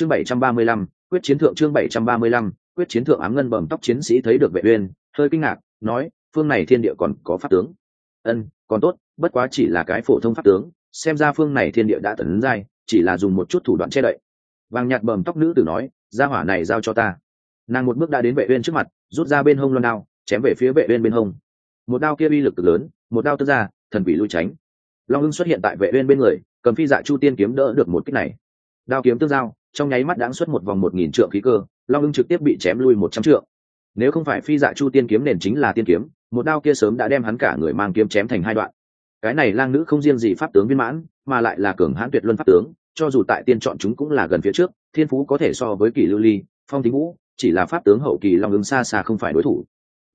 chương bảy trăm ba mươi lăm, quyết chiến thượng chương bảy trăm ba mươi lăm, quyết chiến thượng ám ngân bầm tóc chiến sĩ thấy được vệ uyên, hơi kinh ngạc, nói, phương này thiên địa còn có pháp tướng. Ân, còn tốt, bất quá chỉ là cái phổ thông pháp tướng, xem ra phương này thiên địa đã tấn giai, chỉ là dùng một chút thủ đoạn che đậy. Vàng nhạt bầm tóc nữ tử nói, gia hỏa này giao cho ta. Nàng một bước đã đến vệ uyên trước mặt, rút ra bên hông loan đao, chém về phía vệ uyên bên hông. Một đao kia uy lực cực lớn, một đao tức ra, thần quỷ lui tránh. Long ưng xuất hiện tại vệ uyên bên người, cầm phi dạ chu tiên kiếm đỡ được một kích này. Đao kiếm tương giao trong nháy mắt đãng xuất một vòng một nghìn trượng khí cơ, long ưng trực tiếp bị chém lui một trăm trượng. Nếu không phải phi dạ chu tiên kiếm nền chính là tiên kiếm, một đao kia sớm đã đem hắn cả người mang kiếm chém thành hai đoạn. Cái này lang nữ không riêng gì pháp tướng viên mãn, mà lại là cường hãn tuyệt luân pháp tướng, cho dù tại tiên chọn chúng cũng là gần phía trước, thiên phú có thể so với kỳ lưu ly, phong thính vũ, chỉ là pháp tướng hậu kỳ long ứng xa xa không phải đối thủ.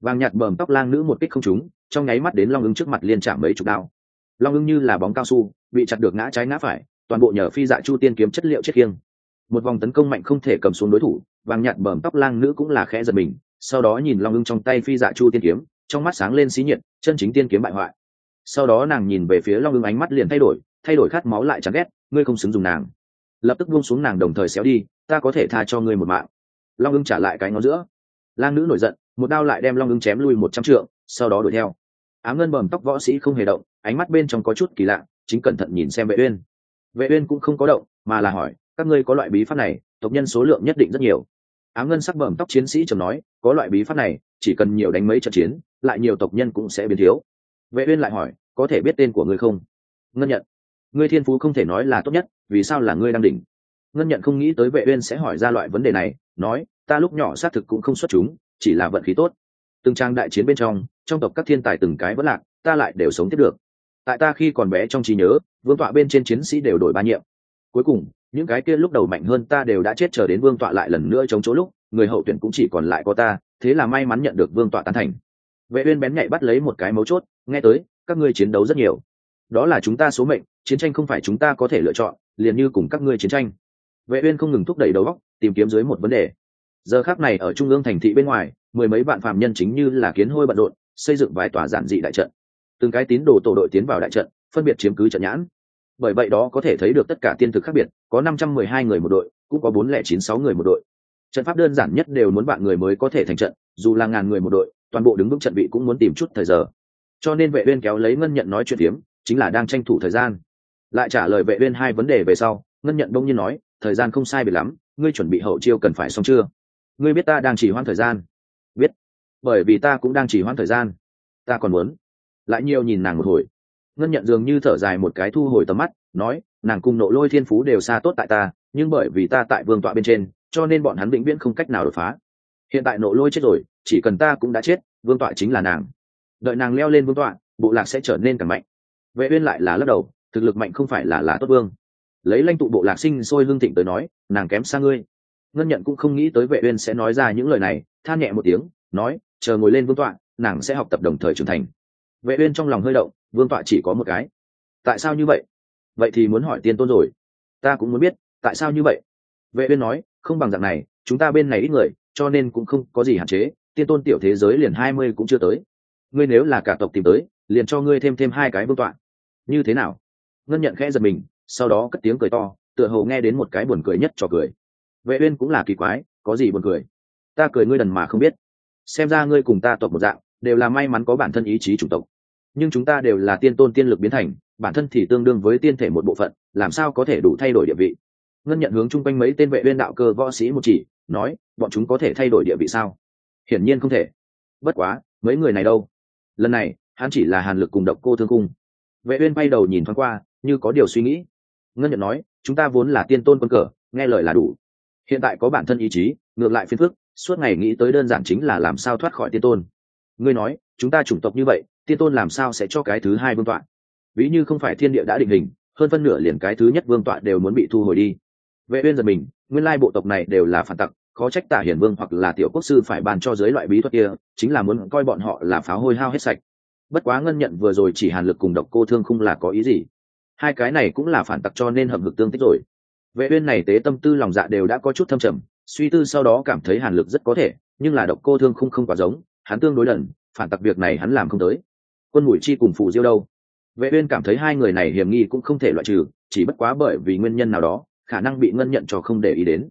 Vàng nhạt bờm tóc lang nữ một kích không trúng, trong nháy mắt đến long ứng trước mặt liên chạm mấy chục đao. Long ứng như là bóng cao su, bị chặt được ngã trái ngã phải, toàn bộ nhờ phi dạ chu tiên kiếm chất liệu chết khiêng một vòng tấn công mạnh không thể cầm xuống đối thủ, vàng nhạt bờm tóc lang nữ cũng là khẽ giật mình, sau đó nhìn long ưng trong tay phi dạ chu tiên kiếm, trong mắt sáng lên xí nhiệt, chân chính tiên kiếm bại hoại. Sau đó nàng nhìn về phía long ưng ánh mắt liền thay đổi thay đổi khát máu lại chán ghét, ngươi không xứng dùng nàng. Lập tức buông xuống nàng đồng thời xéo đi, ta có thể tha cho ngươi một mạng. Long ưng trả lại cái ngón giữa. Lang nữ nổi giận, một đao lại đem long ưng chém lui một trăm trượng, sau đó đuổi theo. Ám ngân bầm tóc võ sĩ không hề động, ánh mắt bên trong có chút kỳ lạ, chính cẩn thận nhìn xem vệ uyên. Vệ uyên cũng không có động, mà là hỏi các ngươi có loại bí pháp này, tộc nhân số lượng nhất định rất nhiều. Ám ngân sắc bẩm tóc chiến sĩ trầm nói, có loại bí pháp này, chỉ cần nhiều đánh mấy trận chiến, lại nhiều tộc nhân cũng sẽ biến thiếu. Vệ uyên lại hỏi, có thể biết tên của ngươi không? Ngân nhận. Ngươi thiên phú không thể nói là tốt nhất, vì sao là ngươi đang đỉnh? Ngân nhận không nghĩ tới vệ uyên sẽ hỏi ra loại vấn đề này, nói, ta lúc nhỏ xác thực cũng không xuất chúng, chỉ là vận khí tốt. Từng trang đại chiến bên trong trong tộc các thiên tài từng cái vẫn lạc, ta lại đều sống tiếp được. Tại ta khi còn bé trong trí nhớ, vương tọa bên trên chiến sĩ đều đổi ba nhiệm. Cuối cùng những cái kia lúc đầu mạnh hơn ta đều đã chết chờ đến vương tọa lại lần nữa chống chỗ lúc, người hậu tuyển cũng chỉ còn lại có ta, thế là may mắn nhận được vương tọa tán thành. Vệ uyên bén nhạy bắt lấy một cái mấu chốt, nghe tới, các ngươi chiến đấu rất nhiều. Đó là chúng ta số mệnh, chiến tranh không phải chúng ta có thể lựa chọn, liền như cùng các ngươi chiến tranh. Vệ uyên không ngừng thúc đẩy đầu óc, tìm kiếm dưới một vấn đề. Giờ khắc này ở trung ương thành thị bên ngoài, mười mấy vạn phạm nhân chính như là kiến hôi bận rộn, xây dựng vài tòa giản dị đại trận. Từng cái tín đồ tổ đội tiến vào đại trận, phân biệt chiếm cứ trận nhãn bởi vậy đó có thể thấy được tất cả tiên thực khác biệt, có năm trăm mười hai người một đội, cũng có bốn lẻ chín sáu người một đội. Trận pháp đơn giản nhất đều muốn bạn người mới có thể thành trận, dù là ngàn người một đội, toàn bộ đứng vững trận vị cũng muốn tìm chút thời giờ. Cho nên vệ uyên kéo lấy ngân nhận nói chuyện tiếm chính là đang tranh thủ thời gian. Lại trả lời vệ uyên hai vấn đề về sau, ngân nhận đông nhiên nói, thời gian không sai biệt lắm, ngươi chuẩn bị hậu chiêu cần phải xong chưa? Ngươi biết ta đang chỉ hoãn thời gian? Biết, bởi vì ta cũng đang chỉ hoãn thời gian. Ta còn muốn. Lại nhiều nhìn nàng một hồi ngân nhận dường như thở dài một cái thu hồi tầm mắt, nói, nàng cùng nộ lôi thiên phú đều xa tốt tại ta, nhưng bởi vì ta tại vương tọa bên trên, cho nên bọn hắn vĩnh viễn không cách nào đột phá. Hiện tại nộ lôi chết rồi, chỉ cần ta cũng đã chết, vương tọa chính là nàng. Đợi nàng leo lên vương tọa, bộ lạc sẽ trở nên càng mạnh. Vệ uyên lại là lắc đầu, thực lực mạnh không phải là là tốt vương. Lấy lãnh tụ bộ lạc sinh sôi hương thịnh tới nói, nàng kém xa ngươi. Ngân nhận cũng không nghĩ tới vệ uyên sẽ nói ra những lời này, than nhẹ một tiếng, nói, chờ ngồi lên vương tọa, nàng sẽ học tập đồng thời trưởng thành vệ uyên trong lòng hơi động, vương tọa chỉ có một cái. Tại sao như vậy? Vậy thì muốn hỏi tiên tôn rồi. Ta cũng muốn biết, tại sao như vậy? Vệ uyên nói, không bằng dạng này, chúng ta bên này ít người, cho nên cũng không có gì hạn chế, tiên tôn tiểu thế giới liền hai mươi cũng chưa tới. Ngươi nếu là cả tộc tìm tới, liền cho ngươi thêm thêm hai cái vương tọa. Như thế nào? Ngân nhận khẽ giật mình, sau đó cất tiếng cười to, tựa hồ nghe đến một cái buồn cười nhất cho cười. Vệ uyên cũng là kỳ quái, có gì buồn cười? Ta cười ngươi đần mà không biết. Xem ra ngươi cùng ta tộc một dạng, đều là may mắn có bản thân ý chí chủ tộc nhưng chúng ta đều là tiên tôn tiên lực biến thành, bản thân thì tương đương với tiên thể một bộ phận, làm sao có thể đủ thay đổi địa vị? Ngân nhận hướng chung quanh mấy tên vệ viên đạo cơ võ sĩ một chỉ, nói, bọn chúng có thể thay đổi địa vị sao? Hiển nhiên không thể. Bất quá, mấy người này đâu? Lần này, hắn chỉ là hàn lực cùng độc cô thương cung. Vệ uyên bay đầu nhìn thoáng qua, như có điều suy nghĩ. Ngân nhận nói, chúng ta vốn là tiên tôn quân cờ, nghe lời là đủ. Hiện tại có bản thân ý chí, ngược lại phiền phức, suốt ngày nghĩ tới đơn giản chính là làm sao thoát khỏi tiên tôn. Ngươi nói, chúng ta chủng tộc như vậy tiên tôn làm sao sẽ cho cái thứ hai vương tọa? Ví như không phải thiên địa đã định hình, hơn phân nửa liền cái thứ nhất vương tọa đều muốn bị thu hồi đi. Vệ uyên giật mình, nguyên lai bộ tộc này đều là phản tặc, khó trách tả hiển vương hoặc là tiểu quốc sư phải bàn cho giới loại bí thuật kia, chính là muốn coi bọn họ là pháo hôi hao hết sạch. Bất quá ngân nhận vừa rồi chỉ hàn lực cùng độc cô thương không là có ý gì. Hai cái này cũng là phản tặc cho nên hợp lực tương tích rồi. Vệ uyên này tế tâm tư lòng dạ đều đã có chút thâm trầm, suy tư sau đó cảm thấy hàn lực rất có thể, nhưng là độc cô thương không không quá giống, hắn tương đối đần phản tặc việc này hắn làm không tới quân mũi chi cùng phụ diêu đâu. Vệ uyên cảm thấy hai người này hiểm nghi cũng không thể loại trừ, chỉ bất quá bởi vì nguyên nhân nào đó, khả năng bị ngân nhận cho không để ý đến.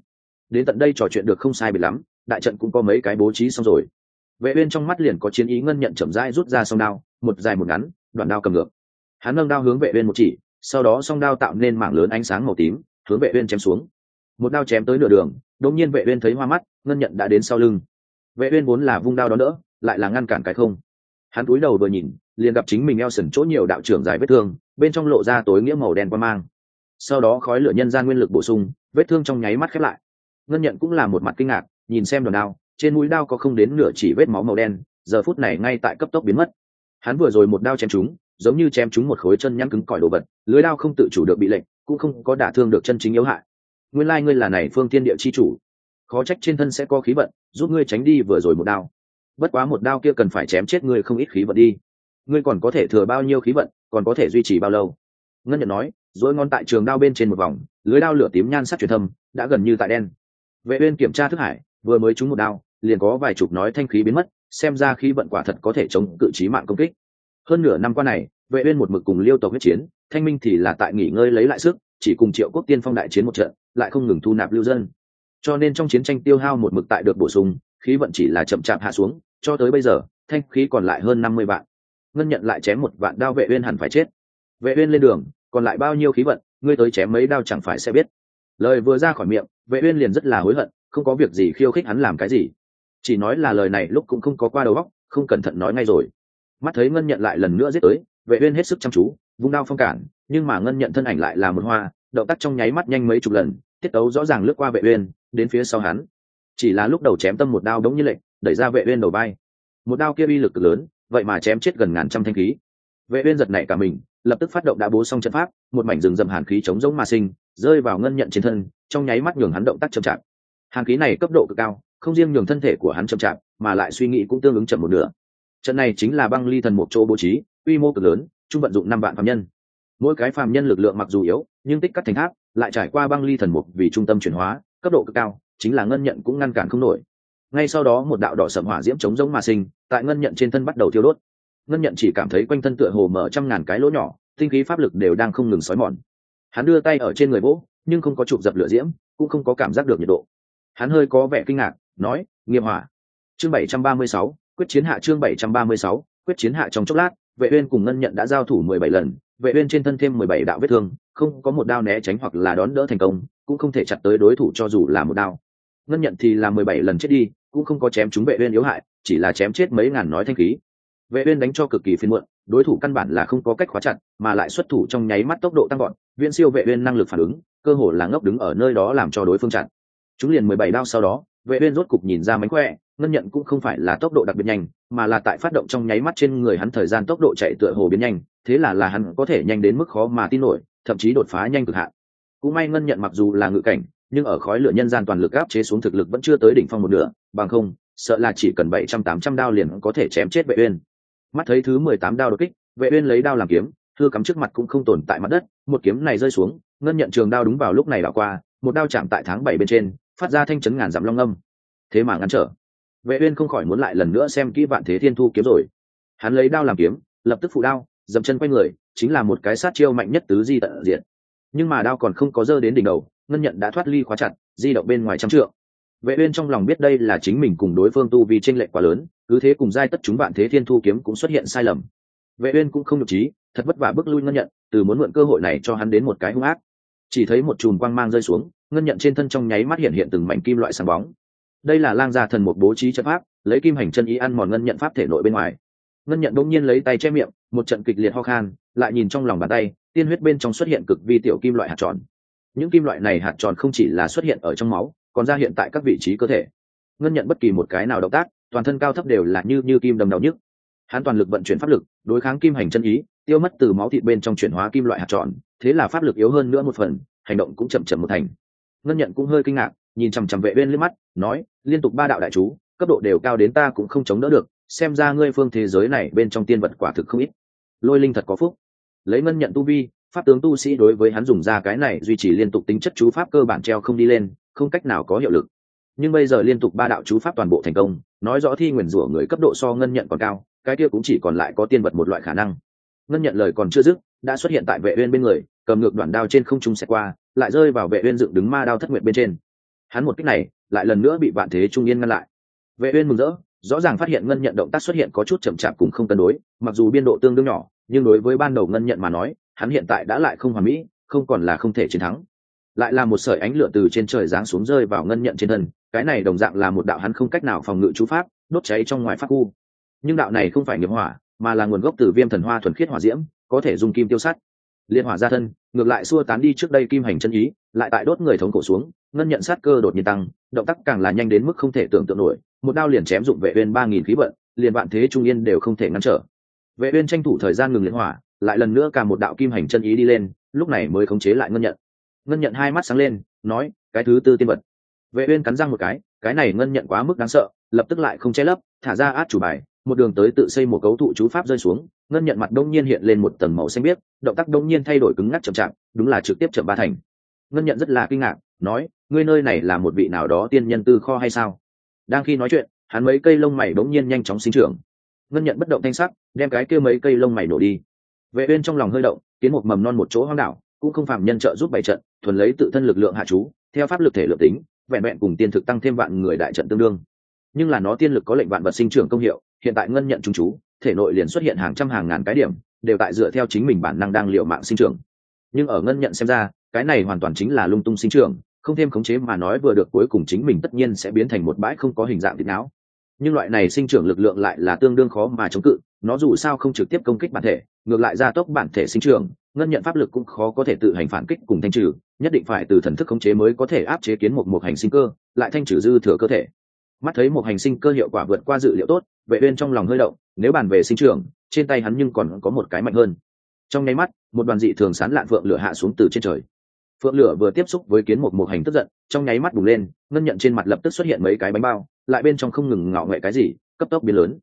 Đến tận đây trò chuyện được không sai biệt lắm, đại trận cũng có mấy cái bố trí xong rồi. Vệ uyên trong mắt liền có chiến ý ngân nhận chậm rãi rút ra song đao, một dài một ngắn, đoạn đao cầm ngược. Hắn nâng đao hướng vệ uyên một chỉ, sau đó song đao tạo nên mảng lớn ánh sáng màu tím, hướng vệ uyên chém xuống. Một đao chém tới nửa đường, đột nhiên vệ uyên thấy hoa mắt, ngân nhận đã đến sau lưng. Vệ uyên vốn là vung đao đó đỡ, lại là ngăn cản cái không. Hắn cúi đầu vừa nhìn liền gặp chính mình eo sần chỗ nhiều đạo trưởng dài vết thương, bên trong lộ ra tối nghĩa màu đen qua mang. Sau đó khói lửa nhân gian nguyên lực bổ sung, vết thương trong nháy mắt khép lại. Ngân nhận cũng là một mặt kinh ngạc, nhìn xem đòn đao, trên mũi đao có không đến nửa chỉ vết máu màu đen, giờ phút này ngay tại cấp tốc biến mất. Hắn vừa rồi một đao chém chúng giống như chém chúng một khối chân nhăn cứng cỏi đồ vật, lưới đao không tự chủ được bị lệnh cũng không có đả thương được chân chính yếu hại. Nguyên lai ngươi là này phương tiên địa chi chủ. Khó trách trên thân sẽ có khí vận, giúp ngươi tránh đi vừa rồi một đao. Bất quá một đao kia cần phải chém chết ngươi không ít khí vận đi ngươi còn có thể thừa bao nhiêu khí vận, còn có thể duy trì bao lâu? Ngân nhận nói dỗi ngon tại trường đao bên trên một vòng, lưới đao lửa tím nhan sắc truyền thâm, đã gần như tại đen. Vệ uyên kiểm tra thức hải, vừa mới trúng một đao, liền có vài chục nói thanh khí biến mất, xem ra khí vận quả thật có thể chống cự trí mạng công kích. Hơn nửa năm qua này, vệ uyên một mực cùng liêu tộc huyết chiến, thanh minh thì là tại nghỉ ngơi lấy lại sức, chỉ cùng triệu quốc tiên phong đại chiến một trận, lại không ngừng thu nạp lưu dân. Cho nên trong chiến tranh tiêu hao một mực tại được bổ sung, khí vận chỉ là chậm chạp hạ xuống, cho tới bây giờ, thanh khí còn lại hơn năm mươi vạn ngân nhận lại chém một vạn đao vệ uyên hẳn phải chết. Vệ uyên lên đường, còn lại bao nhiêu khí vận, ngươi tới chém mấy đao chẳng phải sẽ biết. Lời vừa ra khỏi miệng, vệ uyên liền rất là hối hận, không có việc gì khiêu khích hắn làm cái gì. Chỉ nói là lời này lúc cũng không có qua đầu óc, không cẩn thận nói ngay rồi. Mắt thấy ngân nhận lại lần nữa giết tới, vệ uyên hết sức chăm chú, vung đao phong cản, nhưng mà ngân nhận thân ảnh lại là một hoa, động tác trong nháy mắt nhanh mấy chục lần, tiết tấu rõ ràng lướt qua vệ uyên, đến phía sau hắn. Chỉ là lúc đầu chém tâm một đao đống như lệnh, đẩy ra vệ uyên đầu bay. Một đao kia uy lực cực lớn vậy mà chém chết gần ngàn trăm thanh khí. Vệ uyên giật nảy cả mình, lập tức phát động đã bố xong trận pháp, một mảnh rừng rậm hàn khí chống giống mà sinh, rơi vào ngân nhận trên thân, trong nháy mắt nhường hắn động tác chậm chạp. Hàn khí này cấp độ cực cao, không riêng nhường thân thể của hắn chậm chạp, mà lại suy nghĩ cũng tương ứng chậm một nửa. Trận này chính là băng ly thần một chỗ bố trí, quy mô cực lớn trung vận dụng năm vạn phạm nhân. Mỗi cái phạm nhân lực lượng mặc dù yếu, nhưng tích cắt thành tháp, lại trải qua băng ly thần mục vì trung tâm chuyển hóa, cấp độ cực cao, chính là ngân nhận cũng ngăn cản không nổi ngay sau đó một đạo đỏ sậm hỏa diễm chống giống mà sinh, tại ngân nhận trên thân bắt đầu thiêu đốt. Ngân nhận chỉ cảm thấy quanh thân tựa hồ mở trăm ngàn cái lỗ nhỏ, tinh khí pháp lực đều đang không ngừng xói mòn. Hắn đưa tay ở trên người vỗ nhưng không có chụp dập lửa diễm, cũng không có cảm giác được nhiệt độ. Hắn hơi có vẻ kinh ngạc, nói nghiệp hỏa. Chương bảy trăm ba mươi sáu, quyết chiến hạ chương bảy trăm ba mươi sáu, quyết chiến hạ trong chốc lát, vệ uyên cùng ngân nhận đã giao thủ mười bảy lần, vệ uyên trên thân thêm mười bảy đạo vết thương, không có một đao né tránh hoặc là đón đỡ thành công, cũng không thể chặt tới đối thủ cho dù là một đao. Ngân nhận thì là mười bảy lần chết đi cũng không có chém chúng vệ uyên yếu hại, chỉ là chém chết mấy ngàn nói thanh khí. Vệ uyên đánh cho cực kỳ phiền muộn, đối thủ căn bản là không có cách khóa chặt, mà lại xuất thủ trong nháy mắt tốc độ tăng gọn viên siêu vệ uyên năng lực phản ứng, cơ hồ là ngốc đứng ở nơi đó làm cho đối phương chặn. Chúng liền mười bảy đao sau đó, vệ uyên rốt cục nhìn ra mánh khỏe, ngân nhận cũng không phải là tốc độ đặc biệt nhanh, mà là tại phát động trong nháy mắt trên người hắn thời gian tốc độ chạy tựa hồ biến nhanh, thế là là hắn có thể nhanh đến mức khó mà tin nổi, thậm chí đột phá nhanh cực hạn. Cũng may ngân nhận mặc dù là ngự cảnh nhưng ở khói lửa nhân gian toàn lực áp chế xuống thực lực vẫn chưa tới đỉnh phong một nửa, bằng không, sợ là chỉ cần bảy trăm tám trăm đao liền có thể chém chết vệ uyên. Mắt thấy thứ mười tám đao đột kích, vệ uyên lấy đao làm kiếm thư cắm trước mặt cũng không tồn tại mặt đất, một kiếm này rơi xuống, ngân nhận trường đao đúng vào lúc này đảo qua, một đao chạm tại tháng bảy bên trên, phát ra thanh chấn ngàn dặm long âm. Thế mà ngăn trở. Vệ uyên không khỏi muốn lại lần nữa xem kỹ vạn thế thiên thu kiếm rồi. Hắn lấy đao làm kiếm, lập tức phụ đao, dậm chân quay người, chính là một cái sát chiêu mạnh nhất tứ di tận diện nhưng mà đao còn không có dơ đến đỉnh đầu ngân nhận đã thoát ly khóa chặt, di động bên ngoài trăm trượng. Vệ uyên trong lòng biết đây là chính mình cùng đối phương tu vì tranh lệch quá lớn, cứ thế cùng giai tất chúng bạn thế thiên thu kiếm cũng xuất hiện sai lầm. Vệ uyên cũng không nhục trí, thật vất vả bước lui ngân nhận, từ muốn mượn cơ hội này cho hắn đến một cái hung ác. Chỉ thấy một chùm quang mang rơi xuống, ngân nhận trên thân trong nháy mắt hiện hiện từng mảnh kim loại sáng bóng. Đây là lang gia thần một bố trí trận pháp, lấy kim hành chân ý ăn mòn ngân nhận pháp thể nội bên ngoài. Ngân nhận đung nhiên lấy tay che miệng, một trận kịch liệt ho khan, lại nhìn trong lòng bàn tay, tiên huyết bên trong xuất hiện cực vi tiểu kim loại hạt tròn những kim loại này hạt tròn không chỉ là xuất hiện ở trong máu, còn ra hiện tại các vị trí cơ thể. Ngân nhận bất kỳ một cái nào động tác, toàn thân cao thấp đều là như như kim đầm đầu nhức. Hắn toàn lực vận chuyển pháp lực, đối kháng kim hành chân ý, tiêu mất từ máu thịt bên trong chuyển hóa kim loại hạt tròn, thế là pháp lực yếu hơn nữa một phần, hành động cũng chậm chậm một thành. Ngân nhận cũng hơi kinh ngạc, nhìn chằm chằm vệ bên liếc mắt, nói, liên tục ba đạo đại chú, cấp độ đều cao đến ta cũng không chống đỡ được, xem ra ngươi phương thế giới này bên trong tiên vật quả thực không ít. Lôi linh thật có phúc. Lấy ngân nhận tu vi pháp tướng tu sĩ đối với hắn dùng ra cái này duy trì liên tục tính chất chú pháp cơ bản treo không đi lên, không cách nào có hiệu lực. Nhưng bây giờ liên tục ba đạo chú pháp toàn bộ thành công, nói rõ thi nguyền rủa người cấp độ so ngân nhận còn cao, cái kia cũng chỉ còn lại có tiên vật một loại khả năng. Ngân nhận lời còn chưa dứt, đã xuất hiện tại vệ uyên bên người, cầm ngược đoạn đao trên không trung xẹt qua, lại rơi vào vệ uyên dựng đứng ma đao thất nguyện bên trên. Hắn một kích này, lại lần nữa bị vạn thế trung yên ngăn lại. Vệ uyên mừng rỡ, rõ ràng phát hiện ngân nhận động tác xuất hiện có chút chậm chạp cũng không cân đối, mặc dù biên độ tương đương nhỏ, nhưng đối với ban đầu ngân nhận mà nói hắn hiện tại đã lại không hoàn mỹ, không còn là không thể chiến thắng. Lại là một sợi ánh lửa từ trên trời giáng xuống rơi vào ngân nhận trên thân, cái này đồng dạng là một đạo hắn không cách nào phòng ngự chú pháp, đốt cháy trong ngoài pháp khu. Nhưng đạo này không phải nghiệp hỏa, mà là nguồn gốc từ viêm thần hoa thuần khiết hỏa diễm, có thể dùng kim tiêu sắt. Liên hỏa ra thân, ngược lại xua tán đi trước đây kim hành chân ý, lại tại đốt người thống cổ xuống, ngân nhận sát cơ đột nhiên tăng, động tác càng là nhanh đến mức không thể tưởng tượng nổi, một đao liền chém dụng vệ uyên ba nghìn khí vận, liền vạn thế trung yên đều không thể ngăn trở. Vệ uyên tranh thủ thời gian ngừng liên hỏa lại lần nữa cả một đạo kim hành chân ý đi lên, lúc này mới khống chế lại ngân nhận. Ngân nhận hai mắt sáng lên, nói, cái thứ tư tiên vật. Vệ uyên cắn răng một cái cái này ngân nhận quá mức đáng sợ, lập tức lại không che lấp, thả ra át chủ bài, một đường tới tự xây một cấu thụ chú pháp rơi xuống, ngân nhận mặt đông nhiên hiện lên một tầng màu xanh biếc, động tác đông nhiên thay đổi cứng ngắc chậm chạp, đúng là trực tiếp chậm ba thành. Ngân nhận rất là kinh ngạc, nói, ngươi nơi này là một vị nào đó tiên nhân tư kho hay sao? Đang khi nói chuyện, hắn mấy cây lông mày bỗng nhiên nhanh chóng sinh trưởng. Ngân nhận bất động thanh sắc, đem cái kia mấy cây lông mày nổ đi vệ uyên trong lòng hơi động, kiến một mầm non một chỗ hoang đảo, cũng không phạm nhân trợ giúp bày trận, thuần lấy tự thân lực lượng hạ chú, theo pháp lực thể lượng tính, vẹn vẹn cùng tiên thực tăng thêm vạn người đại trận tương đương. Nhưng là nó tiên lực có lệnh vạn vật sinh trưởng công hiệu, hiện tại ngân nhận trung chú, thể nội liền xuất hiện hàng trăm hàng ngàn cái điểm, đều tại dựa theo chính mình bản năng đang liệu mạng sinh trưởng. Nhưng ở ngân nhận xem ra, cái này hoàn toàn chính là lung tung sinh trưởng, không thêm khống chế mà nói vừa được cuối cùng chính mình tất nhiên sẽ biến thành một bãi không có hình dạng thịt não. Nhưng loại này sinh trưởng lực lượng lại là tương đương khó mà chống cự nó dù sao không trực tiếp công kích bản thể, ngược lại gia tốc bản thể sinh trưởng, ngân nhận pháp lực cũng khó có thể tự hành phản kích cùng thanh trừ, nhất định phải từ thần thức khống chế mới có thể áp chế kiến một một hành sinh cơ, lại thanh trừ dư thừa cơ thể. Mắt thấy một hành sinh cơ hiệu quả vượt qua dự liệu tốt, vệ uyên trong lòng hơi động, nếu bàn về sinh trưởng, trên tay hắn nhưng còn có một cái mạnh hơn. Trong nháy mắt, một đoàn dị thường sán lạn phượng lửa hạ xuống từ trên trời. Phượng lửa vừa tiếp xúc với kiến một một hành tức giận, trong nháy mắt bùng lên, ngân nhận trên mặt lập tức xuất hiện mấy cái bánh bao, lại bên trong không ngừng ngạo nghệ cái gì, cấp tốc biến lớn.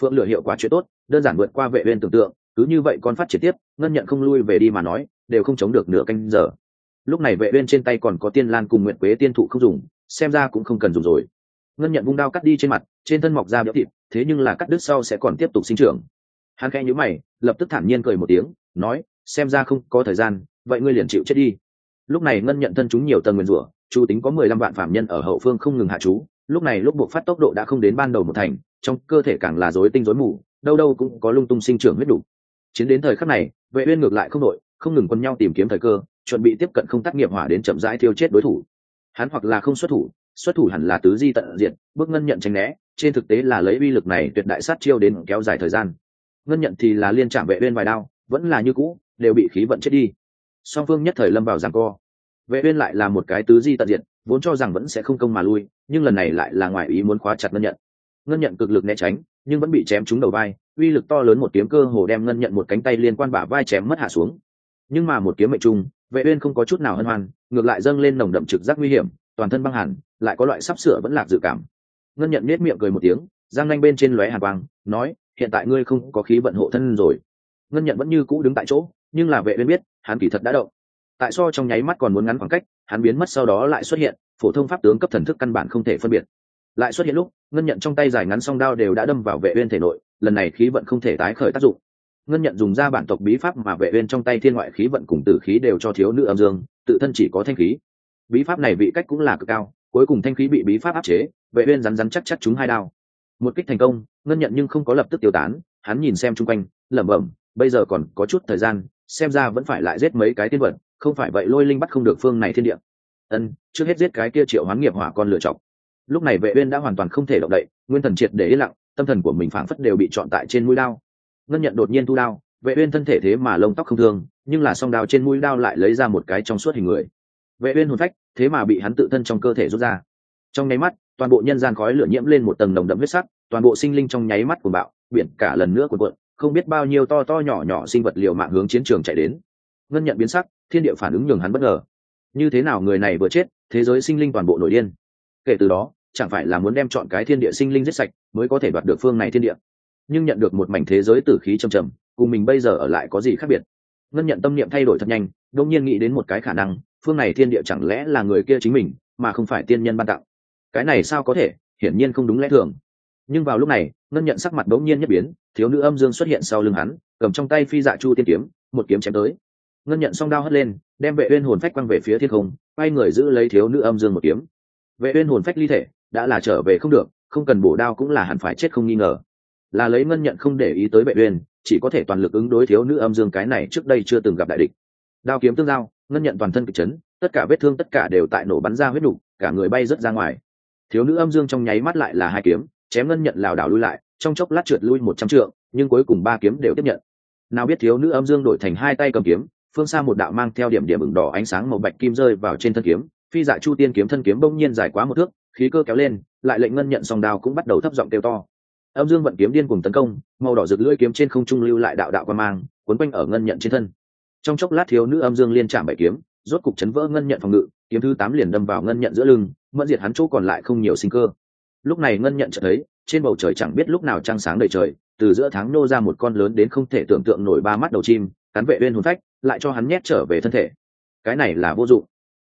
Phượng lửa hiệu quả chuyện tốt đơn giản vượt qua vệ uyên tưởng tượng, cứ như vậy con phát triển tiếp, ngân nhận không lui về đi mà nói, đều không chống được nửa canh giờ. Lúc này vệ uyên trên tay còn có tiên lan cùng nguyện quế tiên thụ không dùng, xem ra cũng không cần dùng rồi. Ngân nhận vung đao cắt đi trên mặt, trên thân mọc ra béo thịt, thế nhưng là cắt đứt sau sẽ còn tiếp tục sinh trưởng. Hắn khẽ nhíu mày, lập tức thản nhiên cười một tiếng, nói, xem ra không có thời gian, vậy ngươi liền chịu chết đi. Lúc này ngân nhận thân chúng nhiều tầng nguyên rủa chu tính có mười lăm vạn phạm nhân ở hậu phương không ngừng hạ chú. Lúc này lúc buộc phát tốc độ đã không đến ban đầu một thành, trong cơ thể càng là rối tinh rối mù đâu đâu cũng có lung tung sinh trưởng huyết đủ. Chiến đến thời khắc này vệ uyên ngược lại không nội, không ngừng quân nhau tìm kiếm thời cơ chuẩn bị tiếp cận không tác nghiệp hỏa đến chậm rãi thiêu chết đối thủ. Hắn hoặc là không xuất thủ xuất thủ hẳn là tứ di tận diện bước ngân nhận tránh né trên thực tế là lấy uy lực này tuyệt đại sát chiêu đến kéo dài thời gian. Ngân nhận thì là liên chạm vệ uyên vài đao vẫn là như cũ đều bị khí vận chết đi. Song phương nhất thời lâm vào giằng co. Vệ uyên lại là một cái tứ di tận diện vốn cho rằng vẫn sẽ không công mà lui nhưng lần này lại là ngoài ý muốn khóa chặt ngân nhận. Ngân nhận cực lực né tránh nhưng vẫn bị chém trúng đầu vai, uy lực to lớn một kiếm cơ hồ đem ngân nhận một cánh tay liên quan bả vai chém mất hạ xuống. Nhưng mà một kiếm mệnh trung, vệ uyên không có chút nào hân hoan, ngược lại dâng lên nồng đậm trực giác nguy hiểm, toàn thân băng hẳn, lại có loại sắp sửa vẫn lạc dự cảm. Ngân nhận nét miệng cười một tiếng, giang nhanh bên trên lóe hàn quang, nói, hiện tại ngươi không có khí vận hộ thân rồi. Ngân nhận vẫn như cũ đứng tại chỗ, nhưng là vệ uyên biết, hắn kỳ thật đã động. Tại so trong nháy mắt còn muốn ngắn khoảng cách, hắn biến mất sau đó lại xuất hiện, phổ thông pháp tướng cấp thần thức căn bản không thể phân biệt lại xuất hiện lúc, ngân nhận trong tay giải ngắn song đao đều đã đâm vào vệ uyên thể nội, lần này khí vận không thể tái khởi tác dụng. Ngân nhận dùng ra bản tộc bí pháp mà vệ uyên trong tay thiên ngoại khí vận cùng tử khí đều cho thiếu nữ âm dương, tự thân chỉ có thanh khí. Bí pháp này vị cách cũng là cực cao, cuối cùng thanh khí bị bí pháp áp chế, vệ uyên rắn rắn chắc chắc chúng hai đao. Một kích thành công, ngân nhận nhưng không có lập tức tiêu tán, hắn nhìn xem chung quanh, lẩm bẩm, bây giờ còn có chút thời gian, xem ra vẫn phải lại giết mấy cái tiên vật, không phải vậy lôi linh bắt không được phương này thiên địa. Ân, trước hết giết cái kia triệu hoán nghiệp hỏa con lựa chọc lúc này vệ uyên đã hoàn toàn không thể động đậy, nguyên thần triệt để yên lặng, tâm thần của mình phảng phất đều bị trọn tại trên mũi đao. Ngân nhận đột nhiên thu đao, vệ uyên thân thể thế mà lông tóc không thương, nhưng là song đao trên mũi đao lại lấy ra một cái trong suốt hình người. Vệ uyên hồn phách, thế mà bị hắn tự thân trong cơ thể rút ra. Trong nháy mắt, toàn bộ nhân gian khói lửa nhiễm lên một tầng nồng đậm huyết sắc, toàn bộ sinh linh trong nháy mắt cuồng bạo, biển cả lần nữa cuộn cuộn, không biết bao nhiêu to to nhỏ nhỏ sinh vật liều mạng hướng chiến trường chạy đến. Ngân nhận biến sắc, thiên địa phản ứng nhường hắn bất ngờ. Như thế nào người này vừa chết, thế giới sinh linh toàn bộ nổi điên. Kể từ đó chẳng phải là muốn đem chọn cái thiên địa sinh linh giết sạch mới có thể đoạt được phương này thiên địa. Nhưng nhận được một mảnh thế giới tử khí trầm trầm, cùng mình bây giờ ở lại có gì khác biệt? Ngân nhận tâm niệm thay đổi thật nhanh đông nhiên nghĩ đến một cái khả năng, phương này thiên địa chẳng lẽ là người kia chính mình, mà không phải tiên nhân ban tặng. Cái này sao có thể? Hiển nhiên không đúng lẽ thường. Nhưng vào lúc này, ngân nhận sắc mặt đ ố n g nhiên nhất biến, thiếu nữ âm dương xuất hiện sau lưng hắn, cầm trong tay phi dạ chu tiên kiếm, một kiếm chém tới. Ngân nhận song đao hất lên, đem vệ uyên hồn phách quăng về phía thiên không, quay người giữ lấy thiếu nữ âm dương một kiếm. Vệ uyên hồn phách ly thể đã là trở về không được không cần bổ đao cũng là hẳn phải chết không nghi ngờ. Là lấy ngân nhận không để ý tới vệ uyên chỉ có thể toàn lực ứng đối thiếu nữ âm dương cái này trước đây chưa từng gặp đại địch. Đao kiếm tương giao ngân nhận toàn thân kịch chấn tất cả vết thương tất cả đều tại nổ bắn ra huyết đủ, cả người bay rất ra ngoài. Thiếu nữ âm dương trong nháy mắt lại là hai kiếm chém ngân nhận lảo đảo lui lại trong chốc lát trượt lui một trăm trượng nhưng cuối cùng ba kiếm đều tiếp nhận. Nào biết thiếu nữ âm dương đổi thành hai tay cầm kiếm phương xa một đạo mang theo điểm điểm ửng đỏ ánh sáng màu bạch kim rơi vào trên thân kiếm phi dạ chu tiên kiếm thân kiếm bỗng nhiên dài quá một thước khí cơ kéo lên, lại lệnh ngân nhận song đao cũng bắt đầu thấp giọng kêu to. Âm dương vận kiếm điên cùng tấn công, màu đỏ rực lưỡi kiếm trên không trung lưu lại đạo đạo quan mang quấn quanh ở ngân nhận trên thân. Trong chốc lát thiếu nữ âm dương liên chạm bảy kiếm, rốt cục chấn vỡ ngân nhận phòng ngự, kiếm thứ tám liền đâm vào ngân nhận giữa lưng, mẫn diệt hắn chỗ còn lại không nhiều sinh cơ. Lúc này ngân nhận chợt thấy, trên bầu trời chẳng biết lúc nào trăng sáng đầy trời, từ giữa tháng nô ra một con lớn đến không thể tưởng tượng nổi ba mắt đầu chim, cắn vệ uyên hồn phách, lại cho hắn nhét trở về thân thể. Cái này là vô dụng.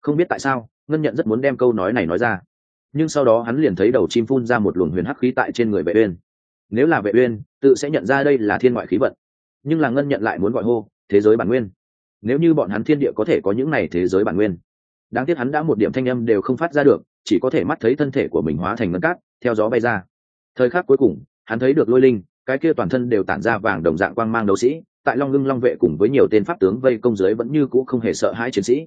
Không biết tại sao, ngân nhận rất muốn đem câu nói này nói ra nhưng sau đó hắn liền thấy đầu chim phun ra một luồng huyền hắc khí tại trên người vệ uyên. Nếu là vệ uyên, tự sẽ nhận ra đây là thiên ngoại khí vận. Nhưng là ngân nhận lại muốn gọi hô, thế giới bản nguyên. Nếu như bọn hắn thiên địa có thể có những này thế giới bản nguyên. Đáng tiếc hắn đã một điểm thanh âm đều không phát ra được, chỉ có thể mắt thấy thân thể của mình hóa thành ngân cát, theo gió bay ra. Thời khắc cuối cùng, hắn thấy được lôi linh, cái kia toàn thân đều tản ra vàng đồng dạng quang mang đấu sĩ, tại long lưng long vệ cùng với nhiều tên pháp tướng vây công dưới vẫn như cũ không hề sợ hãi chiến sĩ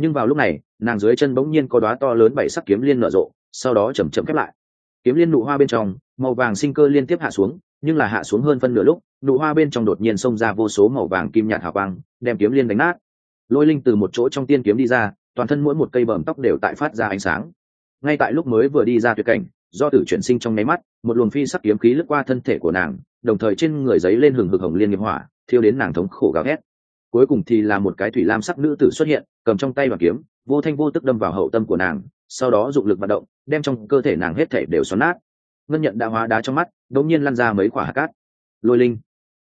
nhưng vào lúc này, nàng dưới chân bỗng nhiên có đóa to lớn bảy sắc kiếm liên nở rộ, sau đó chầm chậm khép lại. Kiếm liên nụ hoa bên trong, màu vàng sinh cơ liên tiếp hạ xuống, nhưng là hạ xuống hơn phân nửa lúc, nụ hoa bên trong đột nhiên xông ra vô số màu vàng kim nhạt hào quang, đem kiếm liên đánh nát. Lôi linh từ một chỗ trong tiên kiếm đi ra, toàn thân mỗi một cây bờm tóc đều tại phát ra ánh sáng. Ngay tại lúc mới vừa đi ra tuyệt cảnh, do tử chuyển sinh trong nháy mắt, một luồng phi sắc kiếm khí lướt qua thân thể của nàng, đồng thời trên người giấy lên hừng hực hồng liên nghiệp hỏa, thiêu đến nàng thống khổ gào ghét cuối cùng thì là một cái thủy lam sắc nữ tử xuất hiện, cầm trong tay đoàn kiếm, vô thanh vô tức đâm vào hậu tâm của nàng, sau đó dụng lực vận động, đem trong cơ thể nàng hết thể đều xoắn nát. Ngân nhận đã hóa đá trong mắt, đột nhiên lăn ra mấy quả hạt cát. Lôi linh.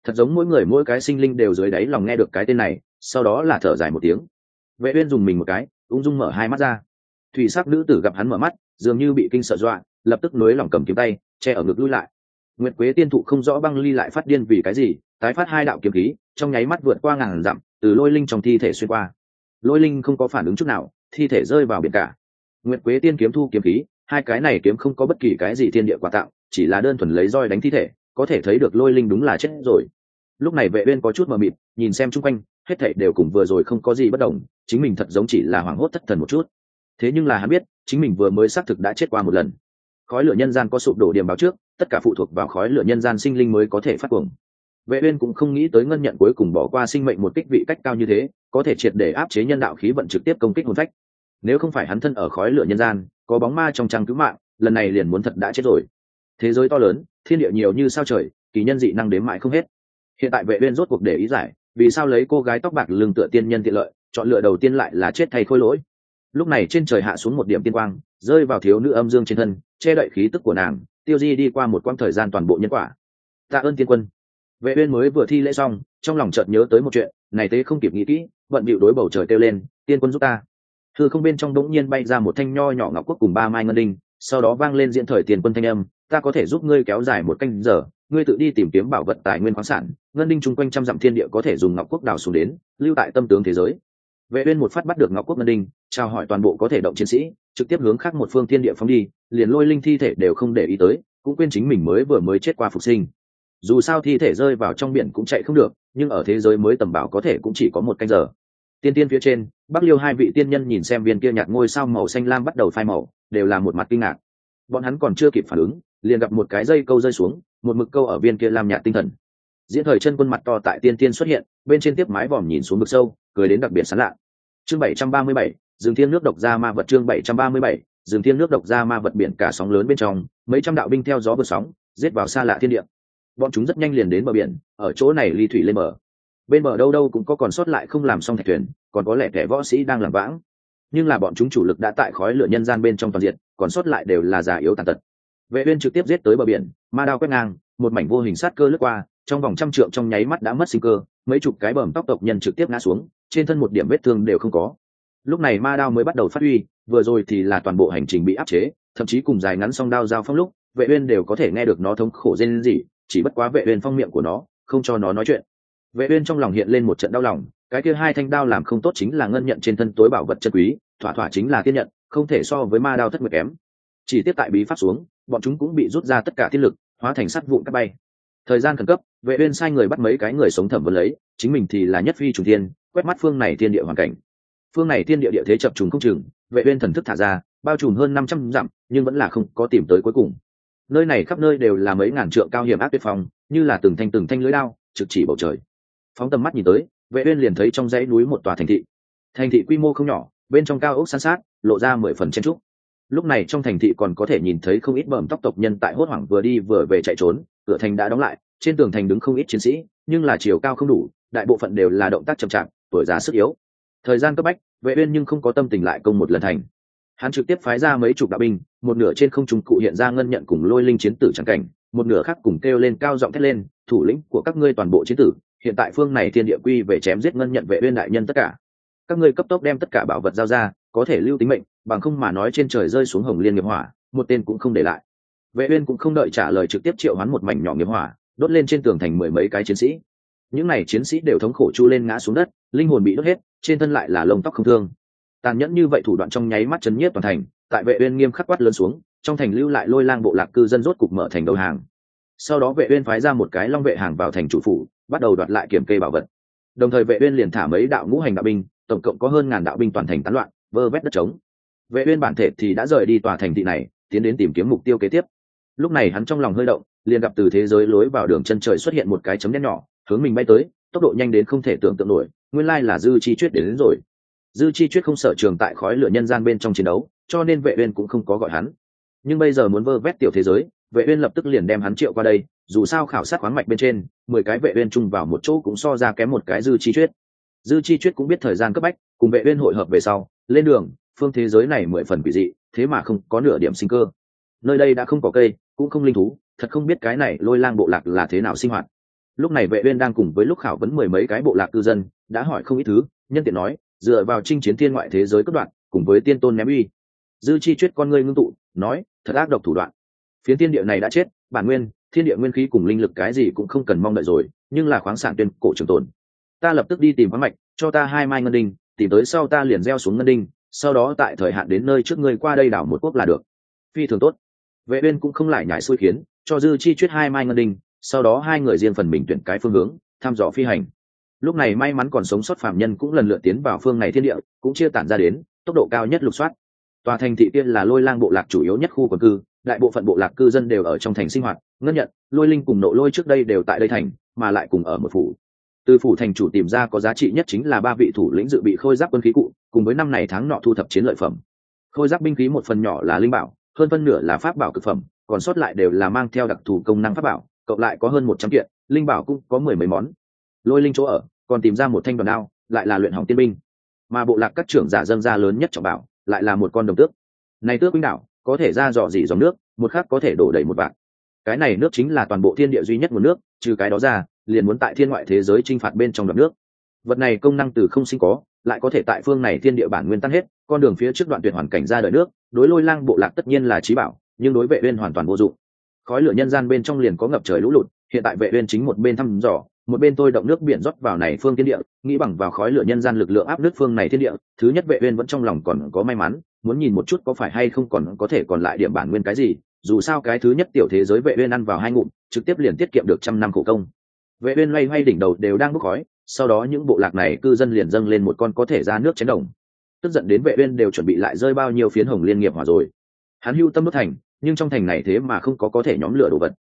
Thật giống mỗi người mỗi cái sinh linh đều dưới đáy lòng nghe được cái tên này, sau đó là thở dài một tiếng. Vệ uyên dùng mình một cái, ung dung mở hai mắt ra. Thủy sắc nữ tử gặp hắn mở mắt, dường như bị kinh sợ dọa, lập tức nới lòng cầm kiếm tay, che ở ngực lui lại. Nguyệt quế tiên thụ không rõ băng ly lại phát điên vì cái gì tái phát hai đạo kiếm khí, trong nháy mắt vượt qua ngàn dặm, từ lôi linh trong thi thể xuyên qua. Lôi linh không có phản ứng chút nào, thi thể rơi vào biển cả. Nguyệt quế tiên kiếm thu kiếm khí, hai cái này kiếm không có bất kỳ cái gì thiên địa quà tặng, chỉ là đơn thuần lấy roi đánh thi thể, có thể thấy được lôi linh đúng là chết rồi. Lúc này vệ uyên có chút mờ mịt, nhìn xem chung quanh, hết thảy đều cùng vừa rồi không có gì bất đồng, chính mình thật giống chỉ là hoảng hốt thất thần một chút. Thế nhưng là hắn biết, chính mình vừa mới xác thực đã chết qua một lần. Khói lửa nhân gian có sụp đổ điểm báo trước, tất cả phụ thuộc vào khói lửa nhân gian sinh linh mới có thể phát cuồng vệ uyên cũng không nghĩ tới ngân nhận cuối cùng bỏ qua sinh mệnh một kích vị cách cao như thế, có thể triệt để áp chế nhân đạo khí vận trực tiếp công kích hồn phách. Nếu không phải hắn thân ở khói lửa nhân gian, có bóng ma trong trang cứu mạng, lần này liền muốn thật đã chết rồi. Thế giới to lớn, thiên địa nhiều như sao trời, kỳ nhân dị năng đến mãi không hết. Hiện tại vệ uyên rốt cuộc để ý giải, vì sao lấy cô gái tóc bạc lưng tựa tiên nhân tiện lợi, chọn lựa đầu tiên lại là chết thay khôi lỗi. Lúc này trên trời hạ xuống một điểm tiên quang, rơi vào thiếu nữ âm dương trên thân, che đậy khí tức của nàng, tiêu di đi qua một quãng thời gian toàn bộ nhân quả. Tạ ơn tiên quân vệ uyên mới vừa thi lễ xong, trong lòng chợt nhớ tới một chuyện, này tế không kịp nghĩ kỹ vận bịu đối bầu trời kêu lên, tiên quân giúp ta. Thư không bên trong đống nhiên bay ra một thanh nho nhỏ ngọc quốc cùng ba mai ngân đinh, sau đó vang lên diễn thời tiền quân thanh âm, ta có thể giúp ngươi kéo dài một canh giờ, ngươi tự đi tìm kiếm bảo vật tài nguyên khoáng sản, ngân đinh chung quanh trăm dặm thiên địa có thể dùng ngọc quốc đào xuống đến, lưu tại tâm tướng thế giới. Vệ uyên một phát bắt được ngọc quốc ngân đinh, chào hỏi toàn bộ có thể động chiến sĩ, trực tiếp hướng khác một phương thiên địa phóng đi, liền lôi linh thi thể đều không để ý tới, cũng quên chính mình mới vừa mới chết qua phục sinh dù sao thi thể rơi vào trong biển cũng chạy không được, nhưng ở thế giới mới tầm bảo có thể cũng chỉ có một canh giờ. Tiên tiên phía trên, bắc liêu hai vị tiên nhân nhìn xem viên kia nhạt ngôi sao màu xanh lam bắt đầu phai màu, đều là một mặt kinh ngạc. Bọn hắn còn chưa kịp phản ứng, liền gặp một cái dây câu rơi xuống, một mực câu ở viên kia lam nhạt tinh thần. Diễn thời chân quân mặt to tại tiên tiên xuất hiện, bên trên tiếp mái vòm nhìn xuống vực sâu, cười đến đặc biệt sán lạ. Chương bảy trăm ba mươi bảy dương thiên nước độc ra ma vật chương bảy trăm ba mươi bảy dương thiên nước độc ra ma vật biển cả sóng lớn bên trong, mấy trăm đạo binh theo gió vượt sóng, giết vào xa lạ thiên địa bọn chúng rất nhanh liền đến bờ biển, ở chỗ này ly thủy lên bờ. Bên bờ đâu đâu cũng có còn sót lại không làm xong thạch thuyền, còn có lẽ kẻ võ sĩ đang làm vãng. Nhưng là bọn chúng chủ lực đã tại khói lửa nhân gian bên trong toàn diện, còn sót lại đều là già yếu tàn tật. Vệ uyên trực tiếp giết tới bờ biển, ma đao quét ngang, một mảnh vô hình sát cơ lướt qua, trong vòng trăm trượng trong nháy mắt đã mất sinh cơ, mấy chục cái bầm tóc tộc nhân trực tiếp ngã xuống, trên thân một điểm vết thương đều không có. Lúc này ma đao mới bắt đầu phát huy, vừa rồi thì là toàn bộ hành trình bị áp chế, thậm chí cùng dài ngắn song đao giao phong lúc, vệ uyên đều có thể nghe được nó thống khổ rên rỉ chỉ bất quá vệ uyên phong miệng của nó, không cho nó nói chuyện. Vệ uyên trong lòng hiện lên một trận đau lòng, cái kia hai thanh đao làm không tốt chính là ngân nhận trên thân tối bảo vật chân quý, thỏa thỏa chính là tiên nhận, không thể so với ma đao thất nguyệt kém. Chỉ tiếp tại bí pháp xuống, bọn chúng cũng bị rút ra tất cả tiên lực, hóa thành sắt vụn các bay. Thời gian khẩn cấp, vệ uyên sai người bắt mấy cái người sống thẩm vấn lấy, chính mình thì là nhất phi trùng thiên, quét mắt phương này thiên địa hoàn cảnh. Phương này thiên địa địa thế chập trùng không chừng, vệ uyên thần thức thả ra, bao trùm hơn 500 dặm, nhưng vẫn là không có tìm tới cuối cùng nơi này khắp nơi đều là mấy ngàn trượng cao hiểm ác tuyệt phong, như là từng thanh từng thanh lưới đao, trực chỉ bầu trời. Phóng tầm mắt nhìn tới, vệ uyên liền thấy trong dãy núi một tòa thành thị. Thành thị quy mô không nhỏ, bên trong cao ốc san sát, lộ ra mười phần chen trúc. Lúc này trong thành thị còn có thể nhìn thấy không ít bẩm tóc tộc nhân tại hốt hoảng vừa đi vừa về chạy trốn, cửa thành đã đóng lại, trên tường thành đứng không ít chiến sĩ, nhưng là chiều cao không đủ, đại bộ phận đều là động tác chậm chạp, tuổi giá sức yếu. Thời gian cấp bách, vệ uyên nhưng không có tâm tình lại công một lần thành hắn trực tiếp phái ra mấy chục đạo binh, một nửa trên không trung cụ hiện ra ngân nhận cùng lôi linh chiến tử chẳng cảnh, một nửa khác cùng kêu lên cao giọng thét lên, thủ lĩnh của các ngươi toàn bộ chiến tử, hiện tại phương này thiên địa quy về chém giết ngân nhận vệ uyên đại nhân tất cả. Các ngươi cấp tốc đem tất cả bảo vật giao ra, có thể lưu tính mệnh, bằng không mà nói trên trời rơi xuống hồng liên nghiệp hỏa, một tên cũng không để lại. Vệ uyên cũng không đợi trả lời trực tiếp triệu hắn một mảnh nhỏ nghiệp hỏa, đốt lên trên tường thành mười mấy cái chiến sĩ. Những này chiến sĩ đều thống khổ chu lên ngã xuống đất, linh hồn bị đốt hết, trên thân lại là lông tóc không thương tàn nhẫn như vậy thủ đoạn trong nháy mắt chấn nhiếp toàn thành tại vệ uyên nghiêm khắc quát lớn xuống trong thành lưu lại lôi lang bộ lạc cư dân rốt cục mở thành đầu hàng. Sau đó vệ uyên phái ra một cái long vệ hàng vào thành chủ phủ bắt đầu đoạt lại kiểm kê bảo vật. Đồng thời vệ uyên liền thả mấy đạo ngũ hành đạo binh tổng cộng có hơn ngàn đạo binh toàn thành tán loạn vơ vét đất trống. Vệ uyên bản thể thì đã rời đi tòa thành thị này tiến đến tìm kiếm mục tiêu kế tiếp. Lúc này hắn trong lòng hơi động liền gặp từ thế giới lối vào đường chân trời xuất hiện một cái chấm đen nhỏ hướng mình bay tới tốc độ nhanh đến không thể tưởng tượng nổi nguyên lai là dư chi chuyết đến, đến rồi dư chi chuyết không sở trường tại khói lửa nhân gian bên trong chiến đấu, cho nên vệ uyên cũng không có gọi hắn. Nhưng bây giờ muốn vơ vét tiểu thế giới, vệ uyên lập tức liền đem hắn triệu qua đây, dù sao khảo sát khoáng mạch bên trên, mười cái vệ uyên chung vào một chỗ cũng so ra kém một cái dư chi chuyết dư chi chuyết cũng biết thời gian cấp bách, cùng vệ uyên hội hợp về sau, lên đường, phương thế giới này mười phần quỷ dị, thế mà không có nửa điểm sinh cơ. Nơi đây đã không có cây, cũng không linh thú, thật không biết cái này lôi lang bộ lạc là thế nào sinh hoạt. Lúc này vệ uyên đang cùng với lúc khảo vấn mười mấy cái bộ lạc cư dân, đã hỏi không ít thứ, nhân tiện nói dựa vào chinh chiến thiên ngoại thế giới cấp đoạn, cùng với tiên tôn ném uy. Dư chi chuyết con ngươi ngưng tụ, nói, thật ác độc thủ đoạn. Phiến thiên địa này đã chết, bản nguyên, thiên địa nguyên khí cùng linh lực cái gì cũng không cần mong đợi rồi, nhưng là khoáng sản tuyên cổ trường tồn. Ta lập tức đi tìm khoáng mạch, cho ta hai mai ngân đinh, tìm tới sau ta liền gieo xuống ngân đinh, sau đó tại thời hạn đến nơi trước ngươi qua đây đảo một quốc là được. Phi thường tốt. Vệ uyên cũng không lại nhảy xui khiến, cho dư chi chuyết hai mai ngân đinh, sau đó hai người riêng phần mình tuyển cái phương hướng, thăm dò phi hành lúc này may mắn còn sống sót phạm nhân cũng lần lượt tiến vào phương này thiên địa, cũng chia tản ra đến, tốc độ cao nhất lục soát. Tòa thành thị tiên là lôi lang bộ lạc chủ yếu nhất khu quần cư, đại bộ phận bộ lạc cư dân đều ở trong thành sinh hoạt, ngân nhận, lôi linh cùng nộ lôi trước đây đều tại đây thành, mà lại cùng ở một phủ. Từ phủ thành chủ tìm ra có giá trị nhất chính là ba vị thủ lĩnh dự bị khôi giáp quân khí cụ, cùng với năm này tháng nọ thu thập chiến lợi phẩm. Khôi giáp binh khí một phần nhỏ là linh bảo, hơn phân nửa là pháp bảo cực phẩm, còn sót lại đều là mang theo đặc thù công năng pháp bảo, cộng lại có hơn một trăm kiện, linh bảo cũng có mười mấy món. Lôi linh chỗ ở còn tìm ra một thanh đoàn đao, lại là luyện hỏng tiên binh. Mà bộ lạc các trưởng giả dân gia lớn nhất trọng bảo, lại là một con đồng tước. Này tước binh đảo, có thể ra dò dỉ dòng nước, một khác có thể đổ đầy một vạn. Cái này nước chính là toàn bộ thiên địa duy nhất nguồn nước, trừ cái đó ra, liền muốn tại thiên ngoại thế giới t r i n h phạt bên trong đập nước. Vật này công năng từ không sinh có, lại có thể tại phương này thiên địa bản nguyên tan hết, con đường phía trước đoạn tuyệt hoàn cảnh ra đời nước, đối lôi lang bộ lạc tất nhiên là trí bảo, nhưng đối vệ uyên hoàn toàn vô dụng. Khói lửa nhân gian bên trong liền có ngập trời lũ lụt, hiện tại vệ uyên chính một bên thăm dò một bên tôi động nước biển rót vào này phương thiên địa, nghĩ bằng vào khói lửa nhân gian lực lượng áp nước phương này thiên địa, thứ nhất vệ uyên vẫn trong lòng còn có may mắn, muốn nhìn một chút có phải hay không còn có thể còn lại điểm bản nguyên cái gì, dù sao cái thứ nhất tiểu thế giới vệ uyên ăn vào hai ngụm, trực tiếp liền tiết kiệm được trăm năm khổ công. Vệ uyên loay hoay đỉnh đầu đều đang bốc khói, sau đó những bộ lạc này cư dân liền dâng lên một con có thể ra nước chén đồng. Tức giận đến vệ uyên đều chuẩn bị lại rơi bao nhiêu phiến hồng liên nghiệp hỏa rồi. Hắn hưu tâm đốt thành, nhưng trong thành này thế mà không có có thể nhóm lửa đồ vật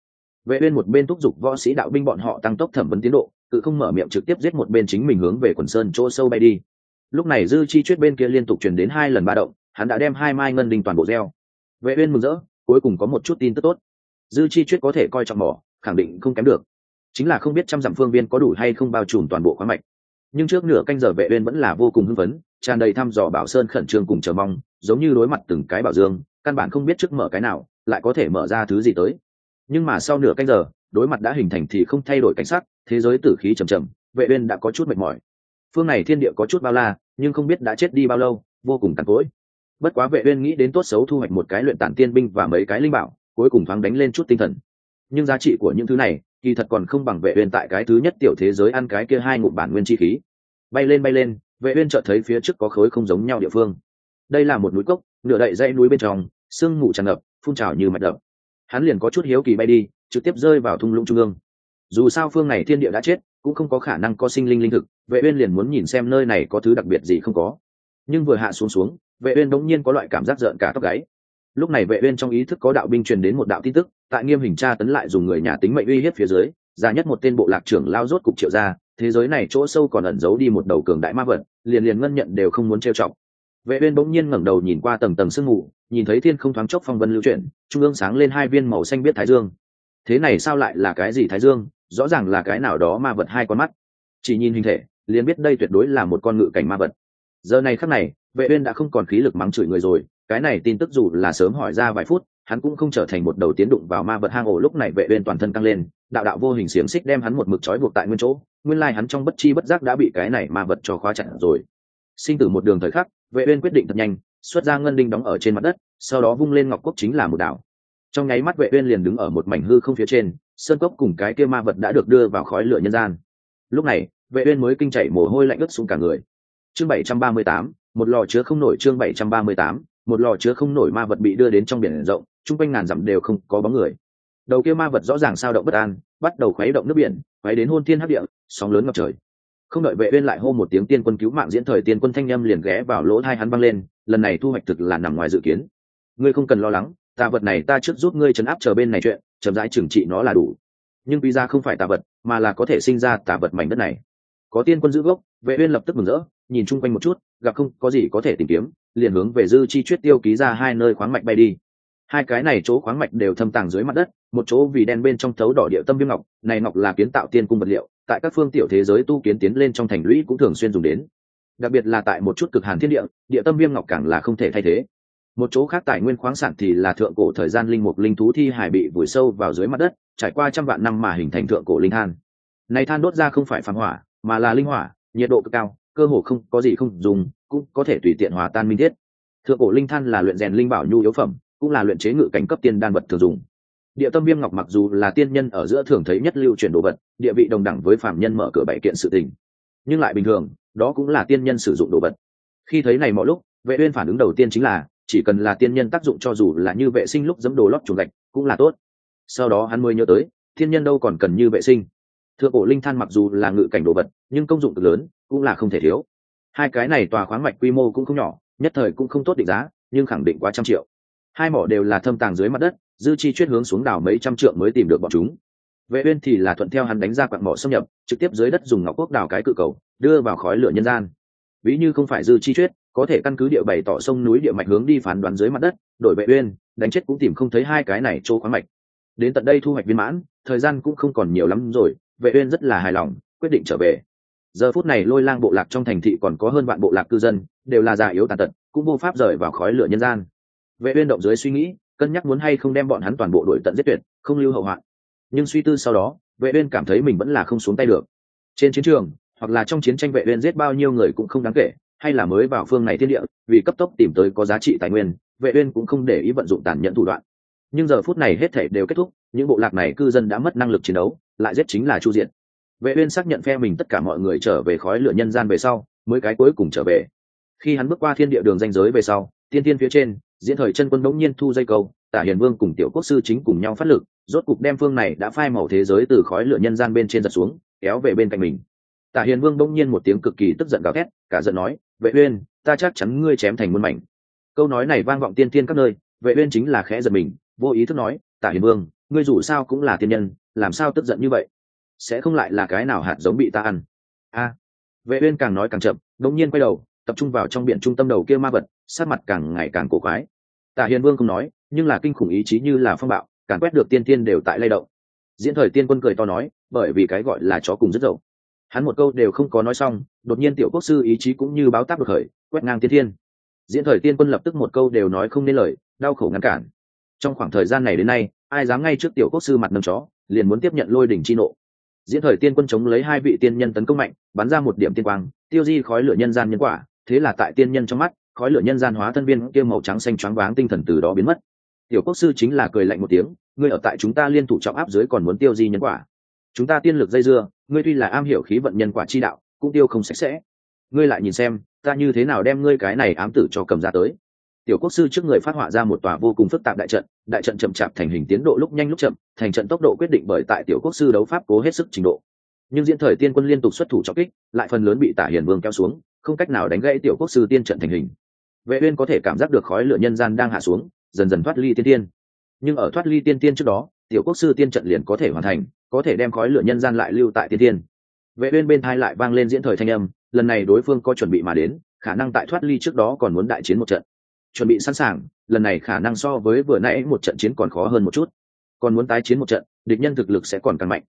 vệ uyên một bên thúc giục võ sĩ đạo binh bọn họ tăng tốc thẩm vấn tiến độ tự không mở miệng trực tiếp giết một bên chính mình hướng về quần sơn chỗ sâu bay đi. Lúc này dư chi chuyết bên kia liên tục truyền đến hai lần ba động, hắn đã đem hai mai ngân đình toàn bộ gieo. Vệ uyên mừng rỡ, cuối cùng có một chút tin tức tốt. Dư chi chuyết có thể coi trọng mỏ khẳng định không kém được. Chính là không biết trăm dặm phương viên có đủ hay không bao trùm toàn bộ khoáng mạch. Nhưng trước nửa canh giờ vệ uyên vẫn là vô cùng hưng phấn, tràn đầy thăm dò bảo sơn khẩn trương cùng chờ mong, giống như đối mặt từng cái bảo dương, căn bản không biết trước mở cái nào, lại có thể mở ra thứ gì tới nhưng mà sau nửa canh giờ, đối mặt đã hình thành thì không thay đổi cảnh sắc, thế giới tử khí trầm trầm vệ uyên đã có chút mệt mỏi. Phương này thiên địa có chút bao la, nhưng không biết đã chết đi bao lâu, vô cùng tàn cỗi. Bất quá vệ uyên nghĩ đến tốt xấu thu hoạch một cái luyện tản tiên binh và mấy cái linh bảo, cuối cùng thoáng đánh lên chút tinh thần. Nhưng giá trị của những thứ này, kỳ thật còn không bằng vệ uyên tại cái thứ nhất tiểu thế giới ăn cái kia hai ngụm bản nguyên chi khí. Bay lên bay lên, vệ uyên chợt thấy phía trước có khối không giống nhau địa phương. Đây là một núi cốc, nửa đậy dãy núi bên trong, sương mù tràn ngập, phun trào như mạch đập hắn liền có chút hiếu kỳ bay đi, trực tiếp rơi vào thung lũng trung ương. Dù sao phương này thiên địa đã chết, cũng không có khả năng có sinh linh linh thực, vệ uyên liền muốn nhìn xem nơi này có thứ đặc biệt gì không có. Nhưng vừa hạ xuống xuống, vệ uyên đống nhiên có loại cảm giác giận cả tóc gáy. Lúc này vệ uyên trong ý thức có đạo binh truyền đến một đạo tin tức, tại nghiêm hình tra tấn lại dùng người nhà tính mệnh uy hiếp phía dưới, già nhất một tên bộ lạc trưởng lao rốt cục triệu ra, thế giới này chỗ sâu còn ẩn giấu đi một đầu cường đại ma vật, liền liền ngân nhận đều không muốn trêu chọc. Vệ uyên bỗng nhiên ngẩng đầu nhìn qua tầng tầng sương mù nhìn thấy thiên không thoáng chốc phong vân lưu chuyển, trung ương sáng lên hai viên màu xanh biết thái dương. Thế này sao lại là cái gì thái dương? Rõ ràng là cái nào đó ma vật hai con mắt. Chỉ nhìn hình thể, liền biết đây tuyệt đối là một con ngự cảnh ma vật. Giờ này khắc này, vệ uyên đã không còn khí lực mắng chửi người rồi, cái này tin tức dù là sớm hỏi ra vài phút, hắn cũng không trở thành một đầu tiến đụng vào ma vật hang ổ. Lúc này vệ uyên toàn thân căng lên, đạo đạo vô hình xiềng xích đem hắn một mực trói buộc tại nguyên chỗ, nguyên lai hắn trong bất chi bất giác đã bị cái này ma vật cho khóa chặt rồi. Sinh tử một đường thời khắc, vệ uyên quyết định thật nhanh xuất ra ngân đinh đóng ở trên mặt đất, sau đó vung lên ngọc quốc chính là một đảo. Trong nháy mắt vệ uyên liền đứng ở một mảnh hư không phía trên, sơn cốc cùng cái kia ma vật đã được đưa vào khói lửa nhân gian. Lúc này, vệ uyên mới kinh chảy mồ hôi lạnh ướt xuống cả người. Chương 738 một lò chứa không nổi chương 738 một lò chứa không nổi ma vật bị đưa đến trong biển rộng trung quanh ngàn dặm đều không có bóng người. Đầu kia ma vật rõ ràng sao động bất an, bắt đầu khuấy động nước biển, khuấy đến hôn thiên hấp địa, sóng lớn ngập trời. Không đợi vệ uyên lại hô một tiếng tiên quân cứu mạng diễn thời tiên quân thanh âm liền ghé vào lỗ tai hắn băng lên lần này thu hoạch thực là nằm ngoài dự kiến. Ngươi không cần lo lắng, tà vật này ta trước giúp ngươi chấn áp chờ bên này chuyện, chậm rãi trừng trị nó là đủ. Nhưng quy gia không phải tà vật, mà là có thể sinh ra tà vật mảnh đất này. Có tiên quân giữ gốc, vệ uyên lập tức mừng rỡ, nhìn chung quanh một chút, gặp không có gì có thể tìm kiếm, liền hướng về dư chi chuyết tiêu ký ra hai nơi khoáng mạch bay đi. Hai cái này chỗ khoáng mạch đều thâm tàng dưới mặt đất, một chỗ vì đen bên trong thấu đỏ địa tâm viêm ngọc, này ngọc là kiến tạo tiên cung vật liệu, tại các phương tiểu thế giới tu kiến tiến lên trong thành lũy cũng thường xuyên dùng đến đặc biệt là tại một chút cực hàn thiên địa địa tâm viêm ngọc càng là không thể thay thế. Một chỗ khác tài nguyên khoáng sản thì là thượng cổ thời gian linh mục linh thú thi hải bị vùi sâu vào dưới mặt đất, trải qua trăm vạn năm mà hình thành thượng cổ linh than. Này than đốt ra không phải phản hỏa, mà là linh hỏa, nhiệt độ cực cao, cơ hồ không có gì không dùng, cũng có thể tùy tiện hòa tan minh thiết. Thượng cổ linh than là luyện rèn linh bảo nhu yếu phẩm, cũng là luyện chế ngự cảnh cấp tiên đan vật thường dùng. Địa tâm viêm ngọc mặc dù là tiên nhân ở giữa thường thấy nhất lưu truyền đồ vật, địa vị đồng đẳng với phạm nhân mở cửa bảy kiện sự tình. Nhưng lại bình thường đó cũng là tiên nhân sử dụng đồ vật. Khi thấy này mọi lúc, vệ uyên phản ứng đầu tiên chính là, chỉ cần là tiên nhân tác dụng cho dù là như vệ sinh lúc dẫm đồ lót chuồng gạch, cũng là tốt. Sau đó hắn mới nhớ tới thiên nhân đâu còn cần như vệ sinh. Thượng cổ linh than mặc dù là ngự cảnh đồ vật, nhưng công dụng cực lớn, cũng là không thể thiếu. Hai cái này tòa khoáng mạch quy mô cũng không nhỏ, nhất thời cũng không tốt định giá, nhưng khẳng định quá trăm triệu. Hai mỏ đều là thâm tàng dưới mặt đất, dư chi chuyết hướng xuống đảo mấy trăm trượng mới tìm được bọn chúng. Vệ uyên thì là thuận theo hắn đánh ra quặng mỏ xâm nhập, trực tiếp dưới đất dùng ngọc quốc đào cái cự cầu đưa vào khói lửa nhân gian. Ví như không phải dư chi chuyết, có thể căn cứ địa bày tỏ sông núi địa mạch hướng đi phán đoán dưới mặt đất, đổi vệ uyên, đánh chết cũng tìm không thấy hai cái này chỗ khoáng mạch. Đến tận đây thu hoạch viên mãn, thời gian cũng không còn nhiều lắm rồi vệ uyên rất là hài lòng, quyết định trở về. Giờ phút này lôi lang bộ lạc trong thành thị còn có hơn vạn bộ lạc cư dân, đều là già yếu tàn tật, cũng vô pháp rời vào khói lửa nhân gian. Vệ uyên động dưới suy nghĩ, cân nhắc muốn hay không đem bọn hắn toàn bộ đuổi tận giết tuyệt, không lưu hậu hoạn. Nhưng suy tư sau đó vệ uyên cảm thấy mình vẫn là không xuống tay được. Trên chiến trường hoặc là trong chiến tranh vệ uyên giết bao nhiêu người cũng không đáng kể, hay là mới vào phương này thiên địa, vì cấp tốc tìm tới có giá trị tài nguyên, vệ uyên cũng không để ý vận dụng tàn nhẫn thủ đoạn. Nhưng giờ phút này hết thảy đều kết thúc, những bộ lạc này cư dân đã mất năng lực chiến đấu, lại giết chính là chu diện. Vệ uyên xác nhận phe mình tất cả mọi người trở về khói lửa nhân gian về sau, mới cái cuối cùng trở về. Khi hắn bước qua thiên địa đường danh giới về sau, tiên tiên phía trên, diễn thời chân quân đống nhiên thu dây câu, tả hiền vương cùng tiểu quốc sư chính cùng nhau phát lực, rốt cục đem phương này đã phai màu thế giới từ khói lửa nhân gian bên trên giật xuống, kéo về bên cạnh mình tả hiền vương bỗng nhiên một tiếng cực kỳ tức giận gào thét, cả giận nói, vệ uyên, ta chắc chắn ngươi chém thành muôn mảnh. Câu nói này vang vọng tiên tiên các nơi, vệ uyên chính là khẽ giật mình, vô ý thức nói, tả hiền vương, ngươi dù sao cũng là tiên nhân, làm sao tức giận như vậy? Sẽ không lại là cái nào hạt giống bị ta ăn? A. Vệ uyên càng nói càng chậm đống nhiên quay đầu, tập trung vào trong biển trung tâm đầu kia ma vật sát mặt càng ngày càng cổ quái. Tả hiền vương không nói, nhưng là kinh khủng ý chí như là phong bạo càng quét được tiên tiên đều tại lay động. Diễn thời tiên quân cười to nói, bởi vì cái gọi là chó cùng rất dậu hắn một câu đều không có nói xong, đột nhiên tiểu quốc sư ý chí cũng như báo tác được khởi, quét ngang tiên thiên. Diễn thời tiên quân lập tức một câu đều nói không nên lời, đau khổ ngăn cản. Trong khoảng thời gian này đến nay, ai dám ngay trước tiểu quốc sư mặt nâng chó, liền muốn tiếp nhận lôi đỉnh chi nộ. Diễn thời tiên quân chống lấy hai vị tiên nhân tấn công mạnh, bắn ra một điểm tiên quang, tiêu di khói lửa nhân gian nhân quả, thế là tại tiên nhân trong mắt, khói lửa nhân gian hóa thân viên kia màu trắng xanh choáng váng tinh thần từ đó biến mất. Tiểu quốc sư chính là cười lạnh một tiếng, ngươi ở tại chúng ta liên thủ trọng áp dưới còn muốn tiêu di nhân quả. Chúng ta tiên lực dây dưa ngươi tuy là am hiểu khí vận nhân quả chi đạo, cũng tiêu không sạch sẽ. Ngươi lại nhìn xem, ta như thế nào đem ngươi cái này ám tử cho cầm ra tới. Tiểu quốc sư trước người phát họa ra một tòa vô cùng phức tạp đại trận đại trận chậm chạp thành hình tiến độ lúc nhanh lúc chậm, thành trận tốc độ quyết định bởi tại tiểu quốc sư đấu pháp cố hết sức trình độ. Nhưng diễn thời tiên quân liên tục xuất thủ trọng kích, lại phần lớn bị tả hiền vương kéo xuống, không cách nào đánh gãy tiểu quốc sư tiên trận thành hình. Vệ uyên có thể cảm giác được khói lửa nhân gian đang hạ xuống, dần dần thoát ly tiên tiên. Nhưng ở thoát ly tiên tiên trước đó, tiểu quốc sư tiên trận liền có thể hoàn thành có thể đem khói lửa nhân gian lại lưu tại tiên thiên. Vệ uyên bên thai lại vang lên diễn thời thanh âm, lần này đối phương có chuẩn bị mà đến, khả năng tại thoát ly trước đó còn muốn đại chiến một trận. Chuẩn bị sẵn sàng, lần này khả năng so với vừa nãy một trận chiến còn khó hơn một chút. Còn muốn tái chiến một trận, địch nhân thực lực sẽ còn càng mạnh.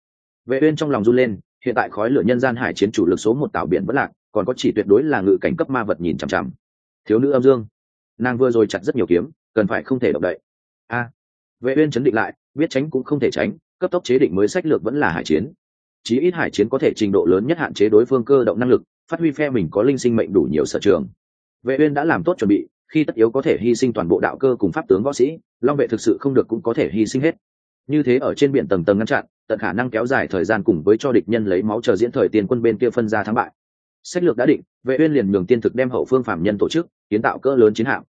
Vệ uyên trong lòng run lên, hiện tại khói lửa nhân gian hải chiến chủ lực số một tạo biển vẫn lạc, còn có chỉ tuyệt đối là ngự cảnh cấp ma vật nhìn chằm chằm. Thiếu nữ âm dương, nàng vừa rồi chặt rất nhiều kiếm, cần phải không thể động đậy. A, vệ uyên chấn định lại, biết tránh cũng không thể tránh cấp tốc chế định mới sách lược vẫn là hải chiến. Chí ít hải chiến có thể trình độ lớn nhất hạn chế đối phương cơ động năng lực, phát huy phe mình có linh sinh mệnh đủ nhiều sở trường. Vệ uyên đã làm tốt chuẩn bị, khi tất yếu có thể hy sinh toàn bộ đạo cơ cùng pháp tướng võ sĩ, long vệ thực sự không được cũng có thể hy sinh hết. Như thế ở trên biển tầng tầng ngăn chặn, tận khả năng kéo dài thời gian cùng với cho địch nhân lấy máu chờ diễn thời tiền quân bên kia phân ra thắng bại. Sách lược đã định, vệ uyên liền nhường tiên thực đem hậu phương phạm nhân tổ chức, kiến tạo cỡ lớn chiến hạm.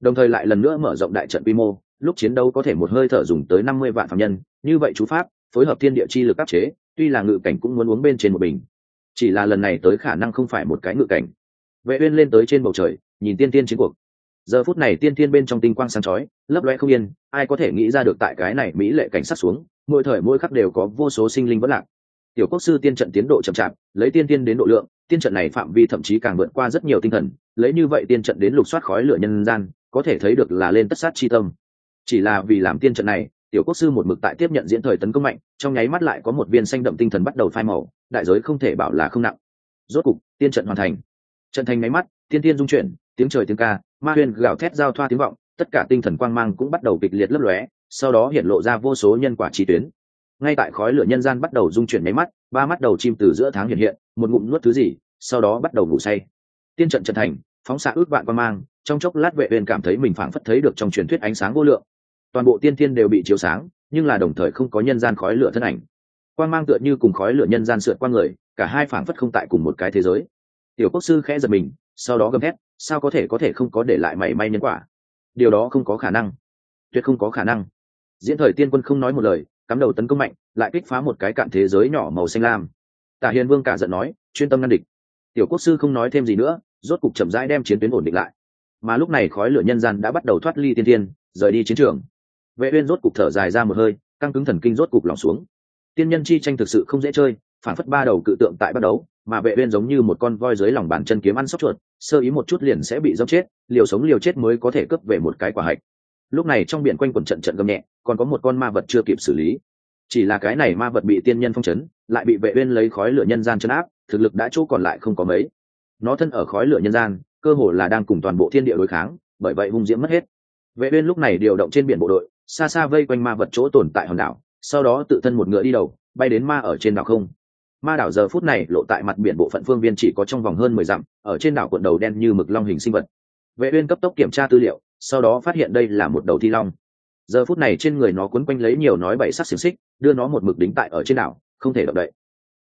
Đồng thời lại lần nữa mở rộng đại trận quy mô, lúc chiến đấu có thể một hơi thở dùng tới 50 vạn phạm nhân như vậy chú pháp, phối hợp thiên địa chi lực áp chế, tuy là ngự cảnh cũng muốn uống bên trên một bình. Chỉ là lần này tới khả năng không phải một cái ngự cảnh. Vệ uyên lên tới trên bầu trời, nhìn tiên tiên chiến cuộc. Giờ phút này tiên tiên bên trong tinh quang sáng chói, lấp loe không yên, ai có thể nghĩ ra được tại cái này mỹ lệ cảnh sát xuống, mỗi thời mỗi khắc đều có vô số sinh linh vẫn lạc. Tiểu quốc sư tiên trận tiến độ chậm chạp, lấy tiên tiên đến độ lượng, tiên trận này phạm vi thậm chí càng vượt qua rất nhiều tinh thần, lấy như vậy tiên trận đến lục soát khói lửa nhân gian, có thể thấy được là lên tất sát chi tâm. Chỉ là vì làm tiên trận này tiểu quốc sư một mực tại tiếp nhận diễn thời tấn công mạnh, trong nháy mắt lại có một viên xanh đậm tinh thần bắt đầu phai màu, đại giới không thể bảo là không nặng. Rốt cục, tiên trận hoàn thành. Trận thành máy mắt, tiên tiên dung chuyển, tiếng trời tiếng ca, ma huyền gào thét giao thoa tiếng vọng, tất cả tinh thần quang mang cũng bắt đầu kịch liệt lấp lóe, sau đó hiện lộ ra vô số nhân quả trí tuyến. Ngay tại khói lửa nhân gian bắt đầu dung chuyển máy mắt, ba mắt đầu chim từ giữa tháng hiện hiện, một ngụm nuốt thứ gì, sau đó bắt đầu ngủ say. Tiên trận trận thành, phóng xạ ước vạn quang mang, trong chốc lát vệ uyên cảm thấy mình phảng phất thấy được trong truyền thuyết ánh sáng vô lượng toàn bộ tiên thiên đều bị chiếu sáng, nhưng là đồng thời không có nhân gian khói lửa thân ảnh. Quang mang tựa như cùng khói lửa nhân gian sượt qua người, cả hai phảng phất không tại cùng một cái thế giới. Tiểu quốc sư khẽ giật mình, sau đó gầm hét sao có thể có thể không có để lại mảy may nhân quả? Điều đó không có khả năng. Tuyệt không có khả năng. Diễn thời tiên quân không nói một lời, cắm đầu tấn công mạnh, lại kích phá một cái cạn thế giới nhỏ màu xanh lam. Tả hiền vương cả giận nói, chuyên tâm ngăn địch. Tiểu quốc sư không nói thêm gì nữa, rốt cục chậm rãi đem chiến tuyến ổn định lại. Mà lúc này khói lửa nhân gian đã bắt đầu thoát ly tiên tiên rời đi chiến trường vệ uyên rốt cục thở dài ra một hơi, căng cứng thần kinh rốt cục lỏng xuống. Tiên nhân chi tranh thực sự không dễ chơi, phản phất ba đầu cự tượng tại bắt đấu, mà vệ uyên giống như một con voi dưới lòng bàn chân kiếm ăn sóc chuột, sơ ý một chút liền sẽ bị dẫm chết, liều sống liều chết mới có thể cướp về một cái quả hạch. Lúc này trong biển quanh quần trận trận gầm nhẹ, còn có một con ma vật chưa kịp xử lý. Chỉ là cái này ma vật bị tiên nhân phong chấn, lại bị vệ uyên lấy khói lửa nhân gian chấn áp, thực lực đã chỗ còn lại không có mấy. Nó thân ở khói lửa nhân gian, cơ hồ là đang cùng toàn bộ thiên địa đối kháng, bởi vậy hung diễm mất hết. Vệ uyên lúc này điều động trên biển bộ đội xa xa vây quanh ma vật chỗ tồn tại hòn đảo, sau đó tự thân một ngựa đi đầu, bay đến ma ở trên đảo không. Ma đảo giờ phút này lộ tại mặt biển bộ phận phương viên chỉ có trong vòng hơn mười dặm, ở trên đảo cuộn đầu đen như mực long hình sinh vật. Vệ uyên cấp tốc kiểm tra tư liệu, sau đó phát hiện đây là một đầu thi long. Giờ phút này trên người nó quấn quanh lấy nhiều nói bảy sắc xiềng xích, đưa nó một mực đính tại ở trên đảo, không thể động đậy.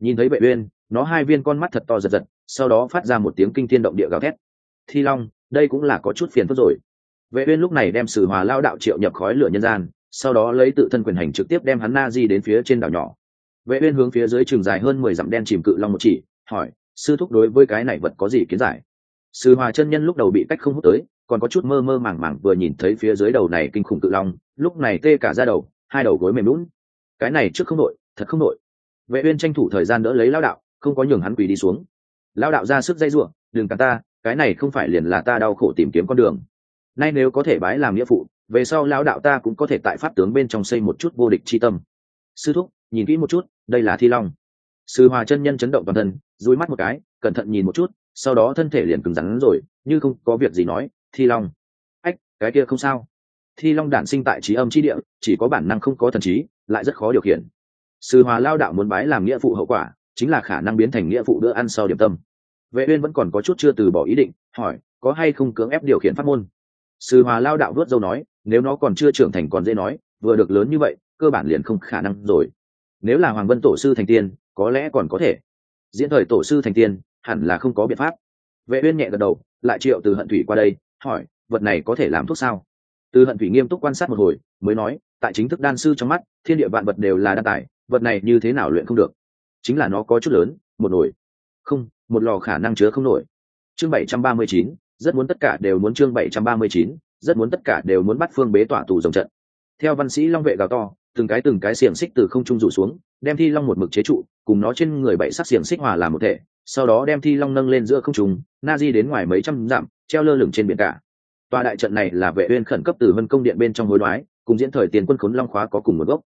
Nhìn thấy vệ uyên, nó hai viên con mắt thật to giật giật, sau đó phát ra một tiếng kinh thiên động địa gào thét. Thi long, đây cũng là có chút phiền phức rồi vệ uyên lúc này đem sử hòa lao đạo triệu nhập khói lửa nhân gian, sau đó lấy tự thân quyền hành trực tiếp đem hắn na di đến phía trên đảo nhỏ. Vệ uyên hướng phía dưới trường dài hơn mười dặm đen chìm cự long một chỉ, hỏi, sư thúc đối với cái này vật có gì kiến giải? Sư hòa chân nhân lúc đầu bị cách không hút tới, còn có chút mơ mơ màng màng vừa nhìn thấy phía dưới đầu này kinh khủng cự long, lúc này tê cả da đầu, hai đầu gối mềm lún cái này trước không nội thật không nội vệ uyên tranh thủ thời gian đỡ lấy lao đạo, không có nhường hắn quỳ đi xuống. Lao đạo ra sức dây rủa đừng cản ta, cái này không phải liền là ta đau khổ tìm kiếm con đường nay nếu có thể bái làm nghĩa phụ, về sau lão đạo ta cũng có thể tại pháp tướng bên trong xây một chút vô địch chi tâm. Sư thúc, nhìn kỹ một chút, đây là thi long. Sư hòa chân nhân chấn động toàn thân dúi mắt một cái, cẩn thận nhìn một chút, sau đó thân thể liền cứng rắn rồi, như không có việc gì nói, thi long. Ách, cái kia không sao. Thi long đản sinh tại trí âm trí địa, chỉ có bản năng không có thần trí, lại rất khó điều khiển. Sư hòa lao đạo muốn bái làm nghĩa phụ hậu quả, chính là khả năng biến thành nghĩa phụ đỡ ăn sau điểm tâm. Vệ uyên vẫn còn có chút chưa từ bỏ ý định, hỏi, có hay không cưỡng ép điều khiển pháp môn? Sư hòa lao đạo vớt dâu nói nếu nó còn chưa trưởng thành còn dễ nói vừa được lớn như vậy cơ bản liền không khả năng rồi. Nếu là hoàng vân tổ sư thành tiên có lẽ còn có thể. Diễn thời tổ sư thành tiên hẳn là không có biện pháp. Vệ uyên nhẹ gật đầu lại triệu từ hận thủy qua đây hỏi vật này có thể làm thuốc sao? Từ hận thủy nghiêm túc quan sát một hồi mới nói tại chính thức đan sư trong mắt thiên địa vạn vật đều là đan tài vật này như thế nào luyện không được? Chính là nó có chút lớn một nồi. Không một lò khả năng chứa không nổi. Chương 739, rất muốn tất cả đều muốn chương 739, rất muốn tất cả đều muốn bắt phương bế tỏa tù rồng trận. Theo văn sĩ long vệ gào to từng cái từng cái xiềng xích từ không trung rủ xuống đem thi long một mực chế trụ cùng nó trên người bảy sắc xiềng xích hòa làm một thể sau đó đem thi long nâng lên giữa không trung na di đến ngoài mấy trăm dặm treo lơ lửng trên biển cả. Tòa đại trận này là vệ uyên khẩn cấp từ vân công điện bên trong hối đoái cùng diễn thời tiền quân khốn long khóa có cùng một gốc.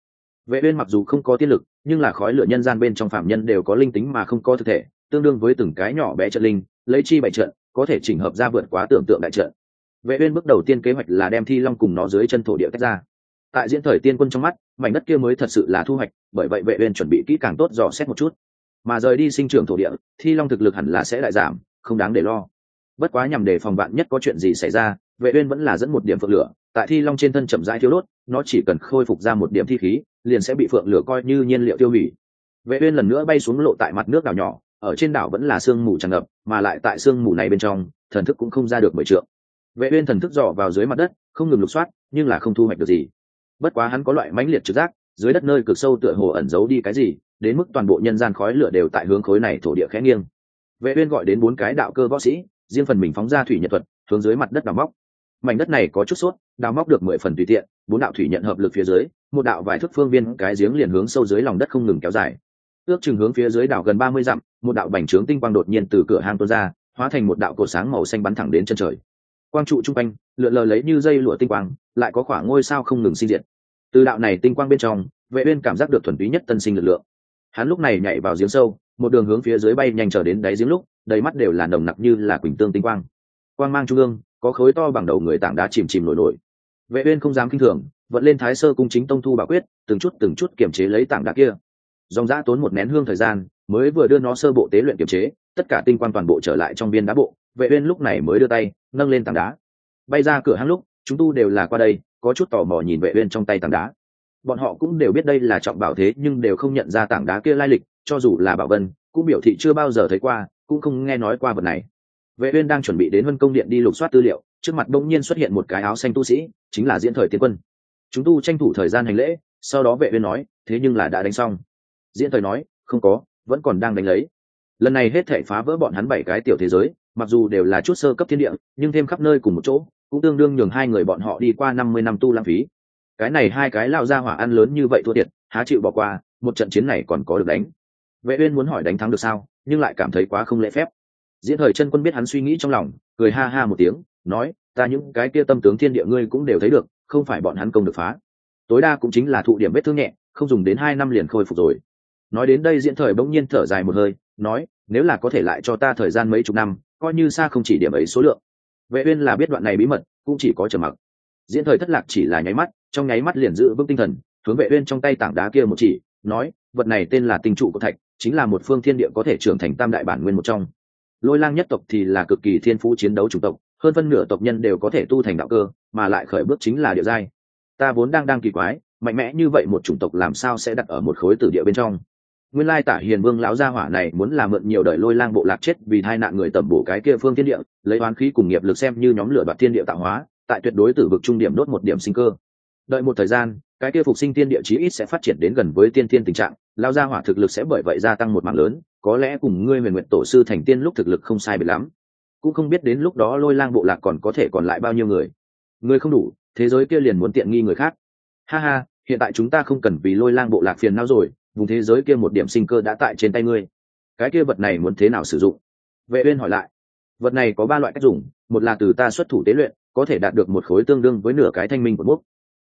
Vệ uyên mặc dù không có tiên lực nhưng là khói lửa nhân gian bên trong phạm nhân đều có linh tính mà không có thực thể tương đương với từng cái nhỏ bé trận linh lấy chi bảy trận có thể chỉnh hợp ra vượt quá tưởng tượng đại trận. Vệ uyên bước đầu tiên kế hoạch là đem thi long cùng nó dưới chân thổ địa tách ra. Tại diễn thời tiên quân trong mắt, mảnh đất kia mới thật sự là thu hoạch, bởi vậy vệ uyên chuẩn bị kỹ càng tốt dò xét một chút. Mà rời đi sinh trưởng thổ địa, thi long thực lực hẳn là sẽ lại giảm, không đáng để lo. Bất quá nhằm để phòng bạn nhất có chuyện gì xảy ra, vệ uyên vẫn là dẫn một điểm phượng lửa, tại thi long trên thân chậm rãi thiếu đốt, nó chỉ cần khôi phục ra một điểm thi khí, liền sẽ bị phượng lửa coi như nhiên liệu tiêu hủy. Vệ uyên lần nữa bay xuống lộ tại mặt nước đảo nhỏ ở trên đảo vẫn là sương mù tràn ngập mà lại tại sương mù này bên trong thần thức cũng không ra được mười trượng. Vệ uyên thần thức dò vào dưới mặt đất không ngừng lục soát nhưng là không thu hoạch được gì. Bất quá hắn có loại mãnh liệt trực giác dưới đất nơi cực sâu tựa hồ ẩn giấu đi cái gì đến mức toàn bộ nhân gian khói lửa đều tại hướng khối này thổ địa khẽ nghiêng. Vệ uyên gọi đến bốn cái đạo cơ võ sĩ riêng phần mình phóng ra thủy nhật thuật hướng dưới mặt đất đào móc. Mảnh đất này có chút suốt, đào móc được mười phần tùy tiện bốn đạo thủy nhận hợp lực phía dưới một đạo vài thước phương viên cái giếng liền hướng sâu dưới lòng đất không ngừng kéo dài ước chừng hướng phía dưới đảo gần ba mươi dặm, một đạo bành trướng tinh quang đột nhiên từ cửa hang tuôn ra, hóa thành một đạo cột sáng màu xanh bắn thẳng đến chân trời. Quang trụ trung quanh, lượn lờ lấy như dây lụa tinh quang, lại có khoảng ngôi sao không ngừng sinh diệt. Từ đạo này tinh quang bên trong, vệ uyên cảm giác được thuần túy nhất tân sinh lực lượng. Hắn lúc này nhảy vào giếng sâu, một đường hướng phía dưới bay nhanh trở đến đáy giếng lúc, đầy mắt đều là nồng nặc như là quỳnh tương tinh quang. Quang mang trung ương, có khối to bằng đầu người tảng đá chìm chìm nổi nổi. Vệ uyên không dám kinh thường, vận lên thái sơ cung chính tông thu bảo quyết, từng chút từng chút kiểm chế lấy tảng đá kia dòng dã tốn một nén hương thời gian, mới vừa đưa nó sơ bộ tế luyện kiểm chế, tất cả tinh quan toàn bộ trở lại trong viên đá bộ, vệ uyên lúc này mới đưa tay, nâng lên tảng đá. Bay ra cửa hang lúc, chúng tu đều là qua đây, có chút tò mò nhìn vệ uyên trong tay tảng đá. Bọn họ cũng đều biết đây là trọng bảo thế, nhưng đều không nhận ra tảng đá kia lai lịch, cho dù là bảo vân, cũng biểu thị chưa bao giờ thấy qua, cũng không nghe nói qua vật này. Vệ uyên đang chuẩn bị đến vân công điện đi lục soát tư liệu, trước mặt đông nhiên xuất hiện một cái áo xanh tu sĩ, chính là diễn thời tiên quân. Chúng tu tranh thủ thời gian hành lễ, sau đó vệ uyên nói, thế nhưng là đã đánh xong diễn thời nói, không có, vẫn còn đang đánh lấy. Lần này hết thể phá vỡ bọn hắn bảy cái tiểu thế giới, mặc dù đều là chút sơ cấp thiên địa, nhưng thêm khắp nơi cùng một chỗ, cũng tương đương nhường hai người bọn họ đi qua năm mươi năm tu lãng phí. Cái này hai cái lao ra hỏa ăn lớn như vậy thua thiệt, há chịu bỏ qua, một trận chiến này còn có được đánh. Vệ uyên muốn hỏi đánh thắng được sao, nhưng lại cảm thấy quá không lễ phép. Diễn thời chân quân biết hắn suy nghĩ trong lòng, cười ha ha một tiếng, nói, ta những cái kia tâm tướng thiên địa ngươi cũng đều thấy được, không phải bọn hắn công được phá. Tối đa cũng chính là thụ điểm vết thương nhẹ, không dùng đến hai năm liền khôi phục rồi nói đến đây diễn thời bỗng nhiên thở dài một hơi, nói, nếu là có thể lại cho ta thời gian mấy chục năm, coi như xa không chỉ điểm ấy số lượng. Vệ uyên là biết đoạn này bí mật, cũng chỉ có trầm mặc. Diễn thời thất lạc chỉ là nháy mắt, trong nháy mắt liền giữ vững tinh thần, hướng vệ uyên trong tay tảng đá kia một chỉ, nói, vật này tên là tinh trụ của thạch, chính là một phương thiên địa có thể trưởng thành tam đại bản nguyên một trong. Lôi lang nhất tộc thì là cực kỳ thiên phú chiến đấu chủng tộc, hơn phân nửa tộc nhân đều có thể tu thành đạo cơ, mà lại khởi bước chính là địa giai. Ta vốn đang đang kỳ quái, mạnh mẽ như vậy một chủng tộc làm sao sẽ đặt ở một khối tử địa bên trong? Nguyên lai tả hiền vương lão gia hỏa này muốn làm mượn nhiều đời lôi lang bộ lạc chết vì hai nạn người tẩm bổ cái kia phương thiên địa, lấy oán khí cùng nghiệp lực xem như nhóm lửa đoạt thiên địa tạo hóa, tại tuyệt đối tử vực trung điểm đốt một điểm sinh cơ. Đợi một thời gian, cái kia phục sinh tiên địa chí ít sẽ phát triển đến gần với tiên thiên tình trạng lao gia hỏa thực lực sẽ bởi vậy gia tăng một mạng lớn, có lẽ cùng ngươi huyền nguyện tổ sư thành tiên lúc thực lực không sai biệt lắm. Cũng không biết đến lúc đó lôi lang bộ lạc còn có thể còn lại bao nhiêu người. Người không đủ, thế giới kia liền muốn tiện nghi người khác. Ha ha, hiện tại chúng ta không cần vì lôi lang bộ lạc phiền não rồi vùng thế giới kia một điểm sinh cơ đã tại trên tay ngươi. Cái kia vật này muốn thế nào sử dụng? Vệ uyên hỏi lại. Vật này có ba loại cách dùng, một là từ ta xuất thủ tế luyện, có thể đạt được một khối tương đương với nửa cái thanh minh của mốc.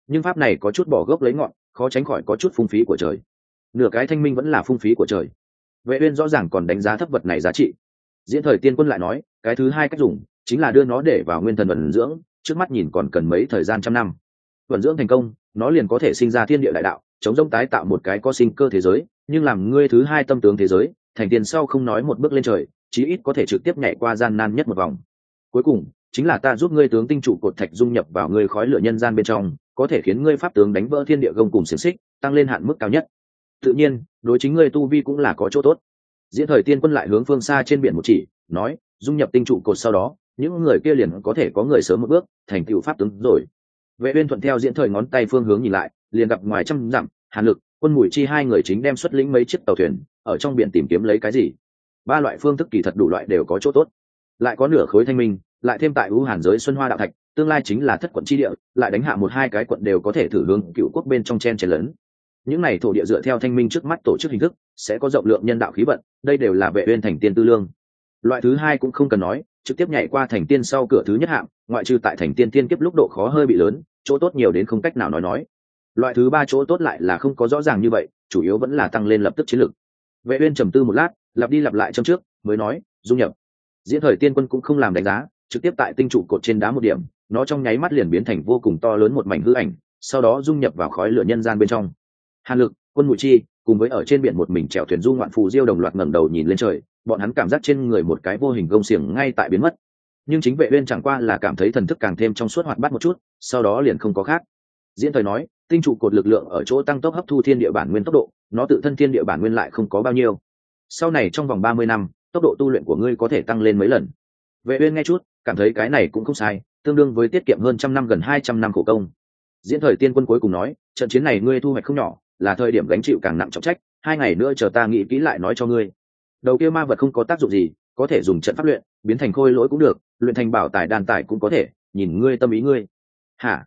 Nhưng pháp này có chút bỏ gốc lấy ngọn, khó tránh khỏi có chút phung phí của trời. Nửa cái thanh minh vẫn là phung phí của trời. Vệ uyên rõ ràng còn đánh giá thấp vật này giá trị. Diễn thời tiên quân lại nói, cái thứ hai cách dùng chính là đưa nó để vào nguyên thần vận dưỡng, trước mắt nhìn còn cần mấy thời gian trăm năm. Vận dưỡng thành công, nó liền có thể sinh ra thiên địa đại đạo chống rông tái tạo một cái có sinh cơ thế giới, nhưng làm ngươi thứ hai tâm tướng thế giới, thành tiền sau không nói một bước lên trời, chí ít có thể trực tiếp nhảy qua gian nan nhất một vòng. Cuối cùng, chính là ta giúp ngươi tướng tinh trụ cột thạch dung nhập vào ngươi khói lửa nhân gian bên trong, có thể khiến ngươi pháp tướng đánh vỡ thiên địa gông cùng xiềng xích, tăng lên hạn mức cao nhất. Tự nhiên, đối chính ngươi tu vi cũng là có chỗ tốt. Diễn thời tiên quân lại hướng phương xa trên biển một chỉ, nói, dung nhập tinh trụ cột sau đó, những người kia liền có thể có người sớm một bước, thành tựu pháp tướng rồi vệ uyên thuận theo diễn thời ngón tay phương hướng nhìn lại, liền gặp ngoài trăm dặm, hàn lực, quân mùi chi hai người chính đem xuất lĩnh mấy chiếc tàu thuyền, ở trong biển tìm kiếm lấy cái gì. Ba loại phương thức kỳ thật đủ loại đều có chỗ tốt. Lại có nửa khối thanh minh, lại thêm tại ưu hàn giới xuân hoa đạo thạch, tương lai chính là thất quận chi địa, lại đánh hạ một hai cái quận đều có thể thử hướng cựu quốc bên trong chen chen lớn. Những này thổ địa dựa theo thanh minh trước mắt tổ chức hình thức, sẽ có rộng lượng nhân đạo khí vận, đây đều là vệ uyên thành tiên tư lương. Loại thứ hai cũng không cần nói trực tiếp nhảy qua thành tiên sau cửa thứ nhất hạng, ngoại trừ tại thành tiên tiên kiếp lúc độ khó hơi bị lớn, chỗ tốt nhiều đến không cách nào nói nói. Loại thứ ba chỗ tốt lại là không có rõ ràng như vậy, chủ yếu vẫn là tăng lên lập tức chiến lược vệ uyên trầm tư một lát, lặp đi lặp lại trong trước, mới nói dung nhập, diễn thời tiên quân cũng không làm đánh giá, trực tiếp tại tinh trụ cột trên đá một điểm, nó trong nháy mắt liền biến thành vô cùng to lớn một mảnh hư ảnh, sau đó dung nhập vào khói lửa nhân gian bên trong. Hàn lực, quân mùi chi, cùng với ở trên biển một mình chèo thuyền du ngoạn phù diêu đồng loạt ngẩng đầu nhìn lên trời bọn hắn cảm giác trên người một cái vô hình gông xiềng ngay tại biến mất. Nhưng chính vệ uyên chẳng qua là cảm thấy thần thức càng thêm trong suốt hoạt bát một chút, sau đó liền không có khác. Diễn thời nói, tinh trụ cột lực lượng ở chỗ tăng tốc hấp thu thiên địa bản nguyên tốc độ, nó tự thân thiên địa bản nguyên lại không có bao nhiêu. Sau này trong vòng ba mươi năm, tốc độ tu luyện của ngươi có thể tăng lên mấy lần. Vệ uyên nghe chút, cảm thấy cái này cũng không sai, tương đương với tiết kiệm hơn trăm năm gần hai trăm năm khổ công. Diễn thời tiên quân cuối cùng nói, trận chiến này ngươi thu hoạch không nhỏ, là thời điểm gánh chịu càng nặng trọng trách, hai ngày nữa chờ ta nghĩ kỹ lại nói cho ngươi đầu kia ma vật không có tác dụng gì, có thể dùng trận pháp luyện, biến thành khôi lỗi cũng được, luyện thành bảo tài đàn tài cũng có thể, nhìn ngươi tâm ý ngươi. Hả?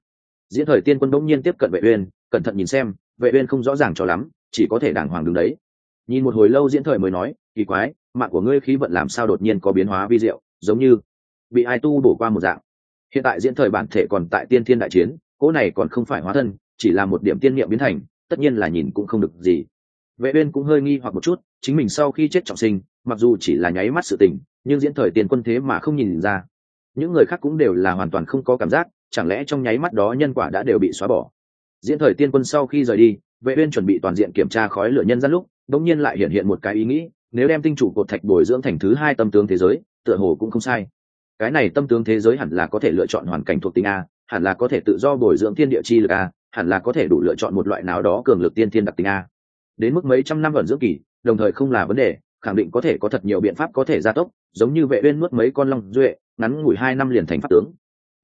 Diễn thời tiên quân bỗng nhiên tiếp cận vệ uyên, cẩn thận nhìn xem, vệ uyên không rõ ràng cho lắm, chỉ có thể đàng hoàng đứng đấy. Nhìn một hồi lâu diễn thời mới nói, kỳ quái, mạng của ngươi khí vận làm sao đột nhiên có biến hóa vi diệu, giống như bị ai tu bổ qua một dạng. Hiện tại diễn thời bản thể còn tại tiên thiên đại chiến, cỗ này còn không phải hóa thân, chỉ là một điểm tiên niệm biến thành, tất nhiên là nhìn cũng không được gì. Vệ uyên cũng hơi nghi hoặc một chút chính mình sau khi chết trọng sinh, mặc dù chỉ là nháy mắt sự tình, nhưng diễn thời tiền quân thế mà không nhìn ra. Những người khác cũng đều là hoàn toàn không có cảm giác, chẳng lẽ trong nháy mắt đó nhân quả đã đều bị xóa bỏ. Diễn thời tiên quân sau khi rời đi, vệ uyên chuẩn bị toàn diện kiểm tra khói lửa nhân gian lúc, đống nhiên lại hiện hiện một cái ý nghĩ, nếu đem tinh chủ cột thạch bồi dưỡng thành thứ hai tâm tướng thế giới, tựa hồ cũng không sai. Cái này tâm tướng thế giới hẳn là có thể lựa chọn hoàn cảnh thuộc tính a, hẳn là có thể tự do bồi dưỡng thiên địa chi lực a, hẳn là có thể đủ lựa chọn một loại nào đó cường lực tiên thiên đặc tính a. Đến mức mấy trăm năm vận dưỡng kỳ đồng thời không là vấn đề, khẳng định có thể có thật nhiều biện pháp có thể gia tốc, giống như vệ uyên nuốt mấy con long duệ, ngắn ngủi hai năm liền thành pháp tướng.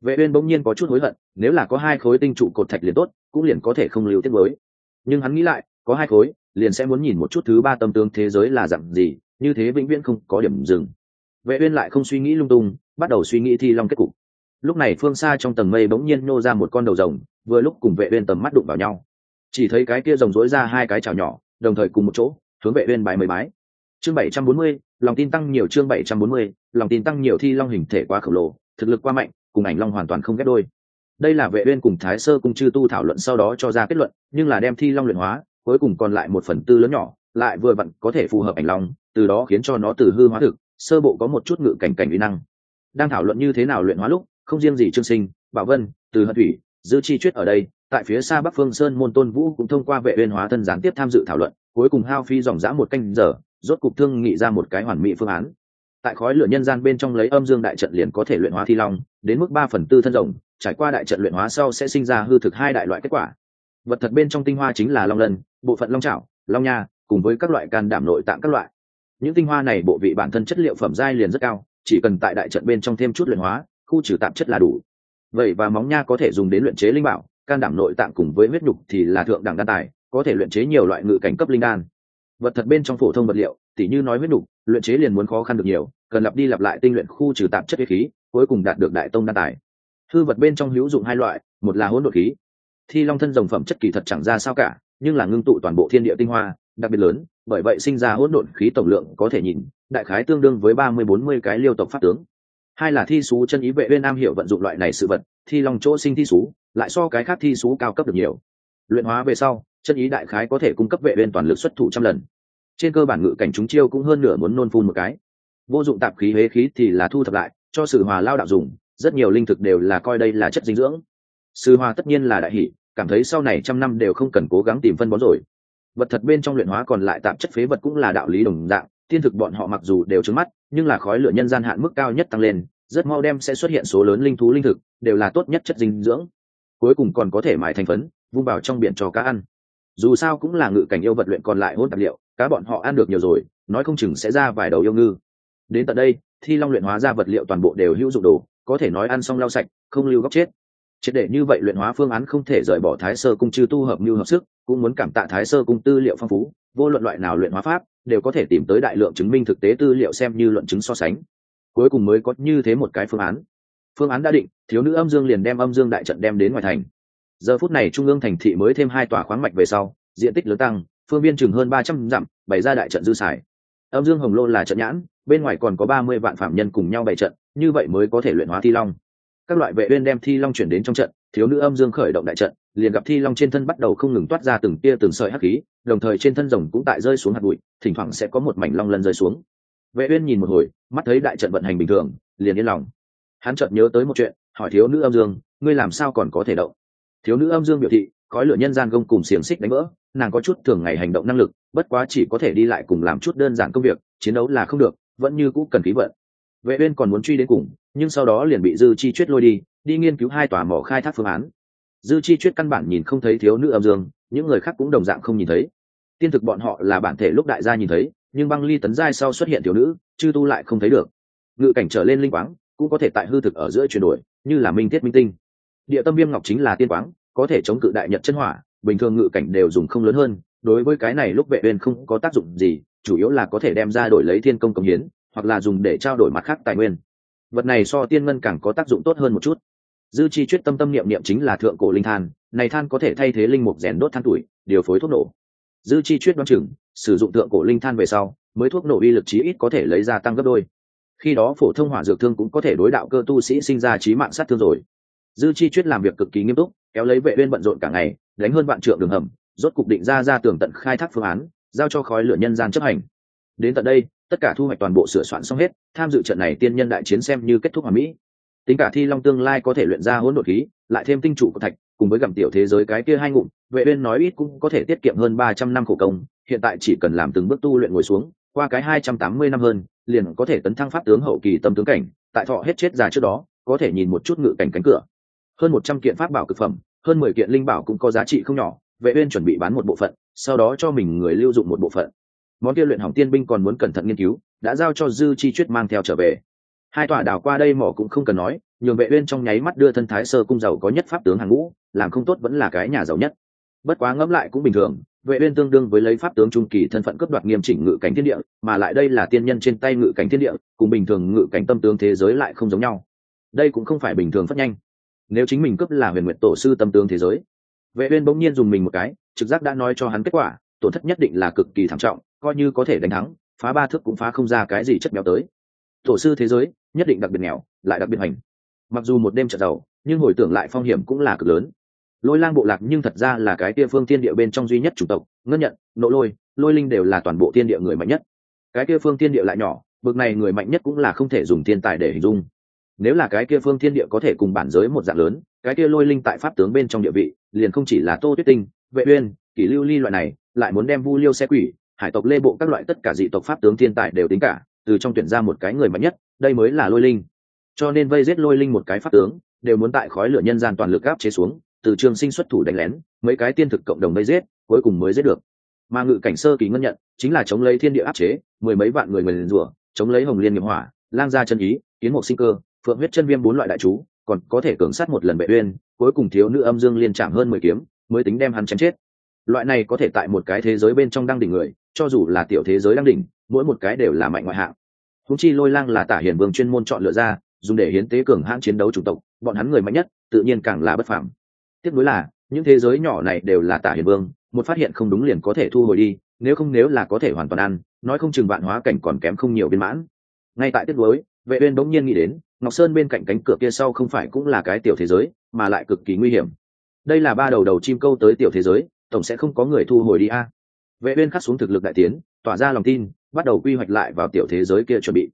Vệ uyên bỗng nhiên có chút hối hận, nếu là có hai khối tinh trụ cột thạch liền tốt, cũng liền có thể không lưu tiết với. Nhưng hắn nghĩ lại, có hai khối, liền sẽ muốn nhìn một chút thứ ba tâm tướng thế giới là dạng gì, như thế vĩnh viễn không có điểm dừng. Vệ uyên lại không suy nghĩ lung tung, bắt đầu suy nghĩ thi long kết cục. Lúc này phương xa trong tầng mây bỗng nhiên nô ra một con đầu rồng, vừa lúc cùng vệ uyên tầm mắt đụng vào nhau. Chỉ thấy cái kia rồng rỗi ra hai cái chảo nhỏ, đồng thời cùng một chỗ hướng vệ uyên bài mười bái chương 740, lòng tin tăng nhiều chương 740, lòng tin tăng nhiều thi long hình thể quá khổng lồ thực lực quá mạnh cùng ảnh long hoàn toàn không ghép đôi. Đây là vệ uyên cùng thái sơ cung chư tu thảo luận sau đó cho ra kết luận nhưng là đem thi long luyện hóa cuối cùng còn lại một phần tư lớn nhỏ lại vừa vặn có thể phù hợp ảnh long từ đó khiến cho nó từ hư hóa thực sơ bộ có một chút ngự cảnh cảnh uy năng. Đang thảo luận như thế nào luyện hóa lúc không riêng gì trương sinh bảo vân từ hận thủy dư chi chuyết ở đây tại phía xa bắc phương sơn môn tôn vũ cũng thông qua vệ uyên hóa thân gián tiếp tham dự thảo luận cuối cùng hao phi dòng dã một canh giờ, rốt cục thương nghị ra một cái hoàn mỹ phương án. Tại khói lửa nhân gian bên trong lấy âm dương đại trận liền có thể luyện hóa thi long, đến mức ba phần tư thân rồng, trải qua đại trận luyện hóa sau sẽ sinh ra hư thực hai đại loại kết quả. Vật thật bên trong tinh hoa chính là long lân, bộ phận long trảo, long nha, cùng với các loại can đảm nội tạng các loại. Những tinh hoa này bộ vị bản thân chất liệu phẩm giai liền rất cao, chỉ cần tại đại trận bên trong thêm chút luyện hóa, khu trừ tạp chất là đủ. Vậy và móng nha có thể dùng đến luyện chế linh bảo, can đảm nội tạng cùng với huyết nhục thì là thượng đẳng đa tài có thể luyện chế nhiều loại ngự cảnh cấp linh đan. Vật thật bên trong phổ thông vật liệu, tỉ như nói huyết nhục luyện chế liền muốn khó khăn được nhiều, cần lặp đi lặp lại tinh luyện khu trừ tạp chất huyết khí, cuối cùng đạt được đại tông đa tài. Hư vật bên trong hữu dụng hai loại, một là hỗn độn khí. Thi long thân dòng phẩm chất kỳ thật chẳng ra sao cả, nhưng là ngưng tụ toàn bộ thiên địa tinh hoa, đặc biệt lớn, bởi vậy sinh ra hỗn độn khí tổng lượng có thể nhìn, đại khái tương đương với ba mươi bốn mươi cái liêu tộc pháp tướng. Hai là thi sú chân ý vệ bên nam hiểu vận dụng loại này sự vật, thi long chỗ sinh thi sú lại so cái khác thi sú cao cấp được nhiều. Luyện hóa về sau chân ý đại khái có thể cung cấp vệ bên toàn lực xuất thủ trăm lần. Trên cơ bản ngự cảnh chúng chiêu cũng hơn nửa muốn nôn phun một cái. Vô dụng tạp khí huế khí thì là thu thập lại, cho sự hòa lao đạo dùng, rất nhiều linh thực đều là coi đây là chất dinh dưỡng. Sư hòa tất nhiên là đại hỷ, cảm thấy sau này trăm năm đều không cần cố gắng tìm phân bón rồi. Vật thật bên trong luyện hóa còn lại tạp chất phế vật cũng là đạo lý đồng dạng, tiên thực bọn họ mặc dù đều trứng mắt, nhưng là khói lửa nhân gian hạn mức cao nhất tăng lên, rất mau đem sẽ xuất hiện số lớn linh thú linh thực, đều là tốt nhất chất dinh dưỡng. Cuối cùng còn có thể mài thành phấn, vung vào trong biển cho cá ăn dù sao cũng là ngự cảnh yêu vật luyện còn lại hôn tạp liệu, cá bọn họ ăn được nhiều rồi, nói không chừng sẽ ra vài đầu yêu ngư. Đến tận đây, thi long luyện hóa ra vật liệu toàn bộ đều hữu dụng đồ, có thể nói ăn xong lau sạch, không lưu góc chết. Triệt để như vậy luyện hóa phương án không thể rời bỏ thái sơ cung chư tu hợp mưu hợp sức, cũng muốn cảm tạ thái sơ cung tư liệu phong phú, vô luận loại nào luyện hóa pháp, đều có thể tìm tới đại lượng chứng minh thực tế tư liệu xem như luận chứng so sánh. Cuối cùng mới có như thế một cái phương án. Phương án đã định, thiếu nữ âm dương liền đem âm dương đại trận đem đến ngoài thành giờ phút này trung ương thành thị mới thêm hai tòa khoáng mạch về sau, diện tích lớn tăng, phương viên chừng hơn ba trăm dặm, bày ra đại trận dư xài. Âm dương hồng lô là trận nhãn, bên ngoài còn có ba mươi vạn phạm nhân cùng nhau bày trận, như vậy mới có thể luyện hóa thi long. Các loại vệ uyên đem thi long chuyển đến trong trận, thiếu nữ âm dương khởi động đại trận, liền gặp thi long trên thân bắt đầu không ngừng toát ra từng tia từng sợi hắc khí, đồng thời trên thân rồng cũng tại rơi xuống hạt bụi, thỉnh thoảng sẽ có một mảnh long lân rơi xuống. Vệ uyên nhìn một hồi, mắt thấy đại trận vận hành bình thường, liền yên lòng. Hắn chợt nhớ tới một chuyện, hỏi thiếu nữ âm dương, ngươi làm sao còn có thể động? Thiếu nữ âm dương biểu thị, khói lửa nhân gian gông cùng xiềng xích đánh vỡ, nàng có chút thường ngày hành động năng lực, bất quá chỉ có thể đi lại cùng làm chút đơn giản công việc, chiến đấu là không được, vẫn như cũ cần khí vận. Vệ uyên còn muốn truy đến cùng, nhưng sau đó liền bị dư chi chuyết lôi đi đi nghiên cứu hai tòa mỏ khai thác phương án. Dư chi chuyết căn bản nhìn không thấy thiếu nữ âm dương, những người khác cũng đồng dạng không nhìn thấy. Tiên thực bọn họ là bản thể lúc đại gia nhìn thấy, nhưng băng ly tấn giai sau xuất hiện thiếu nữ, chư tu lại không thấy được. Ngự cảnh trở lên linh quáng, cũng có thể tại hư thực ở giữa chuyển đổi, như là minh thiết minh tinh địa tâm viêm ngọc chính là tiên quáng, có thể chống cự đại nhật chân hỏa, bình thường ngự cảnh đều dùng không lớn hơn, đối với cái này lúc vệ uyên không có tác dụng gì, chủ yếu là có thể đem ra đổi lấy thiên công công hiến, hoặc là dùng để trao đổi mặt khác tài nguyên. Vật này so tiên ngân càng có tác dụng tốt hơn một chút. Dư chi chuyết tâm tâm niệm niệm chính là thượng cổ linh than, này than có thể thay thế linh mục rèn đốt than tuổi, điều phối thuốc nổ. Dư chi chuyết đoán chừng, sử dụng thượng cổ linh than về sau, mới thuốc nổ uy lực chí ít có thể lấy ra tăng gấp đôi. Khi đó phổ thông hỏa dược thương cũng có thể đối đạo cơ tu sĩ sinh ra trí mạng sát thương rồi dư chi chuyết làm việc cực kỳ nghiêm túc, kéo lấy vệ uyên bận rộn cả ngày, đánh hơn vạn trượng đường hầm, rốt cục định ra ra tường tận khai thác phương án, giao cho khói lửa nhân gian chấp hành. Đến tận đây, tất cả thu hoạch toàn bộ sửa soạn xong hết, tham dự trận này tiên nhân đại chiến xem như kết thúc hòa mỹ. Tính cả thi long tương lai có thể luyện ra hỗn độn khí, lại thêm tinh trụ của thạch, cùng với gặm tiểu thế giới cái kia hai ngụm, vệ uyên nói ít cũng có thể tiết kiệm hơn 300 năm khổ công, hiện tại chỉ cần làm từng bước tu luyện ngồi xuống, qua cái 280 năm hơn, liền có thể tấn thăng pháp tướng hậu kỳ tâm tướng cảnh, tại thọ hết chết già trước đó, có thể nhìn một chút ngự cảnh cánh cửa hơn 100 kiện pháp bảo cực phẩm, hơn 10 kiện linh bảo cũng có giá trị không nhỏ, vệ uyên chuẩn bị bán một bộ phận, sau đó cho mình người lưu dụng một bộ phận. Món kia luyện hỏng tiên binh còn muốn cẩn thận nghiên cứu, đã giao cho dư chi chuyết mang theo trở về. Hai tòa đảo qua đây mỏ cũng không cần nói, nhường vệ uyên trong nháy mắt đưa thân thái sơ cung giàu có nhất pháp tướng hàng ngũ, làm không tốt vẫn là cái nhà giàu nhất. Bất quá ngẫm lại cũng bình thường, vệ uyên tương đương với lấy pháp tướng trung kỳ thân phận cấp đoạt nghiêm chỉnh ngự cảnh thiên địa, mà lại đây là tiên nhân trên tay ngự cảnh thiên địa, cùng bình thường ngự cảnh tâm tướng thế giới lại không giống nhau. Đây cũng không phải bình thường phát nhanh nếu chính mình cướp là huyền nguyện tổ sư tâm tướng thế giới. Vệ uyên bỗng nhiên dùng mình một cái, trực giác đã nói cho hắn kết quả, tổn thất nhất định là cực kỳ thảm trọng, coi như có thể đánh thắng, phá ba thước cũng phá không ra cái gì chất béo tới. Tổ sư thế giới, nhất định đặc biệt nghèo, lại đặc biệt hành mặc dù một đêm trận giàu, nhưng hồi tưởng lại phong hiểm cũng là cực lớn. Lôi lang bộ lạc nhưng thật ra là cái kia phương tiên địa bên trong duy nhất chủ tộc, ngân nhận, nộ lôi lôi linh đều là toàn bộ tiên địa người mạnh nhất. Cái kia phương tiên địa lại nhỏ bậc này người mạnh nhất cũng là không thể dùng thiên tài để hình dung nếu là cái kia phương thiên địa có thể cùng bản giới một dạng lớn, cái kia lôi linh tại pháp tướng bên trong địa vị, liền không chỉ là tô tuyết tinh, vệ uyên, kỷ lưu ly loại này, lại muốn đem vu liêu xe quỷ, hải tộc lê bộ các loại tất cả dị tộc pháp tướng thiên tài đều tính cả, từ trong tuyển ra một cái người mạnh nhất, đây mới là lôi linh. Cho nên vây giết lôi linh một cái pháp tướng, đều muốn tại khói lửa nhân gian toàn lực áp chế xuống, từ trường sinh xuất thủ đánh lén, mấy cái tiên thực cộng đồng vây giết, cuối cùng mới giết được. Mà ngự cảnh sơ kỳ ngân nhận, chính là chống lấy thiên địa áp chế, mười mấy vạn người người liền rủa, chống lấy hồng liên nghiệp hỏa, lang gia chân ý, kiến mục sinh cơ phượng huyết chân viêm bốn loại đại chú, còn có thể cường sát một lần bệ uyên, cuối cùng thiếu nữ âm dương liên chạm hơn mười kiếm, mới tính đem hắn chém chết. Loại này có thể tại một cái thế giới bên trong đăng đỉnh người, cho dù là tiểu thế giới đăng đỉnh, mỗi một cái đều là mạnh ngoại hạng. Húng chi lôi lang là tả hiển vương chuyên môn chọn lựa ra, dùng để hiến tế cường hãn chiến đấu chủng tộc, bọn hắn người mạnh nhất, tự nhiên càng là bất phạm tiếp nối là, những thế giới nhỏ này đều là tả hiển vương, một phát hiện không đúng liền có thể thu hồi đi, nếu không nếu là có thể hoàn toàn ăn, nói không chừng vạn hóa cảnh còn kém không nhiều viên mãn. Ngay tại tiếc nuối vệ uyên bỗng nhiên nghĩ đến ngọc sơn bên cạnh cánh cửa kia sau không phải cũng là cái tiểu thế giới mà lại cực kỳ nguy hiểm. Đây là ba đầu đầu chim câu tới tiểu thế giới tổng sẽ không có người thu hồi đi a. Vệ uyên khắc xuống thực lực đại tiến tỏa ra lòng tin bắt đầu quy hoạch lại vào tiểu thế giới kia chuẩn bị.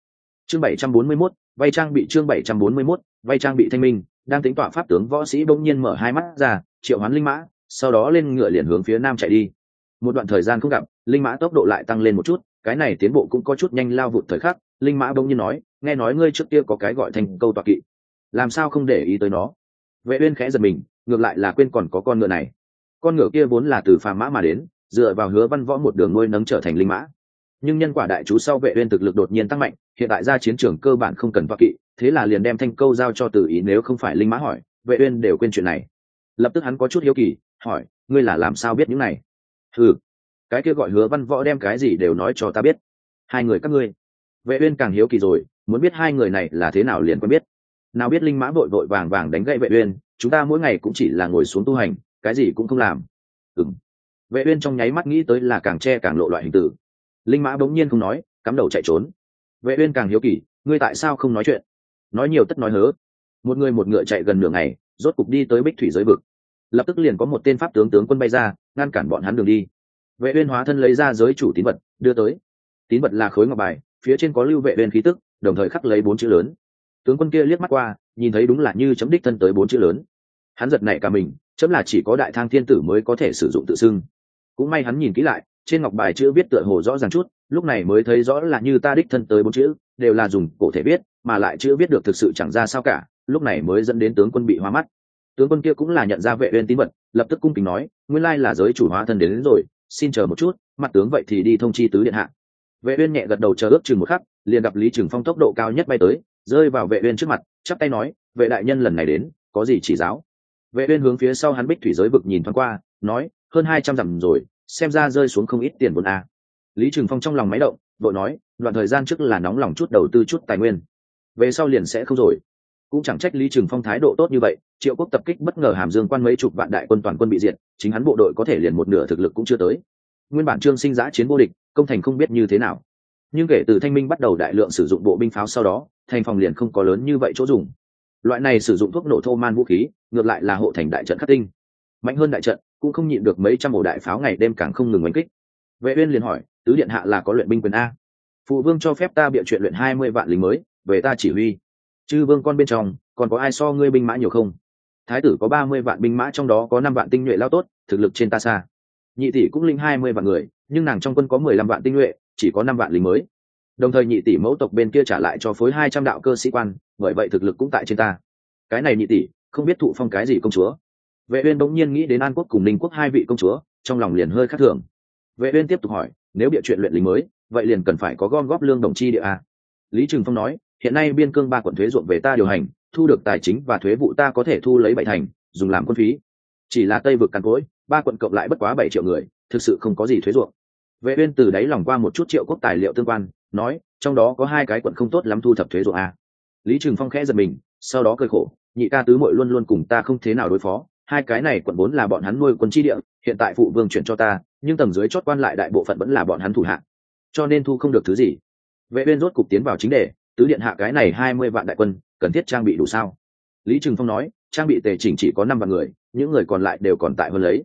Chương 741, vay trang bị chương 741, vay trang bị thanh minh đang tính tỏa pháp tướng võ sĩ bỗng nhiên mở hai mắt ra triệu hoán linh mã sau đó lên ngựa liền hướng phía nam chạy đi. Một đoạn thời gian không gặp linh mã tốc độ lại tăng lên một chút cái này tiến bộ cũng có chút nhanh lao vụt thời khắc linh mã bỗng nhiên nói nghe nói ngươi trước kia có cái gọi thành câu tọa kỵ. Làm sao không để ý tới nó? Vệ uyên khẽ giật mình, ngược lại là quên còn có con ngựa này. Con ngựa kia vốn là từ phàm mã mà đến, dựa vào hứa văn võ một đường nuôi nấng trở thành linh mã. Nhưng nhân quả đại chú sau vệ uyên thực lực đột nhiên tăng mạnh, hiện tại ra chiến trường cơ bản không cần tọa kỵ, thế là liền đem thanh câu giao cho từ ý nếu không phải linh mã hỏi, vệ uyên đều quên chuyện này. Lập tức hắn có chút hiếu kỳ, hỏi, ngươi là làm sao biết những này? Ừ cái kia gọi hứa văn võ đem cái gì đều nói cho ta biết. Hai người các ngươi. Vệ uyên càng hiếu kỳ rồi muốn biết hai người này là thế nào liền quen biết. Nào biết linh mã vội vội vàng vàng đánh gậy vệ uyên, chúng ta mỗi ngày cũng chỉ là ngồi xuống tu hành, cái gì cũng không làm. Ừm. Vệ uyên trong nháy mắt nghĩ tới là càng che càng lộ loại hình tử. Linh mã bỗng nhiên không nói, cắm đầu chạy trốn. Vệ uyên càng hiếu kỳ, ngươi tại sao không nói chuyện? Nói nhiều tất nói hớ. Một người một ngựa chạy gần nửa ngày, rốt cục đi tới bích thủy giới vực. Lập tức liền có một tên pháp tướng tướng quân bay ra, ngăn cản bọn hắn đường đi. Vệ uyên hóa thân lấy ra giới chủ tín vật, đưa tới. Tín vật là khối ngọc bài, phía trên có lưu vệ uyên khí tức đồng thời khắc lấy bốn chữ lớn. Tướng quân kia liếc mắt qua nhìn thấy đúng là như chấm đích thân tới bốn chữ lớn. Hắn giật nảy cả mình chấm là chỉ có đại thang thiên tử mới có thể sử dụng tự xưng. Cũng may hắn nhìn kỹ lại trên ngọc bài chữ viết tựa hồ rõ ràng chút lúc này mới thấy rõ là như ta đích thân tới bốn chữ đều là dùng cổ thể viết mà lại chữ viết được thực sự chẳng ra sao cả lúc này mới dẫn đến tướng quân bị hoa mắt. Tướng quân kia cũng là nhận ra vệ uyên tín vật lập tức cung kính nói nguyên lai là giới chủ hóa thân đến, đến rồi xin chờ một chút mặt tướng vậy thì đi thông chi tứ điện hạ. Vệ uyên nhẹ gật đầu chờ ước chừng một khắc liền gặp lý trường phong tốc độ cao nhất bay tới, rơi vào vệ uyên trước mặt, chắp tay nói, vệ đại nhân lần này đến, có gì chỉ giáo? Vệ uyên hướng phía sau hắn bích thủy giới vực nhìn thoáng qua, nói, hơn hai trăm dặm rồi, xem ra rơi xuống không ít tiền vốn a. Lý trường phong trong lòng máy động, vội nói, đoạn thời gian trước là nóng lòng chút đầu tư chút tài nguyên, về sau liền sẽ không rồi. Cũng chẳng trách lý trường phong thái độ tốt như vậy, triệu quốc tập kích bất ngờ hàm dương quan mấy chục vạn đại quân toàn quân bị diệt, chính hắn bộ đội có thể liền một nửa thực lực cũng chưa tới. Nguyên bản trương sinh giã chiến vô địch, công thành không biết như thế nào nhưng kể từ thanh minh bắt đầu đại lượng sử dụng bộ binh pháo sau đó, thành phòng liền không có lớn như vậy chỗ dùng. Loại này sử dụng thuốc nổ thô man vũ khí, ngược lại là hộ thành đại trận khắc tinh. Mạnh hơn đại trận, cũng không nhịn được mấy trăm ổ đại pháo ngày đêm càng không ngừng oanh kích. Vệ uyên liền hỏi, tứ điện hạ là có luyện binh quyền a? Phụ vương cho phép ta bịa chuyện luyện hai mươi vạn lính mới, về ta chỉ huy. Chư vương con bên trong, còn có ai so ngươi binh mã nhiều không? Thái tử có ba mươi vạn binh mã, trong đó có năm vạn tinh nhuệ lao tốt, thực lực trên ta xa. Nhị tỷ cũng linh hai mươi vạn người, nhưng nàng trong quân có mười lăm vạn tinh nhuệ chỉ có năm vạn lính mới. Đồng thời nhị tỷ mẫu tộc bên kia trả lại cho phối hai trăm đạo cơ sĩ quan, bởi vậy thực lực cũng tại trên ta. Cái này nhị tỷ, không biết thụ phong cái gì công chúa. Vệ uyên bỗng nhiên nghĩ đến an quốc cùng ninh quốc hai vị công chúa, trong lòng liền hơi khác thường. Vệ uyên tiếp tục hỏi, nếu địa chuyện luyện lính mới, vậy liền cần phải có gom góp lương đồng chi địa à? lý Trường phong nói, hiện nay biên cương ba quận thuế ruộng về ta điều hành, thu được tài chính và thuế vụ ta có thể thu lấy bảy thành, dùng làm quân phí. Chỉ là tây vực càn cối, ba quận cộng lại bất quá bảy triệu người, thực sự không có gì thuế ruộng vệ uyên từ đấy lòng qua một chút triệu quốc tài liệu tương quan, nói, trong đó có hai cái quận không tốt lắm thu thập thuế ruộng a. Lý Trường phong khẽ giật mình, sau đó cười khổ, nhị ca tứ muội luôn luôn cùng ta không thế nào đối phó, hai cái này quận vốn là bọn hắn nuôi quân chi địa, hiện tại phụ vương chuyển cho ta, nhưng tầng dưới chót quan lại đại bộ phận vẫn là bọn hắn thủ hạ. Cho nên thu không được thứ gì. Vệ uyên rốt cục tiến vào chính đề, tứ điện hạ cái này hai mươi vạn đại quân, cần thiết trang bị đủ sao? Lý Trường phong nói, trang bị tề chỉnh chỉ có năm vạn người, những người còn lại đều còn tại hơn lấy.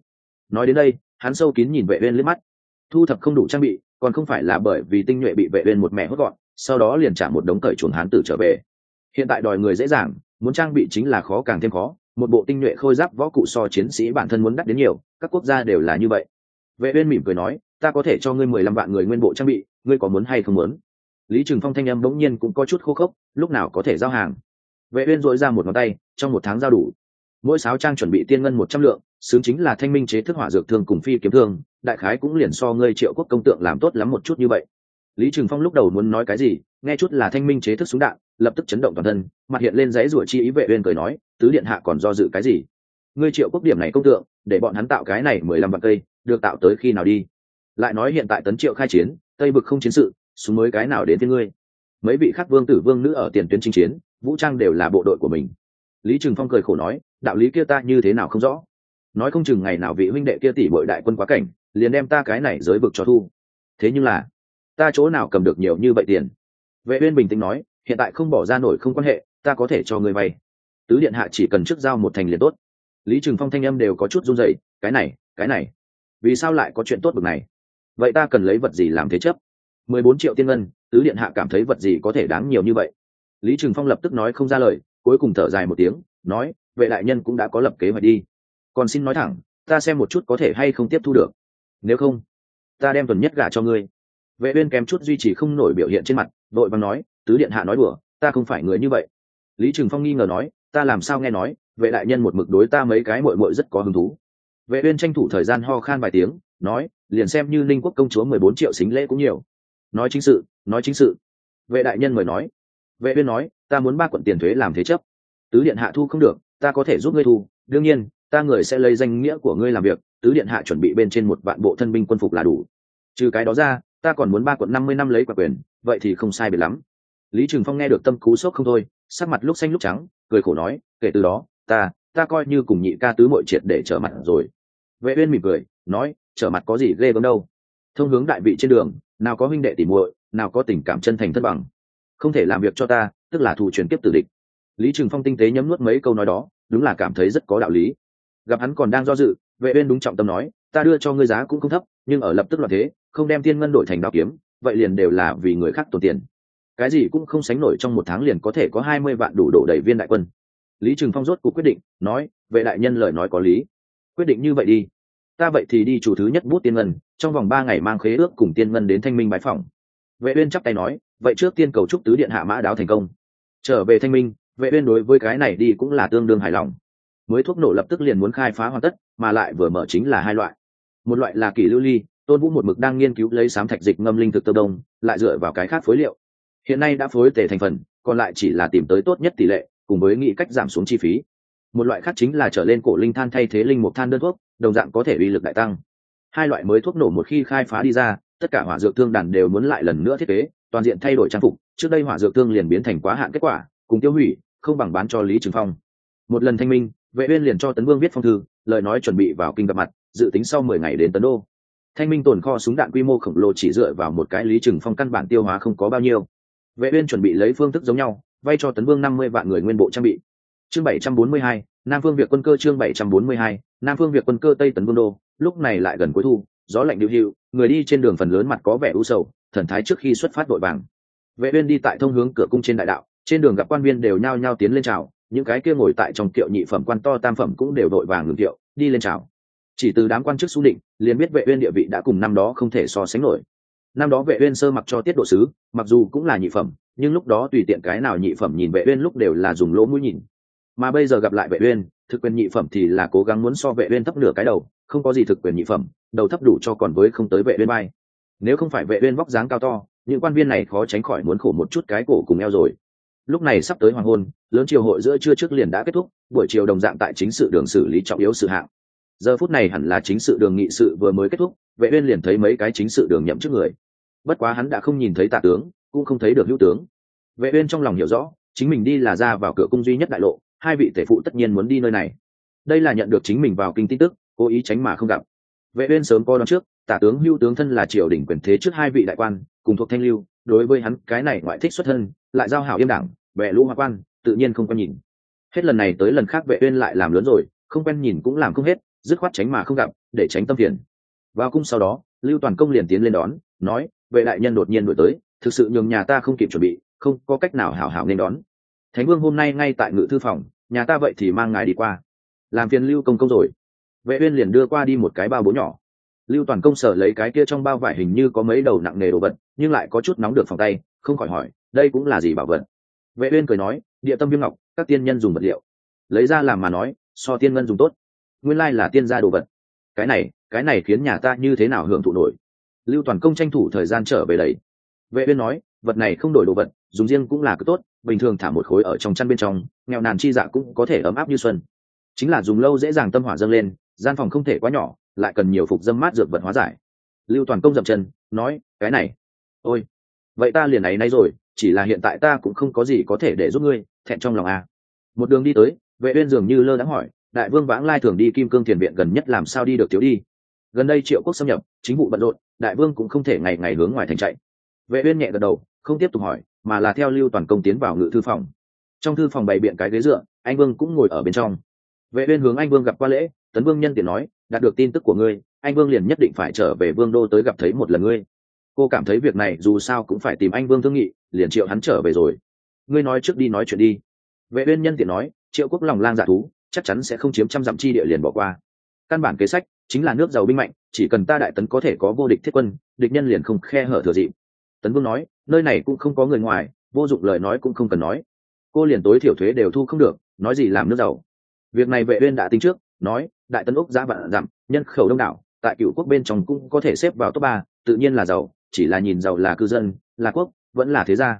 Nói đến đây, hắn sâu kín nhìn vệ uyên liếc mắt thu thập không đủ trang bị, còn không phải là bởi vì tinh nhuệ bị vệ uyên một mẹ hốt gọn, sau đó liền trả một đống cởi chuồng hán tử trở về. Hiện tại đòi người dễ dàng, muốn trang bị chính là khó càng thêm khó, một bộ tinh nhuệ khôi giáp võ cụ so chiến sĩ bản thân muốn đắt đến nhiều, các quốc gia đều là như vậy. Vệ uyên mỉm cười nói, ta có thể cho ngươi mười lăm vạn người nguyên bộ trang bị, ngươi có muốn hay không muốn? Lý Trường phong thanh âm bỗng nhiên cũng có chút khô khốc, lúc nào có thể giao hàng. Vệ uyên dội ra một ngón tay, trong một tháng giao đủ. Mỗi sáu trang chuẩn bị tiên ngân một trăm lượng, xứng chính là thanh minh chế thức hỏa dược thương cùng phi kiếm thương đại khái cũng liền so ngươi triệu quốc công tượng làm tốt lắm một chút như vậy. Lý trừng phong lúc đầu muốn nói cái gì, nghe chút là thanh minh chế thức súng đạn, lập tức chấn động toàn thân, mặt hiện lên giấy rủa chi ý vệ uyên cười nói, tứ điện hạ còn do dự cái gì? Ngươi triệu quốc điểm này công tượng, để bọn hắn tạo cái này mười lăm vạn cây, được tạo tới khi nào đi? Lại nói hiện tại tấn triệu khai chiến, tây bực không chiến sự, súng mới cái nào đến với ngươi? Mấy vị khắc vương tử vương nữ ở tiền tuyến chinh chiến, vũ trang đều là bộ đội của mình. Lý trừng phong cười khổ nói, đạo lý kia ta như thế nào không rõ? Nói không chừng ngày nào vị huynh đệ kia tỷ bội đại quân quá cảnh liền đem ta cái này giới vực cho thu. Thế nhưng là, ta chỗ nào cầm được nhiều như vậy tiền? Vệ uyên bình tĩnh nói, hiện tại không bỏ ra nổi không quan hệ, ta có thể cho người vay. Tứ điện hạ chỉ cần trước giao một thành liền tốt. Lý trừng phong thanh âm đều có chút run rẩy, cái này cái này, vì sao lại có chuyện tốt bực này? Vậy ta cần lấy vật gì làm thế chấp? Mười bốn triệu tiên ngân, tứ điện hạ cảm thấy vật gì có thể đáng nhiều như vậy? Lý trừng phong lập tức nói không ra lời, cuối cùng thở dài một tiếng, nói, vệ đại nhân cũng đã có lập kế hoạch đi. Còn xin nói thẳng, ta xem một chút có thể hay không tiếp thu được nếu không, ta đem tuần nhất gả cho ngươi. Vệ uyên kém chút duy trì không nổi biểu hiện trên mặt, đội văn nói, tứ điện hạ nói đùa, ta không phải người như vậy. Lý trường phong nghi ngờ nói, ta làm sao nghe nói, vệ đại nhân một mực đối ta mấy cái muội muội rất có hứng thú. Vệ uyên tranh thủ thời gian ho khan vài tiếng, nói, liền xem như ninh quốc công chúa mười bốn triệu xính lễ cũng nhiều. Nói chính sự, nói chính sự. Vệ đại nhân mời nói. Vệ uyên nói, ta muốn ba quận tiền thuế làm thế chấp. Tứ điện hạ thu không được, ta có thể giúp ngươi thu. Đương nhiên, ta người sẽ lấy danh nghĩa của ngươi làm việc tứ điện hạ chuẩn bị bên trên một vạn bộ thân binh quân phục là đủ. Trừ cái đó ra, ta còn muốn ba quận năm mươi năm lấy quả quyền, vậy thì không sai biệt lắm. Lý trừng phong nghe được tâm cú sốc không thôi, sắc mặt lúc xanh lúc trắng, cười khổ nói, kể từ đó, ta ta coi như cùng nhị ca tứ mội triệt để trở mặt rồi. Vệ uyên mỉm cười, nói, trở mặt có gì ghê gớm đâu. Thông hướng đại vị trên đường, nào có huynh đệ tỉ muội, nào có tình cảm chân thành thất bằng. Không thể làm việc cho ta, tức là thù truyền kiếp tử địch. Lý trừng phong tinh tế nhấm nuốt mấy câu nói đó, đúng là cảm thấy rất có đạo lý. Gặp hắn còn đang do dự vệ uyên đúng trọng tâm nói, ta đưa cho ngươi giá cũng không thấp, nhưng ở lập tức là thế, không đem thiên ngân đổi thành đao kiếm, vậy liền đều là vì người khác tổn tiền. Cái gì cũng không sánh nổi trong một tháng liền có thể có hai mươi vạn đủ đổ đầy viên đại quân. Lý trừng phong rốt cuộc quyết định, nói, vệ đại nhân lời nói có lý. Quyết định như vậy đi. Ta vậy thì đi chủ thứ nhất bút tiên ngân, trong vòng ba ngày mang khế ước cùng tiên ngân đến thanh minh bái phòng vệ uyên chắp tay nói, vậy trước tiên cầu chúc tứ điện hạ mã đáo thành công. Trở về thanh minh, vệ uyên đối với cái này đi cũng là tương đương hài lòng mới thuốc nổ lập tức liền muốn khai phá hoàn tất, mà lại vừa mở chính là hai loại. Một loại là kỷ lưu ly, tôn vũ một mực đang nghiên cứu lấy sám thạch dịch ngâm linh thực tơ đông lại dựa vào cái khác phối liệu. Hiện nay đã phối tề thành phần, còn lại chỉ là tìm tới tốt nhất tỷ lệ, cùng với nghĩ cách giảm xuống chi phí. Một loại khác chính là trở lên cổ linh than thay thế linh mục than đơn thuốc, đồng dạng có thể uy lực đại tăng. Hai loại mới thuốc nổ một khi khai phá đi ra, tất cả hỏa dược thương đàn đều muốn lại lần nữa thiết kế, toàn diện thay đổi trang phục, trước đây hỏa dược thương liền biến thành quá hạn kết quả, cùng tiêu hủy, không bằng bán cho lý trường phong. Một lần thanh minh vệ uyên liền cho tấn vương viết phong thư lời nói chuẩn bị vào kinh gặp mặt dự tính sau 10 ngày đến tấn đô. Thanh minh tồn kho súng đạn quy mô khổng lồ chỉ dựa vào một cái lý trường phong căn bản tiêu hóa không có bao nhiêu. Vệ uyên chuẩn bị lấy phương thức giống nhau vay cho tấn vương 50 vạn người nguyên bộ trang bị. Chương 742, nam phương việt quân cơ chương 742, nam phương việt quân cơ tây tấn vương đô lúc này lại gần cuối thu gió lạnh điệu hiệu người đi trên đường phần lớn mặt có vẻ u sầu thần thái trước khi xuất phát đội vàng. Vệ uyên đi tại thông hướng cửa cung trên đại đạo trên đường gặp quan viên đều nhao nhao tiến lên chào những cái kia ngồi tại trong kiệu nhị phẩm quan to tam phẩm cũng đều đội vàng ngừng kiệu, đi lên chào. Chỉ từ đám quan chức xu định, liền biết vệ uyên địa vị đã cùng năm đó không thể so sánh nổi. Năm đó vệ uyên sơ mặc cho tiết độ sứ, mặc dù cũng là nhị phẩm, nhưng lúc đó tùy tiện cái nào nhị phẩm nhìn vệ uyên lúc đều là dùng lỗ mũi nhìn. Mà bây giờ gặp lại vệ uyên, thực quyền nhị phẩm thì là cố gắng muốn so vệ uyên thấp nửa cái đầu, không có gì thực quyền nhị phẩm, đầu thấp đủ cho còn với không tới vệ uyên bay nếu không phải vệ uyên vóc dáng cao to, những quan viên này khó tránh khỏi muốn khổ một chút cái cổ cùng eo rồi lúc này sắp tới hoàng hôn, lớn triều hội giữa trưa trước liền đã kết thúc, buổi chiều đồng dạng tại chính sự đường xử lý trọng yếu sự hạng. Giờ phút này hẳn là chính sự đường nghị sự vừa mới kết thúc, vệ uyên liền thấy mấy cái chính sự đường nhậm trước người. Bất quá hắn đã không nhìn thấy tạ tướng, cũng không thấy được hữu tướng. Vệ uyên trong lòng hiểu rõ, chính mình đi là ra vào cửa cung duy nhất đại lộ, hai vị tể phụ tất nhiên muốn đi nơi này. Đây là nhận được chính mình vào kinh tin tức, cố ý tránh mà không gặp. Vệ uyên sớm coi đoán trước tả tướng hưu tướng thân là triều đình quyền thế trước hai vị đại quan, cùng thuộc thanh lưu đối với hắn, cái này ngoại thích xuất thân, lại giao hảo yêm đảng vệ lũ hoa quan, tự nhiên không quen nhìn. Hết lần này tới lần khác vệ uyên lại làm lớn rồi, không quen nhìn cũng làm không hết, dứt khoát tránh mà không gặp, để tránh tâm phiền. Vào cung sau đó, lưu toàn công liền tiến lên đón, nói, vệ đại nhân đột nhiên đuổi tới, thực sự nhường nhà ta không kịp chuẩn bị, không có cách nào hảo hảo nên đón. Thánh vương hôm nay ngay tại ngự thư phòng, nhà ta vậy thì mang ngài đi qua. Làm phiền lưu công công rồi. Vệ uyên liền đưa qua đi một cái bao bố nhỏ lưu toàn công sở lấy cái kia trong bao vải hình như có mấy đầu nặng nề đồ vật, nhưng lại có chút nóng được phòng tay, không khỏi hỏi, đây cũng là gì bảo vật? Vệ uyên cười nói, địa tâm viêm ngọc, các tiên nhân dùng vật liệu. Lấy ra làm mà nói, so tiên ngân dùng tốt. Nguyên lai là tiên gia đồ vật. Cái này cái này khiến nhà ta như thế nào hưởng thụ nổi? Lưu toàn công tranh thủ thời gian trở về đấy vệ uyên nói, vật này không đổi đồ vật, dùng riêng cũng là cứ tốt, bình thường thả một khối ở trong chăn bên trong, nghèo nàn chi dạ cũng có thể ấm áp như xuân. Chính là dùng lâu dễ dàng tâm hỏa dâng lên, gian phòng không thể quá nhỏ lại cần nhiều phục dâm mát dược vật hóa giải. Lưu toàn công dậm chân, nói, cái này, ôi, vậy ta liền ấy nay rồi, chỉ là hiện tại ta cũng không có gì có thể để giúp ngươi, thẹn trong lòng à. một đường đi tới, vệ uyên dường như lơ đãng hỏi, đại vương vãng lai thường đi kim cương thiền viện gần nhất làm sao đi được thiếu đi? Gần đây triệu quốc xâm nhập, chính vụ bận rộn, đại vương cũng không thể ngày ngày hướng ngoài thành chạy. Vệ uyên nhẹ gật đầu, không tiếp tục hỏi, mà là theo lưu toàn công tiến vào ngự thư phòng. Trong thư phòng bày biện cái ghế dựa, anh vương cũng ngồi ở bên trong. Vệ uyên hướng anh vương gặp qua lễ tấn vương nhân tiện nói, đạt được tin tức của ngươi, anh vương liền nhất định phải trở về vương đô tới gặp thấy một lần ngươi. Cô cảm thấy việc này dù sao cũng phải tìm anh vương thương nghị, liền triệu hắn trở về rồi. Ngươi nói trước đi nói chuyện đi. Vệ uyên nhân tiện nói, triệu quốc lòng lang giả thú, chắc chắn sẽ không chiếm trăm dặm chi địa liền bỏ qua. Căn bản kế sách chính là nước giàu binh mạnh, chỉ cần ta đại tấn có thể có vô địch thiết quân, địch nhân liền không khe hở thừa dịp. Tấn vương nói, nơi này cũng không có người ngoài, vô dụng lời nói cũng không cần nói. Cô liền tối thiểu thuế đều thu không được, nói gì làm nước giàu. Việc này vệ uyên đã tính trước nói, đại tân úc giá vạn dặm nhân khẩu đông đảo, tại cựu quốc bên trong cũng có thể xếp vào top ba, tự nhiên là giàu, chỉ là nhìn giàu là cư dân, là quốc, vẫn là thế gia.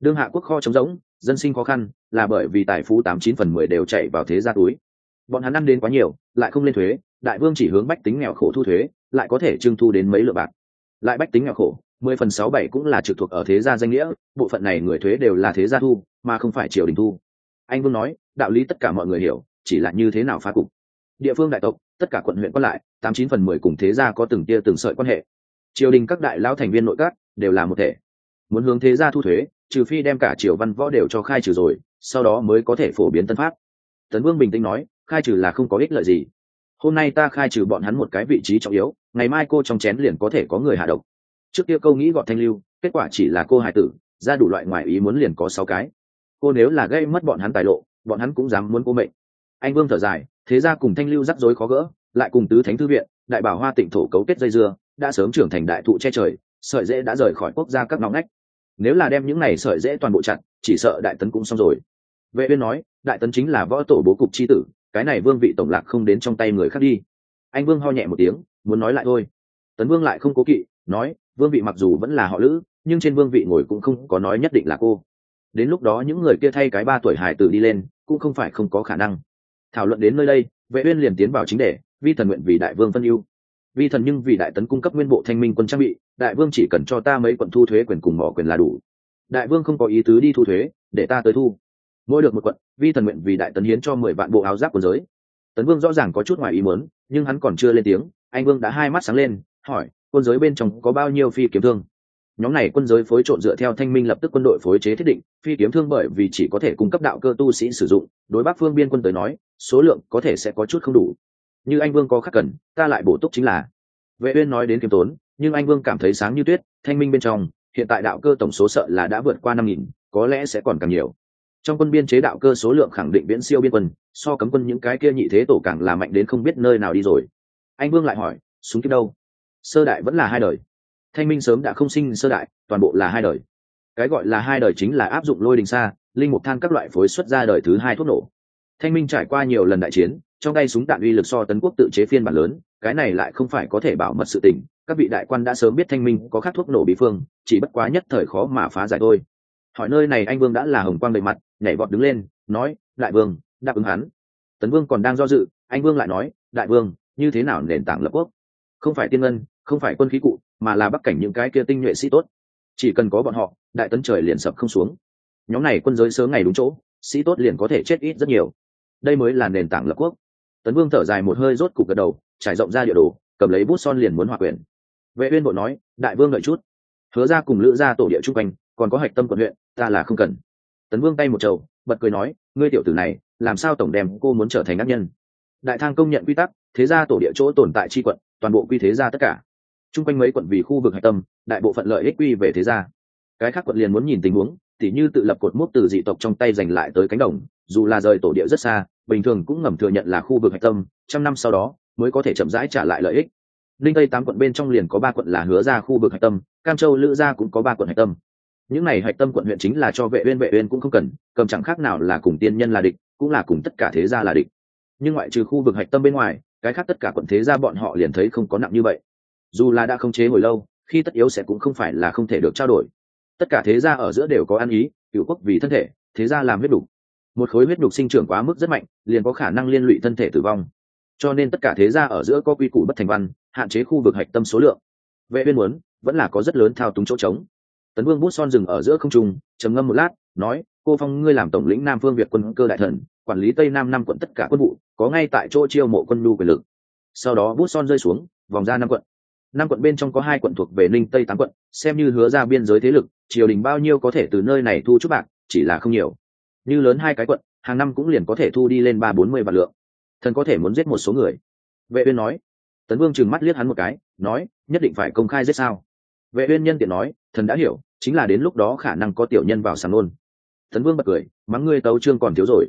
Đương hạ quốc kho trống rỗng, dân sinh khó khăn, là bởi vì tài phú tám chín phần mười đều chạy vào thế gia túi. Bọn hắn ăn đến quá nhiều, lại không lên thuế, đại vương chỉ hướng bách tính nghèo khổ thu thuế, lại có thể trưng thu đến mấy lượng bạc. Lại bách tính nghèo khổ, mười phần sáu bảy cũng là trực thuộc ở thế gia danh nghĩa, bộ phận này người thuế đều là thế gia thu, mà không phải triều đình thu. Anh vương nói, đạo lý tất cả mọi người hiểu, chỉ là như thế nào phá cục địa phương đại tộc, tất cả quận huyện còn lại, tám chín phần mười cùng thế gia có từng tia từng sợi quan hệ. Triều đình các đại lão thành viên nội các đều là một thể. Muốn hướng thế gia thu thuế, trừ phi đem cả triều văn võ đều cho khai trừ rồi, sau đó mới có thể phổ biến tân pháp. Tấn vương bình tĩnh nói, khai trừ là không có ích lợi gì. Hôm nay ta khai trừ bọn hắn một cái vị trí trọng yếu, ngày mai cô trong chén liền có thể có người hạ độc. Trước kia câu nghĩ gọn thanh lưu, kết quả chỉ là cô hải tử, ra đủ loại ngoài ý muốn liền có sáu cái. Cô nếu là gây mất bọn hắn tài lộ, bọn hắn cũng dám muốn cô mệnh anh vương thở dài, thế ra cùng thanh lưu rắc rối khó gỡ, lại cùng tứ thánh thư viện, đại bảo hoa tịnh thổ cấu kết dây dưa, đã sớm trưởng thành đại thụ che trời, sợi dễ đã rời khỏi quốc gia các nóng ngách. Nếu là đem những này sợi dễ toàn bộ chặn chỉ sợ đại tấn cũng xong rồi. Vệ uyên nói, đại tấn chính là võ tổ bố cục chi tử, cái này vương vị tổng lạc không đến trong tay người khác đi. Anh vương ho nhẹ một tiếng, muốn nói lại thôi. Tấn vương lại không cố kỵ, nói, vương vị mặc dù vẫn là họ lữ, nhưng trên vương vị ngồi cũng không có nói nhất định là cô. Đến lúc đó những người kia thay cái ba tuổi hài tử đi lên, cũng không phải không có khả năng thảo luận đến nơi đây, vệ uyên liền tiến vào chính đề, vi thần nguyện vì đại vương phân ưu. Vi thần nhưng vì đại tấn cung cấp nguyên bộ thanh minh quân trang bị, đại vương chỉ cần cho ta mấy quận thu thuế quyền cùng mỏ quyền là đủ. Đại vương không có ý tứ đi thu thuế, để ta tới thu. Mỗi được một quận, vi thần nguyện vì đại tấn hiến cho mười vạn bộ áo giáp quân giới. Tấn vương rõ ràng có chút ngoài ý muốn, nhưng hắn còn chưa lên tiếng, anh vương đã hai mắt sáng lên, hỏi, quân giới bên trong có bao nhiêu phi kiếm thương? Nhóm này quân giới phối trộn dựa theo thanh minh lập tức quân đội phối chế thiết định, phi kiếm thương bởi vì chỉ có thể cung cấp đạo cơ tu sĩ sử dụng, đối bắc phương biên quân tới nói, số lượng có thể sẽ có chút không đủ. Như anh vương có khắc cần, ta lại bổ túc chính là. Vệ uyên nói đến kiếm tốn, nhưng anh vương cảm thấy sáng như tuyết, thanh minh bên trong, hiện tại đạo cơ tổng số sợ là đã vượt qua năm nghìn, có lẽ sẽ còn càng nhiều. Trong quân biên chế đạo cơ số lượng khẳng định viễn siêu biên quân, so cấm quân những cái kia nhị thế tổ càng là mạnh đến không biết nơi nào đi rồi. Anh vương lại hỏi, súng kiếm đâu? Sơ đại vẫn là hai đời thanh minh sớm đã không sinh sơ đại, toàn bộ là hai đời. Cái gọi là hai đời chính là áp dụng lôi đình xa, linh mục than các loại phối xuất ra đời thứ hai thuốc nổ. Thanh minh trải qua nhiều lần đại chiến, trong tay súng đạn uy lực so tấn quốc tự chế phiên bản lớn, cái này lại không phải có thể bảo mật sự tình, các vị đại quan đã sớm biết thanh minh có khắc thuốc nổ bí phương, chỉ bất quá nhất thời khó mà phá giải thôi. Hỏi nơi này anh vương đã là hồng quang đầy mặt, nhảy vọt đứng lên, nói, đại vương, đáp ứng hắn. Tấn vương còn đang do dự, anh vương lại nói, đại vương, như thế nào nền tảng lập quốc? Không phải tiên ngân không phải quân khí cụ, mà là bắc cảnh những cái kia tinh nhuệ sĩ tốt. Chỉ cần có bọn họ, đại tấn trời liền sập không xuống. Nhóm này quân giới sớm ngày đúng chỗ, sĩ tốt liền có thể chết ít rất nhiều. Đây mới là nền tảng lập quốc. Tấn vương thở dài một hơi rốt cục gật đầu, trải rộng ra địa đồ, cầm lấy bút son liền muốn hòa quyền. Vệ uyên bộ nói, đại vương đợi chút. Hứa ra cùng lữ ra tổ địa trung quanh, còn có hạch tâm quận huyện, ta là không cần. Tấn vương tay một trầu, bật cười nói, ngươi tiểu tử này, làm sao tổng đem cô muốn trở thành ác nhân? Đại thang công nhận quy tắc, thế gia tổ địa chỗ tồn tại chi quận, toàn bộ quy thế gia tất cả chung quanh mấy quận vì khu vực hạch tâm, đại bộ phận lợi ích quy về thế gia. Cái khác quận liền muốn nhìn tình huống, tỉ như tự lập cột mốc từ dị tộc trong tay giành lại tới cánh đồng, dù là rời tổ địa rất xa, bình thường cũng ngầm thừa nhận là khu vực hạch tâm, trăm năm sau đó mới có thể chậm rãi trả lại lợi ích. Linh tây tám quận bên trong liền có ba quận là hứa ra khu vực hạch tâm, cam châu, lữ gia cũng có ba quận hạch tâm. Những này hạch tâm quận huyện chính là cho vệ uyên vệ uyên cũng không cần, cầm chẳng khác nào là cùng tiên nhân là địch, cũng là cùng tất cả thế gia là địch. Nhưng ngoại trừ khu vực hạch tâm bên ngoài, cái khác tất cả quận thế gia bọn họ liền thấy không có nặng như vậy dù là đã không chế hồi lâu, khi tất yếu sẽ cũng không phải là không thể được trao đổi. Tất cả thế gia ở giữa đều có ăn ý, cựu quốc vì thân thể, thế gia làm huyết đục. Một khối huyết đục sinh trưởng quá mức rất mạnh, liền có khả năng liên lụy thân thể tử vong. Cho nên tất cả thế gia ở giữa có quy củ bất thành văn, hạn chế khu vực hạch tâm số lượng. Vệ uyên muốn, vẫn là có rất lớn thao túng chỗ trống. Tấn vương bút son dừng ở giữa không trung, trầm ngâm một lát, nói, cô phong, ngươi làm tổng lĩnh nam phương việt quân cơ đại thần, quản lý tây nam năm quận tất cả quân vụ, có ngay tại chỗ chiêu mộ quân nhu quyền lực. Sau đó bút son rơi xuống, vòng ra năm quận năm quận bên trong có hai quận thuộc về ninh tây tám quận, xem như hứa ra biên giới thế lực, triều đình bao nhiêu có thể từ nơi này thu chút bạc, chỉ là không nhiều. Như lớn hai cái quận, hàng năm cũng liền có thể thu đi lên ba bốn mươi vạn lượng. Thần có thể muốn giết một số người. Vệ uyên nói. Tấn vương trừng mắt liếc hắn một cái, nói, nhất định phải công khai giết sao? Vệ uyên nhân tiện nói, thần đã hiểu, chính là đến lúc đó khả năng có tiểu nhân vào sàng luôn. Tấn vương bật cười, mắng ngươi tấu trương còn thiếu rồi.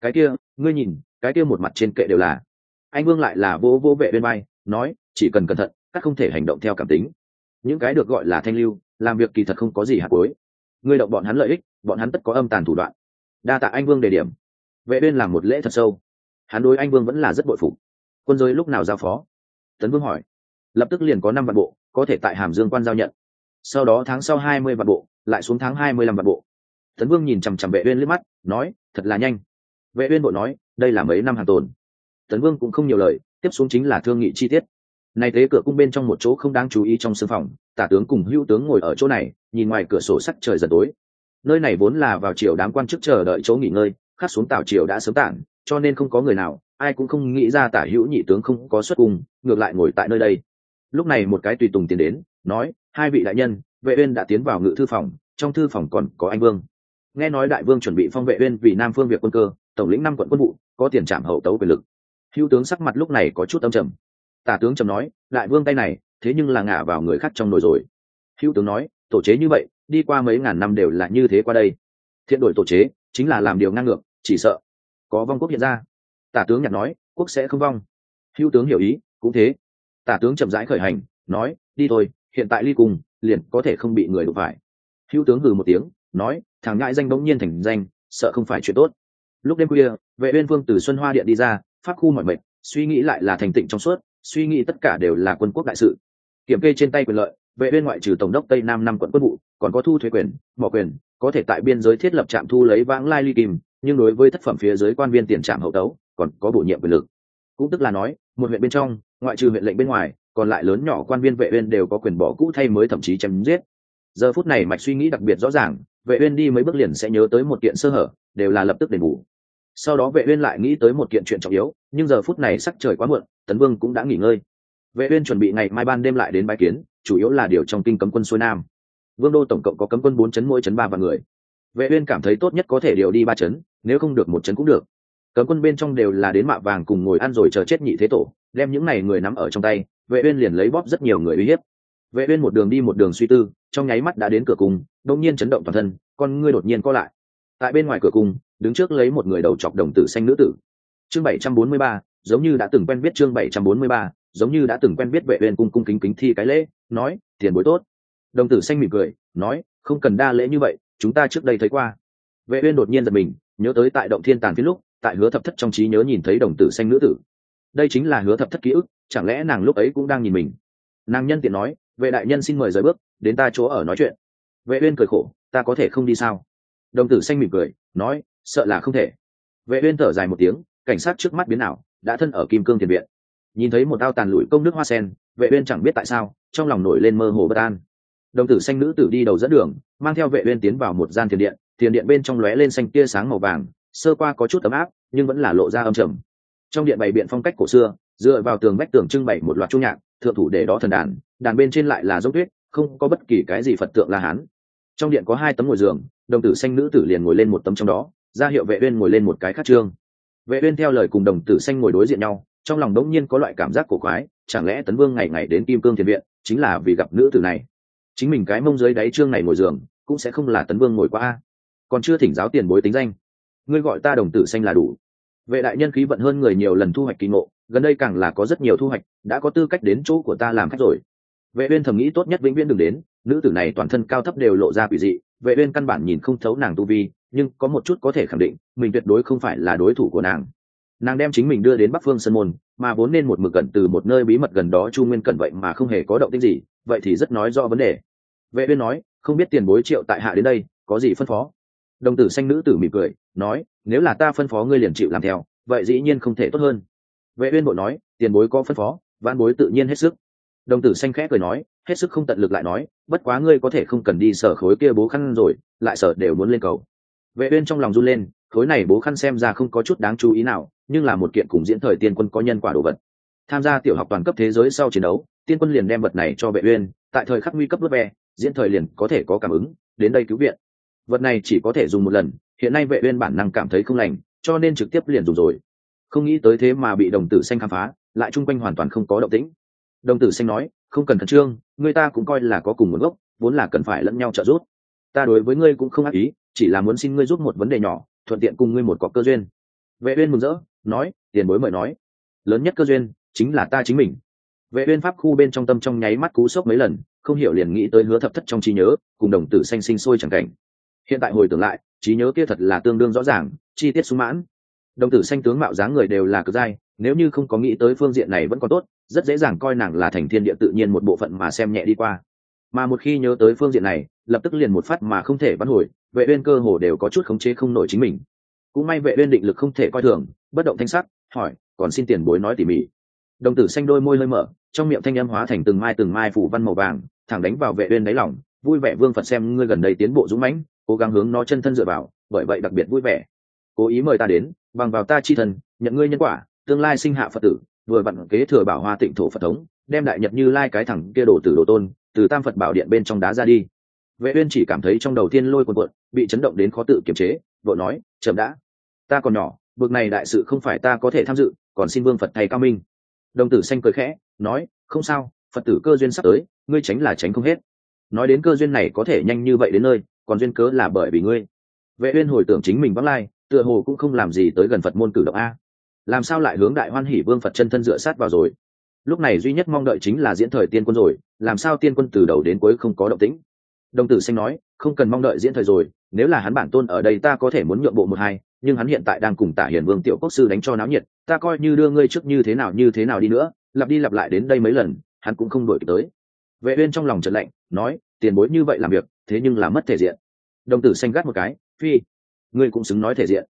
Cái kia, ngươi nhìn, cái kia một mặt trên kệ đều là. Anh vương lại là vô vô vệ bên bay nói, chỉ cần cẩn thận các không thể hành động theo cảm tính. Những cái được gọi là thanh lưu, làm việc kỳ thật không có gì hạt cuối. Ngươi động bọn hắn lợi ích, bọn hắn tất có âm tàn thủ đoạn. Đa tạ anh vương đề điểm. Vệ uyên làm một lễ thật sâu. Hắn đối anh vương vẫn là rất bội phục. Quân giới lúc nào giao phó? Tấn vương hỏi. Lập tức liền có năm vạn bộ, có thể tại hàm dương quan giao nhận. Sau đó tháng sau hai mươi vạn bộ, lại xuống tháng hai mươi lăm vạn bộ. Tấn vương nhìn chằm chằm vệ uyên liếc mắt, nói, thật là nhanh. Vệ uyên bộ nói, đây là mấy năm hàng tồn. Tấn vương cũng không nhiều lời, tiếp xuống chính là thương nghị chi tiết nay tế cửa cung bên trong một chỗ không đáng chú ý trong sương phòng, tả tướng cùng hữu tướng ngồi ở chỗ này, nhìn ngoài cửa sổ sắt trời dần tối. Nơi này vốn là vào chiều đám quan chức chờ đợi chỗ nghỉ ngơi, khắc xuống tảo chiều đã sớm tản, cho nên không có người nào, ai cũng không nghĩ ra tả hữu nhị tướng không có xuất cung, ngược lại ngồi tại nơi đây. Lúc này một cái tùy tùng tiến đến, nói, hai vị đại nhân, vệ uyên đã tiến vào ngự thư phòng, trong thư phòng còn có anh vương. Nghe nói đại vương chuẩn bị phong vệ uyên vì nam phương việc quân cơ, tổng lĩnh năm quận quân vụ, có tiền trảm hậu tấu quyền lực. Hữu tướng sắc mặt lúc này có chút âm trầm tả tướng trầm nói, đại vương tay này, thế nhưng là ngả vào người khác trong nồi rồi. Hữu tướng nói, tổ chế như vậy, đi qua mấy ngàn năm đều là như thế qua đây. Thiện đổi tổ chế, chính là làm điều ngang ngược, chỉ sợ có vong quốc hiện ra. Tả tướng nhặt nói, quốc sẽ không vong. Hữu tướng hiểu ý, cũng thế. Tả tướng chậm rãi khởi hành, nói, đi thôi, hiện tại ly cùng, liền có thể không bị người đụng phải. Hữu tướng hừ một tiếng, nói, thằng ngại danh bỗng nhiên thành danh, sợ không phải chuyện tốt. Lúc đêm khuya, vệ uyên vương từ xuân hoa điện đi ra, pháp khu mọi mệt suy nghĩ lại là thành tịnh trong suốt suy nghĩ tất cả đều là quân quốc đại sự. Kiểm kê trên tay quyền lợi, vệ viên ngoại trừ tổng đốc tây nam năm quận quân vụ, còn có thu thuế quyền, mỏ quyền, có thể tại biên giới thiết lập trạm thu lấy vãng lai ly kim, nhưng đối với thất phẩm phía dưới quan viên tiền trạm hậu tấu, còn có bổ nhiệm quyền lực. Cũng tức là nói, một huyện bên trong, ngoại trừ huyện lệnh bên ngoài, còn lại lớn nhỏ quan viên vệ uyên đều có quyền bỏ cũ thay mới thậm chí chém giết. Giờ phút này mạch suy nghĩ đặc biệt rõ ràng, vệ uyên đi mấy bước liền sẽ nhớ tới một kiện sơ hở, đều là lập tức đền bù sau đó vệ uyên lại nghĩ tới một kiện chuyện trọng yếu, nhưng giờ phút này sắc trời quá muộn, tấn vương cũng đã nghỉ ngơi. Vệ uyên chuẩn bị ngày mai ban đêm lại đến bái kiến, chủ yếu là điều trong kinh cấm quân xuôi nam. Vương đô tổng cộng có cấm quân bốn chấn mỗi chấn ba vạn người. Vệ uyên cảm thấy tốt nhất có thể điều đi ba chấn, nếu không được một chấn cũng được. Cấm quân bên trong đều là đến mạ vàng cùng ngồi ăn rồi chờ chết nhị thế tổ, đem những này người nắm ở trong tay, vệ uyên liền lấy bóp rất nhiều người uy hiếp. Vệ uyên một đường đi một đường suy tư, trong nháy mắt đã đến cửa cung, đột nhiên chấn động toàn thân, con ngươi đột nhiên co lại. Tại bên ngoài cửa cung đứng trước lấy một người đầu chọc đồng tử xanh nữ tử. Chương 743, giống như đã từng quen biết chương 743, giống như đã từng quen biết vệ uyên cung cung kính kính thi cái lễ nói tiền bối tốt. Đồng tử xanh mỉm cười nói không cần đa lễ như vậy chúng ta trước đây thấy qua. Vệ uyên đột nhiên giật mình nhớ tới tại động thiên tàn phiến lúc tại hứa thập thất trong trí nhớ nhìn thấy đồng tử xanh nữ tử. Đây chính là hứa thập thất ký ức chẳng lẽ nàng lúc ấy cũng đang nhìn mình? Nàng nhân tiện nói vệ đại nhân xin mời rời bước đến ta chỗ ở nói chuyện. Vệ uyên cười khổ ta có thể không đi sao? Đồng tử xanh mỉm cười, nói, sợ là không thể. Vệ uyên thở dài một tiếng, cảnh sát trước mắt biến ảo, đã thân ở kim cương tiền viện. Nhìn thấy một ao tàn lụi công nước hoa sen, vệ uyên chẳng biết tại sao, trong lòng nổi lên mơ hồ bất an. Đồng tử xanh nữ tử đi đầu dẫn đường, mang theo vệ uyên tiến vào một gian thiền điện thiền điện bên trong lóe lên xanh tia sáng màu vàng, sơ qua có chút ấm áp, nhưng vẫn là lộ ra âm trầm. Trong điện bày biện phong cách cổ xưa, dựa vào tường vách tường trưng bày một loạt trung nhạc, thượng thủ để đó thần đàn đàn bên trên lại là dốc tuyết, không có bất kỳ cái gì phật tượng la hán trong điện có hai tấm ngồi giường, đồng tử xanh nữ tử liền ngồi lên một tấm trong đó ra hiệu vệ uyên ngồi lên một cái khác trương. Vệ uyên theo lời cùng đồng tử xanh ngồi đối diện nhau, trong lòng đống nhiên có loại cảm giác cổ quái, chẳng lẽ tấn vương ngày ngày đến kim cương thiền viện, chính là vì gặp nữ tử này? Chính mình cái mông dưới đáy trương này ngồi giường, cũng sẽ không là tấn vương ngồi qua còn chưa thỉnh giáo tiền bối tính danh. Ngươi gọi ta đồng tử xanh là đủ. Vệ đại nhân khí vận hơn người nhiều lần thu hoạch kỳ ngộ, gần đây càng là có rất nhiều thu hoạch, đã có tư cách đến chỗ của ta làm khách rồi vệ uyên thầm nghĩ tốt nhất vĩnh viễn đừng đến, nữ tử này toàn thân cao thấp đều lộ ra quỷ dị, vệ uyên căn bản nhìn không thấu nàng tu vi, nhưng có một chút có thể khẳng định, mình tuyệt đối không phải là đối thủ của nàng. Nàng đem chính mình đưa đến bắc phương sơn môn, mà vốn nên một mực gần từ một nơi bí mật gần đó chu nguyên cận vậy mà không hề có động tĩnh gì, vậy thì rất nói rõ vấn đề. Vệ uyên nói, không biết tiền bối triệu tại hạ đến đây, có gì phân phó? Đồng tử xanh nữ tử mỉm cười, nói, nếu là ta phân phó ngươi liền chịu làm theo, vậy dĩ nhiên không thể tốt hơn. Vệ uyên bộ nói, tiền bối có phân phó, vãn bối tự nhiên hết sức đồng tử xanh khẽ cười nói, hết sức không tận lực lại nói, bất quá ngươi có thể không cần đi sở khối kia bố khăn rồi, lại sở đều muốn lên cầu. Vệ uyên trong lòng run lên, khối này bố khăn xem ra không có chút đáng chú ý nào, nhưng là một kiện cùng diễn thời tiên quân có nhân quả đồ vật. Tham gia tiểu học toàn cấp thế giới sau chiến đấu, tiên quân liền đem vật này cho vệ uyên, tại thời khắc nguy cấp vớt ve, diễn thời liền có thể có cảm ứng, đến đây cứu viện. Vật này chỉ có thể dùng một lần, hiện nay vệ uyên bản năng cảm thấy không lành, cho nên trực tiếp liền dùng rồi. Không nghĩ tới thế mà bị đồng tử xanh khám phá, lại chung quanh hoàn toàn không có động tĩnh đồng tử xanh nói, không cần khẩn trương, người ta cũng coi là có cùng nguồn gốc, vốn là cần phải lẫn nhau trợ giúp. Ta đối với ngươi cũng không ác ý, chỉ là muốn xin ngươi giúp một vấn đề nhỏ, thuận tiện cùng ngươi một cọc cơ duyên. Vệ uyên mừng rỡ, nói, tiền bối mời nói. Lớn nhất cơ duyên chính là ta chính mình. Vệ uyên pháp khu bên trong tâm trong nháy mắt cú sốc mấy lần, không hiểu liền nghĩ tới hứa thập thất trong trí nhớ, cùng đồng tử xanh sinh sôi chẳng cảnh. Hiện tại hồi tưởng lại, trí nhớ kia thật là tương đương rõ ràng, chi tiết sung mãn. Đồng tử xanh tướng mạo dáng người đều là cực dai, nếu như không có nghĩ tới phương diện này vẫn còn tốt rất dễ dàng coi nàng là thành thiên địa tự nhiên một bộ phận mà xem nhẹ đi qua. Mà một khi nhớ tới phương diện này, lập tức liền một phát mà không thể bắn hồi, vệ uyên cơ hồ đều có chút khống chế không nổi chính mình. Cũng may vệ uyên định lực không thể coi thường, bất động thanh sắc, hỏi, còn xin tiền bối nói tỉ mỉ? Đồng tử xanh đôi môi hơi mở, trong miệng thanh âm hóa thành từng mai từng mai phủ văn màu vàng, thẳng đánh vào vệ uyên đáy lòng, vui vẻ vương phật xem ngươi gần đây tiến bộ dũng mãnh, cố gắng hướng nó chân thân dựa vào, bởi vậy đặc biệt vui vẻ. Cố ý mời ta đến, bằng vào ta chi thần, nhận ngươi nhân quả, tương lai sinh hạ phật tử vừa vặn kế thừa bảo hoa tịnh thổ phật thống, đem đại nhật như lai cái thẳng kia đổ tử đồ tôn, từ tam phật bảo điện bên trong đá ra đi. Vệ uyên chỉ cảm thấy trong đầu tiên lôi cuộn cuộn, bị chấn động đến khó tự kiềm chế, vội nói, chậm đã. Ta còn nhỏ, bực này đại sự không phải ta có thể tham dự, còn xin vương phật thầy cao minh. Đồng tử xanh cười khẽ, nói, không sao, phật tử cơ duyên sắp tới, ngươi tránh là tránh không hết. Nói đến cơ duyên này có thể nhanh như vậy đến nơi, còn duyên cớ là bởi vì ngươi. Vệ uyên hồi tưởng chính mình vắng lai, tựa hồ cũng không làm gì tới gần phật môn cử động a làm sao lại hướng đại hoan hỷ vương phật chân thân dựa sát vào rồi? Lúc này duy nhất mong đợi chính là diễn thời tiên quân rồi, làm sao tiên quân từ đầu đến cuối không có động tĩnh? Đồng tử xanh nói, không cần mong đợi diễn thời rồi, nếu là hắn bản tôn ở đây ta có thể muốn nhượng bộ một hai, nhưng hắn hiện tại đang cùng tả hiền vương tiểu quốc sư đánh cho náo nhiệt, ta coi như đưa ngươi trước như thế nào như thế nào đi nữa, lặp đi lặp lại đến đây mấy lần, hắn cũng không đổi tới. Vệ uyên trong lòng trật lạnh, nói, tiền bối như vậy làm việc, thế nhưng là mất thể diện. Đồng tử xanh gắt một cái, phi, ngươi cũng xứng nói thể diện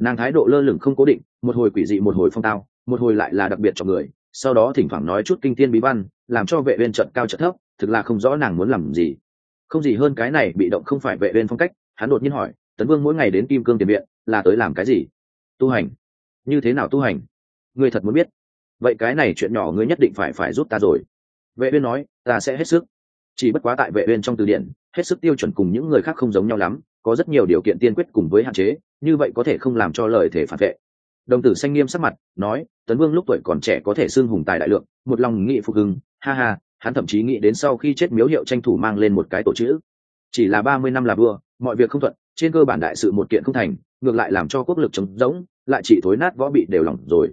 nàng thái độ lơ lửng không cố định, một hồi quỷ dị, một hồi phong tao, một hồi lại là đặc biệt cho người, sau đó thỉnh thoảng nói chút kinh thiên bí văn, làm cho vệ viên trận cao trận thấp, thực là không rõ nàng muốn làm gì. Không gì hơn cái này bị động không phải vệ viên phong cách, hắn đột nhiên hỏi, tấn vương mỗi ngày đến kim cương tiền viện, là tới làm cái gì? Tu hành. Như thế nào tu hành? Ngươi thật muốn biết. Vậy cái này chuyện nhỏ ngươi nhất định phải phải giúp ta rồi. Vệ viên nói, ta sẽ hết sức. Chỉ bất quá tại vệ viên trong từ điển, hết sức tiêu chuẩn cùng những người khác không giống nhau lắm có rất nhiều điều kiện tiên quyết cùng với hạn chế, như vậy có thể không làm cho lời thể phản vệ. Đồng tử xanh nghiêm sắc mặt, nói, tấn vương lúc tuổi còn trẻ có thể xưng hùng tài đại lượng, một lòng nghị phục hưng, ha ha, hắn thậm chí nghĩ đến sau khi chết miếu hiệu tranh thủ mang lên một cái tổ chữ. Chỉ là ba mươi năm là vua, mọi việc không thuận, trên cơ bản đại sự một kiện không thành, ngược lại làm cho quốc lực trống rỗng, lại chỉ thối nát võ bị đều lỏng rồi.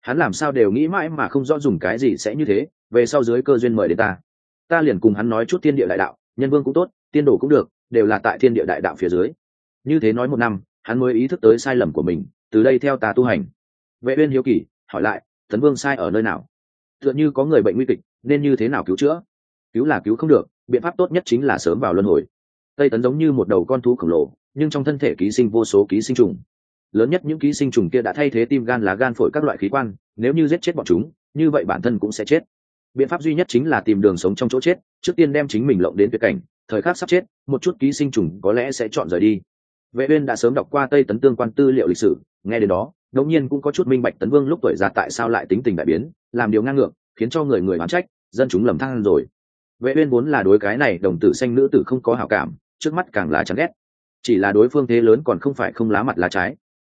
Hắn làm sao đều nghĩ mãi mà không rõ dùng cái gì sẽ như thế, về sau dưới cơ duyên mời đến ta. Ta liền cùng hắn nói chút thiên địa đại đạo, nhân vương cũng tốt, tiên đồ cũng được đều là tại thiên địa đại đạo phía dưới. Như thế nói một năm, hắn mới ý thức tới sai lầm của mình, từ đây theo ta tu hành. Vệ uyên hiếu kỳ, hỏi lại, tấn vương sai ở nơi nào? Tựa như có người bệnh nguy kịch, nên như thế nào cứu chữa? Cứu là cứu không được, biện pháp tốt nhất chính là sớm vào luân hồi. Tây tấn giống như một đầu con thú khổng lồ, nhưng trong thân thể ký sinh vô số ký sinh trùng. Lớn nhất những ký sinh trùng kia đã thay thế tim gan lá gan phổi các loại khí quan, nếu như giết chết bọn chúng, như vậy bản thân cũng sẽ chết. Biện pháp duy nhất chính là tìm đường sống trong chỗ chết, trước tiên đem chính mình lộng đến tuyệt cảnh thời khắc sắp chết, một chút ký sinh trùng có lẽ sẽ chọn rời đi. Vệ uyên đã sớm đọc qua tây tấn tương quan tư liệu lịch sử, nghe đến đó đột nhiên cũng có chút minh bạch tấn vương lúc tuổi già tại sao lại tính tình đại biến, làm điều ngang ngược, khiến cho người người oán trách, dân chúng lầm than rồi. Vệ uyên vốn là đối cái này đồng tử xanh nữ tử không có hảo cảm, trước mắt càng là chán ghét. Chỉ là đối phương thế lớn còn không phải không lá mặt lá trái.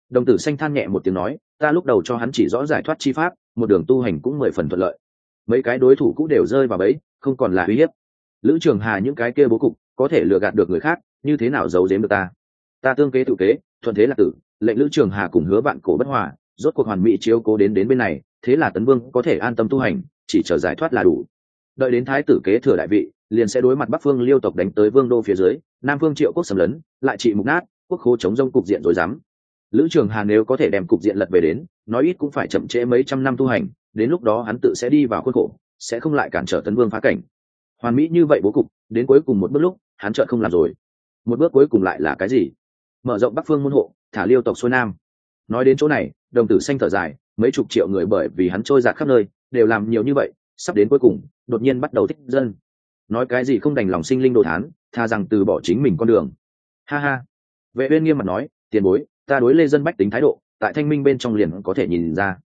Đồng tử xanh than nhẹ một tiếng nói, ta lúc đầu cho hắn chỉ rõ giải thoát chi pháp, một đường tu hành cũng mười phần thuận lợi. Mấy cái đối thủ cũng đều rơi vào bẫy, không còn là uy hiếp lữ trường hà những cái kia bố cục, có thể lừa gạt được người khác, như thế nào giấu giếm được ta? Ta tương kế tự kế, thuận thế là tử, lệnh lữ trường hà cùng hứa bạn cổ bất hòa, rốt cuộc hoàn mỹ chiếu cố đến đến bên này, thế là tấn vương có thể an tâm tu hành, chỉ chờ giải thoát là đủ. Đợi đến thái tử kế thừa đại vị, liền sẽ đối mặt bắc phương liêu tộc đánh tới vương đô phía dưới, nam phương triệu quốc sầm lấn, lại trị mục nát, quốc khố chống rông cục diện rồi dám lữ trường hà nếu có thể đem cục diện lật về đến, nói ít cũng phải chậm trễ mấy trăm năm tu hành, đến lúc đó hắn tự sẽ đi vào khuôn khổ, sẽ không lại cản trở tấn vương phá cảnh hoàn mỹ như vậy bố cục, đến cuối cùng một bước lúc, hắn chợt không làm rồi. Một bước cuối cùng lại là cái gì? Mở rộng bắc phương môn hộ, thả liêu tộc xuôi nam. Nói đến chỗ này, đồng tử xanh thở dài, mấy chục triệu người bởi vì hắn trôi giạt khắp nơi, đều làm nhiều như vậy, sắp đến cuối cùng, đột nhiên bắt đầu thích dân. Nói cái gì không đành lòng sinh linh đồ thán, tha rằng từ bỏ chính mình con đường. Ha ha. Vệ uyên nghiêm mặt nói, tiền bối, ta đối lê dân bách tính thái độ, tại thanh minh bên trong liền có thể nhìn ra.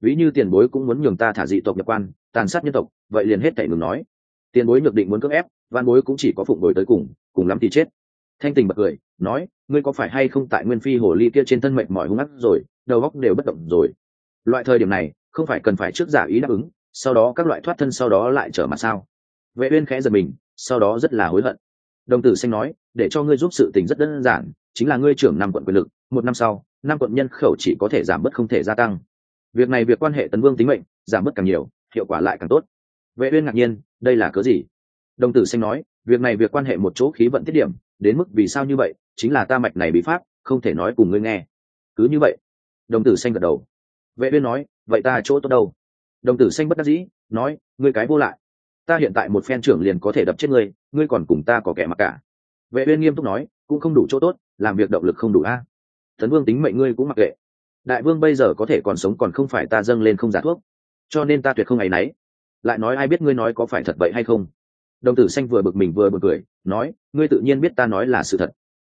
Ví như tiền bối cũng muốn nhường ta thả dị tộc nhập quan, tàn sát nhân tộc, vậy liền hết thảy ngừng nói tiền bối nhược định muốn cưỡng ép, văn bối cũng chỉ có phụng bồi tới cùng cùng lắm thì chết. Thanh tình bật cười, nói, ngươi có phải hay không tại nguyên phi hồ ly kia trên thân mệnh mỏi hung ác rồi, đầu góc đều bất động rồi. Loại thời điểm này, không phải cần phải trước giả ý đáp ứng, sau đó các loại thoát thân sau đó lại trở mặt sao? Vệ uyên khẽ giật mình, sau đó rất là hối hận. Đồng tử xanh nói, để cho ngươi giúp sự tình rất đơn giản, chính là ngươi trưởng năm quận quyền lực, một năm sau, năm quận nhân khẩu chỉ có thể giảm bớt không thể gia tăng. Việc này việc quan hệ tấn vương tính mệnh, giảm bớt càng nhiều, hiệu quả lại càng tốt vệ uyên ngạc nhiên, đây là cớ gì? Đồng tử xanh nói, việc này việc quan hệ một chỗ khí vận tiết điểm, đến mức vì sao như vậy, chính là ta mạch này bị pháp, không thể nói cùng ngươi nghe. Cứ như vậy. Đồng tử xanh gật đầu. Vệ uyên nói, vậy ta chỗ tốt đâu? Đồng tử xanh bất đắc dĩ, nói, ngươi cái vô lại. Ta hiện tại một phen trưởng liền có thể đập chết ngươi ngươi còn cùng ta có kẻ mặc cả. Vệ uyên nghiêm túc nói, cũng không đủ chỗ tốt, làm việc động lực không đủ a. Tấn vương tính mệnh ngươi cũng mặc kệ. Đại vương bây giờ có thể còn sống còn không phải ta dâng lên không giả thuốc. Cho nên ta tuyệt không ngày nấy lại nói ai biết ngươi nói có phải thật vậy hay không? Đồng tử xanh vừa bực mình vừa bực cười, nói, ngươi tự nhiên biết ta nói là sự thật.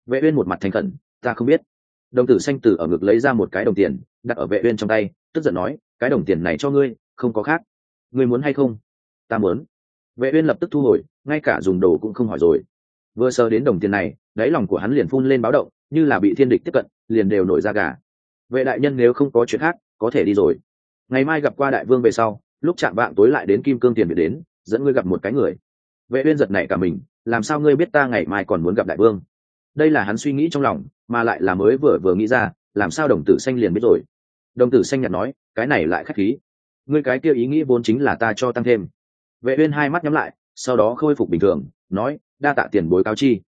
Vệ uyên một mặt thành khẩn, ta không biết. Đồng tử xanh từ ở ngực lấy ra một cái đồng tiền, đặt ở vệ uyên trong tay, tức giận nói, cái đồng tiền này cho ngươi, không có khác. Ngươi muốn hay không? Ta muốn. Vệ uyên lập tức thu hồi, ngay cả dùng đồ cũng không hỏi rồi. Vừa sờ đến đồng tiền này, đáy lòng của hắn liền phun lên báo động, như là bị thiên địch tiếp cận, liền đều nổi ra gà. Vệ đại nhân nếu không có chuyện khác, có thể đi rồi. Ngày mai gặp qua đại vương về sau lúc chạm vạng tối lại đến kim cương tiền biệt đến, dẫn ngươi gặp một cái người. Vệ uyên giật nảy cả mình, làm sao ngươi biết ta ngày mai còn muốn gặp đại vương? Đây là hắn suy nghĩ trong lòng, mà lại là mới vừa vừa nghĩ ra, làm sao đồng tử xanh liền biết rồi? Đồng tử xanh nhạt nói, cái này lại khách khí. Ngươi cái kia ý nghĩ vốn chính là ta cho tăng thêm. Vệ uyên hai mắt nhắm lại, sau đó khôi phục bình thường, nói, đa tạ tiền bối cáo chi.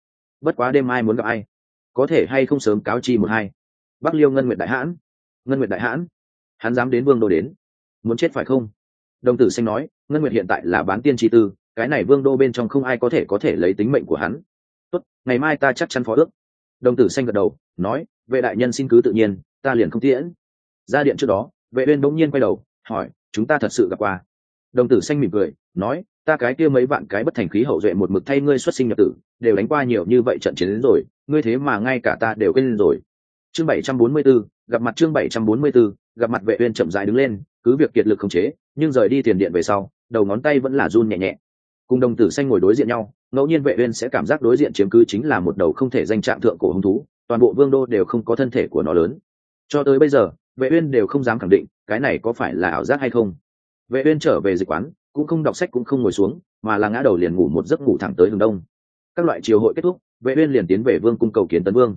Bất quá đêm mai muốn gặp ai? Có thể hay không sớm cáo chi một hai? Bắc liêu ngân nguyệt đại hãn. Ngân nguyệt đại hãn. Hắn dám đến vương đô đến. Muốn chết phải không? Đồng tử xanh nói ngân nguyệt hiện tại là bán tiên tri tư cái này vương đô bên trong không ai có thể có thể lấy tính mệnh của hắn. Tốt ngày mai ta chắc chắn phó ước. Đồng tử xanh gật đầu nói vệ đại nhân xin cứ tự nhiên ta liền không tiễn. Ra điện trước đó vệ uyên bỗng nhiên quay đầu hỏi chúng ta thật sự gặp qua. Đồng tử xanh mỉm cười nói ta cái kia mấy vạn cái bất thành khí hậu duệ một mực thay ngươi xuất sinh nhập tử đều đánh qua nhiều như vậy trận chiến đến rồi ngươi thế mà ngay cả ta đều quên rồi. Chương 744, gặp mặt chương 744, gặp mặt vệ uyên chậm rãi đứng lên cứ việc kiệt lực không chế nhưng rời đi tiền điện về sau, đầu ngón tay vẫn là run nhẹ nhẹ. Cùng đồng tử xanh ngồi đối diện nhau, ngẫu nhiên vệ uyên sẽ cảm giác đối diện chiếm cứ chính là một đầu không thể danh trạng thượng cổ hung thú, toàn bộ vương đô đều không có thân thể của nó lớn. Cho tới bây giờ, vệ uyên đều không dám khẳng định cái này có phải là ảo giác hay không. Vệ uyên trở về dịch quán, cũng không đọc sách cũng không ngồi xuống, mà là ngã đầu liền ngủ một giấc ngủ thẳng tới hướng đông. Các loại triều hội kết thúc, vệ uyên liền tiến về vương cung cầu kiến tấn vương.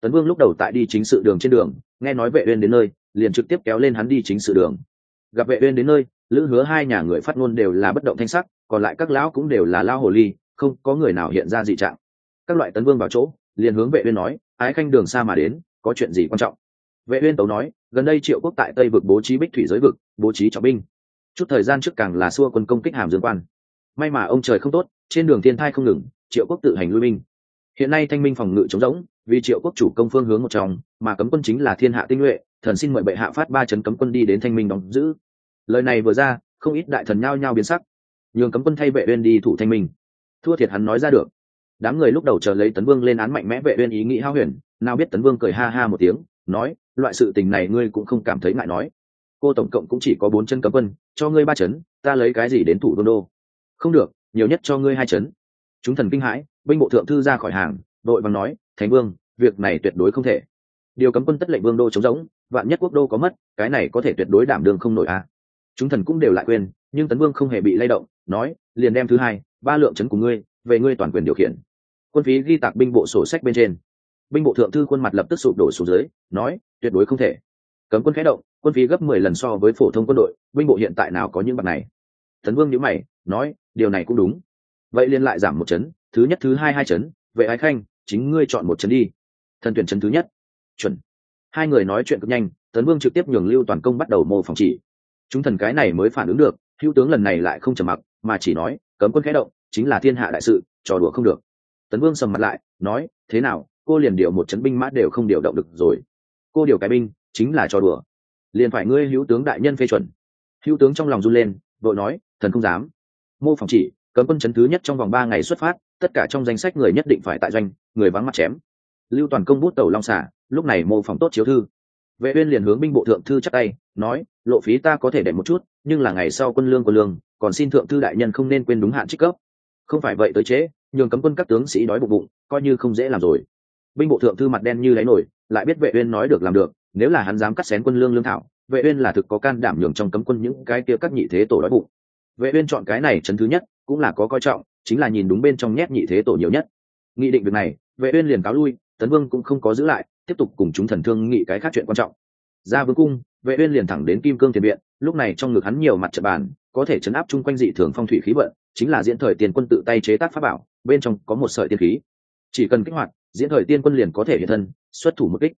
Tấn vương lúc đầu tại đi chính sự đường trên đường, nghe nói vệ uyên đến nơi, liền trực tiếp kéo lên hắn đi chính sự đường. Gặp vệ uyên đến nơi lữ hứa hai nhà người phát ngôn đều là bất động thanh sắc, còn lại các lão cũng đều là lao hồ ly, không có người nào hiện ra dị trạng. Các loại tấn vương vào chỗ, liền hướng vệ uyên nói, ái khanh đường xa mà đến, có chuyện gì quan trọng? Vệ uyên tấu nói, gần đây triệu quốc tại tây vực bố trí bích thủy giới vực, bố trí trọng binh. Chút thời gian trước càng là xua quân công kích hàm dương quan. May mà ông trời không tốt, trên đường thiên thai không ngừng, triệu quốc tự hành lui binh. Hiện nay thanh minh phòng ngự chống rỗng, vì triệu quốc chủ công phương hướng một trong, mà cấm quân chính là thiên hạ tinh nhuệ, thần xin mời bệ hạ phát ba chấn cấm quân đi đến thanh minh đóng giữ lời này vừa ra, không ít đại thần nhao nhao biến sắc. Nhường cấm quân thay vệ uyên đi thủ thanh minh. Thua thiệt hắn nói ra được. Đám người lúc đầu chờ lấy tấn vương lên án mạnh mẽ vệ uyên ý nghĩ hao huyền, nào biết tấn vương cười ha ha một tiếng, nói, loại sự tình này ngươi cũng không cảm thấy ngại nói. Cô tổng cộng cũng chỉ có bốn chân cấm quân, cho ngươi ba chấn, ta lấy cái gì đến thủ đô đô? Không được, nhiều nhất cho ngươi hai chấn. Chúng thần kinh hãi, binh bộ thượng thư ra khỏi hàng, đội bằng nói, thánh vương, việc này tuyệt đối không thể. Điều cấm quân tất lệnh vương đô chống giống, vạn nhất quốc đô có mất, cái này có thể tuyệt đối đảm đường không nổi à chúng thần cũng đều lại quên, nhưng tấn vương không hề bị lay động, nói, liền đem thứ hai, ba lượng chấn của ngươi, về ngươi toàn quyền điều khiển. Quân phí ghi tạc binh bộ sổ sách bên trên. Binh bộ thượng thư khuôn mặt lập tức sụp đổ xuống dưới, nói, tuyệt đối không thể. Cấm quân khẽ động, quân phí gấp mười lần so với phổ thông quân đội, binh bộ hiện tại nào có những bậc này? Tấn vương nhữ mày, nói, điều này cũng đúng. Vậy liên lại giảm một chấn, thứ nhất thứ hai hai chấn, vệ ái khanh, chính ngươi chọn một chấn đi. Thần tuyển chấn thứ nhất. Chuẩn. Hai người nói chuyện cực nhanh, tấn vương trực tiếp nhường lưu toàn công bắt đầu mô phỏng chỉ chúng thần cái này mới phản ứng được, hữu tướng lần này lại không trầm mặc, mà chỉ nói, cấm quân khẽ động, chính là thiên hạ đại sự, trò đùa không được. Tấn vương sầm mặt lại, nói, thế nào, cô liền điều một chấn binh mã đều không điều động được rồi. Cô điều cái binh, chính là trò đùa. Liền phải ngươi hữu tướng đại nhân phê chuẩn. Hữu tướng trong lòng run lên, vội nói, thần không dám. Mô phòng chỉ, cấm quân chấn thứ nhất trong vòng ba ngày xuất phát, tất cả trong danh sách người nhất định phải tại doanh, người vắng mặt chém. Lưu toàn công bút tàu long xả, lúc này mô phỏng tốt chiếu thư. Vệ uyên liền hướng binh bộ thượng thư chắc tay, nói lộ phí ta có thể để một chút, nhưng là ngày sau quân lương của lương, còn xin thượng thư đại nhân không nên quên đúng hạn trích cấp. Không phải vậy tới chế nhường cấm quân các tướng sĩ đói bụng bụng, coi như không dễ làm rồi. Binh bộ thượng thư mặt đen như lấy nổi, lại biết vệ uyên nói được làm được, nếu là hắn dám cắt xén quân lương lương thảo, vệ uyên là thực có can đảm nhường trong cấm quân những cái kia các nhị thế tổ đói bụng. Vệ uyên chọn cái này chấn thứ nhất, cũng là có coi trọng, chính là nhìn đúng bên trong nhét nhị thế tổ nhiều nhất. Nghị định việc này, vệ uyên liền cáo lui, tấn vương cũng không có giữ lại, tiếp tục cùng chúng thần thương nghị cái khác chuyện quan trọng ra vương cung, vệ uyên liền thẳng đến kim cương tiền viện, lúc này trong ngực hắn nhiều mặt trận bàn, có thể chấn áp chung quanh dị thường phong thủy khí vận, chính là diễn thời tiền quân tự tay chế tác pháp bảo, bên trong có một sợi tiên khí. Chỉ cần kích hoạt, diễn thời tiên quân liền có thể hiện thân, xuất thủ một kích.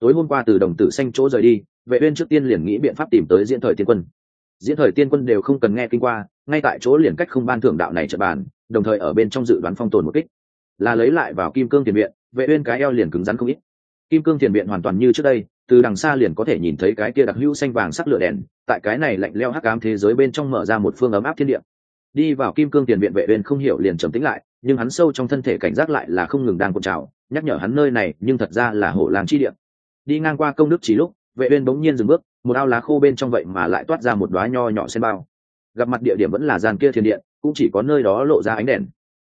Tối hôm qua từ đồng tử xanh chỗ rời đi, vệ uyên trước tiên liền nghĩ biện pháp tìm tới diễn thời tiên quân. Diễn thời tiên quân đều không cần nghe kinh qua, ngay tại chỗ liền cách không ban thưởng đạo này trận bàn, đồng thời ở bên trong dự đoán phong tồn một kích. Là lấy lại vào kim cương tiền viện, vệ uyên cái eo liền cứng rắn không ít. Kim cương tiền viện hoàn toàn như trước đây từ đằng xa liền có thể nhìn thấy cái kia đặc hữu xanh vàng sắc lửa đèn, tại cái này lạnh leo hắc ám thế giới bên trong mở ra một phương ấm áp thiên địa. Đi vào kim cương tiền viện vệ uyên không hiểu liền trầm tĩnh lại, nhưng hắn sâu trong thân thể cảnh giác lại là không ngừng đang cuộn trào, nhắc nhở hắn nơi này, nhưng thật ra là hổ làng chi địa. Đi ngang qua công đức chỉ lúc, vệ uyên bỗng nhiên dừng bước, một ao lá khô bên trong vậy mà lại toát ra một đóa nho nhỏ sen bao. Gặp mặt địa điểm vẫn là gian kia thiên điện, cũng chỉ có nơi đó lộ ra ánh đèn.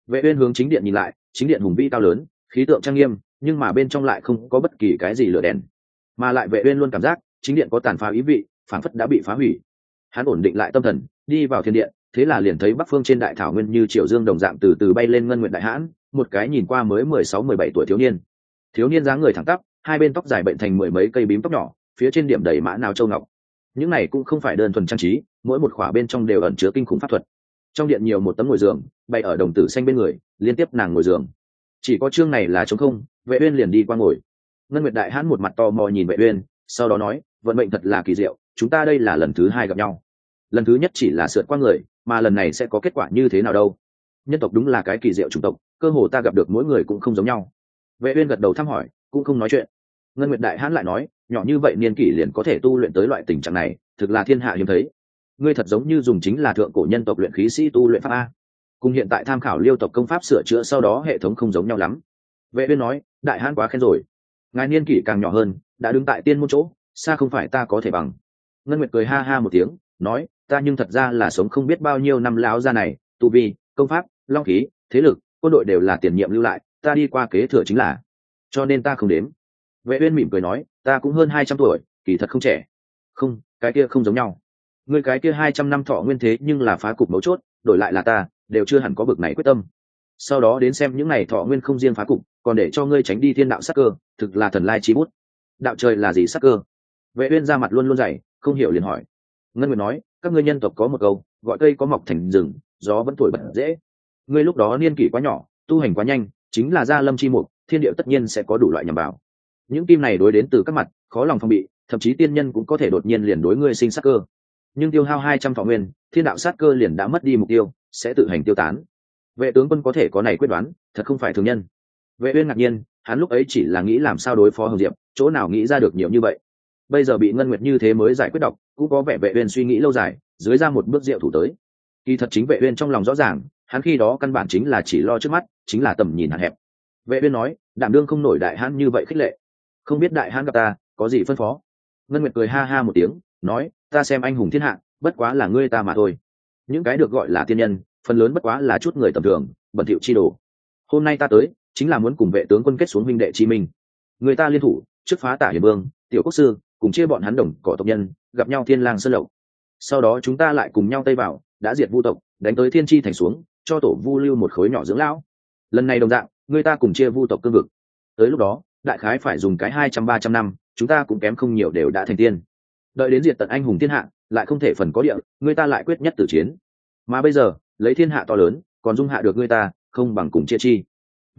Vệ uyên hướng chính điện nhìn lại, chính điện hùng vĩ cao lớn, khí tượng trang nghiêm, nhưng mà bên trong lại không có bất kỳ cái gì lửa đèn mà lại vệ uyên luôn cảm giác chính điện có tàn phá ý vị phản phất đã bị phá hủy. Hắn ổn định lại tâm thần, đi vào thiên điện, thế là liền thấy bắc phương trên đại thảo nguyên như triều dương đồng dạng từ từ bay lên ngân nguyện đại hãn, một cái nhìn qua mới mười sáu, mười bảy tuổi thiếu niên. Thiếu niên dáng người thẳng tắp, hai bên tóc dài bệnh thành mười mấy cây bím tóc nhỏ, phía trên điểm đầy mã nào châu ngọc. Những này cũng không phải đơn thuần trang trí, mỗi một khỏa bên trong đều ẩn chứa kinh khủng pháp thuật. Trong điện nhiều một tấm ngồi giường bay ở đồng tử xanh bên người, liên tiếp nàng ngồi giường. Chỉ có chương này là trống không, vệ uyên liền đi qua ngồi ngân nguyệt đại hãn một mặt to mò nhìn vệ uyên, sau đó nói, vận mệnh thật là kỳ diệu, chúng ta đây là lần thứ hai gặp nhau. Lần thứ nhất chỉ là sượt qua người, mà lần này sẽ có kết quả như thế nào đâu? Nhân tộc đúng là cái kỳ diệu chủng tộc, cơ hồ ta gặp được mỗi người cũng không giống nhau. Vệ uyên gật đầu thăm hỏi, cũng không nói chuyện. Ngân nguyệt đại hãn lại nói, nhỏ như vậy niên kỷ liền có thể tu luyện tới loại tình trạng này, thực là thiên hạ hiếm thấy. Ngươi thật giống như dùng chính là thượng cổ nhân tộc luyện khí sĩ tu luyện pháp a. Cùng hiện tại tham khảo liêu tộc công pháp sửa chữa sau đó hệ thống không giống nhau lắm. Vệ uyên nói, đại hãn quá khen rồi ngài niên kỷ càng nhỏ hơn, đã đứng tại tiên môn chỗ, xa không phải ta có thể bằng. Ngân nguyệt cười ha ha một tiếng, nói, ta nhưng thật ra là sống không biết bao nhiêu năm láo ra này, tu vi, công pháp, long khí, thế lực, quân đội đều là tiền nhiệm lưu lại, ta đi qua kế thừa chính là. Cho nên ta không đếm. Vệ uyên mỉm cười nói, ta cũng hơn hai trăm tuổi, kỳ thật không trẻ. Không, cái kia không giống nhau. Người cái kia hai trăm năm thọ nguyên thế nhưng là phá cục mấu chốt, đổi lại là ta, đều chưa hẳn có bực này quyết tâm. Sau đó đến xem những này thọ nguyên không riêng phá cục còn để cho ngươi tránh đi thiên đạo sắc cơ, thực là thần lai chi bút. Đạo trời là gì sắc cơ? Vệ uyên ra mặt luôn luôn dày, không hiểu liền hỏi. Ngân nguyệt nói, các ngươi nhân tộc có một câu, gọi cây có mọc thành rừng, gió vẫn thổi bật dễ. Ngươi lúc đó niên kỷ quá nhỏ, tu hành quá nhanh, chính là gia lâm chi mục, thiên địa tất nhiên sẽ có đủ loại nhằm bảo những kim này đối đến từ các mặt, khó lòng phòng bị, thậm chí tiên nhân cũng có thể đột nhiên liền đối ngươi sinh sắc cơ. Nhưng tiêu hao hai trăm thọ nguyên, thiên đạo sát cơ liền đã mất đi mục tiêu, sẽ tự hành tiêu tán. Vệ tướng quân có thể có này quyết đoán, thật không phải thường nhân vệ uyên ngạc nhiên, hắn lúc ấy chỉ là nghĩ làm sao đối phó hồng diệp, chỗ nào nghĩ ra được nhiều như vậy. Bây giờ bị ngân nguyệt như thế mới giải quyết đọc cũng có vẻ vệ uyên suy nghĩ lâu dài, dưới ra một bước diệu thủ tới. Kỳ thật chính vệ uyên trong lòng rõ ràng, hắn khi đó căn bản chính là chỉ lo trước mắt, chính là tầm nhìn hạn hẹp. Vệ uyên nói, đảm đương không nổi đại hãn như vậy khích lệ. Không biết đại hãn gặp ta, có gì phân phó? Ngân nguyệt cười ha ha một tiếng, nói, ta xem anh hùng thiên hạ, bất quá là ngươi ta mà thôi. Những cái được gọi là tiên nhân, phần lớn bất quá là chút người tầm thường, bẩn thỉu chi đồ. Hôm nay ta tới chính là muốn cùng vệ tướng quân kết xuống minh đệ chi minh. Người ta liên thủ, trước phá tả hiền vương, tiểu quốc sư, cùng chia bọn hắn đồng cỏ tộc nhân, gặp nhau thiên lang sơn lộc. Sau đó chúng ta lại cùng nhau tây vào, đã diệt vu tộc, đánh tới thiên chi thành xuống, cho tổ vu lưu một khối nhỏ dưỡng lão. Lần này đồng dạng, người ta cùng chia vu tộc cương vực. Tới lúc đó, đại khái phải dùng cái hai trăm ba trăm năm, chúng ta cũng kém không nhiều đều đã thành tiên. Đợi đến diệt tận anh hùng thiên hạ, lại không thể phần có địa, người ta lại quyết nhất tử chiến. Mà bây giờ, lấy thiên hạ to lớn, còn dung hạ được người ta, không bằng cùng chia chi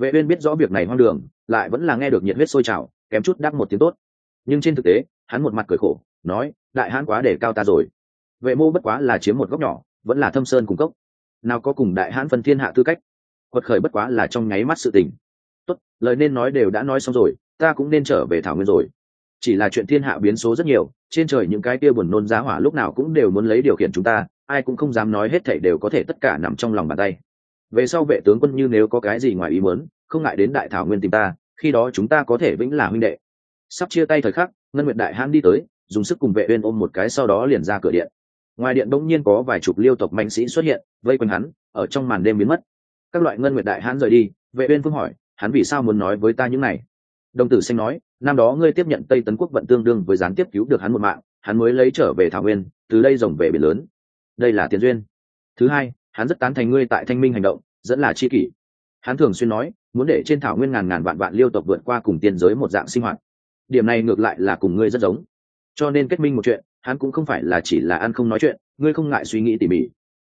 vệ uyên biết rõ việc này hoang đường, lại vẫn là nghe được nhiệt huyết sôi trào, kém chút đắc một tiếng tốt. Nhưng trên thực tế, hắn một mặt cười khổ, nói, đại hãn quá để cao ta rồi. Vệ mô bất quá là chiếm một góc nhỏ, vẫn là thâm sơn cùng cốc. Nào có cùng đại hãn phân thiên hạ tư cách? Quật khởi bất quá là trong nháy mắt sự tình. Tốt, lời nên nói đều đã nói xong rồi, ta cũng nên trở về thảo nguyên rồi. Chỉ là chuyện thiên hạ biến số rất nhiều, trên trời những cái kia buồn nôn giá hỏa lúc nào cũng đều muốn lấy điều khiển chúng ta, ai cũng không dám nói hết thảy đều có thể tất cả nằm trong lòng bàn tay về sau vệ tướng quân như nếu có cái gì ngoài ý muốn, không ngại đến đại thảo nguyên tìm ta, khi đó chúng ta có thể vĩnh là huynh đệ. Sắp chia tay thời khắc, ngân nguyệt đại hãn đi tới, dùng sức cùng vệ uyên ôm một cái sau đó liền ra cửa điện. Ngoài điện bỗng nhiên có vài chục liêu tộc mạnh sĩ xuất hiện, vây quanh hắn, ở trong màn đêm biến mất. Các loại ngân nguyệt đại hãn rời đi, vệ uyên phương hỏi, hắn vì sao muốn nói với ta những này? Đồng tử xanh nói, năm đó ngươi tiếp nhận tây tấn quốc vận tương đương với gián tiếp cứu được hắn một mạng, hắn mới lấy trở về thảo nguyên, từ đây rồng về biển lớn. Đây là tiền duyên. Thứ hai hắn rất tán thành ngươi tại thanh minh hành động dẫn là chi kỷ. Hắn thường xuyên nói muốn để trên thảo nguyên ngàn ngàn vạn vạn liêu tộc vượt qua cùng tiên giới một dạng sinh hoạt. Điểm này ngược lại là cùng ngươi rất giống. Cho nên kết minh một chuyện hắn cũng không phải là chỉ là ăn không nói chuyện ngươi không ngại suy nghĩ tỉ mỉ.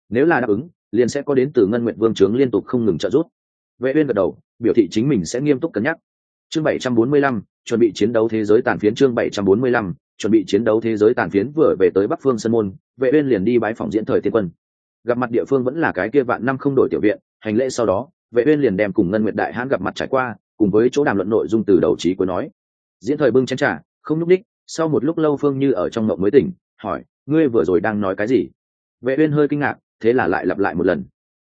Nếu là đáp ứng liền sẽ có đến từ ngân nguyện vương trướng liên tục không ngừng trợ giúp. Vệ uyên gật đầu biểu thị chính mình sẽ nghiêm túc cân nhắc. Chương 745, chuẩn bị chiến đấu thế giới tàn phiến chương 745, chuẩn bị chiến đấu thế giới tàn phiến vừa về tới bắc phương sân môn vệ uyên liền đi bái phòng diễn thời tiên quân gặp mặt địa phương vẫn là cái kia vạn năm không đổi tiểu viện, hành lễ sau đó, vệ uyên liền đem cùng ngân nguyệt đại hãn gặp mặt trải qua, cùng với chỗ đàm luận nội dung từ đầu chí cuối nói. Diễn thời bưng chén trà, không núp đích sau một lúc lâu phương như ở trong mộng mới tỉnh, hỏi, ngươi vừa rồi đang nói cái gì? Vệ uyên hơi kinh ngạc, thế là lại lặp lại một lần.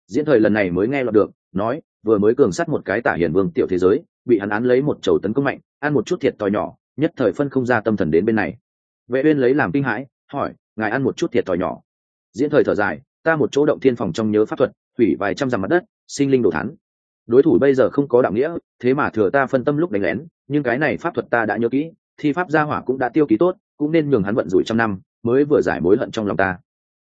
Diễn thời lần này mới nghe lọt được, nói, vừa mới cường sát một cái tả hiền vương tiểu thế giới, bị hắn án lấy một chầu tấn công mạnh, ăn một chút thiệt to nhỏ, nhất thời phân không ra tâm thần đến bên này. Vệ uyên lấy làm kinh hãi, hỏi, ngài ăn một chút thiệt to nhỏ? Diễn thời thở dài ta một chỗ động thiên phòng trong nhớ pháp thuật, hủy vài trăm dặm mặt đất, sinh linh đổ thán. Đối thủ bây giờ không có đạo nghĩa, thế mà thừa ta phân tâm lúc đánh lén, nhưng cái này pháp thuật ta đã nhớ kỹ, thi pháp gia hỏa cũng đã tiêu ký tốt, cũng nên nhường hắn vận rủi trăm năm, mới vừa giải mối hận trong lòng ta.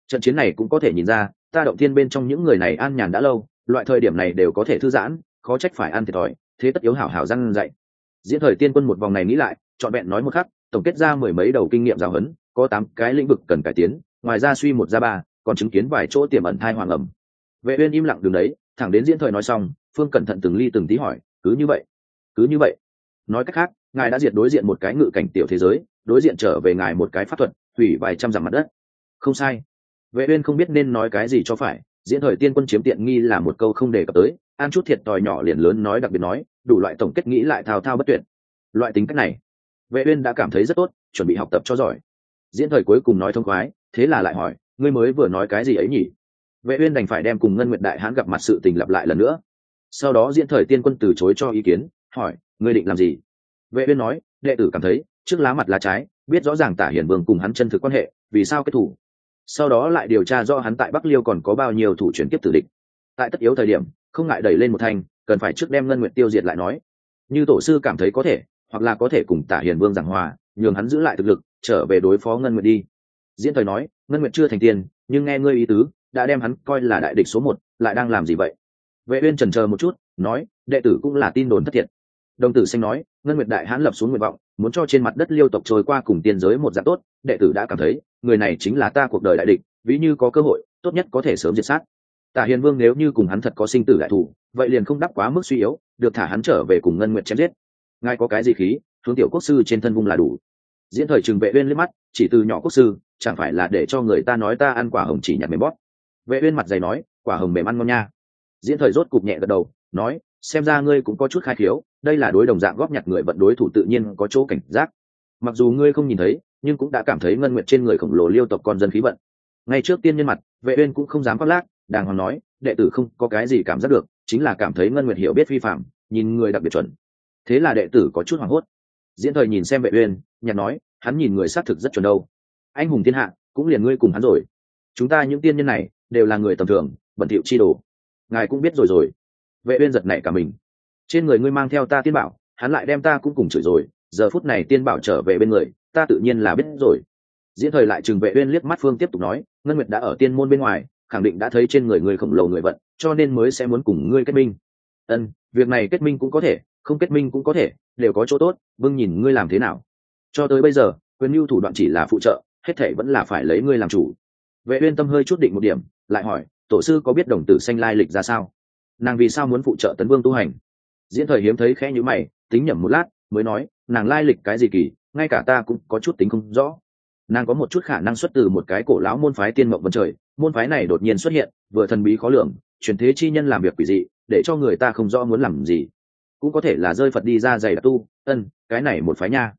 Trận chiến này cũng có thể nhìn ra, ta động thiên bên trong những người này an nhàn đã lâu, loại thời điểm này đều có thể thư giãn, khó trách phải ăn thiệt thòi, thế tất yếu hảo hảo răng dạy. Diễn thời tiên quân một vòng này nghĩ lại chọn vẹn nói một khắc, tổng kết ra mười mấy đầu kinh nghiệm giáo huấn có tám cái lĩnh vực cần cải tiến, ngoài ra suy một ra ba còn chứng kiến vài chỗ tiềm ẩn thai hoàng ẩm. Vệ uyên im lặng đường đấy, thẳng đến diễn thời nói xong, phương cẩn thận từng ly từng tí hỏi, cứ như vậy? Cứ như vậy? Nói cách khác, ngài đã diệt đối diện một cái ngự cảnh tiểu thế giới, đối diện trở về ngài một cái pháp thuật, hủy vài trăm dặm mặt đất. Không sai. Vệ uyên không biết nên nói cái gì cho phải, diễn thời tiên quân chiếm tiện nghi là một câu không đề cập tới ăn chút thiệt tòi nhỏ liền lớn nói đặc biệt nói, đủ loại tổng kết nghĩ lại thao thao bất tuyệt. Loại tính cách này, vệ uyên đã cảm thấy rất tốt, chuẩn bị học tập cho giỏi. Diễn thời cuối cùng nói thông khoái, thế là lại hỏi ngươi mới vừa nói cái gì ấy nhỉ? Vệ uyên đành phải đem cùng ngân nguyệt đại hãn gặp mặt sự tình lặp lại lần nữa. Sau đó diễn thời tiên quân từ chối cho ý kiến, hỏi, ngươi định làm gì? Vệ uyên nói, đệ tử cảm thấy, trước lá mặt lá trái, biết rõ ràng tả hiển vương cùng hắn chân thực quan hệ, vì sao kết thủ? Sau đó lại điều tra do hắn tại bắc liêu còn có bao nhiêu thủ chuyển kiếp tử địch. Tại tất yếu thời điểm, không ngại đẩy lên một thanh, cần phải trước đem ngân nguyệt tiêu diệt lại nói. Như tổ sư cảm thấy có thể, hoặc là có thể cùng tả hiền vương giảng hòa, nhường hắn giữ lại thực lực, trở về đối phó ngân nguyệt đi. Diễn thời nói ngân nguyệt chưa thành tiền nhưng nghe ngươi ý tứ, đã đem hắn coi là đại địch số một, lại đang làm gì vậy? Vệ uyên chần chờ một chút, nói, đệ tử cũng là tin đồn thất thiệt. Đồng tử xanh nói, ngân nguyệt đại hãn lập xuống nguyện vọng, muốn cho trên mặt đất liêu tộc trôi qua cùng tiên giới một dạng tốt, đệ tử đã cảm thấy, người này chính là ta cuộc đời đại địch, ví như có cơ hội, tốt nhất có thể sớm diệt sát. Tả hiền vương nếu như cùng hắn thật có sinh tử đại thủ, vậy liền không đắc quá mức suy yếu, được thả hắn trở về cùng ngân nguyệt chém giết. Ngài có cái gì khí, hướng tiểu quốc sư trên thân vung là đủ diễn thời trừng vệ uyên liếc mắt, chỉ từ nhỏ quốc sư, chẳng phải là để cho người ta nói ta ăn quả hồng chỉ nhặt mềm bóp. Vệ uyên mặt dày nói, quả hồng mềm ăn ngon nha. Diễn thời rốt cục nhẹ gật đầu, nói, xem ra ngươi cũng có chút khai khiếu, đây là đối đồng dạng góp nhặt người vận đối thủ tự nhiên có chỗ cảnh giác. Mặc dù ngươi không nhìn thấy, nhưng cũng đã cảm thấy ngân nguyệt trên người khổng lồ liêu tộc con dân khí vận. Ngay trước tiên nhân mặt, vệ uyên cũng không dám phát lác, đàng hoàng nói, đệ tử không có cái gì cảm giác được, chính là cảm thấy ngân nguyệt hiểu biết vi phạm, nhìn người đặc biệt chuẩn. Thế là đệ tử có chút hoảng hốt diễn thời nhìn xem vệ uyên nhặt nói, hắn nhìn người xác thực rất chuẩn đâu. Anh hùng thiên hạ, cũng liền ngươi cùng hắn rồi. Chúng ta những tiên nhân này, đều là người tầm thường, bẩn thỉu chi đồ. Ngài cũng biết rồi rồi. Vệ uyên giật nảy cả mình. Trên người ngươi mang theo ta tiên bảo, hắn lại đem ta cũng cùng chửi rồi. Giờ phút này tiên bảo trở về bên người, ta tự nhiên là biết rồi. Diễn thời lại trừng vệ uyên liếc mắt phương tiếp tục nói, ngân nguyệt đã ở tiên môn bên ngoài, khẳng định đã thấy trên người người khổng lồ người vận, cho nên mới sẽ muốn cùng ngươi kết minh. Ân, việc này kết minh cũng có thể, không kết minh cũng có thể đều có chỗ tốt, vương nhìn ngươi làm thế nào. Cho tới bây giờ, quyền mưu thủ đoạn chỉ là phụ trợ, hết thể vẫn là phải lấy ngươi làm chủ. Vệ uyên tâm hơi chút định một điểm, lại hỏi, tổ sư có biết đồng tử xanh lai lịch ra sao? Nàng vì sao muốn phụ trợ tấn vương tu hành? Diễn thời hiếm thấy khẽ nhíu mày, tính nhẩm một lát, mới nói, nàng lai lịch cái gì kỳ, ngay cả ta cũng có chút tính không rõ. Nàng có một chút khả năng xuất từ một cái cổ lão môn phái tiên mộng vân trời, môn phái này đột nhiên xuất hiện, vừa thần bí khó lường chuyển thế chi nhân làm việc quỷ dị, để cho người ta không rõ muốn làm gì cũng có thể là rơi phật đi ra giày đặc tu. Ân, cái này một phái nha.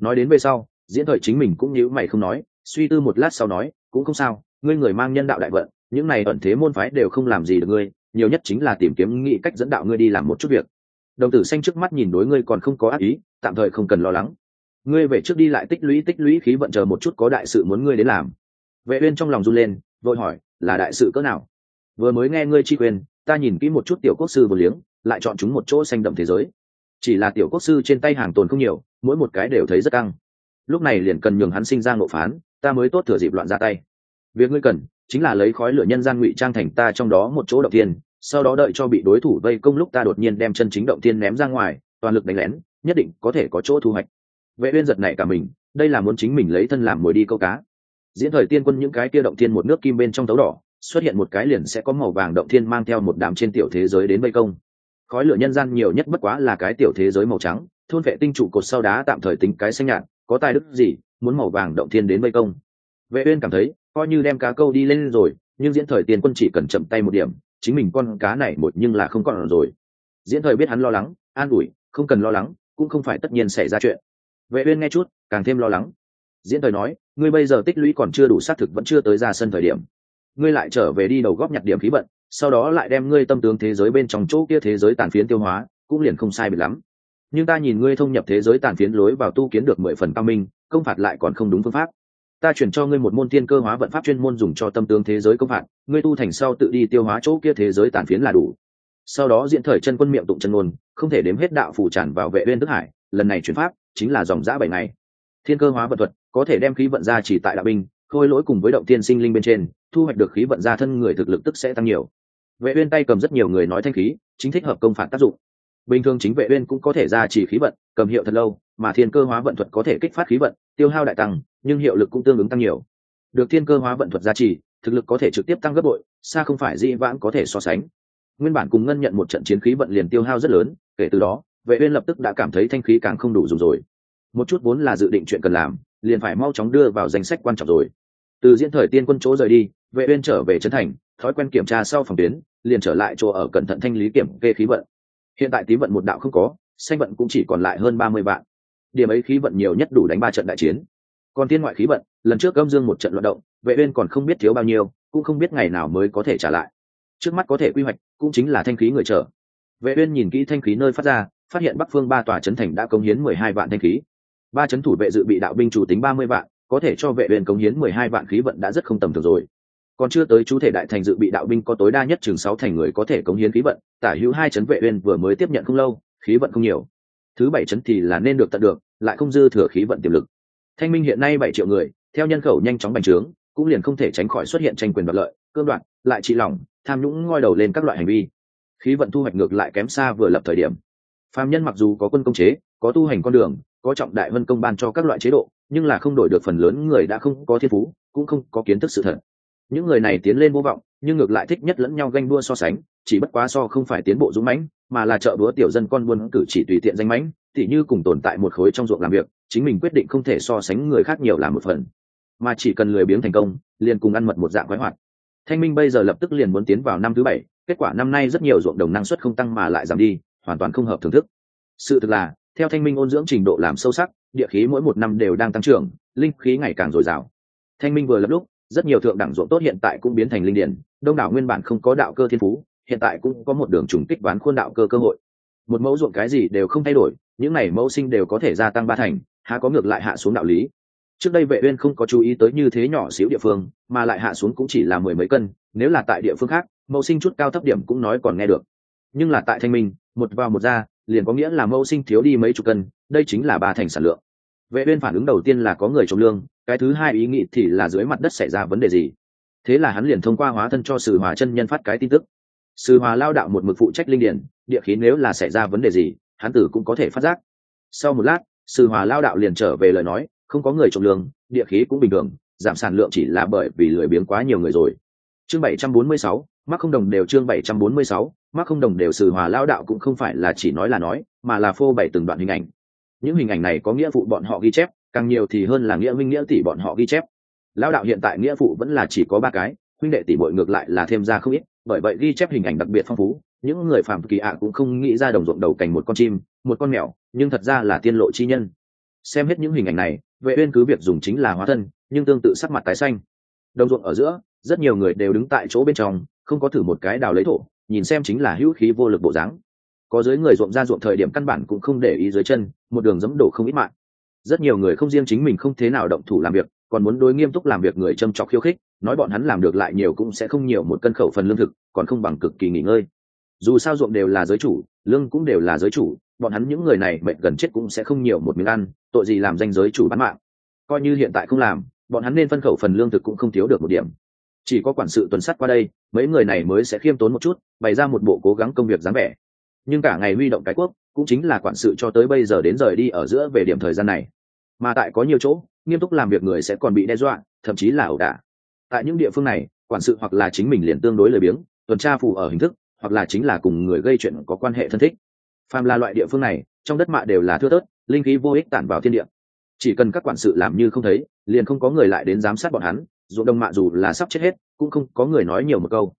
Nói đến về sau, diễn thời chính mình cũng nhíu mày không nói, suy tư một lát sau nói, cũng không sao, ngươi người mang nhân đạo đại vận, những này ẩn thế môn phái đều không làm gì được ngươi, nhiều nhất chính là tìm kiếm nghị cách dẫn đạo ngươi đi làm một chút việc. Đồng tử xanh trước mắt nhìn đối ngươi còn không có ác ý, tạm thời không cần lo lắng. Ngươi về trước đi lại tích lũy tích lũy khí vận chờ một chút có đại sự muốn ngươi đến làm. Vệ uyên trong lòng run lên, vội hỏi, là đại sự cỡ nào? Vừa mới nghe ngươi chi quyền ta nhìn kỹ một chút tiểu quốc sư vừa liếng lại chọn chúng một chỗ xanh đậm thế giới. Chỉ là tiểu quốc sư trên tay hàng tồn không nhiều, mỗi một cái đều thấy rất căng. Lúc này liền cần nhường hắn sinh ra ngộ phán, ta mới tốt thừa dịp loạn ra tay. Việc ngươi cần, chính là lấy khói lửa nhân gian ngụy trang thành ta trong đó một chỗ động tiên, sau đó đợi cho bị đối thủ vây công lúc ta đột nhiên đem chân chính động tiên ném ra ngoài, toàn lực đánh lén, nhất định có thể có chỗ thu hoạch. Vệ uyên giật nảy cả mình, đây là muốn chính mình lấy thân làm mồi đi câu cá. Diễn thời tiên quân những cái kia động thiên một nước kim bên trong tấu đỏ, xuất hiện một cái liền sẽ có màu vàng động thiên mang theo một đám trên tiểu thế giới đến vây công khói lửa nhân gian nhiều nhất bất quá là cái tiểu thế giới màu trắng, thôn vệ tinh trụ cột sau đá tạm thời tính cái xanh nhạt, có tài đức gì, muốn màu vàng động thiên đến vây công. Vệ uyên cảm thấy, coi như đem cá câu đi lên rồi, nhưng diễn thời tiền quân chỉ cần chậm tay một điểm, chính mình con cá này một nhưng là không còn rồi. Diễn thời biết hắn lo lắng, an ủi, không cần lo lắng, cũng không phải tất nhiên xảy ra chuyện. Vệ uyên nghe chút, càng thêm lo lắng. Diễn thời nói, ngươi bây giờ tích lũy còn chưa đủ xác thực vẫn chưa tới ra sân thời điểm. Ngươi lại trở về đi đầu góp nhặt điểm khí vận sau đó lại đem ngươi tâm tướng thế giới bên trong chỗ kia thế giới tàn phiến tiêu hóa, cũng liền không sai biệt lắm. Nhưng ta nhìn ngươi thông nhập thế giới tàn phiến lối vào tu kiến được mười phần cao minh, công phạt lại còn không đúng phương pháp. Ta chuyển cho ngươi một môn tiên cơ hóa vận pháp chuyên môn dùng cho tâm tướng thế giới công phạt, ngươi tu thành sau tự đi tiêu hóa chỗ kia thế giới tàn phiến là đủ. Sau đó diễn thời chân quân miệng tụng chân ngôn, không thể đếm hết đạo phủ tràn vào vệ uyên tức hải, lần này chuyển pháp chính là dòng giã bảy ngày. Thiên cơ hóa vận thuật, có thể đem khí vận ra chỉ tại đạo binh, khôi lỗi cùng với động tiên sinh linh bên trên, thu hoạch được khí vận ra thân người thực lực tức sẽ tăng nhiều vệ uyên tay cầm rất nhiều người nói thanh khí, chính thích hợp công phạt tác dụng. Bình thường chính vệ uyên cũng có thể ra chỉ khí vận, cầm hiệu thật lâu, mà thiên cơ hóa vận thuật có thể kích phát khí vận, tiêu hao đại tăng, nhưng hiệu lực cũng tương ứng tăng nhiều. Được thiên cơ hóa vận thuật gia trì thực lực có thể trực tiếp tăng gấp bội, xa không phải dĩ vãng có thể so sánh. Nguyên bản cùng ngân nhận một trận chiến khí vận liền tiêu hao rất lớn, kể từ đó, vệ uyên lập tức đã cảm thấy thanh khí càng không đủ dùng rồi. Một chút vốn là dự định chuyện cần làm, liền phải mau chóng đưa vào danh sách quan trọng rồi. Từ diễn thời tiên quân chỗ rời đi, vệ uyên trở về trấn thành, thói quen kiểm tra sau phòng tuyến liền trở lại chỗ ở cẩn thận thanh lý kiểm kê khí vận. Hiện tại tím vận một đạo không có, xanh vận cũng chỉ còn lại hơn ba mươi vạn. Điểm ấy khí vận nhiều nhất đủ đánh ba trận đại chiến. Còn tiên ngoại khí vận, lần trước âm dương một trận luận động, vệ uyên còn không biết thiếu bao nhiêu, cũng không biết ngày nào mới có thể trả lại. Trước mắt có thể quy hoạch, cũng chính là thanh khí người trở vệ uyên nhìn kỹ thanh khí nơi phát ra, phát hiện bắc phương ba tòa chấn thành đã cống hiến mười hai vạn thanh khí. Ba chấn thủ vệ dự bị đạo binh chủ tính ba mươi vạn, có thể cho vệ uyên cống hiến mười hai vạn khí vận đã rất không tầm thường rồi còn chưa tới chú thể đại thành dự bị đạo binh có tối đa nhất chừng sáu thành người có thể cống hiến khí vận, tả hữu hai chấn vệ uyên vừa mới tiếp nhận không lâu, khí vận không nhiều. Thứ bảy chấn thì là nên được tận được, lại không dư thừa khí vận tiềm lực. Thanh minh hiện nay bảy triệu người, theo nhân khẩu nhanh chóng bành trướng, cũng liền không thể tránh khỏi xuất hiện tranh quyền đoạt lợi, cương đoạn, lại trị lỏng, tham nhũng ngoi đầu lên các loại hành vi. Khí vận thu hoạch ngược lại kém xa vừa lập thời điểm. Phàm nhân mặc dù có quân công chế, có tu hành con đường, có trọng đại vân công ban cho các loại chế độ, nhưng là không đổi được phần lớn người đã không có thiên phú, cũng không có kiến thức sự thật những người này tiến lên vô vọng, nhưng ngược lại thích nhất lẫn nhau ganh đua so sánh, chỉ bất quá so không phải tiến bộ dũng mãnh, mà là trợ búa tiểu dân con buôn cử chỉ tùy tiện danh mãnh thì như cùng tồn tại một khối trong ruộng làm việc, chính mình quyết định không thể so sánh người khác nhiều là một phần. Mà chỉ cần lười biếng thành công, liền cùng ăn mật một dạng khoái hoạt. Thanh minh bây giờ lập tức liền muốn tiến vào năm thứ bảy, kết quả năm nay rất nhiều ruộng đồng năng suất không tăng mà lại giảm đi, hoàn toàn không hợp thưởng thức. Sự thực là, theo thanh minh ôn dưỡng trình độ làm sâu sắc, địa khí mỗi một năm đều đang tăng trưởng, linh khí ngày càng dồi dào. Thanh minh vừa lập lúc rất nhiều thượng đẳng ruộng tốt hiện tại cũng biến thành linh điển, đông đảo nguyên bản không có đạo cơ thiên phú, hiện tại cũng có một đường trùng kích ván khuôn đạo cơ cơ hội. Một mẫu ruộng cái gì đều không thay đổi, những này mẫu sinh đều có thể gia tăng ba thành, há có ngược lại hạ xuống đạo lý. Trước đây vệ uyên không có chú ý tới như thế nhỏ xíu địa phương, mà lại hạ xuống cũng chỉ là mười mấy cân, nếu là tại địa phương khác, mẫu sinh chút cao thấp điểm cũng nói còn nghe được. Nhưng là tại thanh minh, một vào một ra, liền có nghĩa là mẫu sinh thiếu đi mấy chục cân, đây chính là ba thành sản lượng. Vệ uyên phản ứng đầu tiên là có người trồng lương cái thứ hai ý nghĩ thì là dưới mặt đất xảy ra vấn đề gì? Thế là hắn liền thông qua hóa thân cho sử hòa chân nhân phát cái tin tức. Sử hòa lao đạo một mực phụ trách linh điển địa khí nếu là xảy ra vấn đề gì hắn tử cũng có thể phát giác. Sau một lát sử hòa lao đạo liền trở về lời nói không có người trồng lương địa khí cũng bình thường giảm sản lượng chỉ là bởi vì lười biếng quá nhiều người rồi. Chương 746, mắc không đồng đều chương 746, mắc không đồng đều sử hòa lao đạo cũng không phải là chỉ nói là nói mà là phô bày từng đoạn hình ảnh. Những hình ảnh này có nghĩa vụ bọn họ ghi chép càng nhiều thì hơn là nghĩa minh nghĩa tỷ bọn họ ghi chép. Lão đạo hiện tại nghĩa phụ vẫn là chỉ có ba cái, huynh đệ tỷ bội ngược lại là thêm ra không ít, bởi vậy ghi chép hình ảnh đặc biệt phong phú, những người phạm kỳ ạ cũng không nghĩ ra đồng ruộng đầu cành một con chim, một con mèo, nhưng thật ra là tiên lộ chi nhân. Xem hết những hình ảnh này, vệ uyên cứ việc dùng chính là hóa thân, nhưng tương tự sắc mặt tái xanh. Đồng ruộng ở giữa, rất nhiều người đều đứng tại chỗ bên trong, không có thử một cái đào lấy thổ, nhìn xem chính là hữu khí vô lực bộ dáng. Có dưới người ruộng ra ruộng thời điểm căn bản cũng không để ý dưới chân, một đường dẫm đổ không ít mạng rất nhiều người không riêng chính mình không thế nào động thủ làm việc, còn muốn đối nghiêm túc làm việc người châm trọc khiêu khích, nói bọn hắn làm được lại nhiều cũng sẽ không nhiều một cân khẩu phần lương thực, còn không bằng cực kỳ nghỉ ngơi. Dù sao ruộng đều là giới chủ, lương cũng đều là giới chủ, bọn hắn những người này mệnh gần chết cũng sẽ không nhiều một miếng ăn, tội gì làm danh giới chủ bán mạng. Coi như hiện tại không làm, bọn hắn nên phân khẩu phần lương thực cũng không thiếu được một điểm. Chỉ có quản sự tuần sắt qua đây, mấy người này mới sẽ khiêm tốn một chút, bày ra một bộ cố gắng công việc dáng vẻ. Nhưng cả ngày huy động cái quốc, cũng chính là quản sự cho tới bây giờ đến rời đi ở giữa về điểm thời gian này mà tại có nhiều chỗ, nghiêm túc làm việc người sẽ còn bị đe dọa, thậm chí là ẩu đả. Tại những địa phương này, quản sự hoặc là chính mình liền tương đối lười biếng, tuần tra phù ở hình thức, hoặc là chính là cùng người gây chuyện có quan hệ thân thích. Phàm là loại địa phương này, trong đất mạ đều là thưa tớt linh khí vô ích tản vào thiên địa. Chỉ cần các quản sự làm như không thấy, liền không có người lại đến giám sát bọn hắn dù đồng mạ dù là sắp chết hết, cũng không có người nói nhiều một câu.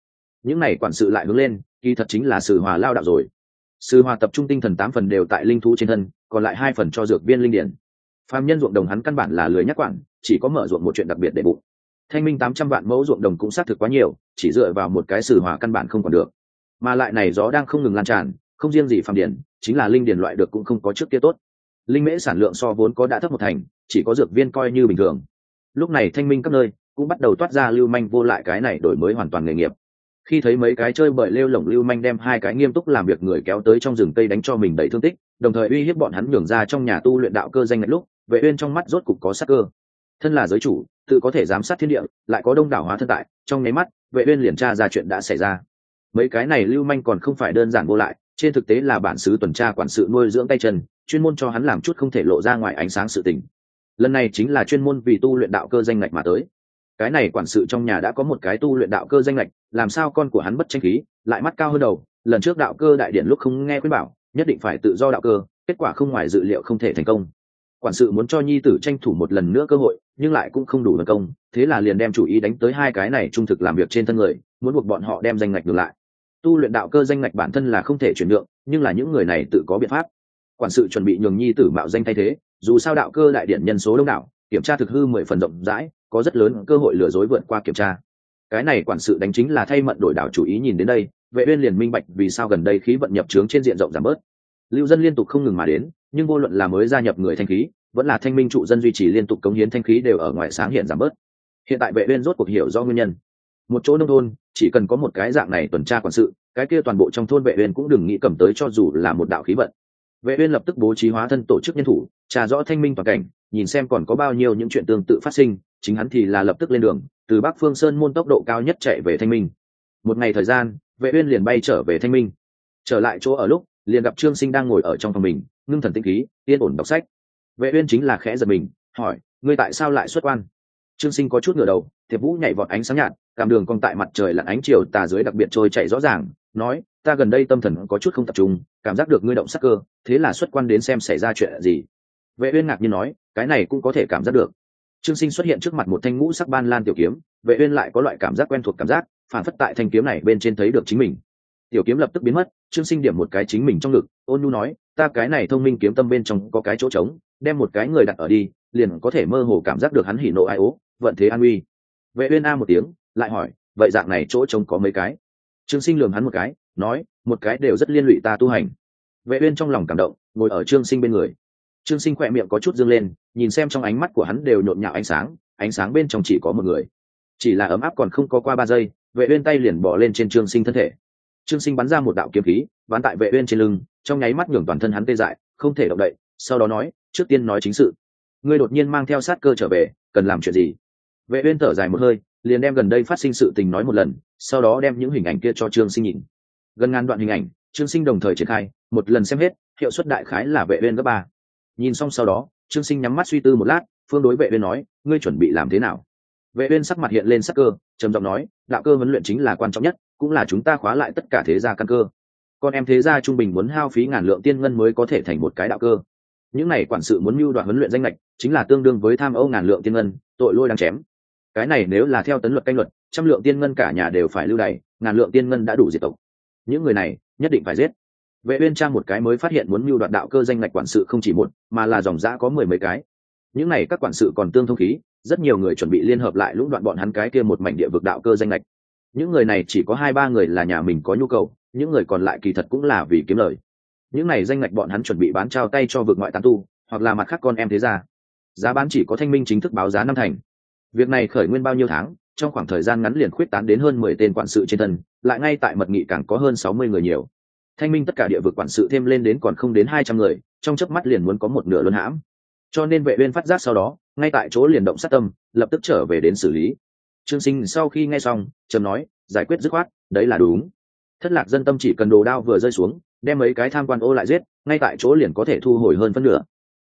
Những này quản sự lại hướng lên, kỳ thật chính là sự hòa lao đạo rồi. Sự hòa tập trung tinh thần tám phần đều tại linh thú trên thân, còn lại hai phần cho dược viên linh điển phạm nhân ruộng đồng hắn căn bản là lười nhắc quản, chỉ có mở ruộng một chuyện đặc biệt để bụng. Thanh minh tám trăm vạn mẫu ruộng đồng cũng xác thực quá nhiều, chỉ dựa vào một cái sử hòa căn bản không còn được. Mà lại này gió đang không ngừng lan tràn, không riêng gì phạm điển, chính là linh điển loại được cũng không có trước kia tốt. Linh mễ sản lượng so vốn có đã thấp một thành, chỉ có dược viên coi như bình thường. Lúc này thanh minh các nơi cũng bắt đầu toát ra lưu manh vô lại cái này đổi mới hoàn toàn nghề nghiệp. Khi thấy mấy cái chơi bời lêu lổng lưu manh đem hai cái nghiêm túc làm việc người kéo tới trong rừng cây đánh cho mình đầy thương tích, đồng thời uy hiếp bọn hắn nhường ra trong nhà tu luyện đạo cơ danh ngạch lúc vệ uyên trong mắt rốt cục có sắc cơ. Thân là giới chủ, tự có thể giám sát thiên địa, lại có đông đảo hóa thân tại, trong nháy mắt, vệ uyên liền tra ra chuyện đã xảy ra. Mấy cái này lưu manh còn không phải đơn giản vô lại, trên thực tế là bản xứ tuần tra quản sự nuôi dưỡng tay chân, chuyên môn cho hắn làm chút không thể lộ ra ngoài ánh sáng sự tình. Lần này chính là chuyên môn vì tu luyện đạo cơ danh ngạch mà tới. Cái này quản sự trong nhà đã có một cái tu luyện đạo cơ danh ngạch, làm sao con của hắn bất tranh khí, lại mắt cao hơn đầu, lần trước đạo cơ đại điện lúc không nghe khuyên bảo, nhất định phải tự do đạo cơ, kết quả không ngoài dự liệu không thể thành công quản sự muốn cho nhi tử tranh thủ một lần nữa cơ hội, nhưng lại cũng không đủ tấn công, thế là liền đem chủ ý đánh tới hai cái này trung thực làm việc trên thân người, muốn buộc bọn họ đem danh ngạch ngược lại. Tu luyện đạo cơ danh ngạch bản thân là không thể chuyển nhượng, nhưng là những người này tự có biện pháp. Quản sự chuẩn bị nhường nhi tử mạo danh thay thế, dù sao đạo cơ đại điện nhân số đông đảo, kiểm tra thực hư mười phần rộng rãi, có rất lớn cơ hội lừa dối vượt qua kiểm tra. Cái này quản sự đánh chính là thay mận đổi đảo chủ ý nhìn đến đây, vệ uyên liền minh bạch vì sao gần đây khí vận nhập trướng trên diện rộng giảm bớt. Lưu dân liên tục không ngừng mà đến nhưng vô luận là mới gia nhập người thanh khí, vẫn là thanh minh trụ dân duy trì liên tục cống hiến thanh khí đều ở ngoài sáng hiện giảm bớt. Hiện tại vệ uyên rốt cuộc hiểu do nguyên nhân. Một chỗ nông thôn, chỉ cần có một cái dạng này tuần tra quản sự, cái kia toàn bộ trong thôn vệ uyên cũng đừng nghĩ cầm tới cho dù là một đạo khí vận. Vệ uyên lập tức bố trí hóa thân tổ chức nhân thủ, trà rõ thanh minh toàn cảnh, nhìn xem còn có bao nhiêu những chuyện tương tự phát sinh, chính hắn thì là lập tức lên đường, từ bắc phương sơn môn tốc độ cao nhất chạy về thanh minh. Một ngày thời gian, vệ uyên liền bay trở về thanh minh. Trở lại chỗ ở lúc, liền gặp trương sinh đang ngồi ở trong phòng mình ngưng thần tinh khí, yên ổn đọc sách. Vệ uyên chính là khẽ giật mình, hỏi, ngươi tại sao lại xuất quan? Trương sinh có chút ngửa đầu, thiệp vũ nhảy vọt ánh sáng nhạt, cảm đường cong tại mặt trời lặn ánh chiều tà dưới đặc biệt trôi chảy rõ ràng, nói, ta gần đây tâm thần có chút không tập trung, cảm giác được ngươi động sắc cơ, thế là xuất quan đến xem xảy ra chuyện gì? Vệ uyên ngạc nhiên nói, cái này cũng có thể cảm giác được. Trương sinh xuất hiện trước mặt một thanh ngũ sắc ban lan tiểu kiếm, vệ uyên lại có loại cảm giác quen thuộc cảm giác, phản phất tại thanh kiếm này bên trên thấy được chính mình. Tiểu kiếm lập tức biến mất, trương sinh điểm một cái chính mình trong ngực, ôn nhu nói ta cái này thông minh kiếm tâm bên trong có cái chỗ trống, đem một cái người đặt ở đi, liền có thể mơ hồ cảm giác được hắn hỉ nộ ai ố, vận thế an uy. Vệ uyên a một tiếng, lại hỏi, vậy dạng này chỗ trống có mấy cái? Trương sinh lườm hắn một cái, nói, một cái đều rất liên lụy ta tu hành. Vệ uyên trong lòng cảm động, ngồi ở trương sinh bên người. Trương sinh khoẹt miệng có chút dương lên, nhìn xem trong ánh mắt của hắn đều nhộn nhạo ánh sáng ánh sáng bên trong chỉ có một người. Chỉ là ấm áp còn không có qua ba giây, vệ uyên tay liền bỏ lên trên trương sinh thân thể trương sinh bắn ra một đạo kiếm khí bắn tại vệ uyên trên lưng, trong nháy mắt nhường toàn thân hắn tê dại, không thể động đậy, sau đó nói, trước tiên nói chính sự. Ngươi đột nhiên mang theo sát cơ trở về, cần làm chuyện gì? Vệ uyên thở dài một hơi, liền đem gần đây phát sinh sự tình nói một lần, sau đó đem những hình ảnh kia cho trương sinh nhìn. Gần ngàn đoạn hình ảnh, trương sinh đồng thời triển khai, một lần xem hết, hiệu suất đại khái là vệ uyên gấp ba. Nhìn xong sau đó, trương sinh nhắm mắt suy tư một lát, phương đối vệ uyên nói, ngươi chuẩn bị làm thế nào? Vệ uyên sắc mặt hiện lên sắc cơ, trầm giọng nói, đạo cơ huấn luyện chính là quan trọng nhất cũng là chúng ta khóa lại tất cả thế gia căn cơ. Con em thế gia trung bình muốn hao phí ngàn lượng tiên ngân mới có thể thành một cái đạo cơ. Những này quản sự muốn mưu đoạt huấn luyện danh lệch chính là tương đương với tham ô ngàn lượng tiên ngân, tội lôi đang chém. Cái này nếu là theo tấn luật canh luật, trăm lượng tiên ngân cả nhà đều phải lưu đày, ngàn lượng tiên ngân đã đủ diệt tộc. Những người này, nhất định phải giết. Vệ uyên trang một cái mới phát hiện muốn mưu đoạt đạo cơ danh ngạch quản sự không chỉ một, mà là dòng dã có mười mấy cái. Những này các quản sự còn tương thông khí, rất nhiều người chuẩn bị liên hợp lại lũng đoạn bọn hắn cái kia một mảnh địa vực đạo cơ danh ngạch những người này chỉ có hai ba người là nhà mình có nhu cầu, những người còn lại kỳ thật cũng là vì kiếm lời. Những này danh ngạch bọn hắn chuẩn bị bán trao tay cho vực ngoại tán tu, hoặc là mặt khác con em thế gia. Giá bán chỉ có thanh minh chính thức báo giá năm thành. Việc này khởi nguyên bao nhiêu tháng, trong khoảng thời gian ngắn liền khuyết tán đến hơn mười tên quản sự trên thân, lại ngay tại mật nghị càng có hơn sáu mươi người nhiều. Thanh minh tất cả địa vực quản sự thêm lên đến còn không đến hai trăm người, trong chớp mắt liền muốn có một nửa luân hãm. Cho nên vệ uyên phát giác sau đó, ngay tại chỗ liền động sát tâm, lập tức trở về đến xử lý trương sinh sau khi nghe xong, trầm nói, giải quyết dứt khoát, đấy là đúng. Thất lạc dân tâm chỉ cần đồ đao vừa rơi xuống, đem mấy cái tham quan ô lại giết, ngay tại chỗ liền có thể thu hồi hơn phân nửa.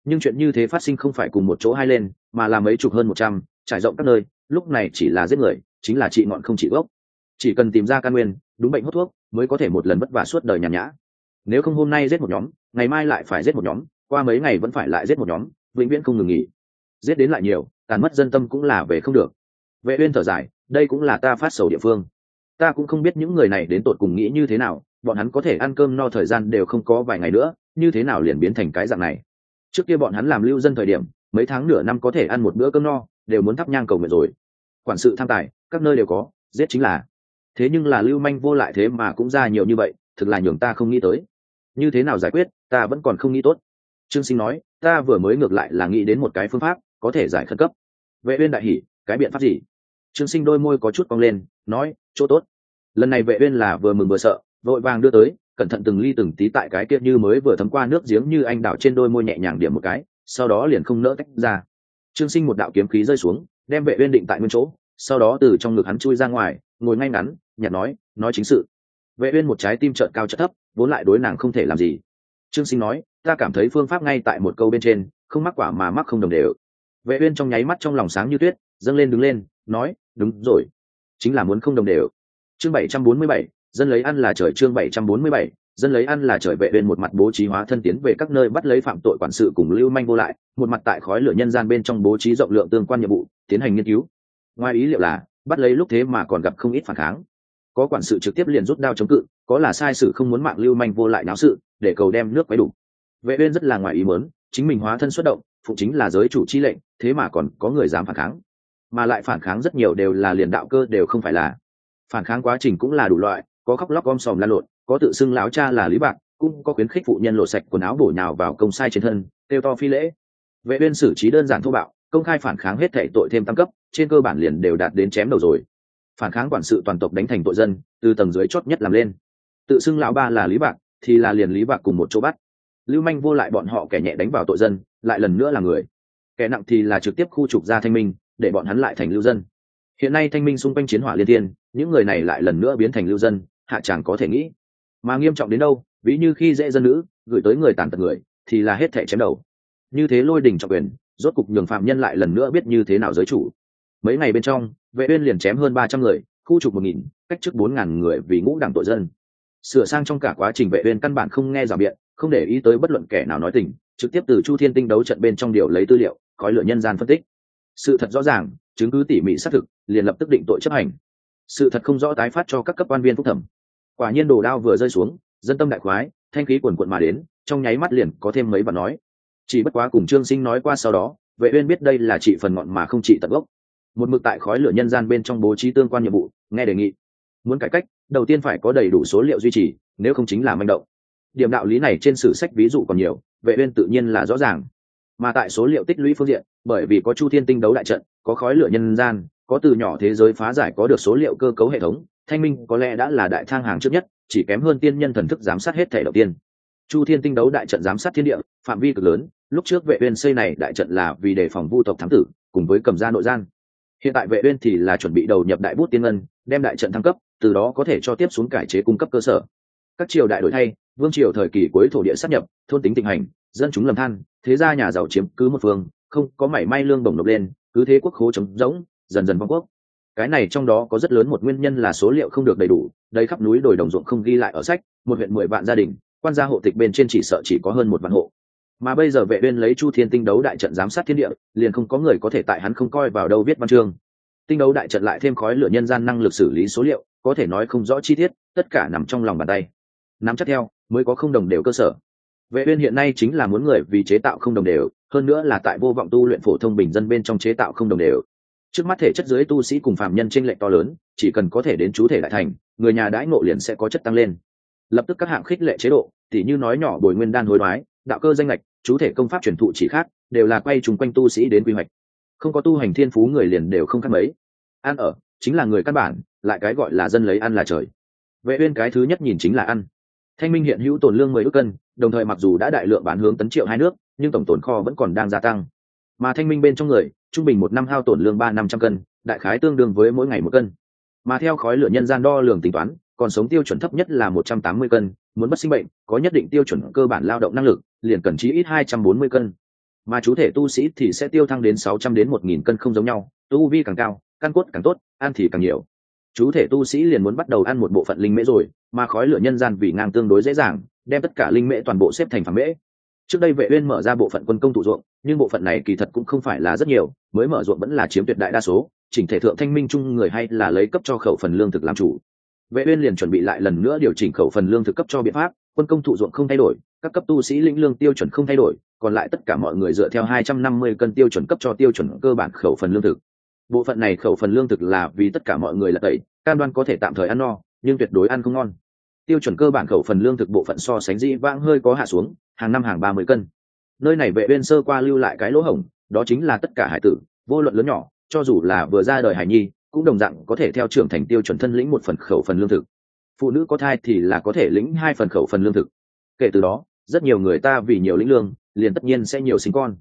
Nhưng chuyện như thế phát sinh không phải cùng một chỗ hai lên, mà là mấy chục hơn một trăm, trải rộng các nơi, lúc này chỉ là giết người, chính là trị ngọn không trị gốc. Chỉ cần tìm ra căn nguyên, đúng bệnh hút thuốc, mới có thể một lần vất vả suốt đời nhàn nhã. Nếu không hôm nay giết một nhóm, ngày mai lại phải giết một nhóm, qua mấy ngày vẫn phải lại giết một nhóm, vĩnh viễn không ngừng nghỉ. Giết đến lại nhiều, tàn mất dân tâm cũng là về không được vệ uyên thở dài, đây cũng là ta phát sầu địa phương. Ta cũng không biết những người này đến tột cùng nghĩ như thế nào, bọn hắn có thể ăn cơm no thời gian đều không có vài ngày nữa, như thế nào liền biến thành cái dạng này? Trước kia bọn hắn làm lưu dân thời điểm, mấy tháng nửa năm có thể ăn một bữa cơm no, đều muốn thắp nhang cầu nguyện rồi. Quản sự tham tài, các nơi đều có, giết chính là. Thế nhưng là lưu manh vô lại thế mà cũng ra nhiều như vậy, thực là nhường ta không nghĩ tới. Như thế nào giải quyết, ta vẫn còn không nghĩ tốt. Trương sinh nói, ta vừa mới ngược lại là nghĩ đến một cái phương pháp, có thể giải khẩn cấp. Vệ uyên đại hỉ cái biện pháp gì? Trương sinh đôi môi có chút cong lên, nói, chỗ tốt. Lần này vệ uyên là vừa mừng vừa sợ, vội vàng đưa tới, cẩn thận từng ly từng tí tại cái kia như mới vừa thấm qua nước giếng như anh đảo trên đôi môi nhẹ nhàng điểm một cái, sau đó liền không nỡ tách ra. Trương sinh một đạo kiếm khí rơi xuống, đem vệ uyên định tại nguyên chỗ, sau đó từ trong ngực hắn chui ra ngoài, ngồi ngay ngắn nhạt nói nói chính sự. Vệ uyên một trái tim trợn cao trợn thấp, vốn lại đối nàng không thể làm gì. Trương sinh nói, ta cảm thấy phương pháp ngay tại một câu bên trên, không mắc quả mà mắc không đồng đều. Vệ uyên trong nháy mắt trong lòng sáng như tuyết dâng lên đứng lên nói đúng rồi chính là muốn không đồng đều. Chương 747, dân lấy ăn là trời chương 747, dân lấy ăn là trời vệ bên một mặt bố trí hóa thân tiến về các nơi bắt lấy phạm tội quản sự cùng lưu manh vô lại một mặt tại khói lửa nhân gian bên trong bố trí rộng lượng tương quan nhiệm vụ tiến hành nghiên cứu. Ngoài ý liệu là bắt lấy lúc thế mà còn gặp không ít phản kháng. Có quản sự trực tiếp liền rút đao chống cự có là sai sự không muốn mạng lưu manh vô lại náo sự để cầu đem nước quấy đủ. Vệ uyên rất là ngoài ý muốn chính mình hóa thân xuất động phụ chính là giới chủ chi lệnh thế mà còn có người dám phản kháng mà lại phản kháng rất nhiều đều là liền đạo cơ đều không phải là. Phản kháng quá trình cũng là đủ loại, có khóc lóc om sòm lan lộn, có tự xưng láo cha là lý bạc, cũng có khuyến khích phụ nhân lộ sạch quần áo bổ nhào vào công sai trên thân, kêu to phi lễ. Vệ uyên xử trí đơn giản thô bạo, công khai phản kháng hết thảy tội thêm tăng cấp, trên cơ bản liền đều đạt đến chém đầu rồi. Phản kháng quản sự toàn tộc đánh thành tội dân, từ tầng dưới chót nhất làm lên. Tự xưng lão ba là lý bạc, thì là liền lý bạc cùng một chỗ bắt. Lưu manh vô lại bọn họ kẻ nhẹ đánh vào tội dân, lại lần nữa là người. Kẻ nặng thì là trực tiếp khu trục ra thanh minh để bọn hắn lại thành lưu dân. Hiện nay thanh minh xung quanh chiến hỏa liên tiên những người này lại lần nữa biến thành lưu dân, hạ chàng có thể nghĩ. Mà nghiêm trọng đến đâu, ví như khi dễ dân nữ, gửi tới người tàn tật người, thì là hết thẻ chém đầu. Như thế lôi đình trọng quyền, rốt cục nhường phạm nhân lại lần nữa biết như thế nào giới chủ. Mấy ngày bên trong, vệ uyên liền chém hơn ba trăm người, khu trục một nghìn, cách chức bốn ngàn người vì ngũ đảng tội dân. Sửa sang trong cả quá trình vệ uyên căn bản không nghe rào biện, không để ý tới bất luận kẻ nào nói tình, trực tiếp từ chu thiên tinh đấu trận bên trong điều lấy tư liệu, khói lửa nhân gian phân tích sự thật rõ ràng, chứng cứ tỉ mỉ xác thực, liền lập tức định tội chấp hành. Sự thật không rõ tái phát cho các cấp quan viên phúc thẩm. Quả nhiên đồ đao vừa rơi xuống, dân tâm đại khoái, thanh khí quần quận mà đến, trong nháy mắt liền có thêm mấy bạn nói. Chỉ bất quá cùng trương sinh nói qua sau đó, vệ uyên biết đây là trị phần ngọn mà không trị tận gốc. Một mực tại khói lửa nhân gian bên trong bố trí tương quan nhiệm vụ, nghe đề nghị. Muốn cải cách, đầu tiên phải có đầy đủ số liệu duy trì, nếu không chính là manh động. Điểm đạo lý này trên sử sách ví dụ còn nhiều, vệ uyên tự nhiên là rõ ràng mà tại số liệu tích lũy phương diện, bởi vì có chu thiên tinh đấu đại trận, có khói lửa nhân gian, có từ nhỏ thế giới phá giải có được số liệu cơ cấu hệ thống, thanh minh có lẽ đã là đại thang hàng trước nhất, chỉ kém hơn tiên nhân thần thức giám sát hết thể đầu tiên. Chu thiên tinh đấu đại trận giám sát thiên địa, phạm vi cực lớn, lúc trước vệ uyên xây này đại trận là vì đề phòng vu tộc thám tử, cùng với cầm gia nội gian. Hiện tại vệ uyên thì là chuẩn bị đầu nhập đại bút tiên ngân, đem đại trận thăng cấp, từ đó có thể cho tiếp xuống cải chế cung cấp cơ sở. Các triều đại đổi thay, vương triều thời kỳ cuối thổ địa sát nhập, thôn tính tình hành dân chúng lầm than, thế gia nhà giàu chiếm cứ một phương, không có mảy may lương bổng nộp lên, cứ thế quốc khố trống rỗng, dần dần vong quốc. Cái này trong đó có rất lớn một nguyên nhân là số liệu không được đầy đủ, đầy khắp núi đồi đồng ruộng không ghi lại ở sách, một huyện mười vạn gia đình, quan gia hộ tịch bên trên chỉ sợ chỉ có hơn một vạn hộ. Mà bây giờ vệ uyên lấy chu thiên tinh đấu đại trận giám sát thiên địa, liền không có người có thể tại hắn không coi vào đâu viết văn chương. Tinh đấu đại trận lại thêm khói lửa nhân gian năng lực xử lý số liệu, có thể nói không rõ chi tiết, tất cả nằm trong lòng bàn tay. Nắm chắc theo, mới có không đồng đều cơ sở vệ uyên hiện nay chính là muốn người vì chế tạo không đồng đều, hơn nữa là tại vô vọng tu luyện phổ thông bình dân bên trong chế tạo không đồng đều. Trước mắt thể chất dưới tu sĩ cùng phạm nhân trên lệch to lớn, chỉ cần có thể đến chú thể đại thành, người nhà đãi ngộ liền sẽ có chất tăng lên. Lập tức các hạng khích lệ chế độ, tỉ như nói nhỏ bồi nguyên đan hối đoái, đạo cơ danh lệch, chú thể công pháp truyền thụ chỉ khác, đều là quay chung quanh tu sĩ đến quy hoạch. Không có tu hành thiên phú người liền đều không khác mấy. Ăn ở, chính là người căn bản, lại cái gọi là dân lấy ăn là trời. Vệ uyên cái thứ nhất nhìn chính là ăn. Thanh minh hiện hữu tổn lương mười ước cân đồng thời mặc dù đã đại lượng bán hướng tấn triệu hai nước, nhưng tổng tồn kho vẫn còn đang gia tăng. Mà thanh minh bên trong người, trung bình một năm hao tổn lương ba năm trăm cân, đại khái tương đương với mỗi ngày một cân. Mà theo khói lửa nhân gian đo lường tính toán, còn sống tiêu chuẩn thấp nhất là một trăm tám mươi cân, muốn bất sinh bệnh, có nhất định tiêu chuẩn cơ bản lao động năng lực, liền cần chí ít hai trăm bốn mươi cân. Mà chú thể tu sĩ thì sẽ tiêu thăng đến sáu trăm đến một nghìn cân không giống nhau, tu vi càng cao, căn cốt càng tốt, ăn thì càng nhiều. Chú thể tu sĩ liền muốn bắt đầu ăn một bộ phận linh mễ rồi, mà khói lửa nhân gian vì ngang tương đối dễ dàng đem tất cả linh mễ toàn bộ xếp thành phàm mễ. Trước đây vệ uyên mở ra bộ phận quân công tụ ruộng, nhưng bộ phận này kỳ thật cũng không phải là rất nhiều, mới mở ruộng vẫn là chiếm tuyệt đại đa số, chỉnh thể thượng thanh minh chung người hay là lấy cấp cho khẩu phần lương thực làm chủ. Vệ uyên liền chuẩn bị lại lần nữa điều chỉnh khẩu phần lương thực cấp cho biện pháp, quân công thụ ruộng không thay đổi, các cấp tu sĩ lĩnh lương tiêu chuẩn không thay đổi, còn lại tất cả mọi người dựa theo 250 cân tiêu chuẩn cấp cho tiêu chuẩn cơ bản khẩu phần lương thực. Bộ phận này khẩu phần lương thực là vì tất cả mọi người là tẩy, cam đoan có thể tạm thời ăn no, nhưng tuyệt đối ăn không ngon tiêu chuẩn cơ bản khẩu phần lương thực bộ phận so sánh dĩ vãng hơi có hạ xuống, hàng năm hàng ba mươi cân. Nơi này vệ bên sơ qua lưu lại cái lỗ hổng, đó chính là tất cả hải tử, vô luận lớn nhỏ, cho dù là vừa ra đời hải nhi, cũng đồng dạng có thể theo trưởng thành tiêu chuẩn thân lĩnh một phần khẩu phần lương thực. Phụ nữ có thai thì là có thể lĩnh hai phần khẩu phần lương thực. Kể từ đó, rất nhiều người ta vì nhiều lĩnh lương, liền tất nhiên sẽ nhiều sinh con.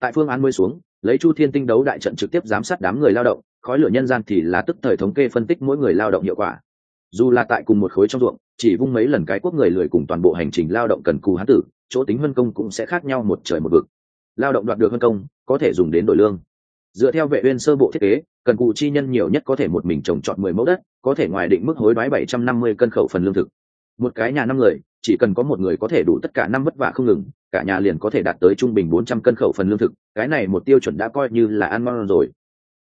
Tại phương án mới xuống, lấy chu thiên tinh đấu đại trận trực tiếp giám sát đám người lao động, khói lửa nhân gian thì là tức thời thống kê phân tích mỗi người lao động hiệu quả dù là tại cùng một khối trong ruộng, chỉ vung mấy lần cái quốc người lười cùng toàn bộ hành trình lao động cần cù hán tử, chỗ tính huân công cũng sẽ khác nhau một trời một vực. Lao động đoạt được huân công, có thể dùng đến đổi lương. Dựa theo vệ uyên sơ bộ thiết kế, cần cù chi nhân nhiều nhất có thể một mình trồng trọt 10 mẫu đất, có thể ngoài định mức hối đoái 750 cân khẩu phần lương thực. Một cái nhà năm người, chỉ cần có một người có thể đủ tất cả năm vất vả không ngừng, cả nhà liền có thể đạt tới trung bình 400 cân khẩu phần lương thực, cái này một tiêu chuẩn đã coi như là ăn ngon rồi.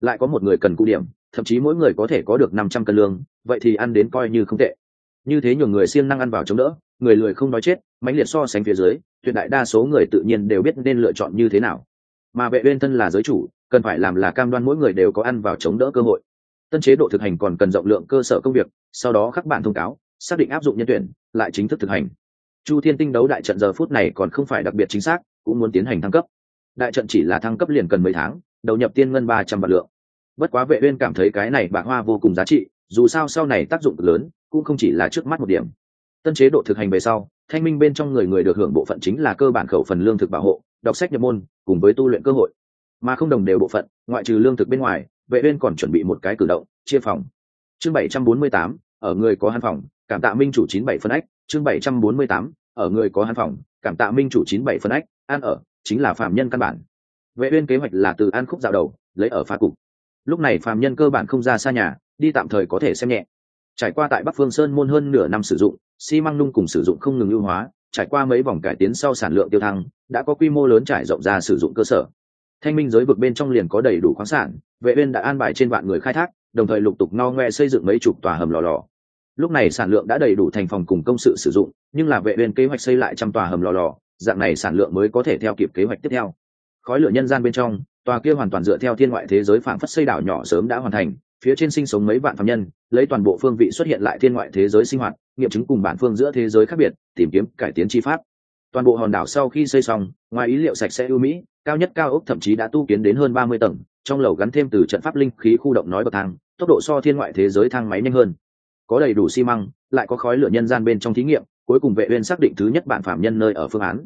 Lại có một người cần cụ điểm thậm chí mỗi người có thể có được 500 cân lương, vậy thì ăn đến coi như không tệ. Như thế nhiều người siêng năng ăn vào chống đỡ, người lười không nói chết, mãnh liệt so sánh phía dưới, tuyệt đại đa số người tự nhiên đều biết nên lựa chọn như thế nào. Mà vệ uyên thân là giới chủ, cần phải làm là cam đoan mỗi người đều có ăn vào chống đỡ cơ hội. Tân chế độ thực hành còn cần rộng lượng cơ sở công việc, sau đó các bạn thông cáo, xác định áp dụng nhân tuyển, lại chính thức thực hành. Chu thiên tinh đấu đại trận giờ phút này còn không phải đặc biệt chính xác, cũng muốn tiến hành thăng cấp. Đại trận chỉ là thăng cấp liền cần mấy tháng, đầu nhập tiên ngân ba trăm vạn lượng bất quá vệ uyên cảm thấy cái này bạc hoa vô cùng giá trị dù sao sau này tác dụng lớn cũng không chỉ là trước mắt một điểm. Tân chế độ thực hành về sau thanh minh bên trong người người được hưởng bộ phận chính là cơ bản khẩu phần lương thực bảo hộ đọc sách nhập môn cùng với tu luyện cơ hội. Mà không đồng đều bộ phận ngoại trừ lương thực bên ngoài vệ uyên còn chuẩn bị một cái cử động chia phòng. Chương 748, ở người có hàn phòng cảm tạ minh chủ 97 phân ách. Chương 748, ở người có hàn phòng cảm tạ minh chủ 97 phân ách. Ăn ở chính là phạm nhân căn bản. Vệ uyên kế hoạch là từ an khúc dạo đầu lấy ở phá cục lúc này phàm nhân cơ bản không ra xa nhà, đi tạm thời có thể xem nhẹ. Trải qua tại bắc phương sơn môn hơn nửa năm sử dụng, xi măng nung cùng sử dụng không ngừng ưu hóa, trải qua mấy vòng cải tiến sau sản lượng tiêu thăng, đã có quy mô lớn trải rộng ra sử dụng cơ sở. Thanh minh giới vực bên trong liền có đầy đủ khoáng sản, vệ uyên đã an bài trên vạn người khai thác, đồng thời lục tục no ngoe xây dựng mấy chục tòa hầm lò lò. Lúc này sản lượng đã đầy đủ thành phòng cùng công sự sử dụng, nhưng là vệ uyên kế hoạch xây lại trăm tòa hầm lò lò, dạng này sản lượng mới có thể theo kịp kế hoạch tiếp theo. Khói lửa nhân gian bên trong tòa kia hoàn toàn dựa theo thiên ngoại thế giới phảng phất xây đảo nhỏ sớm đã hoàn thành, phía trên sinh sống mấy vạn phạm nhân, lấy toàn bộ phương vị xuất hiện lại thiên ngoại thế giới sinh hoạt, nghiệm chứng cùng bản phương giữa thế giới khác biệt, tìm kiếm, cải tiến chi pháp. Toàn bộ hòn đảo sau khi xây xong, ngoài ý liệu sạch sẽ ưu mỹ, cao nhất cao ốc thậm chí đã tu kiến đến hơn ba mươi tầng, trong lầu gắn thêm từ trận pháp linh khí khu động nói bậc thang, tốc độ so thiên ngoại thế giới thang máy nhanh hơn. Có đầy đủ xi măng, lại có khói lửa nhân gian bên trong thí nghiệm, cuối cùng vệ uyên xác định thứ nhất bản phạm nhân nơi ở phương án.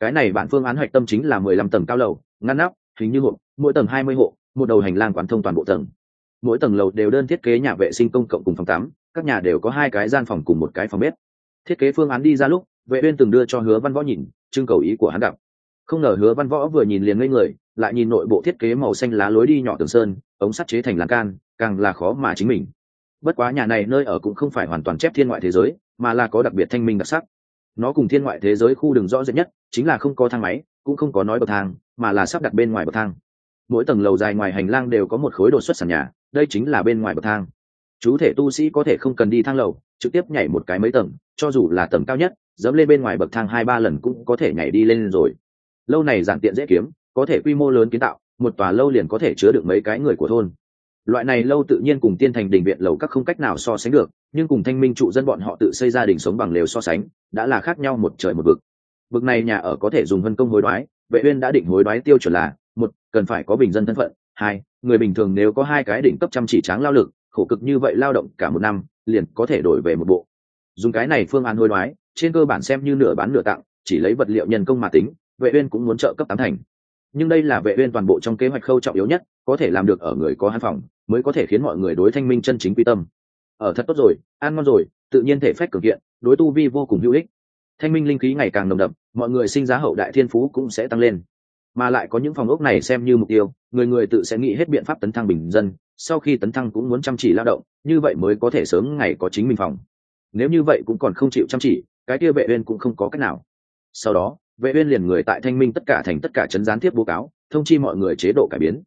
Cái này bản phương án hoạch tâm chính là mười lăm tầng cao lầu, ngăn nắp hình như hộ mỗi tầng hai mươi hộ, một đầu hành lang quán thông toàn bộ tầng. Mỗi tầng lầu đều đơn thiết kế nhà vệ sinh công cộng cùng phòng tắm, các nhà đều có hai cái gian phòng cùng một cái phòng bếp. Thiết kế phương án đi ra lúc, vệ uyên từng đưa cho hứa văn võ nhìn, trưng cầu ý của hắn đọc. Không ngờ hứa văn võ vừa nhìn liền ngây người, lại nhìn nội bộ thiết kế màu xanh lá lối đi nhỏ tường sơn, ống sắt chế thành lan can, càng là khó mà chính mình. Bất quá nhà này nơi ở cũng không phải hoàn toàn chép thiên ngoại thế giới, mà là có đặc biệt thanh minh đặc sắc. Nó cùng thiên ngoại thế giới khu đường rõ rệt nhất, chính là không có thang máy, cũng không có nói bậc thang mà là sắp đặt bên ngoài bậc thang. Mỗi tầng lầu dài ngoài hành lang đều có một khối đột xuất sàn nhà, đây chính là bên ngoài bậc thang. Chú thể tu sĩ có thể không cần đi thang lầu, trực tiếp nhảy một cái mấy tầng, cho dù là tầng cao nhất, dẫm lên bên ngoài bậc thang hai ba lần cũng có thể nhảy đi lên rồi. Lâu này giản tiện dễ kiếm, có thể quy mô lớn kiến tạo, một tòa lâu liền có thể chứa được mấy cái người của thôn. Loại này lâu tự nhiên cùng tiên thành đình viện lầu các không cách nào so sánh được, nhưng cùng thanh minh trụ dân bọn họ tự xây gia đình sống bằng lều so sánh, đã là khác nhau một trời một vực. Vực này nhà ở có thể dùng vân công hối đoái vệ uyên đã định hối đoái tiêu chuẩn là, một, cần phải có bình dân thân phận, hai, người bình thường nếu có hai cái đỉnh cấp chăm chỉ tráng lao lực, khổ cực như vậy lao động cả một năm, liền có thể đổi về một bộ. Dùng cái này phương án hối đoái, trên cơ bản xem như nửa bán nửa tặng, chỉ lấy vật liệu nhân công mà tính, vệ uyên cũng muốn trợ cấp tám thành. Nhưng đây là vệ uyên toàn bộ trong kế hoạch khâu trọng yếu nhất, có thể làm được ở người có hắn phòng, mới có thể khiến mọi người đối thanh minh chân chính quy tâm. Ở thật tốt rồi, ăn ngon rồi, tự nhiên thể phách cường kiện, đối tu vi vô cùng hữu ích thanh minh linh khí ngày càng nồng đậm, mọi người sinh giá hậu đại thiên phú cũng sẽ tăng lên. Mà lại có những phòng ốc này xem như mục tiêu, người người tự sẽ nghĩ hết biện pháp tấn thăng bình dân, sau khi tấn thăng cũng muốn chăm chỉ lao động, như vậy mới có thể sớm ngày có chính mình phòng. Nếu như vậy cũng còn không chịu chăm chỉ, cái kia vệ uyên cũng không có cách nào. Sau đó, vệ uyên liền người tại thanh minh tất cả thành tất cả chấn gián tiếp báo cáo, thông chi mọi người chế độ cải biến.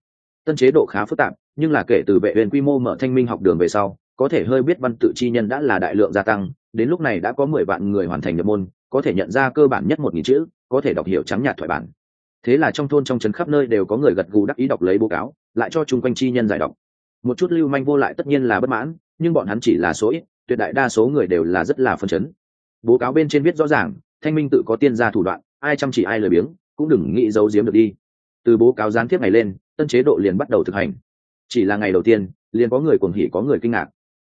Tân chế độ khá phức tạp, nhưng là kể từ vệ uyên quy mô mở thanh minh học đường về sau, có thể hơi biết văn tự chi nhân đã là đại lượng gia tăng, đến lúc này đã có mười vạn người hoàn thành nhập môn có thể nhận ra cơ bản nhất một nghìn chữ, có thể đọc hiểu trắng nhạt thoại bản. Thế là trong thôn trong trấn khắp nơi đều có người gật gù đắc ý đọc lấy báo cáo, lại cho chung quanh chi nhân giải đọc. Một chút lưu manh vô lại tất nhiên là bất mãn, nhưng bọn hắn chỉ là số ít, tuyệt đại đa số người đều là rất là phân chấn. Báo cáo bên trên viết rõ ràng, thanh minh tự có tiên gia thủ đoạn, ai chăm chỉ ai lười biếng, cũng đừng nghĩ giấu giếm được đi. Từ báo cáo gián tiếp ngày lên, tân chế độ liền bắt đầu thực hành. Chỉ là ngày đầu tiên, liền có người cuồng hỉ, có người kinh ngạc.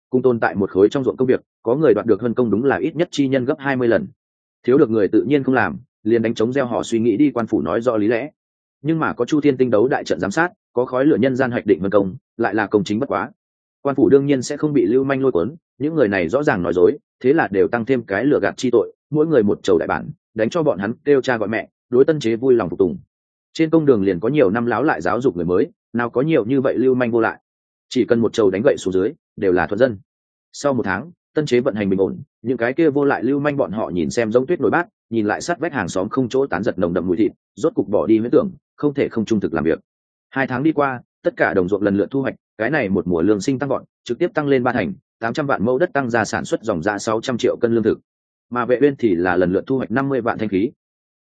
Cùng tồn tại một khối trong ruộng công việc, có người đoạt được hơn công đúng là ít nhất chi nhân gấp hai mươi lần thiếu được người tự nhiên không làm, liền đánh chống gieo họ suy nghĩ đi quan phủ nói rõ lý lẽ. Nhưng mà có chu thiên tinh đấu đại trận giám sát, có khói lửa nhân gian hoạch định vân công, lại là công chính bất quá. Quan phủ đương nhiên sẽ không bị lưu manh lôi cuốn, những người này rõ ràng nói dối, thế là đều tăng thêm cái lửa gạt chi tội, mỗi người một chầu đại bản, đánh cho bọn hắn kêu cha gọi mẹ, đối tân chế vui lòng phục tùng. Trên công đường liền có nhiều năm láo lại giáo dục người mới, nào có nhiều như vậy lưu manh vô lại. Chỉ cần một chầu đánh gậy xuống dưới, đều là thuận dân. Sau một tháng tân chế vận hành bình ổn, những cái kia vô lại lưu manh bọn họ nhìn xem giống tuyết nổi bát, nhìn lại sát vách hàng xóm không chỗ tán giật nồng đậm mùi thịt, rốt cục bỏ đi huyết tưởng, không thể không trung thực làm việc. Hai tháng đi qua, tất cả đồng ruộng lần lượt thu hoạch, cái này một mùa lương sinh tăng gọn trực tiếp tăng lên ba thành, tám trăm vạn mẫu đất tăng ra sản xuất dòng ra sáu trăm triệu cân lương thực. Mà vệ uyên thì là lần lượt thu hoạch năm mươi vạn thanh khí.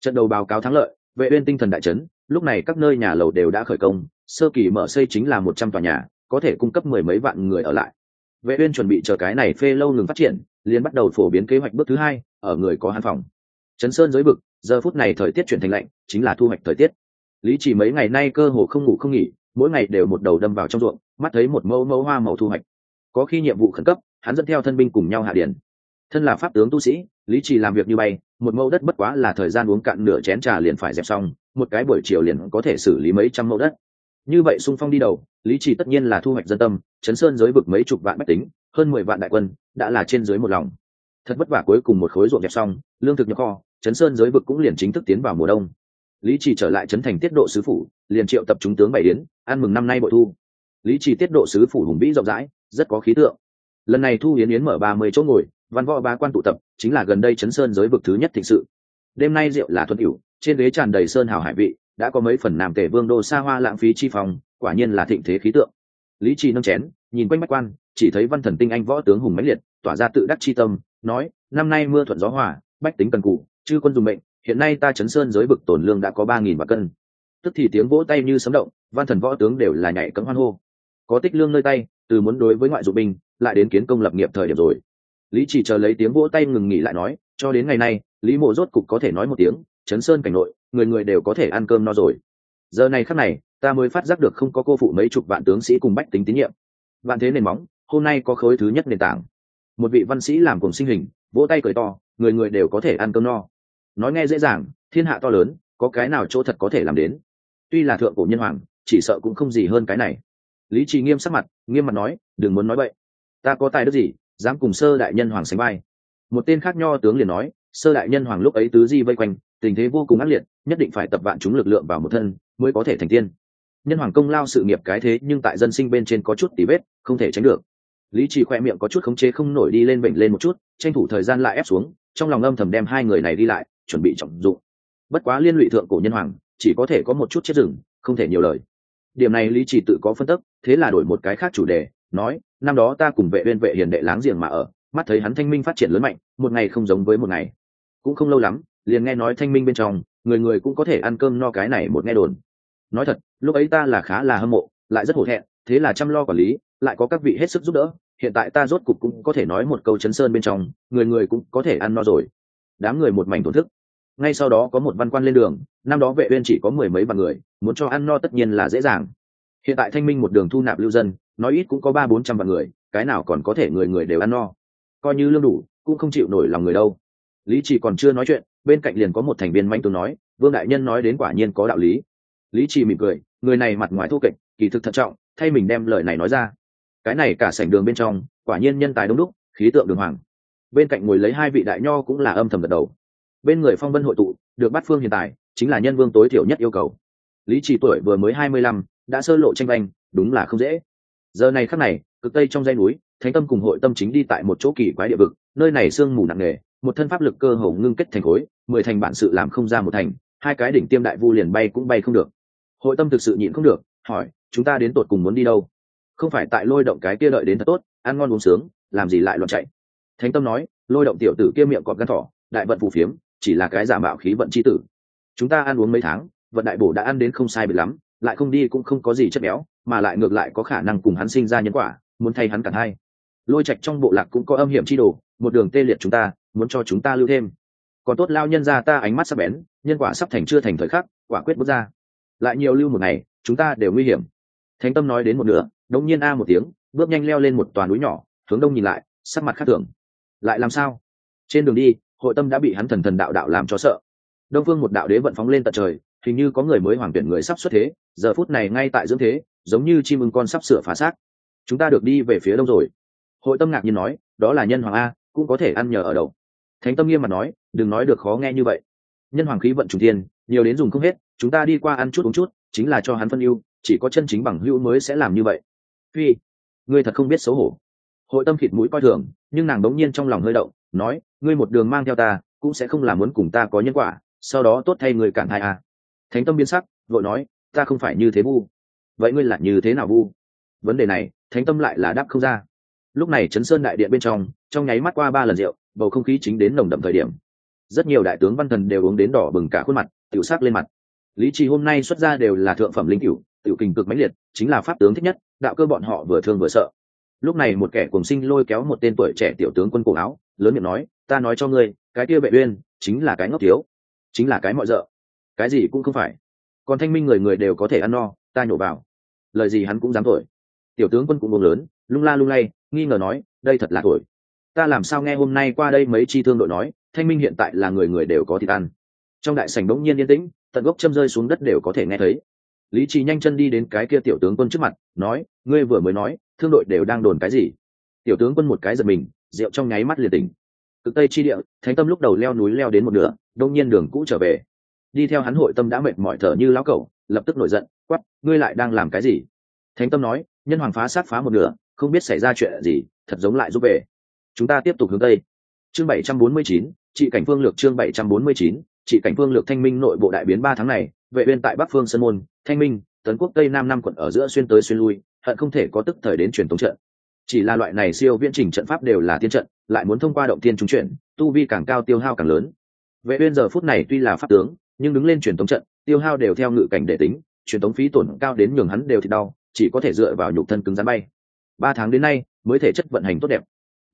Trận đầu báo cáo thắng lợi, vệ uyên tinh thần đại chấn, lúc này các nơi nhà lầu đều đã khởi công, sơ kỳ mở xây chính là một trăm tòa nhà, có thể cung cấp mười mấy vạn người ở lại vệ uyên chuẩn bị chờ cái này phê lâu ngừng phát triển, liền bắt đầu phổ biến kế hoạch bước thứ hai, ở người có hàn phòng. Chấn sơn dưới bực giờ phút này thời tiết chuyển thành lạnh, chính là thu hoạch thời tiết. Lý chỉ mấy ngày nay cơ hồ không ngủ không nghỉ, mỗi ngày đều một đầu đâm vào trong ruộng, mắt thấy một mẫu mẫu hoa màu thu hoạch. Có khi nhiệm vụ khẩn cấp, hắn dẫn theo thân binh cùng nhau hạ điển. Thân là pháp tướng tu sĩ, lý trì làm việc như bay, một mẫu đất bất quá là thời gian uống cạn nửa chén trà liền phải dẹp xong, một cái buổi chiều liền có thể xử lý mấy trăm mẫu đất như vậy xung phong đi đầu, lý trì tất nhiên là thu hoạch dân tâm chấn sơn giới vực mấy chục vạn bách tính, hơn mười vạn đại quân, đã là trên dưới một lòng. Thật vất vả cuối cùng một khối ruộng dẹp xong, lương thực nhập kho chấn sơn giới vực cũng liền chính thức tiến vào mùa đông. Lý trì trở lại chấn thành tiết độ sứ phủ, liền triệu tập chúng tướng bảy yến, ăn mừng năm nay bội thu. Lý trì tiết độ sứ phủ hùng vĩ rộng rãi, rất có khí tượng. Lần này thu yến yến mở ba mươi chỗ ngồi, văn võ ba quan tụ tập, chính là gần đây chấn sơn giới vực thứ nhất thịnh sự. Đêm nay rượu là thuần cửu trên ghế tràn đầy sơn hào hải vị đã có mấy phần nam tể vương đô xa hoa lãng phí chi phòng quả nhiên là thịnh thế khí tượng. Lý trì nâng chén, nhìn quanh bách quan, chỉ thấy văn thần tinh anh võ tướng hùng mãnh liệt, tỏa ra tự đắc chi tâm, nói, năm nay mưa thuận gió hòa, bách tính cần cụ, chư quân dùng mệnh, hiện nay ta chấn sơn giới vực tổn lương đã có ba nghìn và cân. Tức thì tiếng vỗ tay như sấm động, văn thần võ tướng đều là nhảy cấm hoan hô. Có tích lương nơi tay, từ muốn đối với ngoại dụng binh, lại đến kiến công lập nghiệp thời điểm rồi. Lý chỉ chờ lấy tiếng vỗ tay ngừng nghỉ lại nói, cho đến ngày nay, lý mộ rốt cục có thể nói một tiếng, chấn sơn cảnh nội người người đều có thể ăn cơm no rồi. Giờ này khắc này, ta mới phát giác được không có cô phụ mấy chục vạn tướng sĩ cùng bách tính tín nhiệm. Vạn thế nền móng, hôm nay có khối thứ nhất nền tảng. Một vị văn sĩ làm cùng sinh hình, vỗ tay cười to, người người đều có thể ăn cơm no. Nói nghe dễ dàng, thiên hạ to lớn, có cái nào chỗ thật có thể làm đến? Tuy là thượng cổ nhân hoàng, chỉ sợ cũng không gì hơn cái này. Lý trì nghiêm sắc mặt, nghiêm mặt nói, đừng muốn nói vậy. Ta có tài đức gì, dám cùng sơ đại nhân hoàng sánh vai? Một tên khác nho tướng liền nói, sơ đại nhân hoàng lúc ấy tứ di vây quanh tình thế vô cùng ác liệt, nhất định phải tập vạn chúng lực lượng vào một thân mới có thể thành tiên. Nhân hoàng công lao sự nghiệp cái thế nhưng tại dân sinh bên trên có chút tỉ vết, không thể tránh được. Lý trì khoe miệng có chút khống chế không nổi đi lên bệnh lên một chút, tranh thủ thời gian lại ép xuống, trong lòng âm thầm đem hai người này đi lại, chuẩn bị trọng dụng. Bất quá liên lụy thượng cổ nhân hoàng, chỉ có thể có một chút chết rừng, không thể nhiều lời. Điểm này lý trì tự có phân tức thế là đổi một cái khác chủ đề, nói, năm đó ta cùng vệ uyên vệ hiền đệ láng giềng mà ở, mắt thấy hắn thanh minh phát triển lớn mạnh, một ngày không giống với một ngày. Cũng không lâu lắm liền nghe nói thanh minh bên trong, người người cũng có thể ăn cơm no cái này một nghe đồn. Nói thật, lúc ấy ta là khá là hâm mộ, lại rất hổ thẹn, thế là chăm lo quản lý, lại có các vị hết sức giúp đỡ, hiện tại ta rốt cục cũng có thể nói một câu chấn sơn bên trong, người người cũng có thể ăn no rồi. Đám người một mảnh thổn thức. Ngay sau đó có một văn quan lên đường, năm đó vệ uyên chỉ có mười mấy vạn người, muốn cho ăn no tất nhiên là dễ dàng. Hiện tại thanh minh một đường thu nạp lưu dân, nói ít cũng có ba bốn trăm vạn người, cái nào còn có thể người người đều ăn no. Coi như lương đủ, cũng không chịu nổi lòng người đâu lý chỉ còn chưa nói chuyện, bên cạnh liền có một thành viên manh tướng nói, vương đại nhân nói đến quả nhiên có đạo lý. Lý chỉ mỉm cười, người này mặt ngoài thô kệch, kỳ thực thận trọng, thay mình đem lời này nói ra. Cái này cả sảnh đường bên trong, quả nhiên nhân tài đông đúc, khí tượng đường hoàng. Bên cạnh ngồi lấy hai vị đại nho cũng là âm thầm gật đầu. Bên người phong vân hội tụ, được bắt phương hiện tại, chính là nhân vương tối thiểu nhất yêu cầu. Lý chỉ tuổi vừa mới hai mươi lăm, đã sơ lộ tranh banh đúng là không dễ. Giờ này khắc này, cực tây trong dãy núi, thánh tâm cùng hội tâm chính đi tại một chỗ kỳ quái địa vực, nơi này sương mù nặng nề một thân pháp lực cơ hồ ngưng kết thành khối, mười thành bản sự làm không ra một thành, hai cái đỉnh tiêm đại vu liền bay cũng bay không được. Hội tâm thực sự nhịn không được, hỏi, chúng ta đến tột cùng muốn đi đâu? Không phải tại lôi động cái kia đợi đến thật tốt, ăn ngon uống sướng, làm gì lại loạn chạy? Thánh tâm nói, lôi động tiểu tử kia miệng cọp gan thỏ, đại vận phù phiếm, chỉ là cái giả mạo khí vận c h i tử. Chúng ta ăn uống mấy tháng, vận đại bổ đã ăn đến không sai biệt lắm, lại không đi cũng không có gì chất béo, mà lại ngược lại có khả năng cùng hắn sinh ra nhân quả, muốn thay hắn cả hai lôi trạch trong bộ lạc cũng có âm hiểm chi đồ, một đường tê liệt chúng ta muốn cho chúng ta lưu thêm. Còn tốt lao nhân ra ta ánh mắt sắp bén, nhân quả sắp thành chưa thành thời khắc, quả quyết bước ra. Lại nhiều lưu một ngày, chúng ta đều nguy hiểm. Thánh tâm nói đến một nửa Đông nhiên a một tiếng, bước nhanh leo lên một toàn núi nhỏ, hướng đông nhìn lại, sắc mặt khác thường. Lại làm sao? Trên đường đi, hội tâm đã bị hắn thần thần đạo đạo làm cho sợ. Đông phương một đạo đế vận phóng lên tận trời, hình như có người mới hoàng tuyển người sắp xuất thế, giờ phút này ngay tại dưỡng thế, giống như chim ưng con sắp sửa phá xác. Chúng ta được đi về phía đông rồi. Hội tâm ngạc nhiên nói, đó là nhân hoàng a, cũng có thể ăn nhờ ở đầu thánh tâm nghiêm mặt nói, đừng nói được khó nghe như vậy. Nhân hoàng khí vận trùng tiên nhiều đến dùng không hết, chúng ta đi qua ăn chút uống chút, chính là cho hắn phân ưu, chỉ có chân chính bằng hữu mới sẽ làm như vậy. Phi, ngươi thật không biết xấu hổ. Hội tâm thịt mũi coi thường, nhưng nàng đống nhiên trong lòng hơi động, nói, ngươi một đường mang theo ta, cũng sẽ không làm muốn cùng ta có nhân quả, sau đó tốt thay người cản hai à? thánh tâm biến sắc, vội nói, ta không phải như thế vu vậy ngươi là như thế nào vu vấn đề này, thánh tâm lại là đáp không ra lúc này chấn sơn đại điện bên trong trong nháy mắt qua ba lần rượu, bầu không khí chính đến nồng đậm thời điểm. Rất nhiều đại tướng văn thần đều uống đến đỏ bừng cả khuôn mặt, tiểu sắc lên mặt. Lý trì hôm nay xuất ra đều là thượng phẩm linh cửu, tiểu kình cực mãnh liệt, chính là pháp tướng thích nhất, đạo cơ bọn họ vừa thương vừa sợ. Lúc này một kẻ cùng sinh lôi kéo một tên tuổi trẻ tiểu tướng quân cổ áo, lớn miệng nói, ta nói cho ngươi, cái kia bệ uyên, chính là cái ngốc thiếu, chính là cái mọi rợ. Cái gì cũng không phải. Còn thanh minh người người đều có thể ăn no, ta nhổ vào. Lời gì hắn cũng dám thổi. Tiểu tướng quân cũng buông lớn, lung la lung lay nghi ngờ nói, đây thật là thổi ta làm sao nghe hôm nay qua đây mấy chi thương đội nói, thanh minh hiện tại là người người đều có thịt ăn. Trong đại sảnh bỗng nhiên yên tĩnh, tận gốc châm rơi xuống đất đều có thể nghe thấy. Lý trì nhanh chân đi đến cái kia tiểu tướng quân trước mặt, nói, ngươi vừa mới nói, thương đội đều đang đồn cái gì? Tiểu tướng quân một cái giật mình, rượu trong nháy mắt liền tỉnh. Cực tây chi địa, thánh tâm lúc đầu leo núi leo đến một nửa, đông nhiên đường cũ trở về. Đi theo hắn hội tâm đã mệt mỏi thở như lão cẩu, lập tức nổi giận quắp ngươi lại đang làm cái gì? Thánh tâm nói, nhân hoàng phá sát phá một nửa không biết xảy ra chuyện gì, thật giống lại giúp về. Chúng ta tiếp tục hướng tây. Chương bảy trăm bốn mươi chín, trị cảnh phương lược chương bảy trăm bốn mươi chín, trị cảnh phương lược thanh minh nội bộ đại biến ba tháng này, vệ Viên tại bắc phương sơn môn, thanh minh, tấn quốc tây nam năm quận ở giữa xuyên tới xuyên lui, hận không thể có tức thời đến truyền tống trận. Chỉ là loại này siêu viễn trình trận pháp đều là tiên trận, lại muốn thông qua động tiên trung chuyển, tu vi càng cao tiêu hao càng lớn. Vệ uyên giờ phút này tuy là pháp tướng, nhưng đứng lên truyền tống trận, tiêu hao đều theo ngự cảnh để tính, truyền tống phí tổn cao đến nhường hắn đều thì đau, chỉ có thể dựa vào nhục thân cứng rắn bay ba tháng đến nay mới thể chất vận hành tốt đẹp.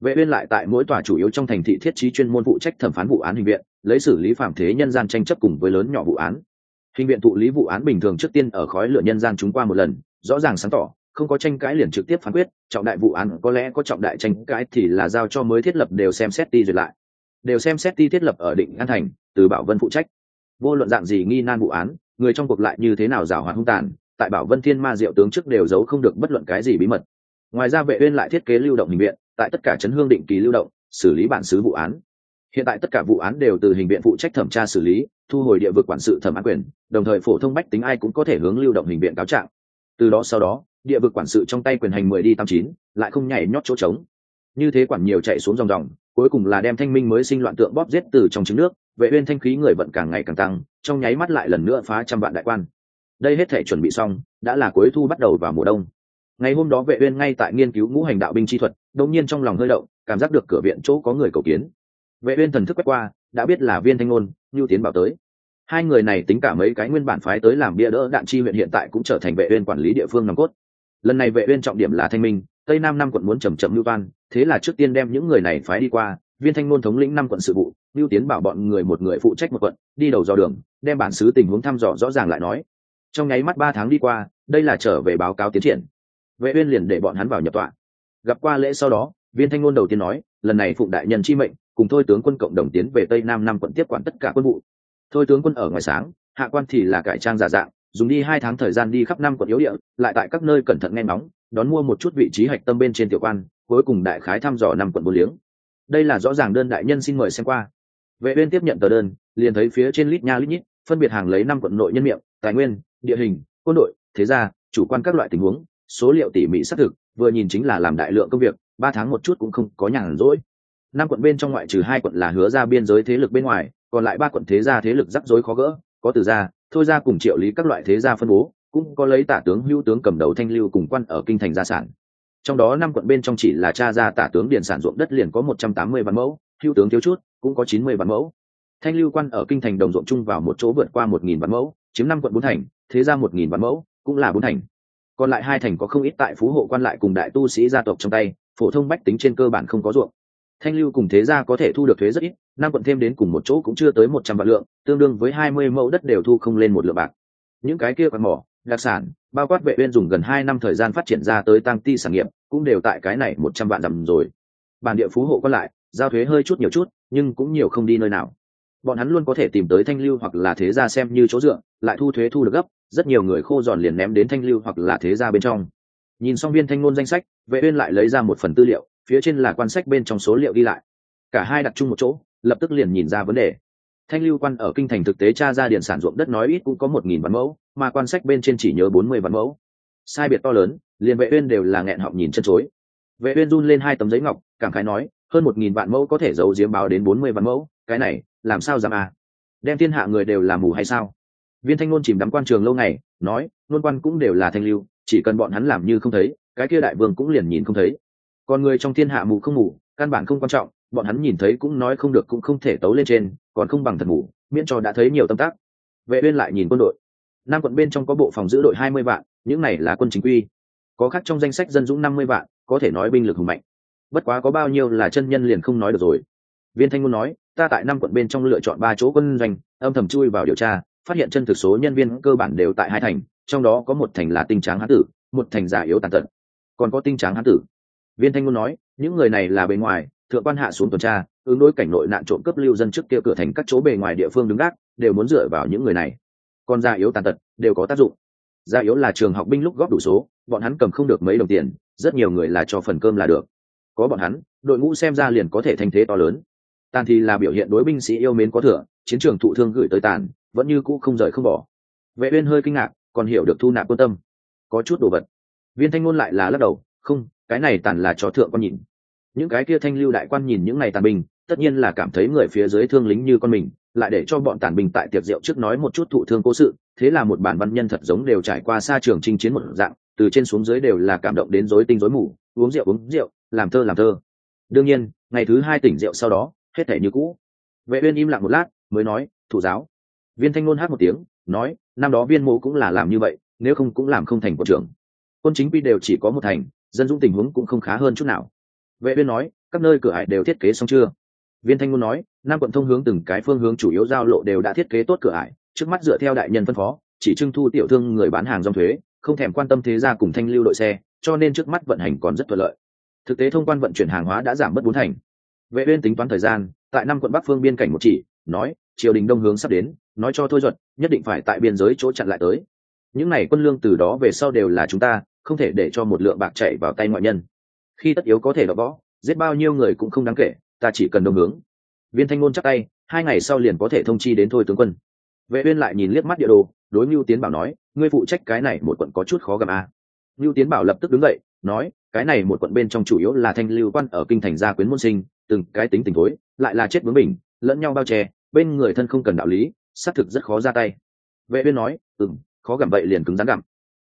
Vệ uyên lại tại mỗi tòa chủ yếu trong thành thị thiết trí chuyên môn phụ trách thẩm phán vụ án hình viện, lấy xử lý phạm thế nhân gian tranh chấp cùng với lớn nhỏ vụ án. Hình viện thụ lý vụ án bình thường trước tiên ở khói lửa nhân gian chúng qua một lần, rõ ràng sáng tỏ, không có tranh cãi liền trực tiếp phán quyết, trọng đại vụ án có lẽ có trọng đại tranh cãi thì là giao cho mới thiết lập đều xem xét ti duyệt lại. Đều xem xét ti thiết lập ở định an thành, từ bảo vân phụ trách. Vô luận dạng gì nghi nan vụ án, người trong cuộc lại như thế nào giảo hoạt hung tàn, tại bảo vân thiên ma diệu tướng trước đều giấu không được bất luận cái gì bí mật ngoài ra vệ uyên lại thiết kế lưu động hình viện, tại tất cả chấn hương định kỳ lưu động, xử lý bản xứ vụ án. Hiện tại tất cả vụ án đều từ hình viện phụ trách thẩm tra xử lý, thu hồi địa vực quản sự thẩm án quyền, đồng thời phổ thông bách tính ai cũng có thể hướng lưu động hình viện cáo trạng. Từ đó sau đó, địa vực quản sự trong tay quyền hành mười đi tám chín, lại không nhảy nhót chỗ trống. Như thế quản nhiều chạy xuống dòng dòng, cuối cùng là đem thanh minh mới sinh loạn tượng bóp giết từ trong trứng nước, vệ uyên thanh khí người vận càng ngày càng tăng, trong nháy mắt lại lần nữa phá trăm vạn đại quan. Đây hết thể chuẩn bị xong, đã là cuối thu bắt đầu vào mùa đông ngày hôm đó vệ uyên ngay tại nghiên cứu ngũ hành đạo binh chi thuật, đột nhiên trong lòng hơi động, cảm giác được cửa viện chỗ có người cầu kiến. Vệ uyên thần thức quét qua, đã biết là viên thanh ngôn lưu tiến bảo tới. Hai người này tính cả mấy cái nguyên bản phái tới làm bia đỡ đạn chi huyện hiện tại cũng trở thành vệ uyên quản lý địa phương nòng cốt. Lần này vệ uyên trọng điểm là thanh minh, tây nam năm quận muốn chậm chậm lưu văn thế là trước tiên đem những người này phái đi qua, viên thanh ngôn thống lĩnh năm quận sự vụ lưu tiến bảo bọn người một người phụ trách một quận, đi đầu dò đường, đem bản xứ tình huống thăm dò rõ ràng lại nói. Trong nháy mắt ba tháng đi qua, đây là trở về báo cáo tiến triển vệ uyên liền để bọn hắn vào nhập tọa. Gặp qua lễ sau đó, viên thanh ngôn đầu tiên nói, lần này phụng đại nhân chi mệnh, cùng thôi tướng quân cộng đồng tiến về tây nam năm quận tiếp quản tất cả quân vụ. Thôi tướng quân ở ngoài sáng, hạ quan thì là cải trang giả dạng, dùng đi hai tháng thời gian đi khắp năm quận yếu địa, lại tại các nơi cẩn thận nghe ngóng, đón mua một chút vị trí hạch tâm bên trên tiểu quan, cuối cùng đại khái thăm dò năm quận bốn liếng. Đây là rõ ràng đơn đại nhân xin mời xem qua. Vệ uyên tiếp nhận tờ đơn, liền thấy phía trên lít nha lít nhít, phân biệt hàng lấy năm quận nội nhân miệng, tài nguyên, địa hình, quân đội, thế gia, chủ quan các loại tình huống số liệu tỉ mỉ xác thực, vừa nhìn chính là làm đại lượng công việc, ba tháng một chút cũng không có nhàn rỗi. Năm quận bên trong ngoại trừ hai quận là hứa ra biên giới thế lực bên ngoài, còn lại ba quận thế gia thế lực rắc rối khó gỡ, có từ gia, thôi ra cùng triệu lý các loại thế gia phân bố, cũng có lấy tả tướng hữu tướng cầm đầu thanh lưu cùng quan ở kinh thành gia sản. Trong đó năm quận bên trong chỉ là cha gia tả tướng điền sản ruộng đất liền có một trăm tám mươi vạn mẫu, hữu tướng thiếu chút cũng có chín mươi vạn mẫu. Thanh lưu quan ở kinh thành đồng ruộng chung vào một chỗ vượt qua một nghìn vạn mẫu, chiếm năm quận bốn thành, thế ra một nghìn vạn mẫu cũng là bốn thành còn lại hai thành có không ít tại phú hộ quan lại cùng đại tu sĩ gia tộc trong tay, phổ thông bách tính trên cơ bản không có ruộng. Thanh lưu cùng thế gia có thể thu được thuế rất ít, năm quận thêm đến cùng một chỗ cũng chưa tới một trăm vạn lượng, tương đương với hai mươi mẫu đất đều thu không lên một lượng bạc. Những cái kia còn mỏ, đặc sản, bao quát vệ uyên dùng gần hai năm thời gian phát triển ra tới tăng ti sản nghiệp, cũng đều tại cái này một trăm vạn dặm rồi. Bản địa phú hộ còn lại, giao thuế hơi chút nhiều chút, nhưng cũng nhiều không đi nơi nào. Bọn hắn luôn có thể tìm tới thanh lưu hoặc là thế gia xem như chỗ dựa, lại thu thuế thu được gấp rất nhiều người khô giòn liền ném đến thanh lưu hoặc là thế gia bên trong. Nhìn xong viên thanh ngôn danh sách, vệ uyên lại lấy ra một phần tư liệu, phía trên là quan sách bên trong số liệu đi lại. Cả hai đặt chung một chỗ, lập tức liền nhìn ra vấn đề. Thanh lưu quan ở kinh thành thực tế tra ra điện sản ruộng đất nói ít cũng có một nghìn vạn mẫu, mà quan sách bên trên chỉ nhớ bốn mươi vạn mẫu. Sai biệt to lớn, liền vệ uyên đều là nghẹn họng nhìn chân chối. Vệ uyên run lên hai tấm giấy ngọc, cảm khái nói, hơn một nghìn vạn mẫu có thể giấu diếm báo đến bốn mươi vạn mẫu, cái này, làm sao dám à? Đem thiên hạ người đều làm mù hay sao? Viên thanh ngôn chìm đắm quan trường lâu ngày, nói, ngôn quan cũng đều là thanh lưu, chỉ cần bọn hắn làm như không thấy, cái kia đại vương cũng liền nhìn không thấy. Còn người trong thiên hạ mù không mù, căn bản không quan trọng, bọn hắn nhìn thấy cũng nói không được cũng không thể tấu lên trên, còn không bằng thật mù, miễn cho đã thấy nhiều tâm tác. Vệ uyên lại nhìn quân đội. Nam quận bên trong có bộ phòng giữ đội hai mươi vạn, những này là quân chính quy. Có khác trong danh sách dân dũng năm mươi vạn, có thể nói binh lực hùng mạnh. Bất quá có bao nhiêu là chân nhân liền không nói được rồi. Viên thanh ngôn nói, ta tại năm quận bên trong lựa chọn ba chỗ quân doanh, âm thầm chui vào điều tra phát hiện chân thực số nhân viên cơ bản đều tại hai thành, trong đó có một thành là tinh tráng hán tử, một thành giả yếu tàn tật. Còn có tinh tráng hán tử. Viên thanh ngôn nói, những người này là bề ngoài, thượng quan hạ xuống tuần tra, ứng đối cảnh nội nạn trộm cấp lưu dân trước kia cửa thành các chỗ bề ngoài địa phương đứng gác, đều muốn dựa vào những người này. Còn già yếu tàn tật, đều có tác dụng. Già yếu là trường học binh lúc góp đủ số, bọn hắn cầm không được mấy đồng tiền, rất nhiều người là cho phần cơm là được. Có bọn hắn, đội ngũ xem ra liền có thể thành thế to lớn. Tàn thì là biểu hiện đối binh sĩ yêu mến có thừa, chiến trường thụ thương gửi tới tàn vẫn như cũ không rời không bỏ. Vệ uyên hơi kinh ngạc, còn hiểu được thu nạp quân tâm. Có chút đồ vật. Viên thanh ngôn lại là lắc đầu, không, cái này tàn là cho thượng con nhìn. Những cái kia thanh lưu đại quan nhìn những này tàn binh tất nhiên là cảm thấy người phía dưới thương lính như con mình, lại để cho bọn tàn binh tại tiệc rượu trước nói một chút thụ thương cố sự, thế là một bản văn nhân thật giống đều trải qua xa trường chinh chiến một dạng, từ trên xuống dưới đều là cảm động đến rối tinh rối mù, uống rượu uống rượu, làm thơ làm thơ. Đương nhiên, ngày thứ hai tỉnh rượu sau đó, hết thể như cũ. Vệ uyên im lặng một lát, mới nói, thủ giáo viên thanh ngôn hát một tiếng nói năm đó viên mộ cũng là làm như vậy nếu không cũng làm không thành quân trưởng. Quân chính quy đều chỉ có một thành dân dũng tình huống cũng không khá hơn chút nào. Vệ viên nói các nơi cửa hải đều thiết kế xong chưa? Viên thanh ngôn nói năm quận thông hướng từng cái phương hướng chủ yếu giao lộ đều đã thiết kế tốt cửa hải, trước mắt dựa theo đại nhân phân phó chỉ trưng thu tiểu thương người bán hàng dòng thuế không thèm quan tâm thế gia cùng thanh lưu đội xe cho nên trước mắt vận hành còn rất thuận lợi. Thực tế thông quan vận chuyển hàng hóa đã giảm mất bốn thành. Vệ uyên tính toán thời gian tại năm quận bắc phương biên cảnh một chỉ nói triều đình đông hướng sắp đến, nói cho thôi duật, nhất định phải tại biên giới chỗ chặn lại tới. Những này quân lương từ đó về sau đều là chúng ta, không thể để cho một lượng bạc chạy vào tay ngoại nhân. Khi tất yếu có thể đọ võ, giết bao nhiêu người cũng không đáng kể, ta chỉ cần đông hướng. Viên thanh ngôn chắc tay, hai ngày sau liền có thể thông chi đến thôi tướng quân. Vệ uyên lại nhìn liếc mắt địa đồ, đối ngưu tiến bảo nói, ngươi phụ trách cái này một quận có chút khó gặp à. ngưu tiến bảo lập tức đứng dậy, nói, cái này một quận bên trong chủ yếu là thanh lưu quan ở kinh thành gia quyến môn sinh, từng cái tính tình thối, lại là chết bướng mình lẫn nhau bao che bên người thân không cần đạo lý, xác thực rất khó ra tay. Vệ uyên nói, ừm, khó gặm vậy liền cứng rắn gặm.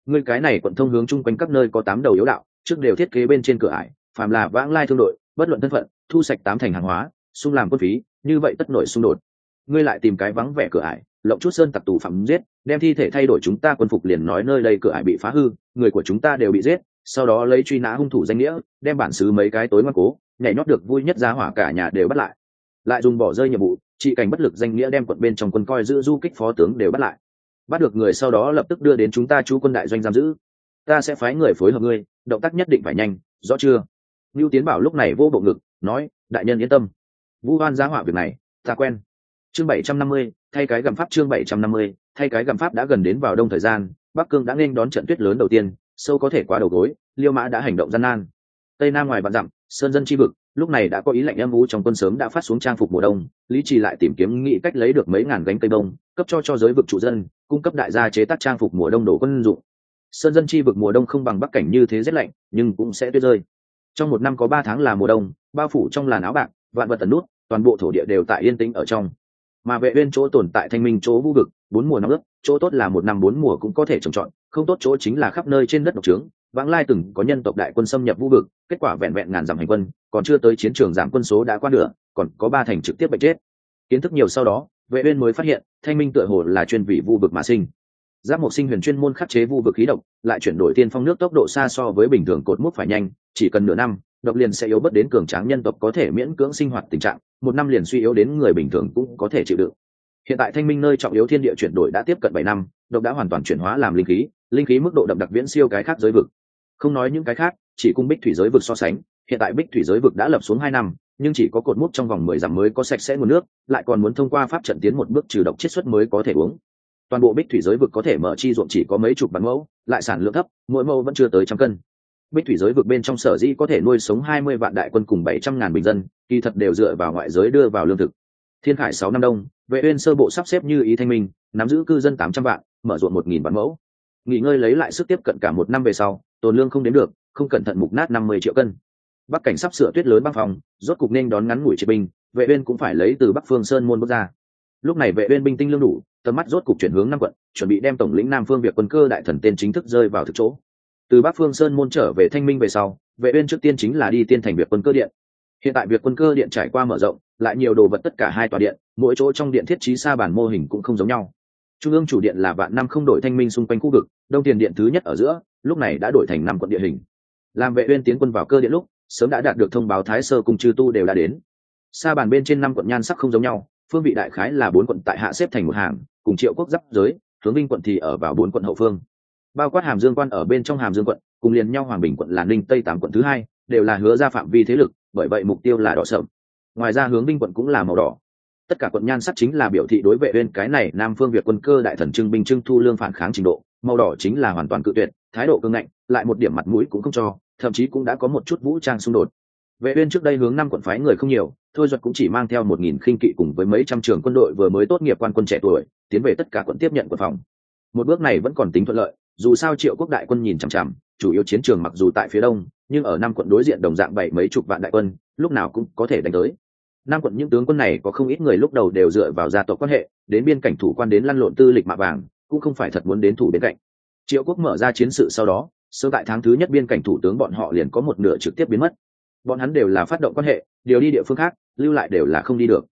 Ngươi cái này quận thông hướng chung quanh các nơi có tám đầu yếu đạo, trước đều thiết kế bên trên cửa ải, phàm là vãng lai thương đội, bất luận thân phận, thu sạch tám thành hàng hóa, xung làm quân phí, như vậy tất nổi xung đột. Ngươi lại tìm cái vắng vẻ cửa ải, lộng chút sơn tặc tù phạm giết, đem thi thể thay đổi chúng ta quân phục liền nói nơi đây cửa ải bị phá hư, người của chúng ta đều bị giết, sau đó lấy truy nã hung thủ danh nghĩa, đem bản xứ mấy cái tối ngoan cố, nhảy nhót được vui nhất ra hỏa cả nhà đều bắt lại. Lại dùng bỏ rơi nhiệm vụ chị cảnh bất lực danh nghĩa đem quận bên trong quân coi giữ du kích phó tướng đều bắt lại. Bắt được người sau đó lập tức đưa đến chúng ta chú quân đại doanh giam giữ. Ta sẽ phái người phối hợp ngươi, động tác nhất định phải nhanh, rõ chưa? Ngưu tiến bảo lúc này vô bộ ngực, nói, đại nhân yên tâm. Vũ hoan giá họa việc này, ta quen. Chương bảy trăm năm mươi, thay cái gầm pháp chương bảy trăm năm mươi, thay cái gầm pháp đã gần đến vào đông thời gian, bắc cương đã nên đón trận tuyết lớn đầu tiên, sâu có thể qua đầu gối, liêu mã đã hành động gian nan. Tây nam ngoài bạn dặm, sơn dân chi vực lúc này đã có ý lệnh âm u trong quân sớm đã phát xuống trang phục mùa đông, lý trì lại tìm kiếm nghĩ cách lấy được mấy ngàn gánh cây đông cấp cho cho giới vực trụ dân, cung cấp đại gia chế tác trang phục mùa đông đổ quân dụng. Sơn dân chi vực mùa đông không bằng bắc cảnh như thế rét lạnh, nhưng cũng sẽ tuyết rơi. Trong một năm có ba tháng là mùa đông, bao phủ trong làn áo bạc, vạn vật tần nút, toàn bộ thổ địa đều tại yên tĩnh ở trong. Mà vệ uyên chỗ tồn tại thanh minh chỗ vũ vực, bốn mùa nóng ướt, chỗ tốt là một năm bốn mùa cũng có thể trồng trọt, không tốt chỗ chính là khắp nơi trên đất độc trướng vãng lai từng có nhân tộc đại quân xâm nhập vũ vực, kết quả vẹn vẹn ngàn dặm hành quân, còn chưa tới chiến trường giảm quân số đã qua nửa, còn có ba thành trực tiếp bệnh chết. Kiến thức nhiều sau đó, vệ uyên mới phát hiện, thanh minh tựa hồ là chuyên vị vu vực mà sinh. Giáp một sinh huyền chuyên môn khắc chế vu vực khí độc, lại chuyển đổi tiên phong nước tốc độ xa so với bình thường cột mút phải nhanh, chỉ cần nửa năm, độc liền sẽ yếu bất đến cường tráng nhân tộc có thể miễn cưỡng sinh hoạt tình trạng, một năm liền suy yếu đến người bình thường cũng có thể chịu đựng. Hiện tại thanh minh nơi trọng yếu thiên địa chuyển đổi đã tiếp cận bảy năm, độc đã hoàn toàn chuyển hóa làm linh khí linh khí mức độ đậm đặc viễn siêu cái khác giới vực không nói những cái khác, chỉ cung bích thủy giới vực so sánh, hiện tại bích thủy giới vực đã lập xuống hai năm, nhưng chỉ có cột mút trong vòng mười dặm mới có sạch sẽ nguồn nước, lại còn muốn thông qua pháp trận tiến một bước trừ độc chiết xuất mới có thể uống. Toàn bộ bích thủy giới vực có thể mở chi ruộng chỉ có mấy chục bản mẫu, lại sản lượng thấp, mỗi mẫu vẫn chưa tới trăm cân. Bích thủy giới vực bên trong sở dĩ có thể nuôi sống hai mươi vạn đại quân cùng bảy trăm ngàn bình dân, kỳ thật đều dựa vào ngoại giới đưa vào lương thực. Thiên khải sáu năm đông, vệ uyên sơ bộ sắp xếp như ý thanh minh, nắm giữ cư dân tám trăm vạn, mở ruộng một nghìn bản mẫu. Nghỉ ngơi lấy lại sức tiếp cận cả một năm về sau tồn lương không đến được, không cẩn thận mục nát năm mươi triệu cân. Bắc cảnh sắp sửa tuyết lớn băng phòng, rốt cục nên đón ngắn ngủi triệt binh, vệ uyên cũng phải lấy từ bắc phương sơn môn bước ra. Lúc này vệ uyên binh tinh lương đủ, tầm mắt rốt cục chuyển hướng năm quận, chuẩn bị đem tổng lĩnh nam phương việc quân cơ đại thần tên chính thức rơi vào thực chỗ. Từ bắc phương sơn môn trở về thanh minh về sau, vệ uyên trước tiên chính là đi tiên thành việc quân cơ điện. Hiện tại việc quân cơ điện trải qua mở rộng, lại nhiều đồ vật tất cả hai tòa điện, mỗi chỗ trong điện thiết trí xa bản mô hình cũng không giống nhau trung ương chủ điện là vạn năm không đổi thanh minh xung quanh khu vực, đông tiền điện thứ nhất ở giữa, lúc này đã đổi thành năm quận địa hình. Làm vệ uyên tiến quân vào cơ điện lúc, sớm đã đạt được thông báo thái sơ cùng chư tu đều đã đến. Xa bàn bên trên năm quận nhan sắc không giống nhau, phương vị đại khái là bốn quận tại hạ xếp thành một hàng, cùng triệu quốc giáp giới, hướng vinh quận thì ở vào bốn quận hậu phương. Bao quát hàm dương quan ở bên trong hàm dương quận, cùng liền nhau hoàng bình quận là ninh tây tám quận thứ hai, đều là hứa ra phạm vi thế lực, bởi vậy mục tiêu là đỏ sậm. Ngoài ra hướng vinh quận cũng là màu đỏ tất cả quận nhan sắc chính là biểu thị đối vệ bên cái này, nam phương việt quân cơ đại thần trưng binh trưng thu lương phản kháng trình độ, màu đỏ chính là hoàn toàn cự tuyệt, thái độ cương ngạnh, lại một điểm mặt mũi cũng không cho, thậm chí cũng đã có một chút vũ trang xung đột. Vệ uyên trước đây hướng năm quận phái người không nhiều, thôi duật cũng chỉ mang theo một nghìn khinh kỵ cùng với mấy trăm trường quân đội vừa mới tốt nghiệp quan quân trẻ tuổi, tiến về tất cả quận tiếp nhận quận phòng. Một bước này vẫn còn tính thuận lợi, dù sao triệu quốc đại quân nhìn chằm chằm, chủ yếu chiến trường mặc dù tại phía đông, nhưng ở năm quận đối diện đồng dạng bảy mấy chục vạn đại quân, lúc nào cũng có thể đánh tới. Nam quận những tướng quân này có không ít người lúc đầu đều dựa vào gia tộc quan hệ, đến biên cảnh thủ quan đến lăn lộn tư lịch mạ vàng, cũng không phải thật muốn đến thủ bên cạnh. Triệu quốc mở ra chiến sự sau đó, sơ tại tháng thứ nhất biên cảnh thủ tướng bọn họ liền có một nửa trực tiếp biến mất. Bọn hắn đều là phát động quan hệ, điều đi địa phương khác, lưu lại đều là không đi được.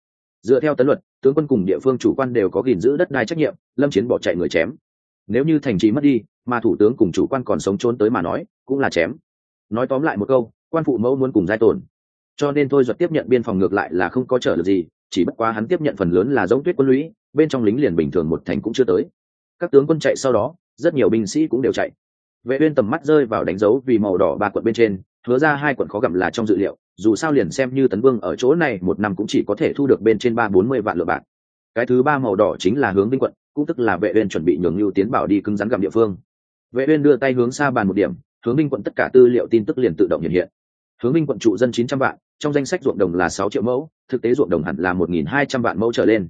Dựa theo tấn luật, tướng quân cùng địa phương chủ quan đều có gìn giữ đất đai trách nhiệm, lâm chiến bỏ chạy người chém. Nếu như thành trì mất đi, mà thủ tướng cùng chủ quan còn sống trốn tới mà nói, cũng là chém. Nói tóm lại một câu, quan phụ mẫu muốn cùng giai tồn cho nên thôi giật tiếp nhận biên phòng ngược lại là không có trở lực gì, chỉ bất quá hắn tiếp nhận phần lớn là giống tuyết quân lũy, bên trong lính liền bình thường một thành cũng chưa tới. Các tướng quân chạy sau đó, rất nhiều binh sĩ cũng đều chạy. Vệ uyên tầm mắt rơi vào đánh dấu vì màu đỏ ba quận bên trên, hứa ra hai quận khó gặm là trong dự liệu, dù sao liền xem như tấn vương ở chỗ này một năm cũng chỉ có thể thu được bên trên ba bốn mươi vạn lượng bạc. Cái thứ ba màu đỏ chính là hướng binh quận, cũng tức là vệ uyên chuẩn bị nhường lưu tiến bảo đi cứng rắn gặm địa phương. Vệ uyên đưa tay hướng xa bàn một điểm, hướng binh quận tất cả tư liệu tin tức liền tự động hiện hiện hướng Minh quận trụ dân 900 vạn trong danh sách ruộng đồng là sáu triệu mẫu thực tế ruộng đồng hẳn là 1.200 vạn mẫu trở lên.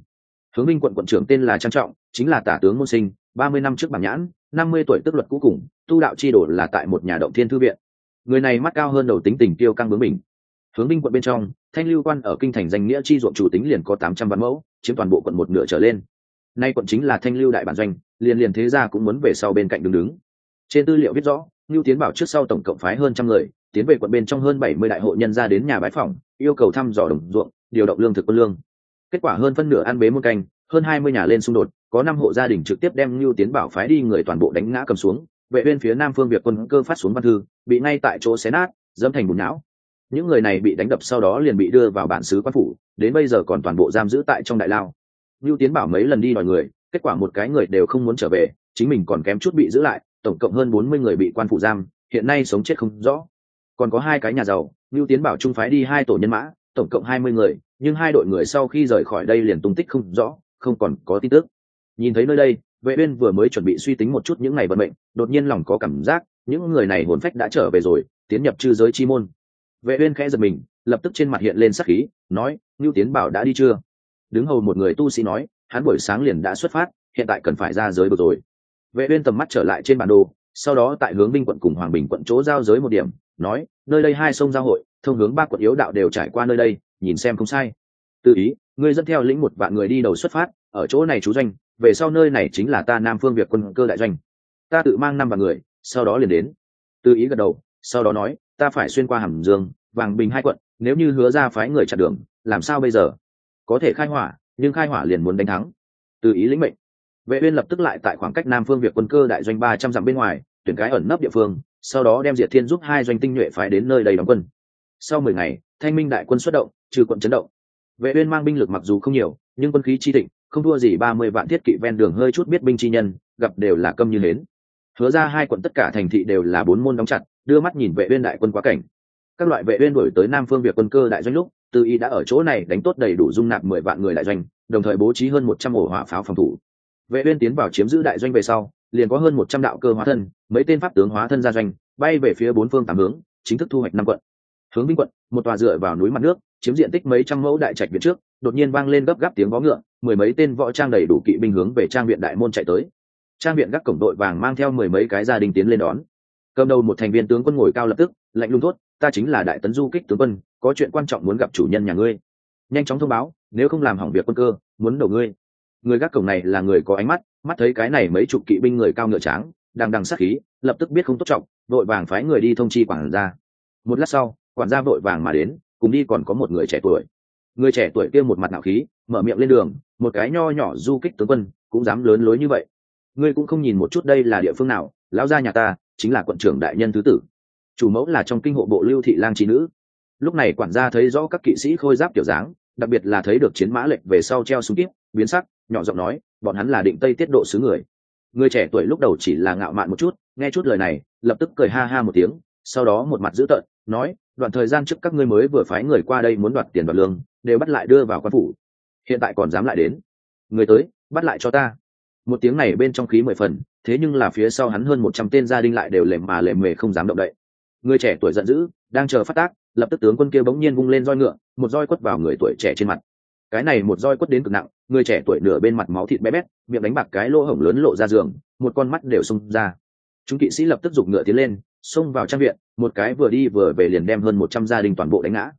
Hướng Minh quận quận trưởng tên là trang trọng chính là tả tướng môn sinh 30 năm trước bảng nhãn 50 tuổi tức luật cũ cùng tu đạo chi đổ là tại một nhà động thiên thư viện. Người này mắt cao hơn đầu tính tình tiêu căng bướng mình hướng Minh quận bên trong thanh lưu quan ở kinh thành danh nghĩa chi ruộng chủ tính liền có 800 vạn mẫu chiếm toàn bộ quận một nửa trở lên. Nay quận chính là thanh lưu đại bản doanh liền liền thế gia cũng muốn về sau bên cạnh đứng đứng. Trên tư liệu viết rõ Lưu Tiến Bảo trước sau tổng cộng phái hơn trăm người, tiến về quận bên trong hơn bảy mươi đại hộ nhân ra đến nhà bái phỏng, yêu cầu thăm dò đồng ruộng, điều động lương thực quân lương. Kết quả hơn phân nửa ăn bế muôn canh, hơn hai mươi nhà lên xung đột, có năm hộ gia đình trực tiếp đem Lưu Tiến Bảo phái đi người toàn bộ đánh ngã cầm xuống, vệ bên phía Nam Phương việc quân cơ phát xuống văn thư, bị ngay tại chỗ xé nát, dẫm thành bùn não. Những người này bị đánh đập sau đó liền bị đưa vào bản xứ quan phủ, đến bây giờ còn toàn bộ giam giữ tại trong đại lao. Lưu Tiến Bảo mấy lần đi đòi người, kết quả một cái người đều không muốn trở về, chính mình còn kém chút bị giữ lại, tổng cộng hơn bốn mươi người bị quan phủ giam, hiện nay sống chết không rõ còn có hai cái nhà giàu, ngưu tiến bảo trung phái đi hai tổ nhân mã, tổng cộng hai mươi người, nhưng hai đội người sau khi rời khỏi đây liền tung tích không rõ, không còn có tin tức. Nhìn thấy nơi đây, vệ uyên vừa mới chuẩn bị suy tính một chút những ngày vận mệnh, đột nhiên lòng có cảm giác, những người này hồn phách đã trở về rồi, tiến nhập chư giới chi môn. Vệ uyên khẽ giật mình, lập tức trên mặt hiện lên sắc khí, nói, ngưu tiến bảo đã đi chưa? Đứng hầu một người tu sĩ nói, hắn buổi sáng liền đã xuất phát, hiện tại cần phải ra giới được rồi. Vệ uyên tầm mắt trở lại trên bản đồ, sau đó tại hướng binh quận cùng hoàng bình quận chỗ giao giới một điểm nói, nơi đây hai sông giao hội, thông hướng ba quận yếu đạo đều trải qua nơi đây, nhìn xem không sai. Tự ý, ngươi dẫn theo lĩnh một vạn người đi đầu xuất phát, ở chỗ này chú doanh, về sau nơi này chính là ta nam phương việt quân cơ đại doanh. Ta tự mang năm vạn người, sau đó liền đến. Tự ý gật đầu, sau đó nói, ta phải xuyên qua hàm dương, vàng bình hai quận, nếu như hứa ra phái người chặn đường, làm sao bây giờ? Có thể khai hỏa, nhưng khai hỏa liền muốn đánh thắng. Tự ý lĩnh mệnh. Vệ uyên lập tức lại tại khoảng cách nam phương việt quân cơ đại doanh ba trăm dặm bên ngoài tuyển cái ẩn nấp địa phương, sau đó đem diệt thiên giúp hai doanh tinh nhuệ phái đến nơi đầy đóng quân. Sau mười ngày, thanh minh đại quân xuất động, trừ quận chấn động. Vệ uyên mang binh lực mặc dù không nhiều, nhưng quân khí chi thịnh, không thua gì ba mươi vạn thiết kỵ ven đường hơi chút biết binh chi nhân, gặp đều là câm như hến. Hứa ra hai quận tất cả thành thị đều là bốn môn đóng chặt, đưa mắt nhìn vệ uyên đại quân quá cảnh. Các loại vệ uyên đuổi tới nam phương việc quân cơ đại doanh lúc, tư y đã ở chỗ này đánh tốt đầy đủ dung nạp mười vạn người đại doanh, đồng thời bố trí hơn một trăm ổ hỏa pháo phòng thủ. Vệ uyên tiến vào chiếm giữ đại doanh về sau liền có hơn một trăm đạo cơ hóa thân, mấy tên pháp tướng hóa thân ra doanh, bay về phía bốn phương tám hướng, chính thức thu hoạch năm quận. Hướng binh quận, một tòa dựa vào núi mặt nước, chiếm diện tích mấy trăm mẫu đại trạch viện trước, đột nhiên vang lên gấp gáp tiếng vó ngựa, mười mấy tên võ trang đầy đủ kỵ binh hướng về trang viện đại môn chạy tới. Trang viện các cổng đội vàng mang theo mười mấy cái gia đình tiến lên đón. Cầm đầu một thành viên tướng quân ngồi cao lập tức, lạnh lùng thốt, ta chính là đại tấn du kích tướng quân, có chuyện quan trọng muốn gặp chủ nhân nhà ngươi. Nhanh chóng thông báo, nếu không làm hỏng việc quân cơ, muốn đầu ngươi. Người gác cổng này là người có ánh mắt mắt thấy cái này mấy chục kỵ binh người cao ngựa tráng, đang đằng sát khí, lập tức biết không tốt trọng, vội vàng phái người đi thông chi quản gia. Một lát sau, quản gia vội vàng mà đến, cùng đi còn có một người trẻ tuổi. Người trẻ tuổi kia một mặt nạo khí, mở miệng lên đường, một cái nho nhỏ du kích tướng quân, cũng dám lớn lối như vậy. Ngươi cũng không nhìn một chút đây là địa phương nào, lão gia nhà ta, chính là quận trưởng đại nhân thứ tử. Chủ mẫu là trong kinh hộ bộ lưu thị lang trí nữ. Lúc này quản gia thấy rõ các kỵ sĩ khôi giáp kiểu dáng, đặc biệt là thấy được chiến mã lệnh về sau treo súng kíp, biến sắc, nhỏ giọng nói bọn hắn là định tây tiết độ xứ người. Người trẻ tuổi lúc đầu chỉ là ngạo mạn một chút, nghe chút lời này, lập tức cười ha ha một tiếng, sau đó một mặt dữ tợn, nói, đoạn thời gian trước các ngươi mới vừa phái người qua đây muốn đoạt tiền đoạt lương, đều bắt lại đưa vào quan phủ. Hiện tại còn dám lại đến. Người tới, bắt lại cho ta. Một tiếng này bên trong khí mười phần, thế nhưng là phía sau hắn hơn một trăm tên gia đình lại đều lềm mà lềm mề không dám động đậy. Người trẻ tuổi giận dữ, đang chờ phát tác, lập tức tướng quân kia bỗng nhiên vung lên roi ngựa, một roi quất vào người tuổi trẻ trên mặt cái này một roi quất đến cực nặng, người trẻ tuổi nửa bên mặt máu thịt bé bét, miệng đánh bạc cái lỗ hổng lớn lộ ra giường, một con mắt đều xông ra. Chúng kỵ sĩ lập tức giục ngựa tiến lên, xông vào trang viện, một cái vừa đi vừa về liền đem hơn một trăm gia đình toàn bộ đánh ngã.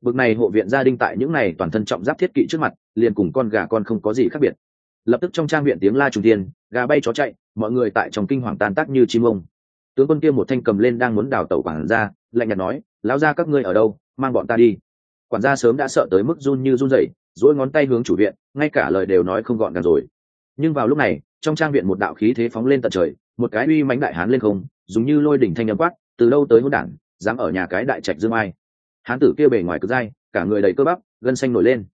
Bực này hộ viện gia đình tại những này toàn thân trọng giáp thiết kỵ trước mặt, liền cùng con gà con không có gì khác biệt. Lập tức trong trang viện tiếng la trùng tiên gà bay chó chạy, mọi người tại trong kinh hoàng tan tác như chim ông. Tướng quân kia một thanh cầm lên đang muốn đào tẩu quản ra lạnh nhạt nói, lão ra các ngươi ở đâu? Mang bọn ta đi. Quản gia sớm đã sợ tới mức run như run rẩy dỗi ngón tay hướng chủ viện, ngay cả lời đều nói không gọn gàng rồi. Nhưng vào lúc này, trong trang viện một đạo khí thế phóng lên tận trời, một cái uy mánh đại hán lên không, dùng như lôi đỉnh thanh âm quát, từ lâu tới hỗn đảng dám ở nhà cái đại trạch dương ai? Hán tử kia bề ngoài cực dai, cả người đầy cơ bắp, gân xanh nổi lên.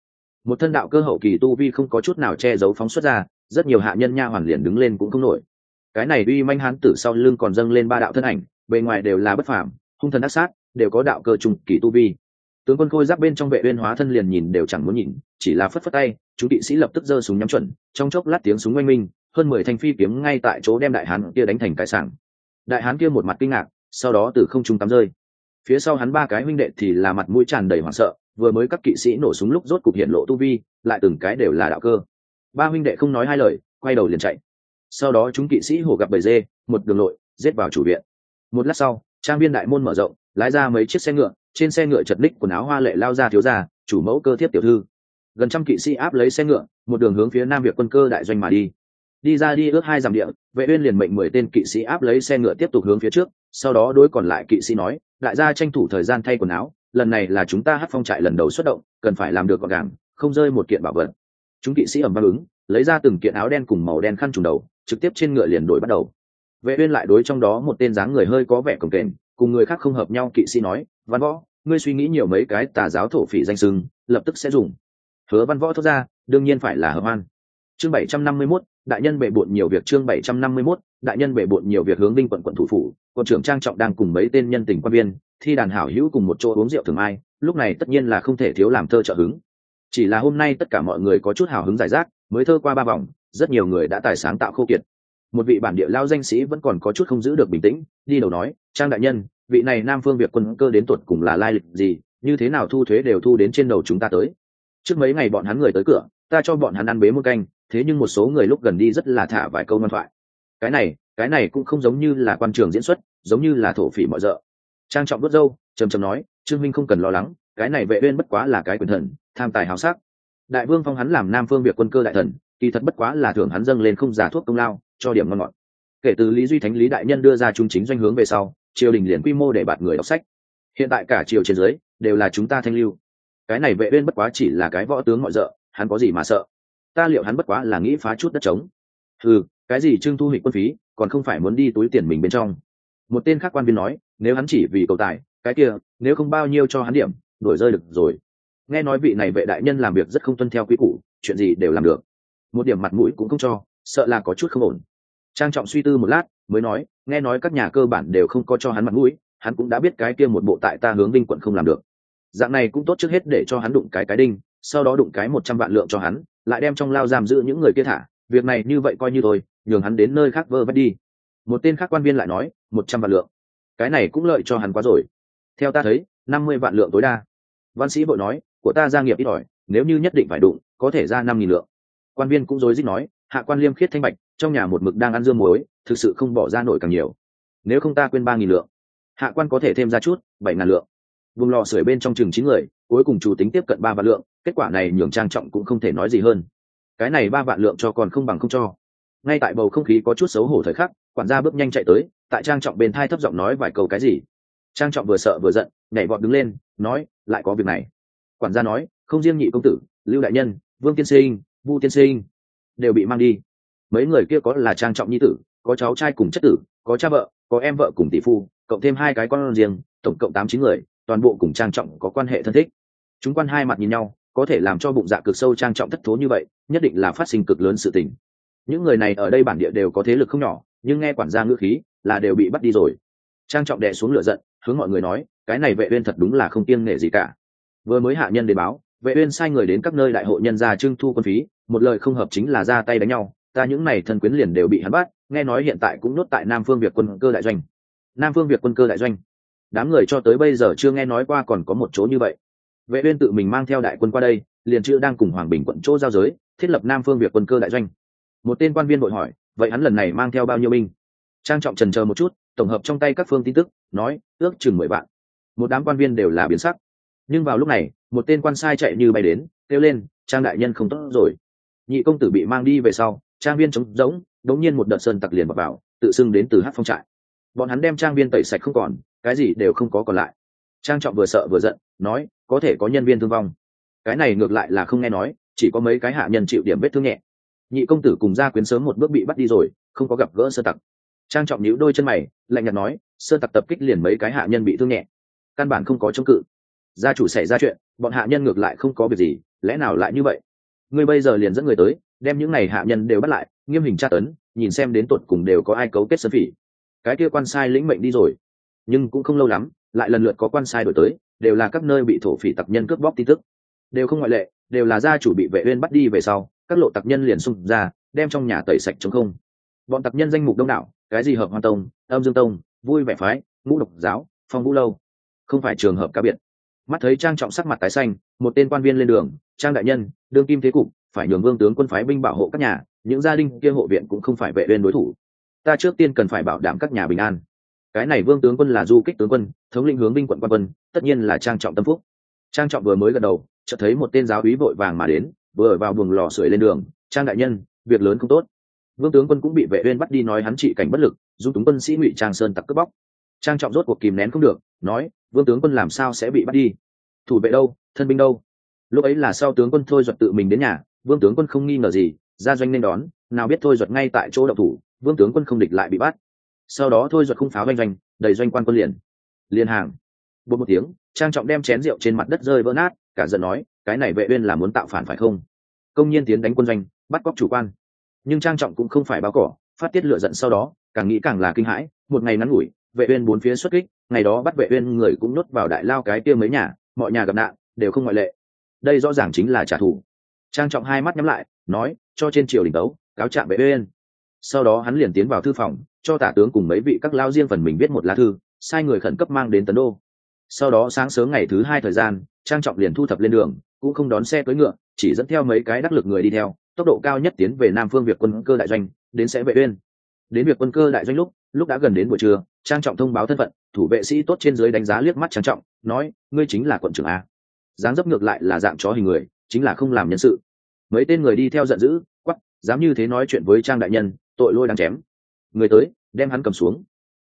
Một thân đạo cơ hậu kỳ tu vi không có chút nào che giấu phóng xuất ra, rất nhiều hạ nhân nha hoàn liền đứng lên cũng không nổi. Cái này uy manh hán tử sau lưng còn dâng lên ba đạo thân ảnh, bề ngoài đều là bất phàm, hung thần ác sát, đều có đạo cơ trùng kỳ tu vi tướng quân khôi giáp bên trong vệ uyên hóa thân liền nhìn đều chẳng muốn nhìn, chỉ là phất phất tay, chú kỵ sĩ lập tức giơ súng nhắm chuẩn, trong chốc lát tiếng súng oanh minh, hơn mười thanh phi kiếm ngay tại chỗ đem đại hán kia đánh thành cái sảng. Đại hán kia một mặt kinh ngạc, sau đó từ không trung tắm rơi. Phía sau hắn ba cái huynh đệ thì là mặt mũi tràn đầy hoảng sợ, vừa mới các kỵ sĩ nổ súng lúc rốt cục hiện lộ tu vi, lại từng cái đều là đạo cơ. Ba huynh đệ không nói hai lời, quay đầu liền chạy. Sau đó chúng kỵ sĩ hổ gặp bầy dê, một đường lội, giết vào chủ viện. Một lát sau, trang viên đại môn mở rộng, lái ra mấy chiếc xe ngựa trên xe ngựa chật ních quần áo hoa lệ lao ra thiếu gia, chủ mẫu cơ thiếp tiểu thư. Gần trăm kỵ sĩ áp lấy xe ngựa, một đường hướng phía nam việt quân cơ đại doanh mà đi. Đi ra đi ước hai dặm địa, vệ uyên liền mệnh mười tên kỵ sĩ áp lấy xe ngựa tiếp tục hướng phía trước, sau đó đối còn lại kỵ sĩ nói, đại gia tranh thủ thời gian thay quần áo, lần này là chúng ta hát phong trại lần đầu xuất động, cần phải làm được gọn gàng, không rơi một kiện bảo vật. Chúng kỵ sĩ ẩm vang ứng, lấy ra từng kiện áo đen cùng màu đen khăn trùm đầu, trực tiếp trên ngựa liền đổi bắt đầu. Vệ uyên lại đối trong đó một tên dáng người hơi có vẻ cồng kềnh cùng người khác không hợp nhau kỵ sĩ nói văn võ ngươi suy nghĩ nhiều mấy cái tà giáo thổ phỉ danh sưng lập tức sẽ dùng. Hứa văn võ thốt ra đương nhiên phải là hợp an chương 751, đại nhân bệ bộn nhiều việc chương 751, đại nhân bệ bộn nhiều việc hướng đinh quận quận thủ phủ quận trưởng trang trọng đang cùng mấy tên nhân tình quan viên thi đàn hảo hữu cùng một chỗ uống rượu thường ai lúc này tất nhiên là không thể thiếu làm thơ trợ hứng. Chỉ là hôm nay tất cả mọi người có chút hào hứng giải rác mới thơ qua ba vòng rất nhiều người đã tài sáng tạo khô kiệt một vị bản địa lao danh sĩ vẫn còn có chút không giữ được bình tĩnh, đi đầu nói, trang đại nhân, vị này nam phương việt quân cơ đến tuột cùng là lai lịch gì, như thế nào thu thuế đều thu đến trên đầu chúng ta tới? Trước mấy ngày bọn hắn người tới cửa, ta cho bọn hắn ăn bế một canh, thế nhưng một số người lúc gần đi rất là thả vài câu ngoan thoại. Cái này cái này cũng không giống như là quan trường diễn xuất, giống như là thổ phỉ mọi rợ. Trang trọng đốt dâu trầm trầm nói, trương minh không cần lo lắng, cái này vệ uyên bất quá là cái quyền thần, tham tài hào sắc. Đại vương phong hắn làm nam phương việt quân cơ đại thần, kỳ thật bất quá là thưởng hắn dâng lên không giả thuốc công lao cho điểm ngon ngọt. Kể từ lý duy thánh, lý đại nhân đưa ra trung chính doanh hướng về sau, triều đình liền quy mô để bạt người đọc sách. Hiện tại cả triều trên dưới đều là chúng ta thanh lưu. Cái này vệ uyên bất quá chỉ là cái võ tướng mọi dợ hắn có gì mà sợ? Ta liệu hắn bất quá là nghĩ phá chút đất trống? Ừ cái gì Trương thu hịch quân phí, còn không phải muốn đi túi tiền mình bên trong. Một tên khác quan viên nói, nếu hắn chỉ vì cầu tài, cái kia, nếu không bao nhiêu cho hắn điểm, đổi rơi được rồi. Nghe nói vị này vệ đại nhân làm việc rất không tuân theo quy củ, chuyện gì đều làm được. Một điểm mặt mũi cũng không cho, sợ là có chút không ổn trang trọng suy tư một lát, mới nói, nghe nói các nhà cơ bản đều không có cho hắn mặt mũi, hắn cũng đã biết cái kia một bộ tại ta hướng vinh quận không làm được. Dạng này cũng tốt trước hết để cho hắn đụng cái cái đinh, sau đó đụng cái một trăm vạn lượng cho hắn, lại đem trong lao giam giữ những người kia thả, việc này như vậy coi như thôi, nhường hắn đến nơi khác vơ vét đi. Một tên khác quan viên lại nói, một trăm vạn lượng. Cái này cũng lợi cho hắn quá rồi. Theo ta thấy, năm mươi vạn lượng tối đa. Văn sĩ bội nói, của ta gia nghiệp ít ỏi, nếu như nhất định phải đụng, có thể ra năm nghìn lượng. Quan viên cũng rối rít nói, hạ quan liêm khiết thanh bạch trong nhà một mực đang ăn dưa muối, thực sự không bỏ ra nổi càng nhiều. Nếu không ta quên ba nghìn lượng. Hạ quan có thể thêm ra chút, bảy ngàn lượng. Vùng lò sưởi bên trong chừng chín người, cuối cùng chủ tính tiếp cận ba vạn lượng, kết quả này nhường trang trọng cũng không thể nói gì hơn. Cái này ba vạn lượng cho còn không bằng không cho. Ngay tại bầu không khí có chút xấu hổ thời khắc, quản gia bước nhanh chạy tới, tại trang trọng bên thai thấp giọng nói vài câu cái gì. Trang trọng vừa sợ vừa giận, nhảy vọt đứng lên, nói, lại có việc này. Quản gia nói, không riêng nhị công tử, lưu đại nhân, vương tiên sinh, vu tiên sinh đều bị mang đi mấy người kia có là trang trọng nhi tử, có cháu trai cùng chất tử, có cha vợ, có em vợ cùng tỷ phu, cộng thêm hai cái con riêng, tổng cộng tám chín người, toàn bộ cùng trang trọng có quan hệ thân thích. Chúng quan hai mặt nhìn nhau, có thể làm cho bụng dạ cực sâu trang trọng thất thố như vậy, nhất định là phát sinh cực lớn sự tình. Những người này ở đây bản địa đều có thế lực không nhỏ, nhưng nghe quản gia ngữ khí, là đều bị bắt đi rồi. Trang trọng đè xuống lửa giận, hướng mọi người nói, cái này vệ uyên thật đúng là không kiêng nể gì cả. Vừa mới hạ nhân đến báo, vệ uyên sai người đến các nơi đại hội nhân gia trưng thu quân phí, một lời không hợp chính là ra tay đánh nhau ta những này thân quyến liền đều bị hắn bắt, nghe nói hiện tại cũng nốt tại nam phương việt quân cơ đại doanh. Nam phương việt quân cơ đại doanh. Đám người cho tới bây giờ chưa nghe nói qua còn có một chỗ như vậy. Vệ uyên tự mình mang theo đại quân qua đây, liền chưa đang cùng hoàng bình quận chỗ giao giới, thiết lập nam phương việt quân cơ đại doanh. Một tên quan viên đội hỏi, vậy hắn lần này mang theo bao nhiêu binh? Trang trọng trần chờ một chút, tổng hợp trong tay các phương tin tức, nói, ước chừng mười vạn. Một đám quan viên đều là biến sắc. Nhưng vào lúc này, một tên quan sai chạy như bay đến, kêu lên, trang đại nhân không tốt rồi. Nhị công tử bị mang đi về sau trang viên trống rỗng đống nhiên một đợt sơn tặc liền vào, vào tự xưng đến từ hát phong trại. Bọn hắn đem trang viên tẩy sạch không còn cái gì đều không có còn lại. Trang trọng vừa sợ vừa giận nói có thể có nhân viên thương vong. Cái này ngược lại là không nghe nói chỉ có mấy cái hạ nhân chịu điểm vết thương nhẹ. Nhị công tử cùng gia quyến sớm một bước bị bắt đi rồi không có gặp gỡ sơ tặc. Trang trọng nhíu đôi chân mày lạnh nhạt nói sơ tặc tập kích liền mấy cái hạ nhân bị thương nhẹ. Căn bản không có chống cự. Gia chủ xảy ra chuyện bọn hạ nhân ngược lại không có việc gì lẽ nào lại như vậy? Ngươi bây giờ liền dẫn người tới đem những này hạ nhân đều bắt lại, nghiêm hình tra tấn, nhìn xem đến tột cùng đều có ai cấu kết sơn phỉ. Cái kia quan sai lĩnh mệnh đi rồi. Nhưng cũng không lâu lắm, lại lần lượt có quan sai đổi tới, đều là các nơi bị thổ phỉ tặc nhân cướp bóc tin tức. Đều không ngoại lệ, đều là gia chủ bị vệ uyên bắt đi về sau, các lộ tặc nhân liền xung ra, đem trong nhà tẩy sạch trống không. Bọn tặc nhân danh mục đông đảo, cái gì hợp hoa tông, âm dương tông, vui vẻ phái, ngũ độc giáo, phong vũ lâu. Không phải trường hợp cá biệt. Mắt thấy trang trọng sắc mặt tái xanh, một tên quan viên lên đường, trang đại nhân, đương kim thế cục phải nhường vương tướng quân phái binh bảo hộ các nhà, những gia đình kia hộ viện cũng không phải vệ viên đối thủ. Ta trước tiên cần phải bảo đảm các nhà bình an. Cái này vương tướng quân là du kích tướng quân, thống lĩnh hướng binh quận quan quân, tất nhiên là trang trọng tâm phúc. Trang trọng vừa mới gật đầu, chợt thấy một tên giáo úy vội vàng mà đến, vừa vào buồng lò sưởi lên đường, trang đại nhân, việc lớn không tốt. Vương tướng quân cũng bị vệ uyên bắt đi nói hắn trị cảnh bất lực dung túng quân sĩ ngụy trang sơn tặc cướp bóc. Trang trọng rốt cuộc kìm nén không được, nói, vương tướng quân làm sao sẽ bị bắt đi? Thủ vệ đâu? Thân binh đâu? Lúc ấy là sau tướng quân thôi duật tự mình đến nhà vương tướng quân không nghi ngờ gì ra doanh nên đón, nào biết thôi duật ngay tại chỗ đậu thủ, vương tướng quân không địch lại bị bắt. Sau đó thôi duật không pháo doanh doanh, đầy doanh quan quân liền. Liên hàng. Bột một tiếng, trang trọng đem chén rượu trên mặt đất rơi vỡ nát, cả giận nói, cái này vệ uyên là muốn tạo phản phải không? Công nhiên tiến đánh quân doanh, bắt cóc chủ quan. Nhưng trang trọng cũng không phải báo cỏ, phát tiết lửa giận sau đó, càng nghĩ càng là kinh hãi, một ngày ngắn ngủi, vệ uyên bốn phía xuất kích, ngày đó bắt vệ uyên người cũng nốt vào đại lao cái kia mấy nhà, mọi nhà gặp nạn, đều không ngoại lệ. Đây rõ ràng chính là trả thù trang trọng hai mắt nhắm lại, nói, cho trên triều đình tấu cáo trạng vệ uyên sau đó hắn liền tiến vào thư phòng, cho tả tướng cùng mấy vị các lao riêng phần mình viết một lá thư, sai người khẩn cấp mang đến tấn đô. Sau đó sáng sớm ngày thứ hai thời gian, trang trọng liền thu thập lên đường, cũng không đón xe cưỡi ngựa, chỉ dẫn theo mấy cái đắc lực người đi theo, tốc độ cao nhất tiến về nam phương việt quân cơ đại doanh, đến sẽ vệ uyên đến việc quân cơ đại doanh lúc lúc đã gần đến buổi trưa, trang trọng thông báo thân phận, thủ vệ sĩ tốt trên dưới đánh giá liếc mắt trang trọng, nói, ngươi chính là quận trưởng a. Dáng dấp ngược lại là dạng chó hình người chính là không làm nhân sự. Mấy tên người đi theo giận dữ quắp dám như thế nói chuyện với trang đại nhân, tội lôi đang chém. Người tới, đem hắn cầm xuống.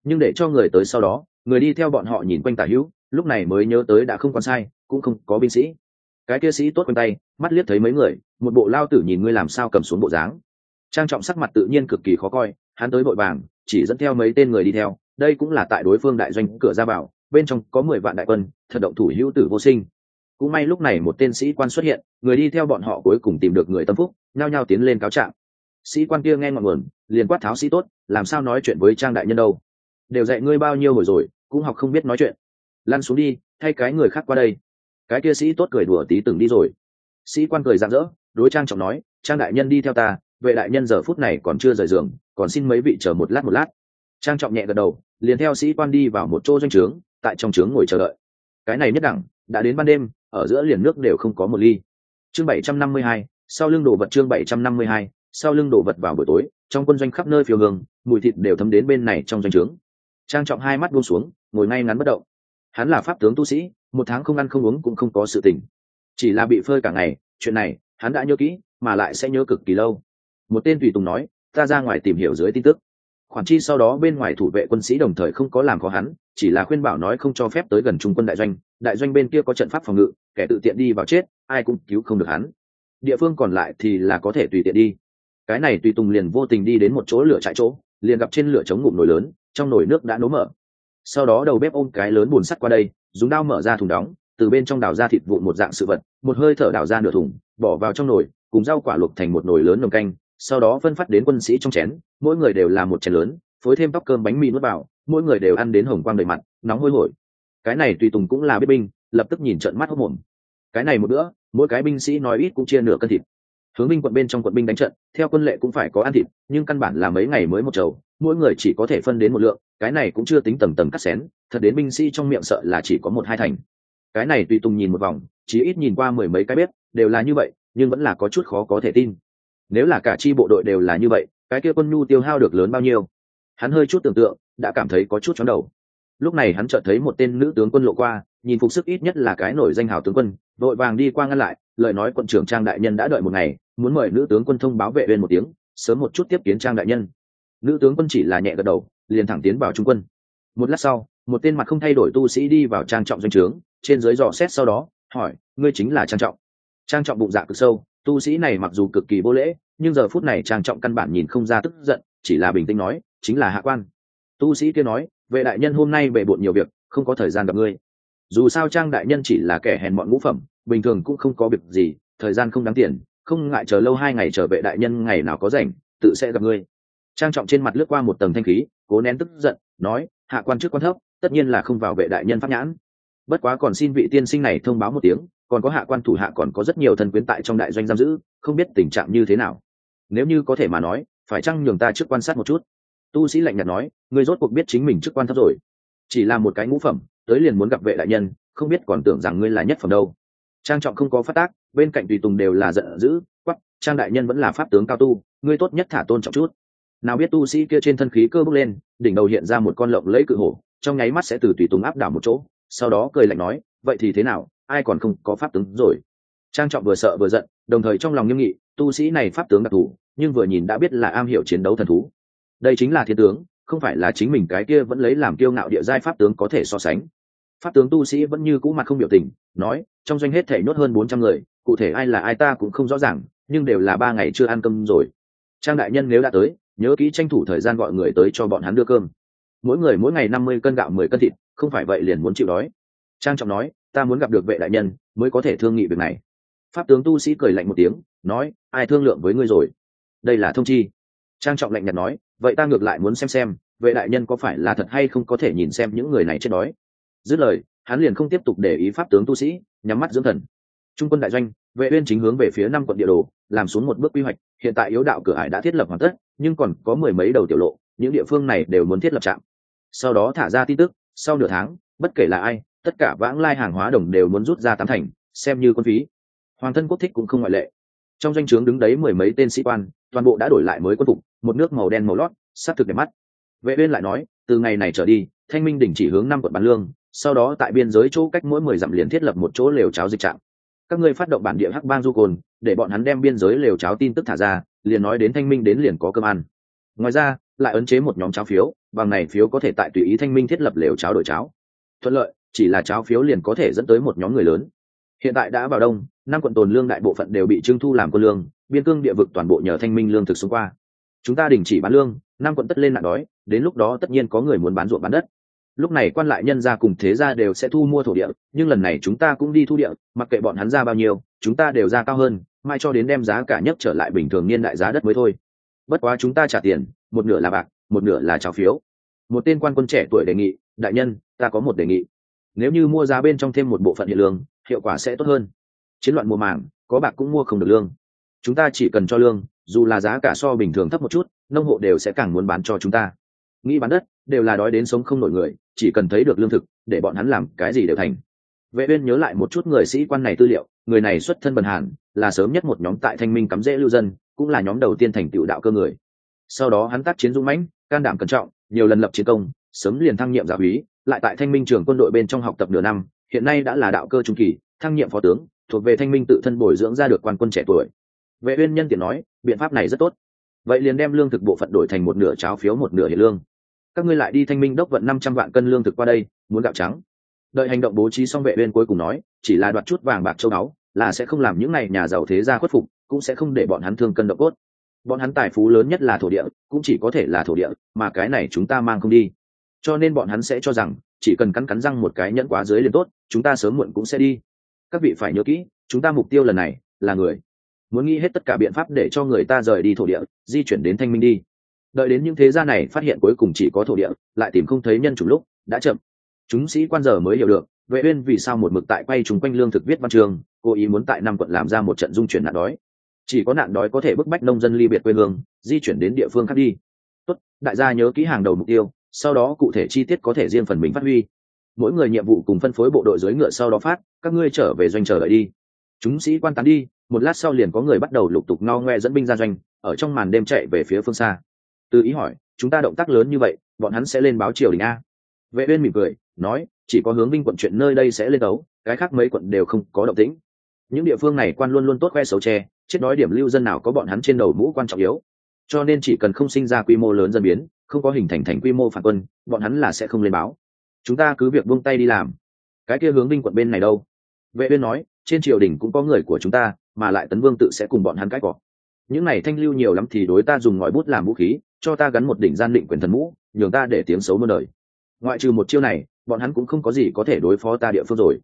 Nhưng để cho người tới sau đó, người đi theo bọn họ nhìn quanh tả hữu, lúc này mới nhớ tới đã không còn sai, cũng không có binh sĩ. Cái kia sĩ tốt quanh tay, mắt liếc thấy mấy người, một bộ lao tử nhìn ngươi làm sao cầm xuống bộ dáng. Trang trọng sắc mặt tự nhiên cực kỳ khó coi, hắn tới vội vàng, chỉ dẫn theo mấy tên người đi theo. Đây cũng là tại đối phương đại doanh cửa ra vào, bên trong có mười vạn đại quân, thật động thủ hữu tử vô sinh cũng may lúc này một tên sĩ quan xuất hiện, người đi theo bọn họ cuối cùng tìm được người tâm phúc, nhao nhao tiến lên cáo trạng. Sĩ quan kia nghe ngọn nguồn, liền quát tháo sĩ tốt, làm sao nói chuyện với trang đại nhân đâu? Đều dạy ngươi bao nhiêu hồi rồi, cũng học không biết nói chuyện. Lăn xuống đi, thay cái người khác qua đây. Cái kia sĩ tốt cười đùa tí từng đi rồi. Sĩ quan cười rạng rỡ, đối trang trọng nói, trang đại nhân đi theo ta, vệ đại nhân giờ phút này còn chưa rời giường, còn xin mấy vị chờ một lát một lát. Trang trọng nhẹ gật đầu, liền theo sĩ quan đi vào một chỗ doanh trướng, tại trong trướng ngồi chờ đợi. Cái này nhất đẳng, đã đến ban đêm ở giữa liền nước đều không có một ly. Chương bảy trăm năm mươi hai, sau lưng đổ vật chương bảy trăm năm mươi hai, sau lưng đổ vật vào buổi tối, trong quân doanh khắp nơi phiêu hương, mùi thịt đều thấm đến bên này trong doanh trướng. Trang trọng hai mắt buông xuống, ngồi ngay ngắn bất động. Hắn là pháp tướng tu sĩ, một tháng không ăn không uống cũng không có sự tình. Chỉ là bị phơi cả ngày, chuyện này, hắn đã nhớ kỹ, mà lại sẽ nhớ cực kỳ lâu. Một tên tùy tùng nói, ta ra ngoài tìm hiểu dưới tin tức khoản chi sau đó bên ngoài thủ vệ quân sĩ đồng thời không có làm khó hắn, chỉ là khuyên bảo nói không cho phép tới gần trung quân đại doanh. Đại doanh bên kia có trận pháp phòng ngự, kẻ tự tiện đi vào chết, ai cũng cứu không được hắn. Địa phương còn lại thì là có thể tùy tiện đi. Cái này tùy tùng liền vô tình đi đến một chỗ lửa chạy chỗ, liền gặp trên lửa chống ngụm nồi lớn, trong nồi nước đã nấu mở. Sau đó đầu bếp ôm cái lớn bùn sắt qua đây, dùng dao mở ra thùng đóng, từ bên trong đào ra thịt vụn một dạng sự vật, một hơi thở đào ra nửa thùng, bỏ vào trong nồi, cùng rau quả luộc thành một nồi lớn nồng canh sau đó phân phát đến quân sĩ trong chén, mỗi người đều là một chén lớn, phối thêm tóc cơm bánh mì nuốt vào, mỗi người đều ăn đến hồng quang đầy mặt, nóng hôi hổi. Cái này tùy tùng cũng là biết binh, lập tức nhìn trận mắt hốc mồm. Cái này một bữa, mỗi cái binh sĩ nói ít cũng chia nửa cân thịt. Hướng binh quận bên trong quận binh đánh trận, theo quân lệ cũng phải có ăn thịt, nhưng căn bản là mấy ngày mới một chầu, mỗi người chỉ có thể phân đến một lượng, cái này cũng chưa tính tầng tầng cắt xén, thật đến binh sĩ trong miệng sợ là chỉ có một hai thành. Cái này tùy tùng nhìn một vòng, chỉ ít nhìn qua mười mấy cái bếp, đều là như vậy, nhưng vẫn là có chút khó có thể tin nếu là cả chi bộ đội đều là như vậy, cái kia quân nhu tiêu hao được lớn bao nhiêu? Hắn hơi chút tưởng tượng, đã cảm thấy có chút chóng đầu. Lúc này hắn chợt thấy một tên nữ tướng quân lộ qua, nhìn phục sức ít nhất là cái nổi danh hào tướng quân, đội vàng đi qua ngăn lại, lời nói quận trưởng trang đại nhân đã đợi một ngày, muốn mời nữ tướng quân thông báo vệ bên một tiếng, sớm một chút tiếp kiến trang đại nhân. Nữ tướng quân chỉ là nhẹ gật đầu, liền thẳng tiến vào trung quân. Một lát sau, một tên mặt không thay đổi tu sĩ đi vào trang trọng doanh trướng, trên dưới dò xét sau đó, hỏi, ngươi chính là trang trọng? Trang trọng bụng dạ cực sâu tu sĩ này mặc dù cực kỳ vô lễ, nhưng giờ phút này trang trọng căn bản nhìn không ra tức giận, chỉ là bình tĩnh nói, chính là hạ quan. Tu sĩ kia nói, vệ đại nhân hôm nay bề bộn nhiều việc, không có thời gian gặp ngươi. Dù sao trang đại nhân chỉ là kẻ hèn mọn ngũ phẩm, bình thường cũng không có việc gì, thời gian không đáng tiền, không ngại chờ lâu hai ngày chờ vệ đại nhân ngày nào có rảnh, tự sẽ gặp ngươi. Trang trọng trên mặt lướt qua một tầng thanh khí, cố nén tức giận, nói, hạ quan chức quan thấp, tất nhiên là không vào vệ đại nhân pháp nhãn. Bất quá còn xin vị tiên sinh này thông báo một tiếng còn có hạ quan thủ hạ còn có rất nhiều thân quyến tại trong đại doanh giam giữ, không biết tình trạng như thế nào. Nếu như có thể mà nói, phải chăng nhường ta trước quan sát một chút? Tu sĩ lạnh nhạt nói người rốt cuộc biết chính mình trước quan thấp rồi. Chỉ là một cái ngũ phẩm, tới liền muốn gặp vệ đại nhân, không biết còn tưởng rằng ngươi là nhất phẩm đâu. Trang trọng không có phát tác, bên cạnh tùy tùng đều là giận dữ quắp trang đại nhân vẫn là pháp tướng cao tu, ngươi tốt nhất thả tôn trọng chút. Nào biết tu sĩ kia trên thân khí cơ bốc lên, đỉnh đầu hiện ra một con lộng lẫy cự hổ, trong nháy mắt sẽ từ tùy tùng áp đảo một chỗ, sau đó cười lạnh nói, vậy thì thế nào? Ai còn không có pháp tướng rồi. Trang trọng vừa sợ vừa giận, đồng thời trong lòng nghiêm nghị, tu sĩ này pháp tướng đặc thù, nhưng vừa nhìn đã biết là am hiểu chiến đấu thần thú. Đây chính là thiên tướng, không phải là chính mình cái kia vẫn lấy làm kiêu ngạo địa giai pháp tướng có thể so sánh. Pháp tướng tu sĩ vẫn như cũ mặt không biểu tình, nói, trong doanh hết thể nhốt hơn bốn trăm người, cụ thể ai là ai ta cũng không rõ ràng, nhưng đều là ba ngày chưa ăn cơm rồi. Trang đại nhân nếu đã tới, nhớ kỹ tranh thủ thời gian gọi người tới cho bọn hắn đưa cơm. Mỗi người mỗi ngày năm mươi cân gạo mười cân thịt, không phải vậy liền muốn chịu đói. Trang trọng nói ta muốn gặp được vệ đại nhân, mới có thể thương nghị việc này. Pháp tướng tu sĩ cười lạnh một tiếng, nói, ai thương lượng với ngươi rồi? Đây là thông chi. Trang trọng lạnh nhạt nói, vậy ta ngược lại muốn xem xem, vệ đại nhân có phải là thật hay không có thể nhìn xem những người này chết đói. Dứt lời, hắn liền không tiếp tục để ý pháp tướng tu sĩ, nhắm mắt dưỡng thần. Trung quân đại doanh, vệ uyên chính hướng về phía năm quận địa đồ, làm xuống một bước quy hoạch, hiện tại yếu đạo cửa hải đã thiết lập hoàn tất, nhưng còn có mười mấy đầu tiểu lộ, những địa phương này đều muốn thiết lập trạm. Sau đó thả ra tin tức, sau nửa tháng, bất kể là ai tất cả vãng lai hàng hóa đồng đều muốn rút ra tám thành, xem như quân phí. Hoàng thân quốc thích cũng không ngoại lệ. Trong doanh trướng đứng đấy mười mấy tên sĩ quan, toàn bộ đã đổi lại mới quân phục, một nước màu đen màu lót sát thực đẹp mắt. Vệ uyên lại nói, từ ngày này trở đi, thanh minh đình chỉ hướng năm quận bán lương, sau đó tại biên giới chỗ cách mỗi mười dặm liền thiết lập một chỗ lều cháo dịch trạm các ngươi phát động bản địa hắc bang du cồn, để bọn hắn đem biên giới lều cháo tin tức thả ra, liền nói đến thanh minh đến liền có cơm ăn. Ngoài ra, lại ấn chế một nhóm cháo phiếu, bằng này phiếu có thể tại tùy ý thanh minh thiết lập lều cháo đổi cháo. Thuận lợi chỉ là cháo phiếu liền có thể dẫn tới một nhóm người lớn. Hiện tại đã vào đông, năm quận tồn lương đại bộ phận đều bị trưng thu làm quân lương, biên cương địa vực toàn bộ nhờ thanh minh lương thực xung qua. Chúng ta đình chỉ bán lương, năm quận tất lên nạn đói, đến lúc đó tất nhiên có người muốn bán ruộng bán đất. Lúc này quan lại nhân gia cùng thế gia đều sẽ thu mua thổ địa, nhưng lần này chúng ta cũng đi thu địa, mặc kệ bọn hắn ra bao nhiêu, chúng ta đều ra cao hơn, mai cho đến đem giá cả nhất trở lại bình thường niên đại giá đất mới thôi. Bất quá chúng ta trả tiền, một nửa là bạc, một nửa là cháo phiếu. Một tên quan quân trẻ tuổi đề nghị, đại nhân, ta có một đề nghị nếu như mua giá bên trong thêm một bộ phận hiện lương, hiệu quả sẽ tốt hơn. Chiến loạn mùa màng, có bạc cũng mua không được lương. Chúng ta chỉ cần cho lương, dù là giá cả so bình thường thấp một chút, nông hộ đều sẽ càng muốn bán cho chúng ta. Nghĩ bán đất, đều là đói đến sống không nổi người, chỉ cần thấy được lương thực, để bọn hắn làm cái gì đều thành. Vệ uyên nhớ lại một chút người sĩ quan này tư liệu, người này xuất thân bần hàn, là sớm nhất một nhóm tại thanh minh cắm rễ lưu dân, cũng là nhóm đầu tiên thành tựu đạo cơ người. Sau đó hắn tác chiến dũng mãnh, can đảm cẩn trọng, nhiều lần lập chiến công, sớm liền thăng nhiệm giả úy lại tại thanh minh trường quân đội bên trong học tập nửa năm, hiện nay đã là đạo cơ trung kỳ, thăng nhiệm phó tướng, thuộc về thanh minh tự thân bồi dưỡng ra được quan quân trẻ tuổi. Vệ uyên nhân tiện nói, biện pháp này rất tốt. Vậy liền đem lương thực bộ phận đổi thành một nửa cháo phiếu một nửa hiện lương. Các ngươi lại đi thanh minh đốc vận năm trăm vạn cân lương thực qua đây, muốn gạo trắng. Đợi hành động bố trí xong vệ uyên cuối cùng nói, chỉ là đoạt chút vàng bạc châu áo là sẽ không làm những này nhà giàu thế gia khuất phục, cũng sẽ không để bọn hắn thương cân động cốt. Bọn hắn tài phú lớn nhất là thổ địa, cũng chỉ có thể là thổ địa, mà cái này chúng ta mang không đi cho nên bọn hắn sẽ cho rằng, chỉ cần cắn cắn răng một cái nhẫn quá dưới liền tốt, chúng ta sớm muộn cũng sẽ đi. Các vị phải nhớ kỹ, chúng ta mục tiêu lần này là người. Muốn nghĩ hết tất cả biện pháp để cho người ta rời đi thổ địa, di chuyển đến thanh minh đi. Đợi đến những thế gia này phát hiện cuối cùng chỉ có thổ địa, lại tìm không thấy nhân chủ lúc, đã chậm. Chúng sĩ quan giờ mới hiểu được, vệ uyên vì sao một mực tại quay chúng quanh lương thực viết văn trường cố ý muốn tại năm quận làm ra một trận dung chuyển nạn đói. Chỉ có nạn đói có thể bức bách nông dân ly biệt quê hương, di chuyển đến địa phương khác đi. Tốt, đại gia nhớ kỹ hàng đầu mục tiêu sau đó cụ thể chi tiết có thể riêng phần mình phát huy. Mỗi người nhiệm vụ cùng phân phối bộ đội dưới ngựa sau đó phát, các ngươi trở về doanh chờ đợi đi. Chúng sĩ quan tán đi, một lát sau liền có người bắt đầu lục tục no ngoe dẫn binh ra doanh, ở trong màn đêm chạy về phía phương xa. Từ ý hỏi, chúng ta động tác lớn như vậy, bọn hắn sẽ lên báo triều đình a? Vệ uyên mỉm cười, nói, chỉ có hướng binh quận chuyện nơi đây sẽ lên đấu, cái khác mấy quận đều không có động tĩnh. Những địa phương này quan luôn luôn tốt khoe xấu che, chết đói điểm lưu dân nào có bọn hắn trên đầu mũ quan trọng yếu. Cho nên chỉ cần không sinh ra quy mô lớn dân biến không có hình thành thành quy mô phản quân, bọn hắn là sẽ không lên báo. Chúng ta cứ việc buông tay đi làm. Cái kia hướng binh quận bên này đâu? Vệ uyên nói, trên triều đình cũng có người của chúng ta, mà lại tấn vương tự sẽ cùng bọn hắn cãi cọ. Những này thanh lưu nhiều lắm thì đối ta dùng ngòi bút làm vũ khí, cho ta gắn một đỉnh gian định quyền thần mũ, nhường ta để tiếng xấu muôn đời. Ngoại trừ một chiêu này, bọn hắn cũng không có gì có thể đối phó ta địa phương rồi.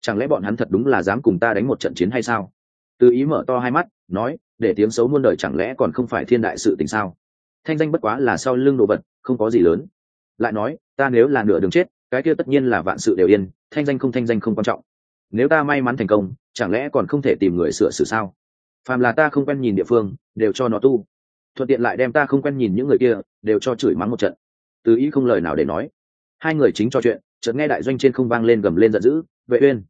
Chẳng lẽ bọn hắn thật đúng là dám cùng ta đánh một trận chiến hay sao? Từ ý mở to hai mắt, nói, để tiếng xấu muôn đời chẳng lẽ còn không phải thiên đại sự tình sao? Thanh danh bất quá là sau lưng đồ vật, không có gì lớn. Lại nói, ta nếu là nửa đường chết, cái kia tất nhiên là vạn sự đều yên, thanh danh không thanh danh không quan trọng. Nếu ta may mắn thành công, chẳng lẽ còn không thể tìm người sửa xử sao? Phàm là ta không quen nhìn địa phương, đều cho nó tu. Thuận tiện lại đem ta không quen nhìn những người kia, đều cho chửi mắng một trận. Từ ý không lời nào để nói. Hai người chính trò chuyện, chợt nghe đại doanh trên không vang lên gầm lên giận dữ, vệ uyên,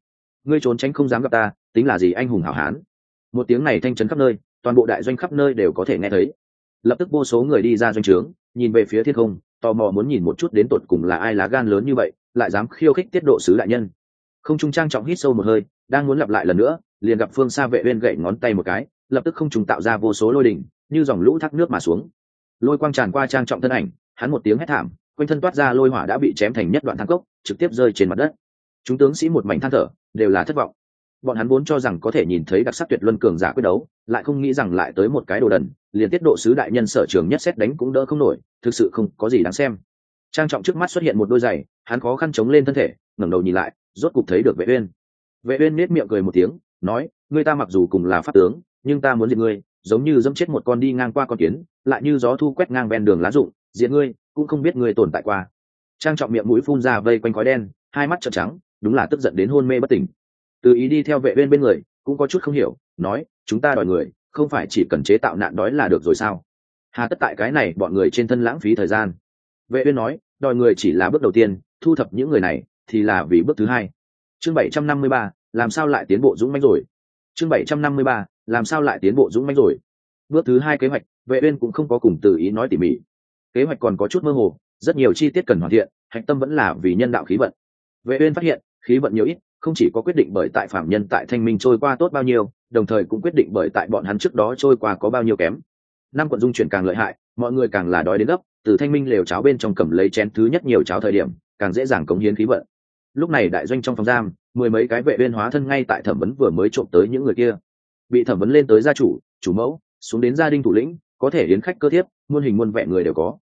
ngươi trốn tránh không dám gặp ta, tính là gì anh hùng hảo hán? Một tiếng này thanh chấn khắp nơi, toàn bộ đại doanh khắp nơi đều có thể nghe thấy lập tức vô số người đi ra doanh trướng, nhìn về phía thiên không, tò mò muốn nhìn một chút đến tột cùng là ai lá gan lớn như vậy, lại dám khiêu khích tiết độ sứ đại nhân. Không trung trang trọng hít sâu một hơi, đang muốn lặp lại lần nữa, liền gặp phương xa vệ uyên gậy ngón tay một cái, lập tức không trùng tạo ra vô số lôi đỉnh, như dòng lũ thác nước mà xuống. Lôi quang tràn qua trang trọng thân ảnh, hắn một tiếng hét thảm, quanh thân toát ra lôi hỏa đã bị chém thành nhất đoạn thang cốc, trực tiếp rơi trên mặt đất. Chúng tướng sĩ một mảnh than thở, đều là thất vọng. Bọn hắn vốn cho rằng có thể nhìn thấy đặc sắc tuyệt luân cường giả quyết đấu, lại không nghĩ rằng lại tới một cái đồ đần liền tiết độ sứ đại nhân sở trường nhất xét đánh cũng đỡ không nổi, thực sự không có gì đáng xem. Trang trọng trước mắt xuất hiện một đôi giày, hắn khó khăn chống lên thân thể, ngẩng đầu nhìn lại, rốt cục thấy được vệ uyên. Vệ uyên nét miệng cười một tiếng, nói, ngươi ta mặc dù cùng là pháp tướng, nhưng ta muốn diệt ngươi, giống như dẫm chết một con đi ngang qua con kiến, lại như gió thu quét ngang ven đường lá rụng diệt ngươi, cũng không biết ngươi tồn tại qua. Trang trọng miệng mũi phun ra vây quanh khói đen, hai mắt trợn trắng, đúng là tức giận đến hôn mê bất tỉnh. Từ ý đi theo vệ uyên bên người, cũng có chút không hiểu, nói, chúng ta đòi người không phải chỉ cần chế tạo nạn đói là được rồi sao? Hà tất tại cái này bọn người trên thân lãng phí thời gian. Vệ uyên nói đòi người chỉ là bước đầu tiên thu thập những người này thì là vì bước thứ hai. Chương 753, làm sao lại tiến bộ dũng mãnh rồi? Chương 753, làm sao lại tiến bộ dũng mãnh rồi? Bước thứ hai kế hoạch vệ uyên cũng không có cùng từ ý nói tỉ mỉ. Kế hoạch còn có chút mơ hồ rất nhiều chi tiết cần hoàn thiện hạch tâm vẫn là vì nhân đạo khí vận. Vệ uyên phát hiện khí vận nhiều ít không chỉ có quyết định bởi tại phạm nhân tại thanh minh trôi qua tốt bao nhiêu đồng thời cũng quyết định bởi tại bọn hắn trước đó trôi qua có bao nhiêu kém. Năm quận dung chuyển càng lợi hại, mọi người càng là đói đến gấp, từ thanh minh lều cháo bên trong cầm lấy chén thứ nhất nhiều cháo thời điểm, càng dễ dàng cống hiến khí vận. Lúc này đại doanh trong phòng giam, mười mấy cái vệ viên hóa thân ngay tại thẩm vấn vừa mới trộm tới những người kia. Bị thẩm vấn lên tới gia chủ chủ mẫu, xuống đến gia đình thủ lĩnh, có thể đến khách cơ thiếp, muôn hình muôn vẻ người đều có.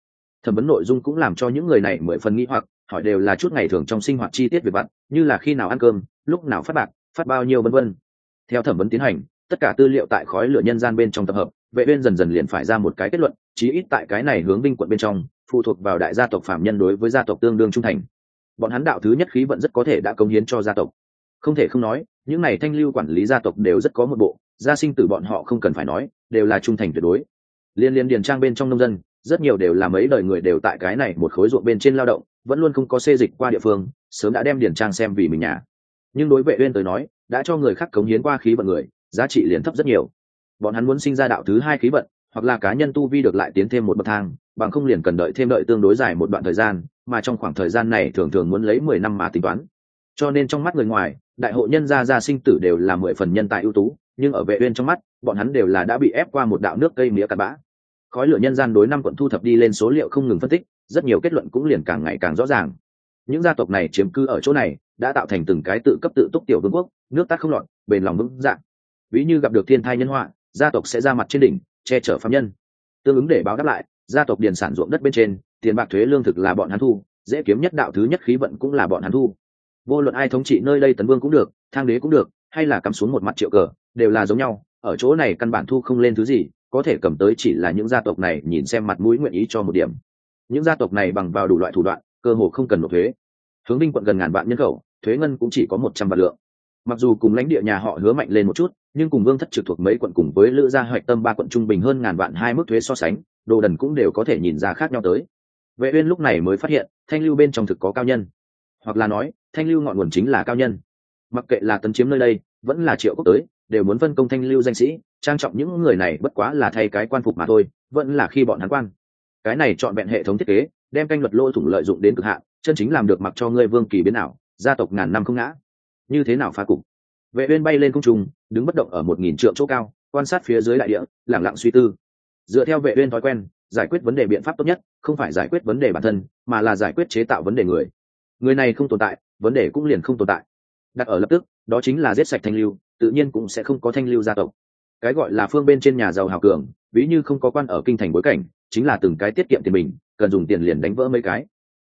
Thẩm vấn nội dung cũng làm cho những người này mười phần nghĩ hoặc, hỏi đều là chút ngày thường trong sinh hoạt chi tiết về vặt, như là khi nào ăn cơm, lúc nào phát bạc, phát bao nhiêu vân vân theo thẩm vấn tiến hành, tất cả tư liệu tại khói lửa nhân gian bên trong tập hợp, vệ uyên dần dần liền phải ra một cái kết luận, chí ít tại cái này hướng binh quận bên trong, phụ thuộc vào đại gia tộc phạm nhân đối với gia tộc tương đương trung thành. Bọn hắn đạo thứ nhất khí vận rất có thể đã công hiến cho gia tộc. Không thể không nói, những này thanh lưu quản lý gia tộc đều rất có một bộ, gia sinh tử bọn họ không cần phải nói, đều là trung thành tuyệt đối. Liên liên điền trang bên trong nông dân, rất nhiều đều là mấy đời người đều tại cái này một khối ruộng bên trên lao động, vẫn luôn không có xê dịch qua địa phương, sớm đã đem điền trang xem vì mình nhà nhưng đối vệ uyên tới nói, đã cho người khác cống hiến qua khí vận người, giá trị liền thấp rất nhiều. Bọn hắn muốn sinh ra đạo thứ hai khí vận, hoặc là cá nhân tu vi được lại tiến thêm một bậc thang, bằng không liền cần đợi thêm đợi tương đối dài một đoạn thời gian, mà trong khoảng thời gian này thường thường muốn lấy mười năm mà tính toán. Cho nên trong mắt người ngoài, đại hội nhân gia gia sinh tử đều là mười phần nhân tài ưu tú, nhưng ở vệ uyên trong mắt, bọn hắn đều là đã bị ép qua một đạo nước cây mía cặn bã. Khói lửa nhân gian đối năm quận thu thập đi lên số liệu không ngừng phân tích, rất nhiều kết luận cũng liền càng ngày càng rõ ràng. Những gia tộc này chiếm cư ở chỗ này đã tạo thành từng cái tự cấp tự túc tiểu vương quốc, nước tác không lọt, bền lòng vững dạng ví như gặp được thiên thai nhân họa, gia tộc sẽ ra mặt trên đỉnh, che chở phạm nhân. Tương ứng để báo đáp lại, gia tộc điền sản ruộng đất bên trên, tiền bạc thuế lương thực là bọn hắn thu, dễ kiếm nhất đạo thứ nhất khí vận cũng là bọn hắn thu. Vô luận ai thống trị nơi đây tấn vương cũng được, thang đế cũng được, hay là cắm xuống một mặt triệu cờ, đều là giống nhau, ở chỗ này căn bản thu không lên thứ gì, có thể cầm tới chỉ là những gia tộc này nhìn xem mặt mũi nguyện ý cho một điểm. Những gia tộc này bằng vào đủ loại thủ đoạn, cơ hồ không cần nộp thuế hướng binh quận gần ngàn vạn nhân khẩu, thuế ngân cũng chỉ có một trăm vạn lượng. Mặc dù cùng lãnh địa nhà họ hứa mạnh lên một chút, nhưng cùng vương thất trực thuộc mấy quận cùng với lữ gia hoạch tâm ba quận trung bình hơn ngàn vạn hai mức thuế so sánh, đồ đần cũng đều có thể nhìn ra khác nhau tới. Vệ uyên lúc này mới phát hiện, thanh lưu bên trong thực có cao nhân. Hoặc là nói, thanh lưu ngọn nguồn chính là cao nhân. Mặc kệ là tấn chiếm nơi đây, vẫn là triệu quốc tới, đều muốn phân công thanh lưu danh sĩ, trang trọng những người này bất quá là thay cái quan phục mà thôi, vẫn là khi bọn hắn quan cái này chọn vẹn hệ thống thiết kế, đem canh luật lô thủng lợi dụng đến cực hạn, chân chính làm được mặc cho ngươi vương kỳ biến nào gia tộc ngàn năm không ngã. Như thế nào phá cục? Vệ uyên bay lên không trung, đứng bất động ở một nghìn trượng chỗ cao, quan sát phía dưới đại địa lặng lặng suy tư. Dựa theo vệ uyên thói quen, giải quyết vấn đề biện pháp tốt nhất, không phải giải quyết vấn đề bản thân, mà là giải quyết chế tạo vấn đề người. Người này không tồn tại, vấn đề cũng liền không tồn tại. Đặt ở lập tức, đó chính là giết sạch thanh lưu, tự nhiên cũng sẽ không có thanh lưu gia tộc. Cái gọi là phương bên trên nhà giàu hào cường, ví như không có quan ở kinh thành bối cảnh chính là từng cái tiết kiệm tiền mình, cần dùng tiền liền đánh vỡ mấy cái.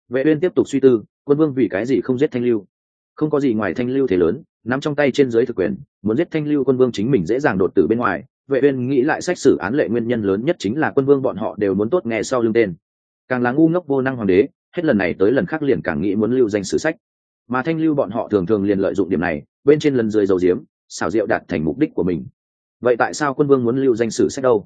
Vệ uyên tiếp tục suy tư, quân vương vì cái gì không giết thanh lưu? Không có gì ngoài thanh lưu thế lớn, nắm trong tay trên dưới thực quyền, muốn giết thanh lưu quân vương chính mình dễ dàng đột tử bên ngoài. Vệ uyên nghĩ lại sách sử án lệ nguyên nhân lớn nhất chính là quân vương bọn họ đều muốn tốt nghe sau lưng tên. Càng là ngu ngốc vô năng hoàng đế, hết lần này tới lần khác liền càng nghĩ muốn lưu danh sử sách. Mà thanh lưu bọn họ thường thường liền lợi dụng điểm này, bên trên lần dưới dầu diếm, xảo diệu đạt thành mục đích của mình. Vậy tại sao quân vương muốn lưu danh sử sách đâu?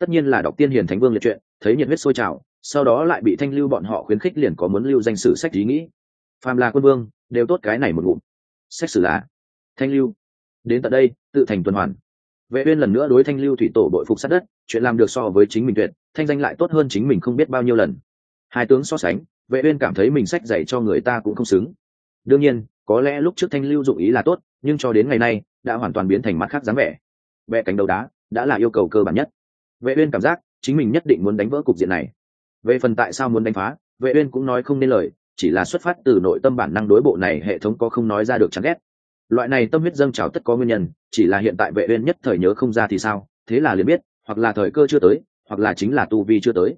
Tất nhiên là đọc tiên hiền thánh vương liệt truyện, thấy nhiệt huyết sôi trào, sau đó lại bị thanh lưu bọn họ khuyến khích liền có muốn lưu danh sử sách ý nghĩ. Phàm là quân vương, đều tốt cái này một ngụm. Sách sử là thanh lưu. Đến tận đây, tự thành tuần hoàn. Vệ uyên lần nữa đối thanh lưu thủy tổ bội phục sát đất, chuyện làm được so với chính mình tuyệt, thanh danh lại tốt hơn chính mình không biết bao nhiêu lần. Hai tướng so sánh, vệ uyên cảm thấy mình sách dạy cho người ta cũng không xứng. Đương nhiên, có lẽ lúc trước thanh lưu dụng ý là tốt, nhưng cho đến ngày nay, đã hoàn toàn biến thành mắt khác dáng vẻ. Vẽ cánh đầu đá, đã là yêu cầu cơ bản nhất vệ uyên cảm giác chính mình nhất định muốn đánh vỡ cục diện này. Về phần tại sao muốn đánh phá, vệ uyên cũng nói không nên lời, chỉ là xuất phát từ nội tâm bản năng đối bộ này hệ thống có không nói ra được chán ghét. Loại này tâm huyết dâng trào tất có nguyên nhân, chỉ là hiện tại vệ uyên nhất thời nhớ không ra thì sao, thế là liền biết, hoặc là thời cơ chưa tới, hoặc là chính là tu vi chưa tới.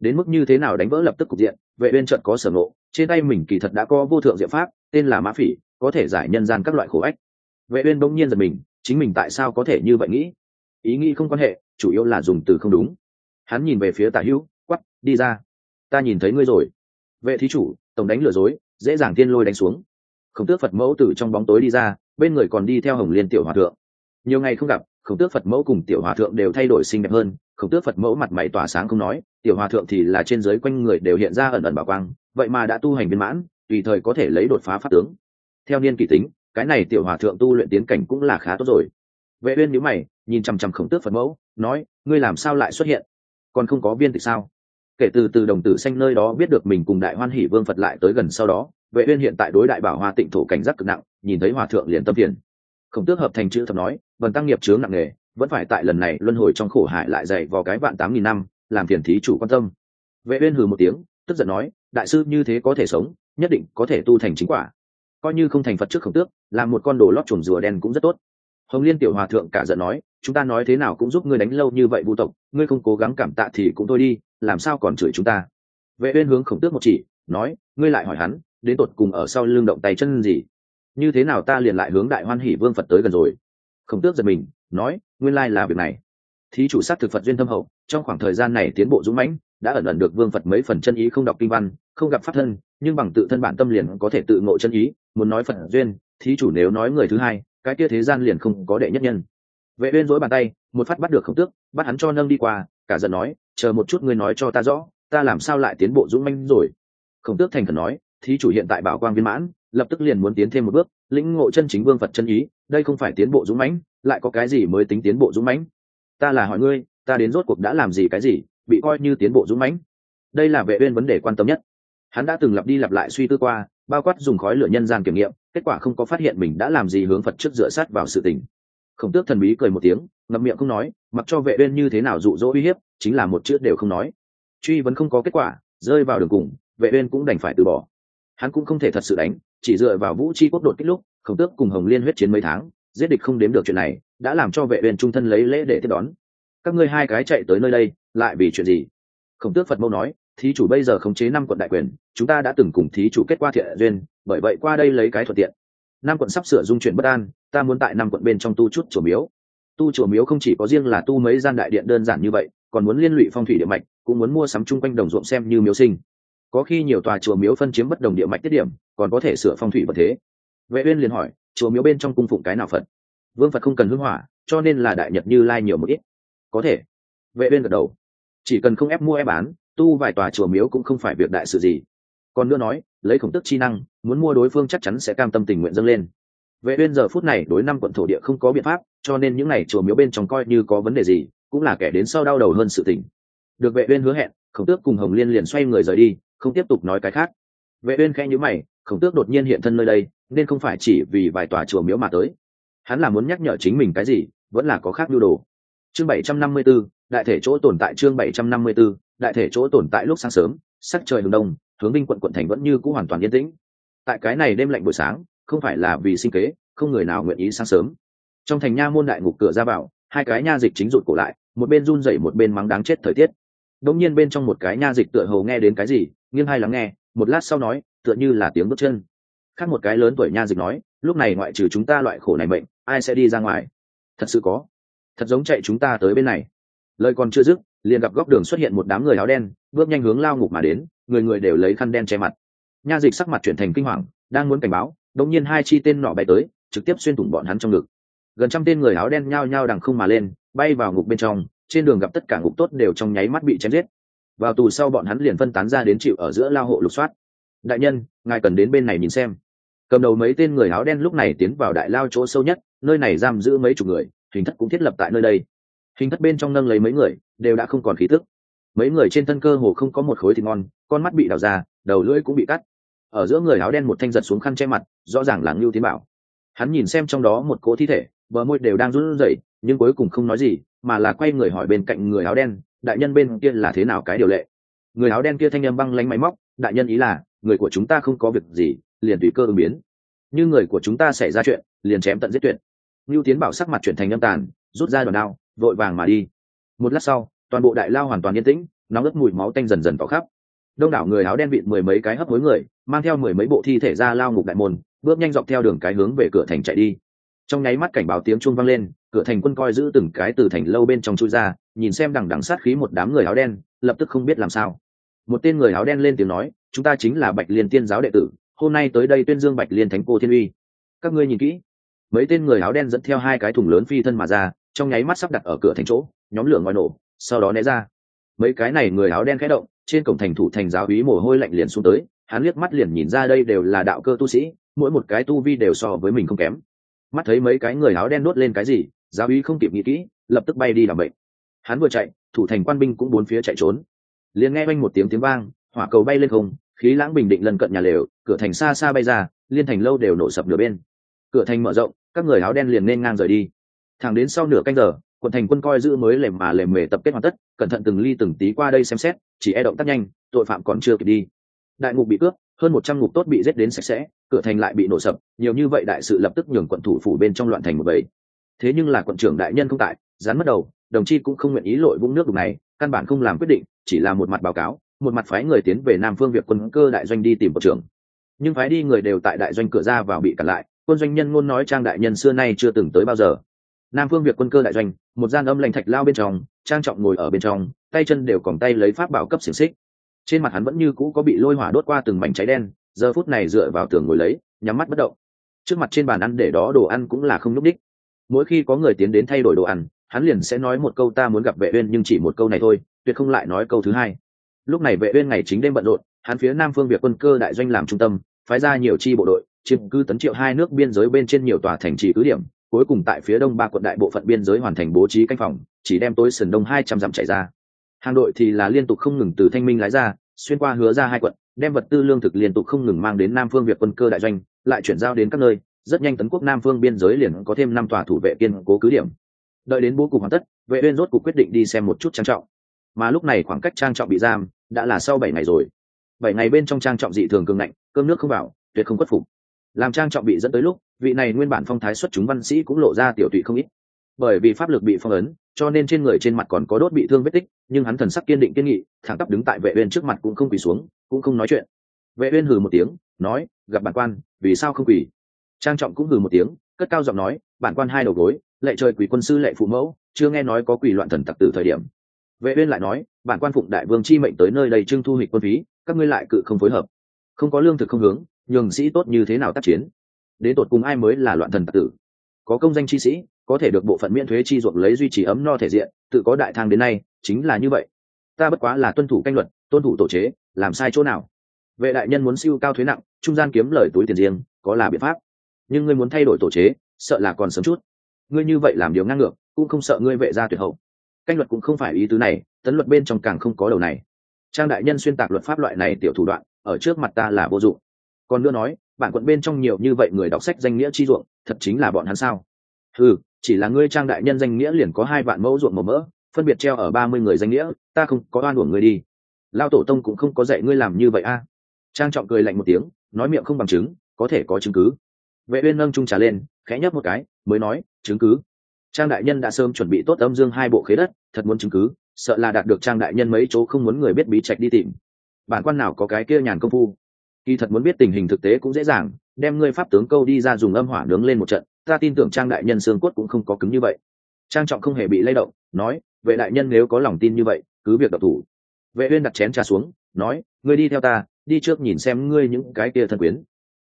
Đến mức như thế nào đánh vỡ lập tức cục diện, vệ uyên chợt có sở ngộ, trên tay mình kỳ thật đã có vô thượng diệu pháp, tên là mã phỉ, có thể giải nhân gian các loại khổ ách. Vệ uyên bỗng nhiên giật mình, chính mình tại sao có thể như vậy nghĩ? Ý nghĩ không quan hệ chủ yếu là dùng từ không đúng. Hắn nhìn về phía tả hữu Quát, đi ra. Ta nhìn thấy ngươi rồi. Vệ thí chủ tổng đánh lừa dối dễ dàng tiên lôi đánh xuống. Khổng tước phật mẫu từ trong bóng tối đi ra bên người còn đi theo hồng liên tiểu hòa thượng. Nhiều ngày không gặp khổng tước phật mẫu cùng tiểu hòa thượng đều thay đổi xinh đẹp hơn. Khổng tước phật mẫu mặt mày tỏa sáng không nói tiểu hòa thượng thì là trên dưới quanh người đều hiện ra ẩn ẩn bảo quang vậy mà đã tu hành viên mãn tùy thời có thể lấy đột phá pháp tướng. Theo niên kỳ tính cái này tiểu hòa thượng tu luyện tiến cảnh cũng là khá tốt rồi. Vệ uyên nhíu mày nhìn chăm chăm khổng tước phật mẫu nói, ngươi làm sao lại xuất hiện? Còn không có viên tịch sao? Kể từ từ đồng tử xanh nơi đó biết được mình cùng đại hoan hỷ vương phật lại tới gần sau đó, vệ uyên hiện tại đối đại bảo hoa tịnh thổ cảnh giác cực nặng, nhìn thấy hòa thượng liền tâm phiền. Khổng tước hợp thành chữ thập nói, vần tăng nghiệp chướng nặng nề, vẫn phải tại lần này luân hồi trong khổ hại lại dày vào cái vạn tám nghìn năm, làm phiền thí chủ quan tâm. Vệ uyên hừ một tiếng, tức giận nói, đại sư như thế có thể sống, nhất định có thể tu thành chính quả. Coi như không thành phật trước khổng tước, làm một con đồ lót chuồn rùa đen cũng rất tốt hồng liên tiểu hòa thượng cả giận nói, chúng ta nói thế nào cũng giúp ngươi đánh lâu như vậy vu tộc, ngươi không cố gắng cảm tạ thì cũng thôi đi, làm sao còn chửi chúng ta? Vệ uyên hướng khổng tước một chỉ, nói, ngươi lại hỏi hắn, đến tột cùng ở sau lưng động tay chân gì? Như thế nào ta liền lại hướng đại hoan hỷ vương phật tới gần rồi? Khổng tước giật mình, nói, nguyên lai là việc này. Thí chủ sát thực phật duyên thâm hậu, trong khoảng thời gian này tiến bộ dũng mãnh, đã ẩn ẩn được vương phật mấy phần chân ý không đọc kinh văn, không gặp pháp thân, nhưng bằng tự thân bản tâm liền có thể tự ngộ chân ý, muốn nói phật duyên, thí chủ nếu nói người thứ hai cái kia thế gian liền không có đệ nhất nhân. Vệ uyên dối bàn tay, một phát bắt được khổng tước, bắt hắn cho nâng đi qua, cả giận nói, chờ một chút ngươi nói cho ta rõ, ta làm sao lại tiến bộ dũng mãnh rồi? Khổng tước thành khẩn nói, thí chủ hiện tại bảo quang viên mãn, lập tức liền muốn tiến thêm một bước, lĩnh ngộ chân chính vương phật chân ý, đây không phải tiến bộ dũng mãnh, lại có cái gì mới tính tiến bộ dũng mãnh? Ta là hỏi ngươi, ta đến rốt cuộc đã làm gì cái gì, bị coi như tiến bộ dũng mãnh? Đây là vệ uyên vấn đề quan tâm nhất. Hắn đã từng lặp đi lặp lại suy tư qua, bao quát dùng khói lửa nhân gian kiểm nghiệm kết quả không có phát hiện mình đã làm gì hướng phật trước dựa sát vào sự tình. Khổng tước thần bí cười một tiếng, ngậm miệng không nói, mặc cho vệ uyên như thế nào dụ dỗ uy hiếp, chính là một chữ đều không nói. Truy vẫn không có kết quả, rơi vào đường cùng, vệ uyên cũng đành phải từ bỏ. Hắn cũng không thể thật sự đánh, chỉ dựa vào vũ chi quốc đột kích lúc, khổng tước cùng hồng liên huyết chiến mấy tháng, giết địch không đếm được chuyện này, đã làm cho vệ uyên trung thân lấy lễ để tiếp đón. Các ngươi hai cái chạy tới nơi đây, lại vì chuyện gì? Khổng tước phật mâu nói thí chủ bây giờ khống chế năm quận đại quyền, chúng ta đã từng cùng thí chủ kết qua thiện duyên, bởi vậy qua đây lấy cái thuận tiện. Năm quận sắp sửa dung chuyển bất an, ta muốn tại năm quận bên trong tu chút chùa miếu. Tu chùa miếu không chỉ có riêng là tu mấy gian đại điện đơn giản như vậy, còn muốn liên lụy phong thủy địa mạch, cũng muốn mua sắm chung quanh đồng ruộng xem như miếu sinh. Có khi nhiều tòa chùa miếu phân chiếm bất đồng địa mạch tiết điểm, còn có thể sửa phong thủy vật thế. Vệ uyên liền hỏi, chùa miếu bên trong cung phụng cái nào phật? Vương phật không cần hương hỏa, cho nên là đại nhật như lai nhiều một ít. Có thể. Vệ uyên gật đầu. Chỉ cần không ép mua, ép bán tu vài tòa chùa miếu cũng không phải việc đại sự gì. Còn nữa nói lấy khổng tức chi năng muốn mua đối phương chắc chắn sẽ cam tâm tình nguyện dâng lên. Vệ uyên giờ phút này đối năm quận thổ địa không có biện pháp cho nên những này chùa miếu bên trong coi như có vấn đề gì cũng là kẻ đến sau đau đầu hơn sự tình. Được vệ uyên hứa hẹn khổng tước cùng hồng liên liền xoay người rời đi không tiếp tục nói cái khác. Vệ uyên khẽ nhíu mày khổng tước đột nhiên hiện thân nơi đây nên không phải chỉ vì vài tòa chùa miếu mà tới. Hắn là muốn nhắc nhở chính mình cái gì vẫn là có khác nhu đồ. Chương 754, đại thể chỗ tồn tại chương 754, đại thể chỗ tồn tại lúc sáng sớm, sắc trời hướng đông, hướng binh quận quận thành vẫn như cũ hoàn toàn yên tĩnh. Tại cái này đêm lạnh buổi sáng, không phải là vì sinh kế, không người nào nguyện ý sáng sớm. Trong thành nha môn đại ngục cửa ra vào, hai cái nha dịch chính rụt cổ lại, một bên run rẩy một bên mắng đáng chết thời tiết. Đống nhiên bên trong một cái nha dịch tựa hầu nghe đến cái gì, nghiêng hay lắng nghe, một lát sau nói, tựa như là tiếng bước chân. Khác một cái lớn tuổi nha dịch nói, lúc này ngoại trừ chúng ta loại khổ này bệnh ai sẽ đi ra ngoài? Thật sự có. Thật giống chạy chúng ta tới bên này. Lời còn chưa dứt liền gặp góc đường xuất hiện một đám người áo đen, bước nhanh hướng lao ngục mà đến, người người đều lấy khăn đen che mặt. Nha dịch sắc mặt chuyển thành kinh hoàng, đang muốn cảnh báo, đột nhiên hai chi tên nọ bay tới, trực tiếp xuyên thủng bọn hắn trong ngực. Gần trăm tên người áo đen nhao nhao đằng không mà lên, bay vào ngục bên trong, trên đường gặp tất cả ngục tốt đều trong nháy mắt bị chém giết. Vào tù sau bọn hắn liền phân tán ra đến chịu ở giữa lao hộ lục soát. Đại nhân, ngài cần đến bên này nhìn xem. Cầm đầu mấy tên người áo đen lúc này tiến vào đại lao chỗ sâu nhất, nơi này giam giữ mấy chục người, hình thất cũng thiết lập tại nơi đây hình thất bên trong nâng lấy mấy người, đều đã không còn khí thức mấy người trên thân cơ hồ không có một khối thịt ngon, con mắt bị đào ra, đầu lưỡi cũng bị cắt. Ở giữa người áo đen một thanh giật xuống khăn che mặt, rõ ràng là ngưu tiến bảo. Hắn nhìn xem trong đó một cỗ thi thể, bờ môi đều đang run rẩy, nhưng cuối cùng không nói gì, mà là quay người hỏi bên cạnh người áo đen, đại nhân bên kia là thế nào cái điều lệ? Người áo đen kia thanh âm băng lánh máy móc, đại nhân ý là, người của chúng ta không có việc gì, liền tùy cơ ứng biến. Như người của chúng ta xảy ra chuyện, liền chém tận giết tuyệt. Ngưu tiến bảo sắc mặt chuyển thành âm tàn, rút ra đòn đao vội vàng mà đi. Một lát sau, toàn bộ đại lao hoàn toàn yên tĩnh, nóng ướt mùi máu tanh dần dần tỏ khắp. Đông đảo người áo đen vịn mười mấy cái hấp hối người, mang theo mười mấy bộ thi thể ra lao ngục đại môn, bước nhanh dọc theo đường cái hướng về cửa thành chạy đi. Trong nháy mắt cảnh báo tiếng chuông vang lên, cửa thành quân coi giữ từng cái từ thành lâu bên trong chui ra, nhìn xem đằng đằng sát khí một đám người áo đen, lập tức không biết làm sao. Một tên người áo đen lên tiếng nói, chúng ta chính là bạch liên tiên giáo đệ tử, hôm nay tới đây tuyên dương bạch liên thánh cô thiên uy. Các ngươi nhìn kỹ. Mấy tên người áo đen dẫn theo hai cái thùng lớn phi thân mà ra trong nháy mắt sắp đặt ở cửa thành chỗ, nhóm lửa ngoài nổ, sau đó né ra. Mấy cái này người áo đen khẽ động, trên cổng thành thủ thành giáo úy mồ hôi lạnh liền xuống tới, hắn liếc mắt liền nhìn ra đây đều là đạo cơ tu sĩ, mỗi một cái tu vi đều so với mình không kém. Mắt thấy mấy cái người áo đen nuốt lên cái gì, giáo úy không kịp nghĩ kỹ, lập tức bay đi làm bệnh. Hắn vừa chạy, thủ thành quan binh cũng bốn phía chạy trốn. Liền nghe quanh một tiếng tiếng vang, hỏa cầu bay lên không, khí lãng bình định lần cận nhà lều, cửa thành xa xa bay ra, liên thành lâu đều nổ sập nửa bên. Cửa thành mở rộng, các người áo đen liền nên ngang rời đi thẳng đến sau nửa canh giờ, quận thành quân coi giữ mới lềm mà lềm mề tập kết hoàn tất, cẩn thận từng ly từng tí qua đây xem xét, chỉ e động tác nhanh, tội phạm còn chưa kịp đi. Đại ngục bị cướp, hơn một trăm ngục tốt bị giết đến sạch sẽ, cửa thành lại bị nổ sập, nhiều như vậy đại sự lập tức nhường quận thủ phủ bên trong loạn thành một bầy. Thế nhưng là quận trưởng đại nhân không tại dán mất đầu, đồng chi cũng không nguyện ý lội vũng nước đục này, căn bản không làm quyết định, chỉ là một mặt báo cáo, một mặt phái người tiến về nam phương việc quân cơ đại doanh đi tìm bộ trưởng. Nhưng phái đi người đều tại đại doanh cửa ra vào bị cản lại, quân doanh nhân ngôn nói trang đại nhân xưa nay chưa từng tới bao giờ nam phương Việt quân cơ đại doanh, một gian âm lành thạch lao bên trong, trang trọng ngồi ở bên trong, tay chân đều còn tay lấy pháp bảo cấp xiềng xích. Trên mặt hắn vẫn như cũ có bị lôi hỏa đốt qua từng mảnh cháy đen, giờ phút này dựa vào tường ngồi lấy, nhắm mắt bất động. Trước mặt trên bàn ăn để đó đồ ăn cũng là không nhúc đích mỗi khi có người tiến đến thay đổi đồ ăn, hắn liền sẽ nói một câu ta muốn gặp vệ uyên nhưng chỉ một câu này thôi, tuyệt không lại nói câu thứ hai. Lúc này vệ uyên ngày chính đêm bận rộn, hắn phía nam phương Việt quân cơ đại doanh làm trung tâm, phái ra nhiều chi bộ đội, chiếm cư tấn triệu hai nước biên giới bên trên nhiều tòa thành trì cứ điểm cuối cùng tại phía đông ba quận đại bộ phận biên giới hoàn thành bố trí canh phòng, chỉ đem tối sườn đông hai trăm dặm chạy ra. Hàng đội thì là liên tục không ngừng từ thanh minh lái ra, xuyên qua hứa ra hai quận, đem vật tư lương thực liên tục không ngừng mang đến nam phương việc quân cơ đại doanh, lại chuyển giao đến các nơi, rất nhanh tấn quốc nam phương biên giới liền có thêm năm tòa thủ vệ kiên cố cứ điểm. Đợi đến bố cục hoàn tất, vệ uyên rốt cục quyết định đi xem một chút trang trọng. Mà lúc này khoảng cách trang trọng bị giam, đã là sau bảy ngày rồi. Bảy ngày bên trong trang trọng dị thường cường ngạnh, cơm nước không vào, tuyệt không khuất phục. Làm trang trọng bị dẫn tới lúc vị này nguyên bản phong thái xuất chúng văn sĩ cũng lộ ra tiểu tụy không ít. Bởi vì pháp lực bị phong ấn, cho nên trên người trên mặt còn có đốt bị thương vết tích, nhưng hắn thần sắc kiên định kiên nghị, thẳng tắp đứng tại vệ uyên trước mặt cũng không quỳ xuống, cũng không nói chuyện. Vệ uyên hừ một tiếng, nói, gặp bản quan, vì sao không quỳ? Trang trọng cũng hừ một tiếng, cất cao giọng nói, bản quan hai đầu gối, lệ trời quỳ quân sư lệ phụ mẫu, chưa nghe nói có quỳ loạn thần tặc tử thời điểm. Vệ uyên lại nói, bản quan phụng đại vương chi mệnh tới nơi đây trưng thu hịch quân phí, các ngươi lại cự không phối hợp. Không có lương thực không hướng, nhường sĩ tốt như thế nào tác chiến? Đến tột cùng ai mới là loạn thần tặc tử. Có công danh chi sĩ, có thể được bộ phận miễn thuế chi ruộng lấy duy trì ấm no thể diện, tự có đại thang đến nay, chính là như vậy. Ta bất quá là tuân thủ canh luật, tuân thủ tổ chế, làm sai chỗ nào? Vệ đại nhân muốn siêu cao thuế nặng, trung gian kiếm lời túi tiền riêng, có là biện pháp. Nhưng ngươi muốn thay đổi tổ chế, sợ là còn sớm chút. Ngươi như vậy làm điều ngang ngược, cũng không sợ ngươi vệ ra tuyệt hậu. Canh luật cũng không phải ý tứ này, tấn luật bên trong càng không có đầu này. Trang đại nhân xuyên tạc luật pháp loại này tiểu thủ đoạn, ở trước mặt ta là vô dụng. Còn nữa nói bản quận bên trong nhiều như vậy người đọc sách danh nghĩa chi ruộng, thật chính là bọn hắn sao? Ừ chỉ là ngươi trang đại nhân danh nghĩa liền có hai vạn mẫu ruộng màu mỡ, phân biệt treo ở ba mươi người danh nghĩa, ta không có oan uổng ngươi đi. Lao tổ tông cũng không có dạy ngươi làm như vậy a. À. Trang trọng cười lạnh một tiếng, nói miệng không bằng chứng, có thể có chứng cứ. Vệ uyên nâng trung trà lên, khẽ nhấp một cái, mới nói, chứng cứ? Trang đại nhân đã sớm chuẩn bị tốt âm dương hai bộ khế đất, thật muốn chứng cứ, sợ là đạt được trang đại nhân mấy chỗ không muốn người biết bí trạch đi tìm. Bản quan nào có cái kia nhàn công phu? Kỳ thật muốn biết tình hình thực tế cũng dễ dàng, đem ngươi pháp tướng câu đi ra dùng âm hỏa nướng lên một trận, ta tin tưởng trang đại nhân xương cốt cũng không có cứng như vậy. Trang trọng không hề bị lay động, nói, vệ đại nhân nếu có lòng tin như vậy, cứ việc độc thủ. Vệ uyên đặt chén trà xuống, nói, ngươi đi theo ta, đi trước nhìn xem ngươi những cái kia thân quyến.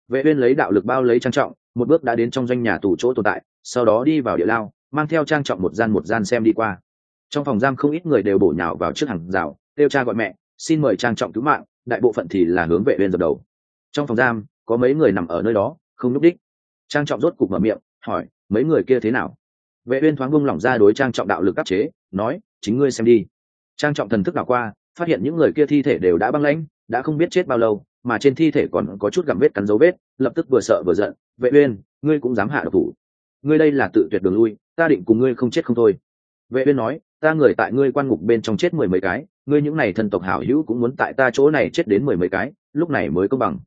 Vệ uyên lấy đạo lực bao lấy trang trọng, một bước đã đến trong doanh nhà tù chỗ tồn tại, sau đó đi vào địa lao, mang theo trang trọng một gian một gian xem đi qua. Trong phòng giam không ít người đều bổ nhào vào trước hàng rào kêu cha gọi mẹ, xin mời trang trọng cứu mạng đại bộ phận thì là hướng vệ uyên dập đầu. Trong phòng giam, có mấy người nằm ở nơi đó, không núp đích trang trọng rốt cục mở miệng, hỏi, mấy người kia thế nào? Vệ uyên thoáng buông lỏng ra đối trang trọng đạo lực áp chế, nói, chính ngươi xem đi. Trang trọng thần thức đảo qua, phát hiện những người kia thi thể đều đã băng lãnh, đã không biết chết bao lâu, mà trên thi thể còn có chút gặm vết cắn dấu vết, lập tức vừa sợ vừa giận, vệ uyên, ngươi cũng dám hạ độc thủ. Ngươi đây là tự tuyệt đường lui, ta định cùng ngươi không chết không thôi. Vệ uyên nói, ta người tại ngươi quan ngục bên trong chết mười mấy cái ngươi những này thân tộc hảo hữu cũng muốn tại ta chỗ này chết đến mười mấy cái, lúc này mới công bằng.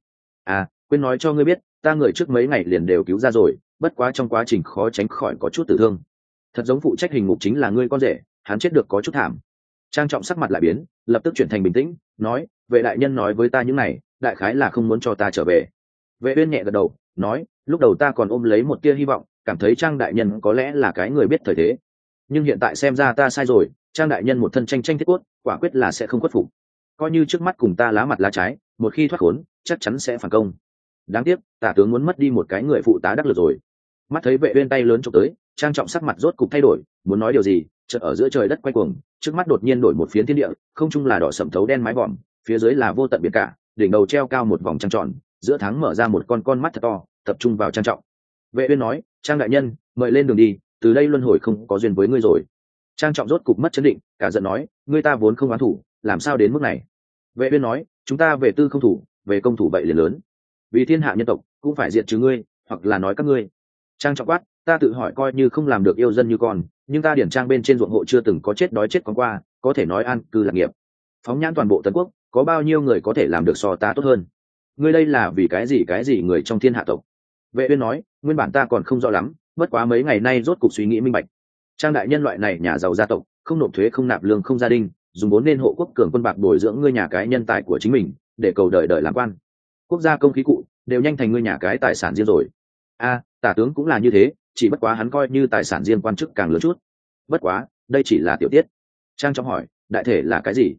À quên nói cho ngươi biết, ta người trước mấy ngày liền đều cứu ra rồi, bất quá trong quá trình khó tránh khỏi có chút tử thương. Thật giống phụ trách hình ngục chính là ngươi con rể, hắn chết được có chút thảm. Trang trọng sắc mặt lại biến, lập tức chuyển thành bình tĩnh, nói, vệ đại nhân nói với ta những này, đại khái là không muốn cho ta trở về. Vệ uyên nhẹ gật đầu, nói, lúc đầu ta còn ôm lấy một tia hy vọng, cảm thấy trang đại nhân có lẽ là cái người biết thời thế nhưng hiện tại xem ra ta sai rồi, trang đại nhân một thân tranh tranh thiết quất quả quyết là sẽ không khuất phục. Coi như trước mắt cùng ta lá mặt lá trái, một khi thoát khốn, chắc chắn sẽ phản công. Đáng tiếc, tả tướng muốn mất đi một cái người phụ tá đắc lực rồi. Mắt thấy vệ bên tay lớn trộm tới, trang trọng sắc mặt rốt cục thay đổi, muốn nói điều gì, chợt ở giữa trời đất quay cuồng, trước mắt đột nhiên đổi một phiến thiên địa, không trung là đỏ sẩm thấu đen mái vòm, phía dưới là vô tận biển cả, đỉnh đầu treo cao một vòng trăng tròn, giữa tháng mở ra một con con mắt thật to, tập trung vào trang trọng. Vệ uyên nói, trang đại nhân, mời lên đường đi từ đây luân hồi không có duyên với ngươi rồi. Trang trọng rốt cục mất chấn định, cả giận nói, ngươi ta vốn không oán thủ, làm sao đến mức này? Vệ uyên nói, chúng ta về tư không thủ, về công thủ vậy liền lớn. Vì thiên hạ nhân tộc, cũng phải diệt trừ ngươi, hoặc là nói các ngươi. Trang trọng quát, ta tự hỏi coi như không làm được yêu dân như con, nhưng ta điển trang bên trên ruộng hộ chưa từng có chết đói chết con qua, có thể nói an cư lạc nghiệp. Phóng nhãn toàn bộ tân quốc, có bao nhiêu người có thể làm được so ta tốt hơn? Ngươi đây là vì cái gì cái gì người trong thiên hạ tộc? Vệ uyên nói, nguyên bản ta còn không rõ lắm bất quá mấy ngày nay rốt cục suy nghĩ minh bạch. Trang đại nhân loại này nhà giàu gia tộc, không nộp thuế không nạp lương không gia đình, dùng vốn nên hộ quốc cường quân bạc bồi dưỡng ngươi nhà cái nhân tài của chính mình, để cầu đợi đợi làm quan. Quốc gia công khí cụ, đều nhanh thành ngươi nhà cái tài sản riêng rồi. A, tả tướng cũng là như thế, chỉ bất quá hắn coi như tài sản riêng quan chức càng lớn chút. Bất quá, đây chỉ là tiểu tiết. Trang trọng hỏi, đại thể là cái gì?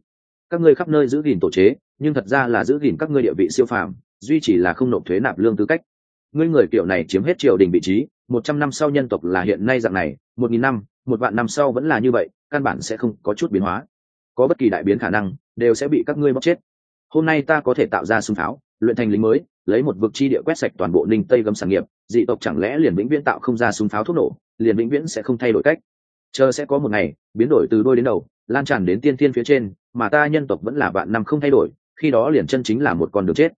Các ngươi khắp nơi giữ gìn tổ chế, nhưng thật ra là giữ gìn các ngươi địa vị siêu phàm, duy chỉ là không nộp thuế nạp lương tư cách. Ngươi người kiểu này chiếm hết triều đình vị trí một trăm năm sau nhân tộc là hiện nay dạng này, một nghìn năm, một vạn năm sau vẫn là như vậy, căn bản sẽ không có chút biến hóa. Có bất kỳ đại biến khả năng, đều sẽ bị các ngươi bóc chết. Hôm nay ta có thể tạo ra súng pháo, luyện thành lính mới, lấy một vực chi địa quét sạch toàn bộ ninh tây gấm sản nghiệp, dị tộc chẳng lẽ liền vĩnh viễn tạo không ra súng pháo thuốc nổ, liền vĩnh viễn sẽ không thay đổi cách. Chờ sẽ có một ngày, biến đổi từ đôi đến đầu, lan tràn đến tiên thiên phía trên, mà ta nhân tộc vẫn là vạn năm không thay đổi, khi đó liền chân chính là một con đường chết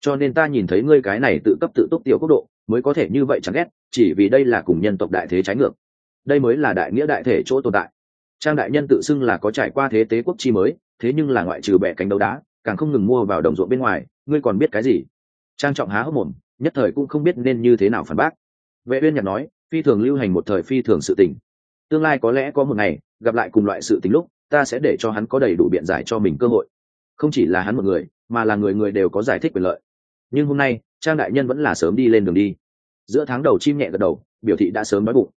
cho nên ta nhìn thấy ngươi cái này tự cấp tự túc tiểu quốc độ, mới có thể như vậy chẳng ghét, chỉ vì đây là cùng nhân tộc đại thế trái ngược. Đây mới là đại nghĩa đại thể chỗ tồn tại. Trang đại nhân tự xưng là có trải qua thế tế quốc chi mới, thế nhưng là ngoại trừ bẻ cánh đấu đá, càng không ngừng mua vào đồng ruộng bên ngoài, ngươi còn biết cái gì? Trang trọng há hốc mồm, nhất thời cũng không biết nên như thế nào phản bác. Vệ uyên nhạc nói, phi thường lưu hành một thời phi thường sự tình. Tương lai có lẽ có một ngày, gặp lại cùng loại sự tình lúc, ta sẽ để cho hắn có đầy đủ biện giải cho mình cơ hội. Không chỉ là hắn một người, mà là người người đều có giải thích quyền lợi nhưng hôm nay trang đại nhân vẫn là sớm đi lên đường đi. Giữa tháng đầu chim nhẹ gật đầu, biểu thị đã sớm đói bụng.